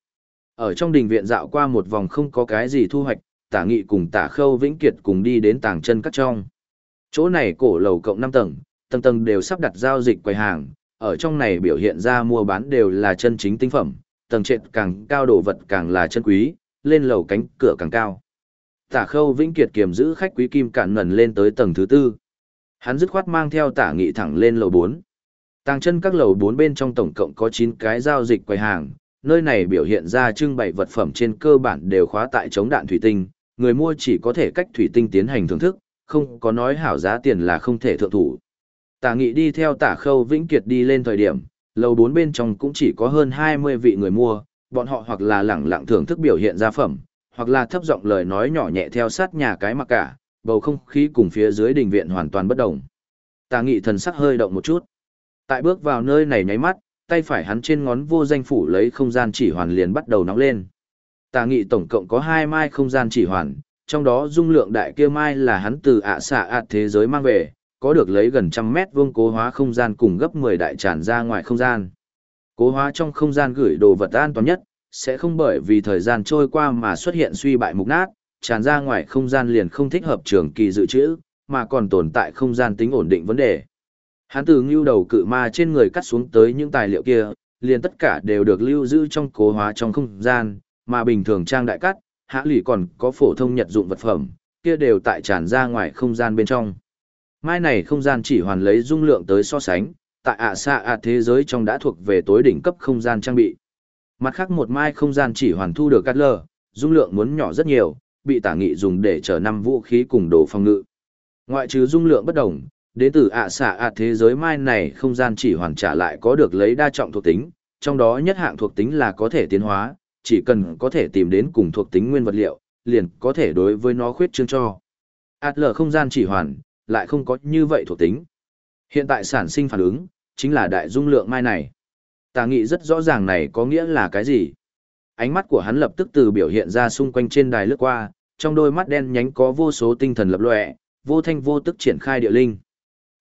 Ở trong đình viện dạo qua một vòng không có cái gì thu hoạch, tả nghị cùng tả khâu vĩnh kiệt cùng đi đến tàng chân cắt trong. Chỗ này cổ lầu cộng 5 tầng, tầng tầng đều sắp đặt giao dịch quầy hàng, ở trong này biểu hiện ra mua bán đều là chân chính tinh phẩm, tầng trệt càng cao đồ vật càng là chân quý, lên lầu cánh cửa càng cao. Tả khâu vĩnh kiệt kiềm giữ khách quý kim cạn ngẩn lên tới tầng thứ tư. Hắn dứt khoát mang theo tả nghị thẳng lên lầu 4. Tàng chân các lầu 4 bên trong tổng cộng có 9 cái giao dịch quầy hàng, nơi này biểu hiện ra trưng bày vật phẩm trên cơ bản đều khóa tại chống đạn thủy tinh, người mua chỉ có thể cách thủy tinh tiến hành thưởng thức, không có nói hảo giá tiền là không thể thượng thủ. Tả nghị đi theo tả khâu vĩnh kiệt đi lên thời điểm, lầu bốn bên trong cũng chỉ có hơn 20 vị người mua, bọn họ hoặc là lẳng lặng thưởng thức biểu hiện gia phẩm, hoặc là thấp giọng lời nói nhỏ nhẹ theo sát nhà cái mặc cả, bầu không khí cùng phía dưới đình viện hoàn toàn bất động. Tà nghị thần sắc hơi động một chút. Tại bước vào nơi này nháy mắt, tay phải hắn trên ngón vô danh phủ lấy không gian chỉ hoàn liền bắt đầu nóng lên. Tà nghị tổng cộng có hai mai không gian chỉ hoàn, trong đó dung lượng đại kia mai là hắn từ ạ xạ ạ thế giới mang về, có được lấy gần trăm mét vuông cố hóa không gian cùng gấp 10 đại tràn ra ngoài không gian. Cố hóa trong không gian gửi đồ vật an toàn nhất, sẽ không bởi vì thời gian trôi qua mà xuất hiện suy bại mục nát, tràn ra ngoài không gian liền không thích hợp trường kỳ dự trữ, mà còn tồn tại không gian tính ổn định vấn đề. Hắn từ ngưu đầu cự ma trên người cắt xuống tới những tài liệu kia, liền tất cả đều được lưu giữ trong cố hóa trong không gian, mà bình thường trang đại cắt, hạ lỷ còn có phổ thông nhật dụng vật phẩm, kia đều tại tràn ra ngoài không gian bên trong. Mai này không gian chỉ hoàn lấy dung lượng tới so sánh, tại ạ xa ạ thế giới trong đã thuộc về tối đỉnh cấp không gian trang bị. Mặt khác một mai không gian chỉ hoàn thu được cắt lờ, dung lượng muốn nhỏ rất nhiều, bị tả nghị dùng để chở năm vũ khí cùng đồ phòng ngự. Ngoại trừ dung lượng bất đồng, đến từ ạ xạ ạ thế giới mai này không gian chỉ hoàn trả lại có được lấy đa trọng thuộc tính, trong đó nhất hạng thuộc tính là có thể tiến hóa, chỉ cần có thể tìm đến cùng thuộc tính nguyên vật liệu, liền có thể đối với nó khuyết chương cho. ạt lở không gian chỉ hoàn, lại không có như vậy thuộc tính. Hiện tại sản sinh phản ứng, chính là đại dung lượng mai này. Tà nghị rất rõ ràng này có nghĩa là cái gì. Ánh mắt của hắn lập tức từ biểu hiện ra xung quanh trên đài lướt qua, trong đôi mắt đen nhánh có vô số tinh thần lập lòe, vô thanh vô tức triển khai địa linh.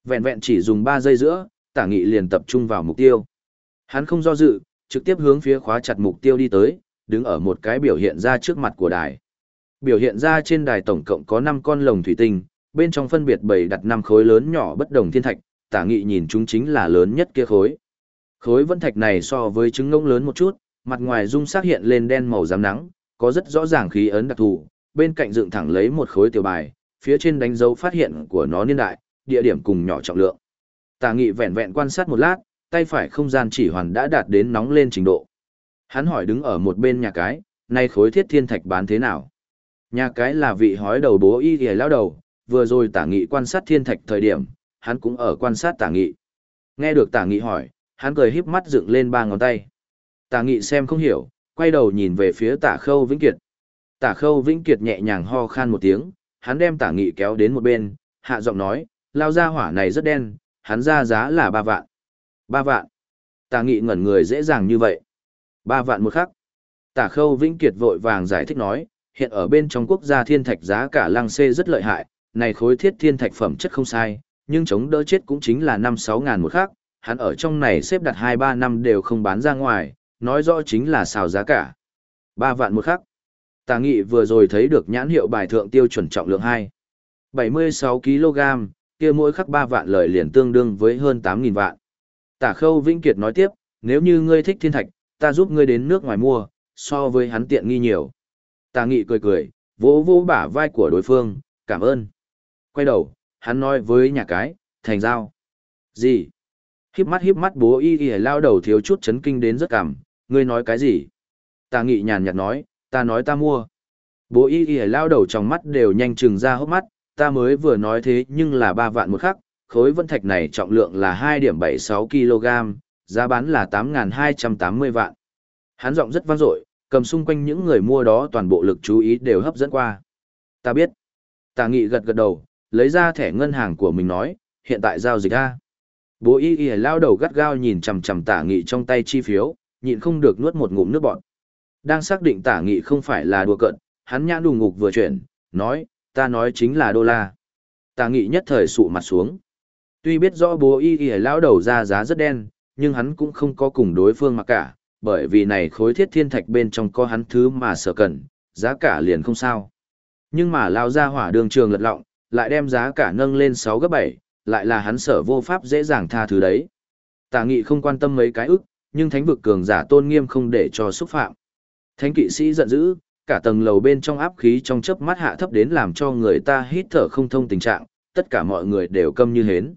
Vẹn vẹn chỉ dùng 3 giây giữa, tả nghị liền tập trung vào mục tiêu. Hắn không do dự, trực tiếp hướng phía khóa chặt mục tiêu đi tới, đứng ở một cái biểu hiện ra trước mặt của đài. Biểu hiện ra trên đài tổng cộng có 5 con lồng thủy tinh, bên trong phân biệt bày đặt 5 khối lớn nhỏ bất đồng thiên thạch, tả nghị nhìn chúng chính là lớn nhất kia khối. Khối vân thạch này so với trứng ngỗng lớn một chút, mặt ngoài dung sắc hiện lên đen màu giám nắng, có rất rõ ràng khí ấn đặc thù, bên cạnh dựng thẳng lấy một khối tiểu bài, phía trên đánh dấu phát hiện của nó niên đại, địa điểm cùng nhỏ trọng lượng. Tả Nghị vẹn vẹn quan sát một lát, tay phải không gian chỉ hoàn đã đạt đến nóng lên trình độ. Hắn hỏi đứng ở một bên nhà cái, nay khối thiết thiên thạch bán thế nào? Nhà cái là vị hói đầu bố y ghề lao đầu, vừa rồi tả nghị quan sát thiên thạch thời điểm, hắn cũng ở quan sát tả nghị. Nghe được tả nghị hỏi, hắn cười híp mắt dựng lên ba ngón tay. Tả nghị xem không hiểu, quay đầu nhìn về phía tả khâu vĩnh kiệt. Tả khâu vĩnh kiệt nhẹ nhàng ho khan một tiếng, hắn đem tả nghị kéo đến một bên, hạ giọng nói, lao ra hỏa này rất đen, hắn ra giá là ba vạn. Ba vạn. Tả nghị ngẩn người dễ dàng như vậy. Ba vạn một khắc. Tả khâu vĩnh kiệt vội vàng giải thích nói, hiện ở bên trong quốc gia thiên thạch giá cả lăng xê rất lợi hại, này khối thiết thiên thạch phẩm chất không sai, nhưng chống đỡ chết cũng chính là năm sáu ngàn một khắc, hắn ở trong này xếp đặt hai ba năm đều không bán ra ngoài, nói rõ chính là xào giá cả. Ba vạn một khắc. Tà nghị vừa rồi thấy được nhãn hiệu bài thượng tiêu chuẩn trọng lượng 2. 76 kg, kia mỗi khắc ba vạn lời liền tương đương với hơn 8.000 vạn. Tả khâu Vĩnh Kiệt nói tiếp, nếu như ngươi thích thiên thạch, ta giúp ngươi đến nước ngoài mua, so với hắn tiện nghi nhiều. Tà nghị cười cười, vỗ vỗ bả vai của đối phương, cảm ơn. Quay đầu, hắn nói với nhà cái, thành giao. Gì? Hiếp mắt hiếp mắt bố y y lao đầu thiếu chút chấn kinh đến rất cảm, ngươi nói cái gì? Tà nghị nhàn nhạt nói, ta nói ta mua. Bố y y lao đầu trong mắt đều nhanh chừng ra hốc mắt, ta mới vừa nói thế nhưng là ba vạn một khắc, khối vân thạch này trọng lượng là hai điểm bảy sáu kg, giá bán là tám hai trăm tám mươi vạn. Hắn giọng rất vang dội, cầm xung quanh những người mua đó toàn bộ lực chú ý đều hấp dẫn qua. Ta biết. Tà nghị gật gật đầu, lấy ra thẻ ngân hàng của mình nói, hiện tại giao dịch ra. Bố y y lao đầu gắt gao nhìn chằm chằm tả nghị trong tay chi phiếu, nhịn không được nuốt một ngụm nước bọt. Đang xác định tả nghị không phải là đùa cận, hắn nhãn đù ngục vừa chuyển, nói, ta nói chính là đô la. Tả nghị nhất thời sụ mặt xuống. Tuy biết rõ bố y y lao đầu ra giá rất đen, nhưng hắn cũng không có cùng đối phương mặc cả, bởi vì này khối thiết thiên thạch bên trong có hắn thứ mà sợ cần, giá cả liền không sao. Nhưng mà lao ra hỏa đường trường lật lọng, lại đem giá cả nâng lên 6 gấp 7, lại là hắn sở vô pháp dễ dàng tha thứ đấy. Tả nghị không quan tâm mấy cái ức, nhưng thánh vực cường giả tôn nghiêm không để cho xúc phạm. Thánh kỵ sĩ giận dữ, cả tầng lầu bên trong áp khí trong chớp mắt hạ thấp đến làm cho người ta hít thở không thông tình trạng, tất cả mọi người đều câm như hến.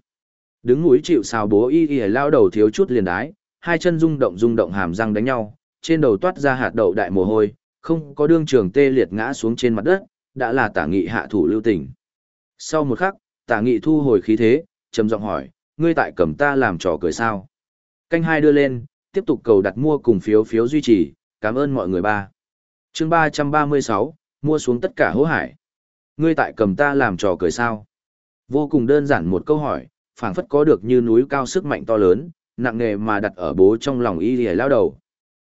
Đứng núi chịu xào bố y y lao đầu thiếu chút liền đái, hai chân rung động rung động hàm răng đánh nhau, trên đầu toát ra hạt đậu đại mồ hôi, không có đương trường tê liệt ngã xuống trên mặt đất, đã là tả nghị hạ thủ lưu tình. Sau một khắc, tả nghị thu hồi khí thế, trầm giọng hỏi, ngươi tại cầm ta làm trò cười sao? Canh hai đưa lên, tiếp tục cầu đặt mua cùng phiếu phiếu duy trì, cảm ơn mọi người ba. chương ba trăm ba mươi sáu, mua xuống tất cả hố hải. Ngươi tại cầm ta làm trò cười sao? Vô cùng đơn giản một câu hỏi, phảng phất có được như núi cao sức mạnh to lớn, nặng nề mà đặt ở bố trong lòng y lìa lao đầu.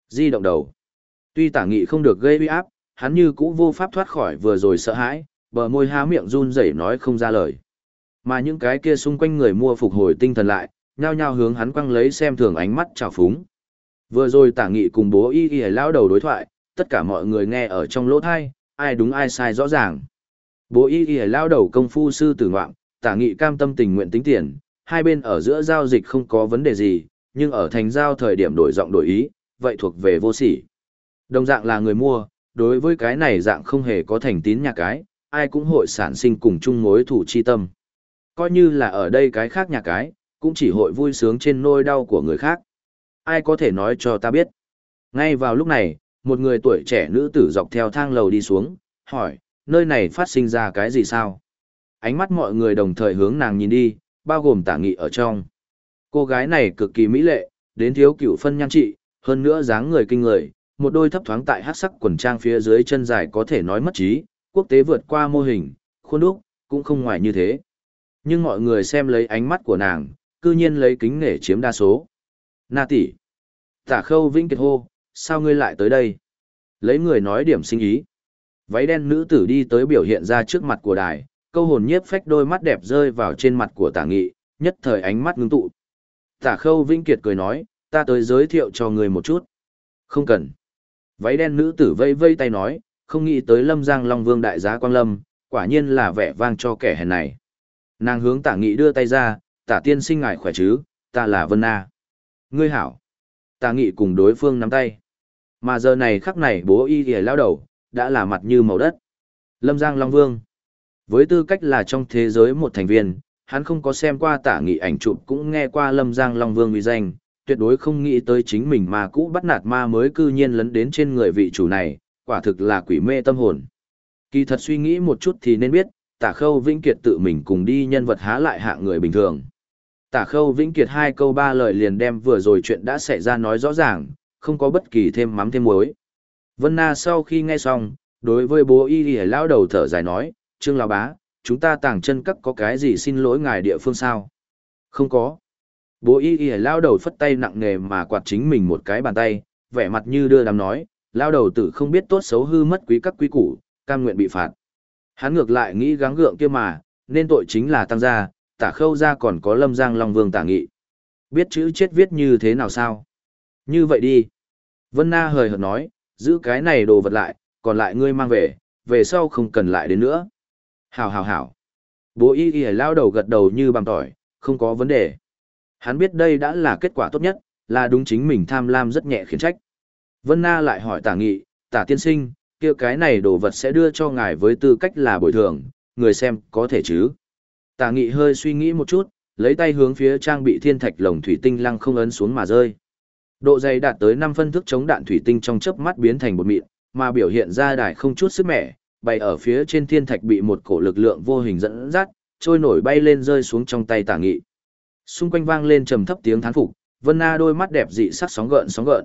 Di động đầu. Tuy tả nghị không được gây uy áp, hắn như cũ vô pháp thoát khỏi vừa rồi sợ hãi, bờ môi há miệng run rẩy nói không ra lời. Mà những cái kia xung quanh người mua phục hồi tinh thần lại, nhao nhao hướng hắn quăng lấy xem thường ánh mắt trào phúng. Vừa rồi tả nghị cùng bố y y lao đầu đối thoại, tất cả mọi người nghe ở trong lỗ thai, ai đúng ai sai rõ ràng. Bố y y lao đầu công phu sư tử ngoạm, tả nghị cam tâm tình nguyện tính tiền, hai bên ở giữa giao dịch không có vấn đề gì, nhưng ở thành giao thời điểm đổi giọng đổi ý, vậy thuộc về vô sỉ. Đồng dạng là người mua, đối với cái này dạng không hề có thành tín nhà cái, ai cũng hội sản sinh cùng chung mối thủ chi tâm. Coi như là ở đây cái khác nhà cái, cũng chỉ hội vui sướng trên nôi đau của người khác. Ai có thể nói cho ta biết. Ngay vào lúc này, một người tuổi trẻ nữ tử dọc theo thang lầu đi xuống, hỏi, nơi này phát sinh ra cái gì sao? Ánh mắt mọi người đồng thời hướng nàng nhìn đi, bao gồm tả nghị ở trong. Cô gái này cực kỳ mỹ lệ, đến thiếu cửu phân nhan trị, hơn nữa dáng người kinh người, một đôi thấp thoáng tại hát sắc quần trang phía dưới chân dài có thể nói mất trí, quốc tế vượt qua mô hình, khuôn đúc, cũng không ngoài như thế. Nhưng mọi người xem lấy ánh mắt của nàng, cư nhiên lấy kính nể chiếm đa số. Na tỷ, Tả khâu vĩnh kiệt hô, sao ngươi lại tới đây? Lấy người nói điểm sinh ý. Váy đen nữ tử đi tới biểu hiện ra trước mặt của đài, câu hồn nhiếp phách đôi mắt đẹp rơi vào trên mặt của tả nghị, nhất thời ánh mắt ngưng tụ. Tả khâu vĩnh kiệt cười nói, ta tới giới thiệu cho người một chút. Không cần. Váy đen nữ tử vây vây tay nói, không nghĩ tới lâm giang long vương đại giá quang lâm, quả nhiên là vẻ vang cho kẻ hèn này. Nàng hướng tả nghị đưa tay ra, tả tiên sinh ngài khỏe chứ, ta là Vân Na. Ngươi hảo. Tả nghị cùng đối phương nắm tay. Mà giờ này khắc này bố y ghề lao đầu, đã là mặt như màu đất. Lâm Giang Long Vương. Với tư cách là trong thế giới một thành viên, hắn không có xem qua tả nghị ảnh chụp cũng nghe qua Lâm Giang Long Vương uy danh, tuyệt đối không nghĩ tới chính mình mà cũ bắt nạt ma mới cư nhiên lấn đến trên người vị chủ này, quả thực là quỷ mê tâm hồn. Kỳ thật suy nghĩ một chút thì nên biết, tả khâu vĩnh kiệt tự mình cùng đi nhân vật há lại hạng người bình thường. Tả khâu vĩnh kiệt hai câu ba lời liền đem vừa rồi chuyện đã xảy ra nói rõ ràng, không có bất kỳ thêm mắm thêm muối. Vân Na sau khi nghe xong, đối với bố y y lão đầu thở dài nói, Trương Lão Bá, chúng ta tàng chân cắt có cái gì xin lỗi ngài địa phương sao? Không có. Bố y y lao đầu phất tay nặng nề mà quạt chính mình một cái bàn tay, vẻ mặt như đưa đám nói, lao đầu tử không biết tốt xấu hư mất quý các quý củ, cam nguyện bị phạt. Hắn ngược lại nghĩ gắng gượng kia mà, nên tội chính là tăng gia, tả khâu gia còn có lâm giang long vương tả nghị. Biết chữ chết viết như thế nào sao? Như vậy đi. Vân Na hời hợt nói, giữ cái này đồ vật lại, còn lại ngươi mang về, về sau không cần lại đến nữa. Hảo hảo hảo. Bố y y lao đầu gật đầu như bằng tỏi, không có vấn đề. Hắn biết đây đã là kết quả tốt nhất, là đúng chính mình tham lam rất nhẹ khiến trách. Vân Na lại hỏi tả nghị, tả tiên sinh, kia cái này đồ vật sẽ đưa cho ngài với tư cách là bồi thường, người xem có thể chứ. Tả nghị hơi suy nghĩ một chút, lấy tay hướng phía trang bị thiên thạch lồng thủy tinh lăng không ấn xuống mà rơi. Độ dày đạt tới 5 phân thức chống đạn thủy tinh trong chớp mắt biến thành bột mịn, mà biểu hiện ra đài không chút sức mẻ, bày ở phía trên thiên thạch bị một cổ lực lượng vô hình dẫn dắt, trôi nổi bay lên rơi xuống trong tay tả nghị. Xung quanh vang lên trầm thấp tiếng thán phục, Vân Na đôi mắt đẹp dị sắc sóng gợn sóng gợn.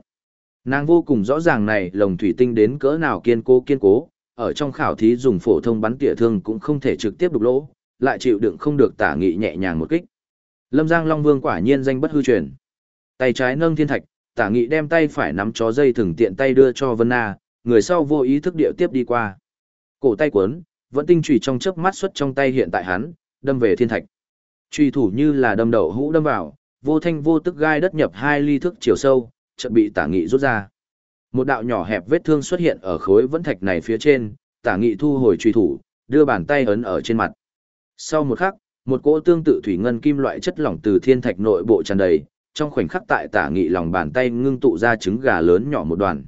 Nàng vô cùng rõ ràng này lồng thủy tinh đến cỡ nào kiên cố kiên cố, ở trong khảo thí dùng phổ thông bắn tỉa thương cũng không thể trực tiếp đục lỗ, lại chịu đựng không được tả nghị nhẹ nhàng một kích. Lâm Giang Long Vương quả nhiên danh bất hư truyền. Tay trái nâng thiên thạch, tả nghị đem tay phải nắm chó dây thừng tiện tay đưa cho Vân Na, người sau vô ý thức điệu tiếp đi qua. Cổ tay cuốn, vẫn tinh chủy trong chớp mắt xuất trong tay hiện tại hắn, đâm về thiên thạch. Truy thủ như là đâm đậu hũ đâm vào, vô thanh vô tức gai đất nhập hai ly thước chiều sâu, chợt bị tả nghị rút ra. Một đạo nhỏ hẹp vết thương xuất hiện ở khối vẫn thạch này phía trên, tả nghị thu hồi truy thủ, đưa bàn tay ấn ở trên mặt. Sau một khắc, một cỗ tương tự thủy ngân kim loại chất lỏng từ thiên thạch nội bộ tràn đầy, trong khoảnh khắc tại tả nghị lòng bàn tay ngưng tụ ra trứng gà lớn nhỏ một đoàn.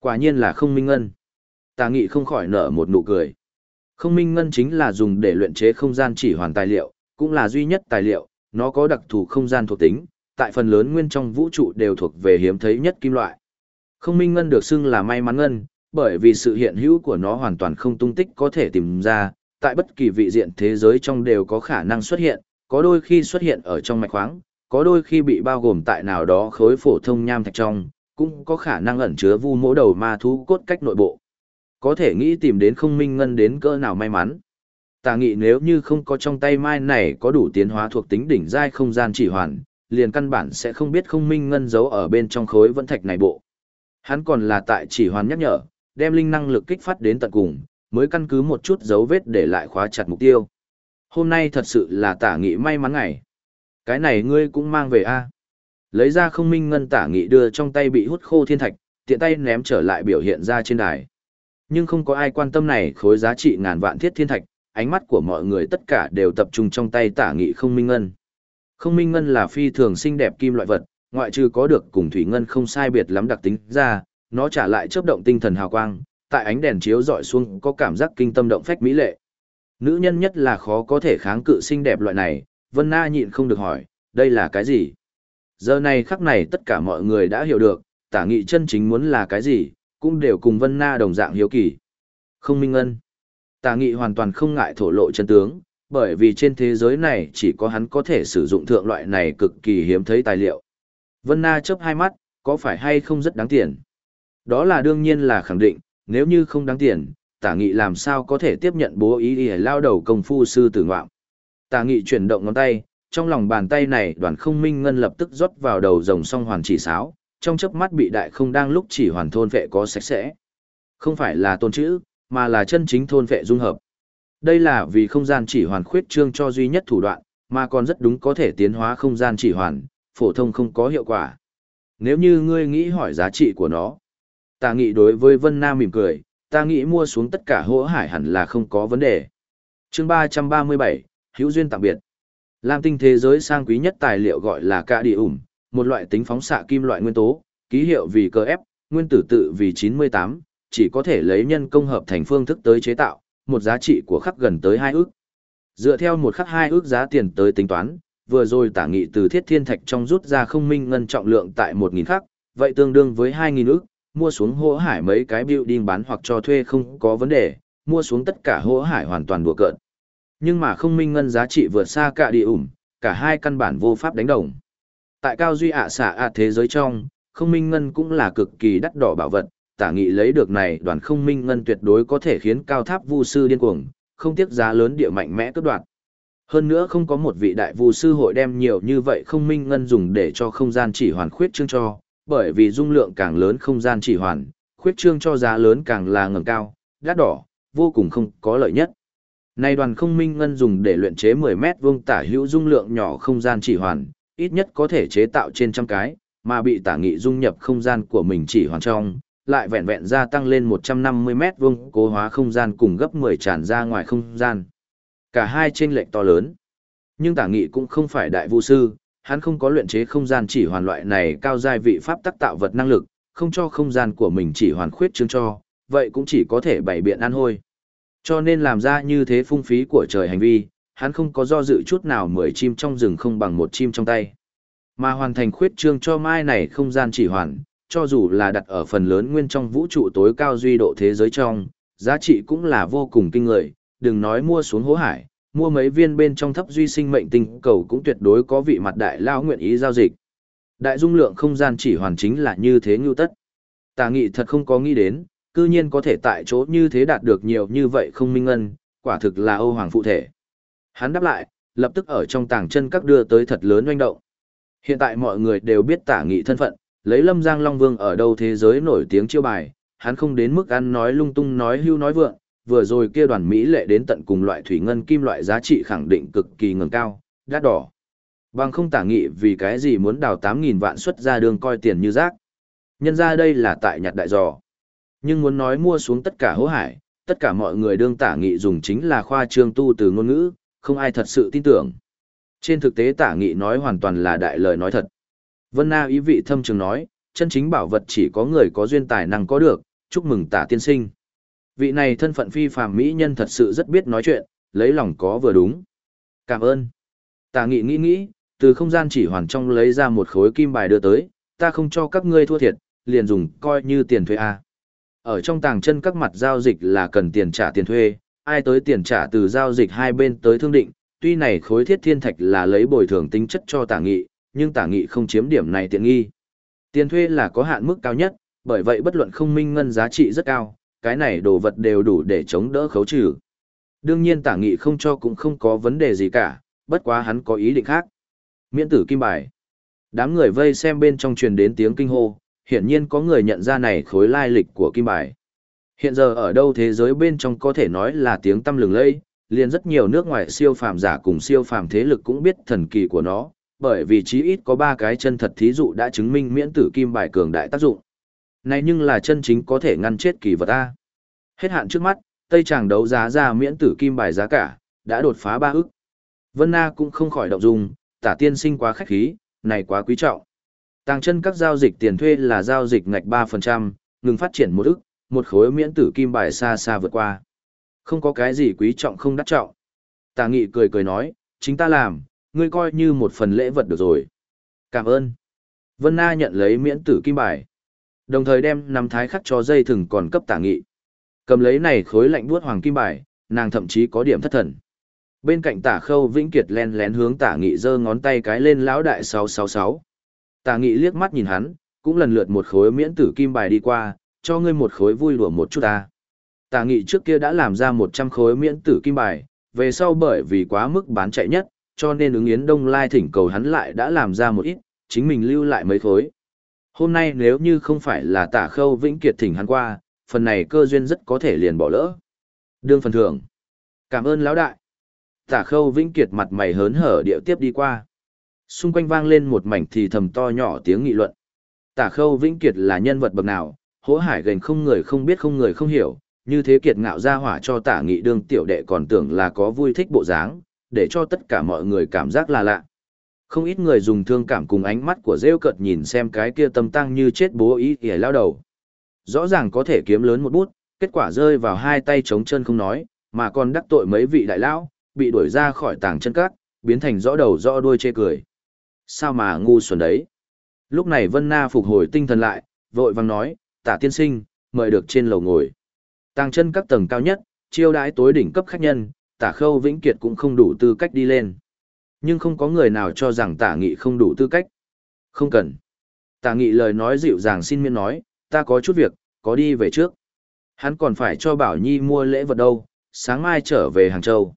Quả nhiên là không minh ngân. Tà nghị không khỏi nở một nụ cười. Không minh ngân chính là dùng để luyện chế không gian chỉ hoàn tài liệu, cũng là duy nhất tài liệu, nó có đặc thù không gian thuộc tính, tại phần lớn nguyên trong vũ trụ đều thuộc về hiếm thấy nhất kim loại. Không minh ngân được xưng là may mắn ngân, bởi vì sự hiện hữu của nó hoàn toàn không tung tích có thể tìm ra, tại bất kỳ vị diện thế giới trong đều có khả năng xuất hiện, có đôi khi xuất hiện ở trong mạch khoáng, có đôi khi bị bao gồm tại nào đó khối phổ thông nham thạch trong, cũng có khả năng ẩn chứa vu mỗ đầu ma thú cốt cách nội bộ. Có thể nghĩ tìm đến không minh ngân đến cỡ nào may mắn. Tà nghị nếu như không có trong tay mai này có đủ tiến hóa thuộc tính đỉnh giai không gian chỉ hoàn, liền căn bản sẽ không biết không minh ngân giấu ở bên trong khối vẫn thạch này bộ. Hắn còn là tại chỉ hoàn nhắc nhở, đem linh năng lực kích phát đến tận cùng, mới căn cứ một chút dấu vết để lại khóa chặt mục tiêu. Hôm nay thật sự là tả nghị may mắn ngày. Cái này ngươi cũng mang về a Lấy ra không minh ngân tả nghị đưa trong tay bị hút khô thiên thạch, tiện tay ném trở lại biểu hiện ra trên đài. Nhưng không có ai quan tâm này khối giá trị ngàn vạn thiết thiên thạch, ánh mắt của mọi người tất cả đều tập trung trong tay tả nghị không minh ngân. Không minh ngân là phi thường xinh đẹp kim loại vật, ngoại trừ có được cùng thủy ngân không sai biệt lắm đặc tính ra, nó trả lại chớp động tinh thần hào quang, tại ánh đèn chiếu dọi xuống có cảm giác kinh tâm động phách mỹ lệ. Nữ nhân nhất là khó có thể kháng cự xinh đẹp loại này, Vân Na nhịn không được hỏi, đây là cái gì? Giờ này khắc này tất cả mọi người đã hiểu được, tả nghị chân chính muốn là cái gì, cũng đều cùng Vân Na đồng dạng hiếu kỳ. Không minh ân. Tà nghị hoàn toàn không ngại thổ lộ chân tướng, bởi vì trên thế giới này chỉ có hắn có thể sử dụng thượng loại này cực kỳ hiếm thấy tài liệu. Vân Na chớp hai mắt, có phải hay không rất đáng tiền? Đó là đương nhiên là khẳng định, nếu như không đáng tiền, tả nghị làm sao có thể tiếp nhận bố ý để lao đầu công phu sư tử ngoạm. Tả nghị chuyển động ngón tay, trong lòng bàn tay này đoàn không minh ngân lập tức rót vào đầu rồng song hoàn chỉ sáo, trong chớp mắt bị đại không đang lúc chỉ hoàn thôn vệ có sạch sẽ. Không phải là tôn chữ, mà là chân chính thôn vệ dung hợp. Đây là vì không gian chỉ hoàn khuyết trương cho duy nhất thủ đoạn, mà còn rất đúng có thể tiến hóa không gian chỉ hoàn, phổ thông không có hiệu quả. Nếu như ngươi nghĩ hỏi giá trị của nó, ta nghĩ đối với Vân Nam mỉm cười, ta nghĩ mua xuống tất cả hỗ hải hẳn là không có vấn đề. chương 337, Hữu Duyên tạm biệt. Lam tinh thế giới sang quý nhất tài liệu gọi là ca địa ủng, một loại tính phóng xạ kim loại nguyên tố, ký hiệu vì cơ ép, nguyên tử tự vì 98, chỉ có thể lấy nhân công hợp thành phương thức tới chế tạo, một giá trị của khắc gần tới 2 ước. Dựa theo một khắc 2 ước giá tiền tới tính toán, vừa rồi tả nghị từ thiết thiên thạch trong rút ra không minh ngân trọng lượng tại 1.000 khắc, vậy tương đương với 2.000 ước, mua xuống hỗ hải mấy cái building bán hoặc cho thuê không có vấn đề, mua xuống tất cả hỗ hải hoàn toàn đùa cợt. Nhưng mà không minh ngân giá trị vượt xa cả địa ủng, cả hai căn bản vô pháp đánh đồng. Tại cao duy ạ xạ ạ thế giới trong, không minh ngân cũng là cực kỳ đắt đỏ bảo vật, tả nghị lấy được này đoàn không minh ngân tuyệt đối có thể khiến cao tháp vu sư điên cuồng, không tiếc giá lớn địa mạnh mẽ cướp đoạt. Hơn nữa không có một vị đại vu sư hội đem nhiều như vậy không minh ngân dùng để cho không gian chỉ hoàn khuyết chương cho, bởi vì dung lượng càng lớn không gian chỉ hoàn, khuyết trương cho giá lớn càng là ngầm cao, đắt đỏ, vô cùng không có lợi nhất. Nay đoàn không minh ngân dùng để luyện chế 10 mét vuông tả hữu dung lượng nhỏ không gian chỉ hoàn, ít nhất có thể chế tạo trên trăm cái, mà bị tả nghị dung nhập không gian của mình chỉ hoàn trong, lại vẹn vẹn gia tăng lên 150 mét vuông cố hóa không gian cùng gấp 10 tràn ra ngoài không gian. Cả hai chênh lệch to lớn. Nhưng tả nghị cũng không phải đại vũ sư, hắn không có luyện chế không gian chỉ hoàn loại này cao giai vị pháp tác tạo vật năng lực, không cho không gian của mình chỉ hoàn khuyết chương cho, vậy cũng chỉ có thể bày biện ăn hôi. Cho nên làm ra như thế phung phí của trời hành vi, hắn không có do dự chút nào mười chim trong rừng không bằng một chim trong tay. Mà hoàn thành khuyết trương cho mai này không gian chỉ hoàn, cho dù là đặt ở phần lớn nguyên trong vũ trụ tối cao duy độ thế giới trong, giá trị cũng là vô cùng kinh người, đừng nói mua xuống hố hải, mua mấy viên bên trong thấp duy sinh mệnh tinh cầu cũng tuyệt đối có vị mặt đại lao nguyện ý giao dịch. Đại dung lượng không gian chỉ hoàn chính là như thế ngưu tất. Tà nghị thật không có nghĩ đến, cư nhiên có thể tại chỗ như thế đạt được nhiều như vậy không minh ngân, quả thực là Âu Hoàng phụ thể. Hắn đáp lại, lập tức ở trong tàng chân các đưa tới thật lớn oanh động. Hiện tại mọi người đều biết tả nghị thân phận, lấy lâm giang long vương ở đâu thế giới nổi tiếng chiêu bài, hắn không đến mức ăn nói lung tung nói hưu nói vượng, vừa rồi kia đoàn Mỹ lệ đến tận cùng loại thủy ngân kim loại giá trị khẳng định cực kỳ ngẩng cao, đắt đỏ. Bằng không tả nghị vì cái gì muốn đào 8.000 vạn xuất ra đường coi tiền như rác. Nhân ra đây là tại nhặt đại giò. Nhưng muốn nói mua xuống tất cả hố hải, tất cả mọi người đương tả nghị dùng chính là khoa trương tu từ ngôn ngữ, không ai thật sự tin tưởng. Trên thực tế tả nghị nói hoàn toàn là đại lời nói thật. Vân Na ý vị thâm trường nói, chân chính bảo vật chỉ có người có duyên tài năng có được, chúc mừng tả tiên sinh. Vị này thân phận phi phàm mỹ nhân thật sự rất biết nói chuyện, lấy lòng có vừa đúng. Cảm ơn. Tả nghị nghĩ nghĩ, từ không gian chỉ hoàn trong lấy ra một khối kim bài đưa tới, ta không cho các ngươi thua thiệt, liền dùng coi như tiền thuê A. Ở trong tàng chân các mặt giao dịch là cần tiền trả tiền thuê, ai tới tiền trả từ giao dịch hai bên tới thương định, tuy này khối thiết thiên thạch là lấy bồi thường tính chất cho tả nghị, nhưng tả nghị không chiếm điểm này tiện nghi. Tiền thuê là có hạn mức cao nhất, bởi vậy bất luận không minh ngân giá trị rất cao, cái này đồ vật đều đủ để chống đỡ khấu trừ. Đương nhiên tả nghị không cho cũng không có vấn đề gì cả, bất quá hắn có ý định khác. Miễn tử kim bài. Đám người vây xem bên trong truyền đến tiếng kinh hô, hiển nhiên có người nhận ra này khối lai lịch của kim bài. Hiện giờ ở đâu thế giới bên trong có thể nói là tiếng tâm lừng lây, liền rất nhiều nước ngoài siêu phàm giả cùng siêu phàm thế lực cũng biết thần kỳ của nó, bởi vì chí ít có ba cái chân thật thí dụ đã chứng minh miễn tử kim bài cường đại tác dụng. Này nhưng là chân chính có thể ngăn chết kỳ vật A. Hết hạn trước mắt, Tây Tràng đấu giá ra miễn tử kim bài giá cả, đã đột phá ba ức. Vân Na cũng không khỏi động dung, tả tiên sinh quá khách khí, này quá quý trọng. Tàng chân các giao dịch tiền thuê là giao dịch ngạch 3%, ngừng phát triển một ức, một khối miễn tử kim bài xa xa vượt qua. Không có cái gì quý trọng không đắt trọng. Tà nghị cười cười nói, chính ta làm, ngươi coi như một phần lễ vật được rồi. Cảm ơn. Vân Na nhận lấy miễn tử kim bài. Đồng thời đem nắm thái khắc cho dây thừng còn cấp tả nghị. Cầm lấy này khối lạnh buốt hoàng kim bài, nàng thậm chí có điểm thất thần. Bên cạnh tả khâu vĩnh kiệt len lén hướng tả nghị giơ ngón tay cái lên lão đại 666. Tả nghị liếc mắt nhìn hắn, cũng lần lượt một khối miễn tử kim bài đi qua, cho ngươi một khối vui đùa một chút ta. Tà nghị trước kia đã làm ra 100 khối miễn tử kim bài, về sau bởi vì quá mức bán chạy nhất, cho nên ứng yến đông lai thỉnh cầu hắn lại đã làm ra một ít, chính mình lưu lại mấy khối. Hôm nay nếu như không phải là tả khâu vĩnh kiệt thỉnh hắn qua, phần này cơ duyên rất có thể liền bỏ lỡ. Đương phần thưởng. Cảm ơn lão đại. Tả khâu vĩnh kiệt mặt mày hớn hở điệu tiếp đi qua. Xung quanh vang lên một mảnh thì thầm to nhỏ tiếng nghị luận. Tả khâu vĩnh kiệt là nhân vật bậc nào, hỗ hải gành không người không biết không người không hiểu, như thế kiệt ngạo ra hỏa cho tả nghị đương tiểu đệ còn tưởng là có vui thích bộ dáng, để cho tất cả mọi người cảm giác là lạ. Không ít người dùng thương cảm cùng ánh mắt của rêu cợt nhìn xem cái kia tâm tăng như chết bố ý ỉa lao đầu. Rõ ràng có thể kiếm lớn một bút, kết quả rơi vào hai tay trống chân không nói, mà còn đắc tội mấy vị đại lão, bị đuổi ra khỏi tàng chân cát, biến thành rõ đầu rõ đuôi chê cười. Sao mà ngu xuẩn đấy? Lúc này Vân Na phục hồi tinh thần lại, vội vàng nói, tả tiên sinh, mời được trên lầu ngồi. Tàng chân các tầng cao nhất, chiêu đãi tối đỉnh cấp khách nhân, tả khâu vĩnh kiệt cũng không đủ tư cách đi lên. Nhưng không có người nào cho rằng tả nghị không đủ tư cách. Không cần. Tả nghị lời nói dịu dàng xin miễn nói, ta có chút việc, có đi về trước. Hắn còn phải cho Bảo Nhi mua lễ vật đâu, sáng mai trở về Hàng Châu.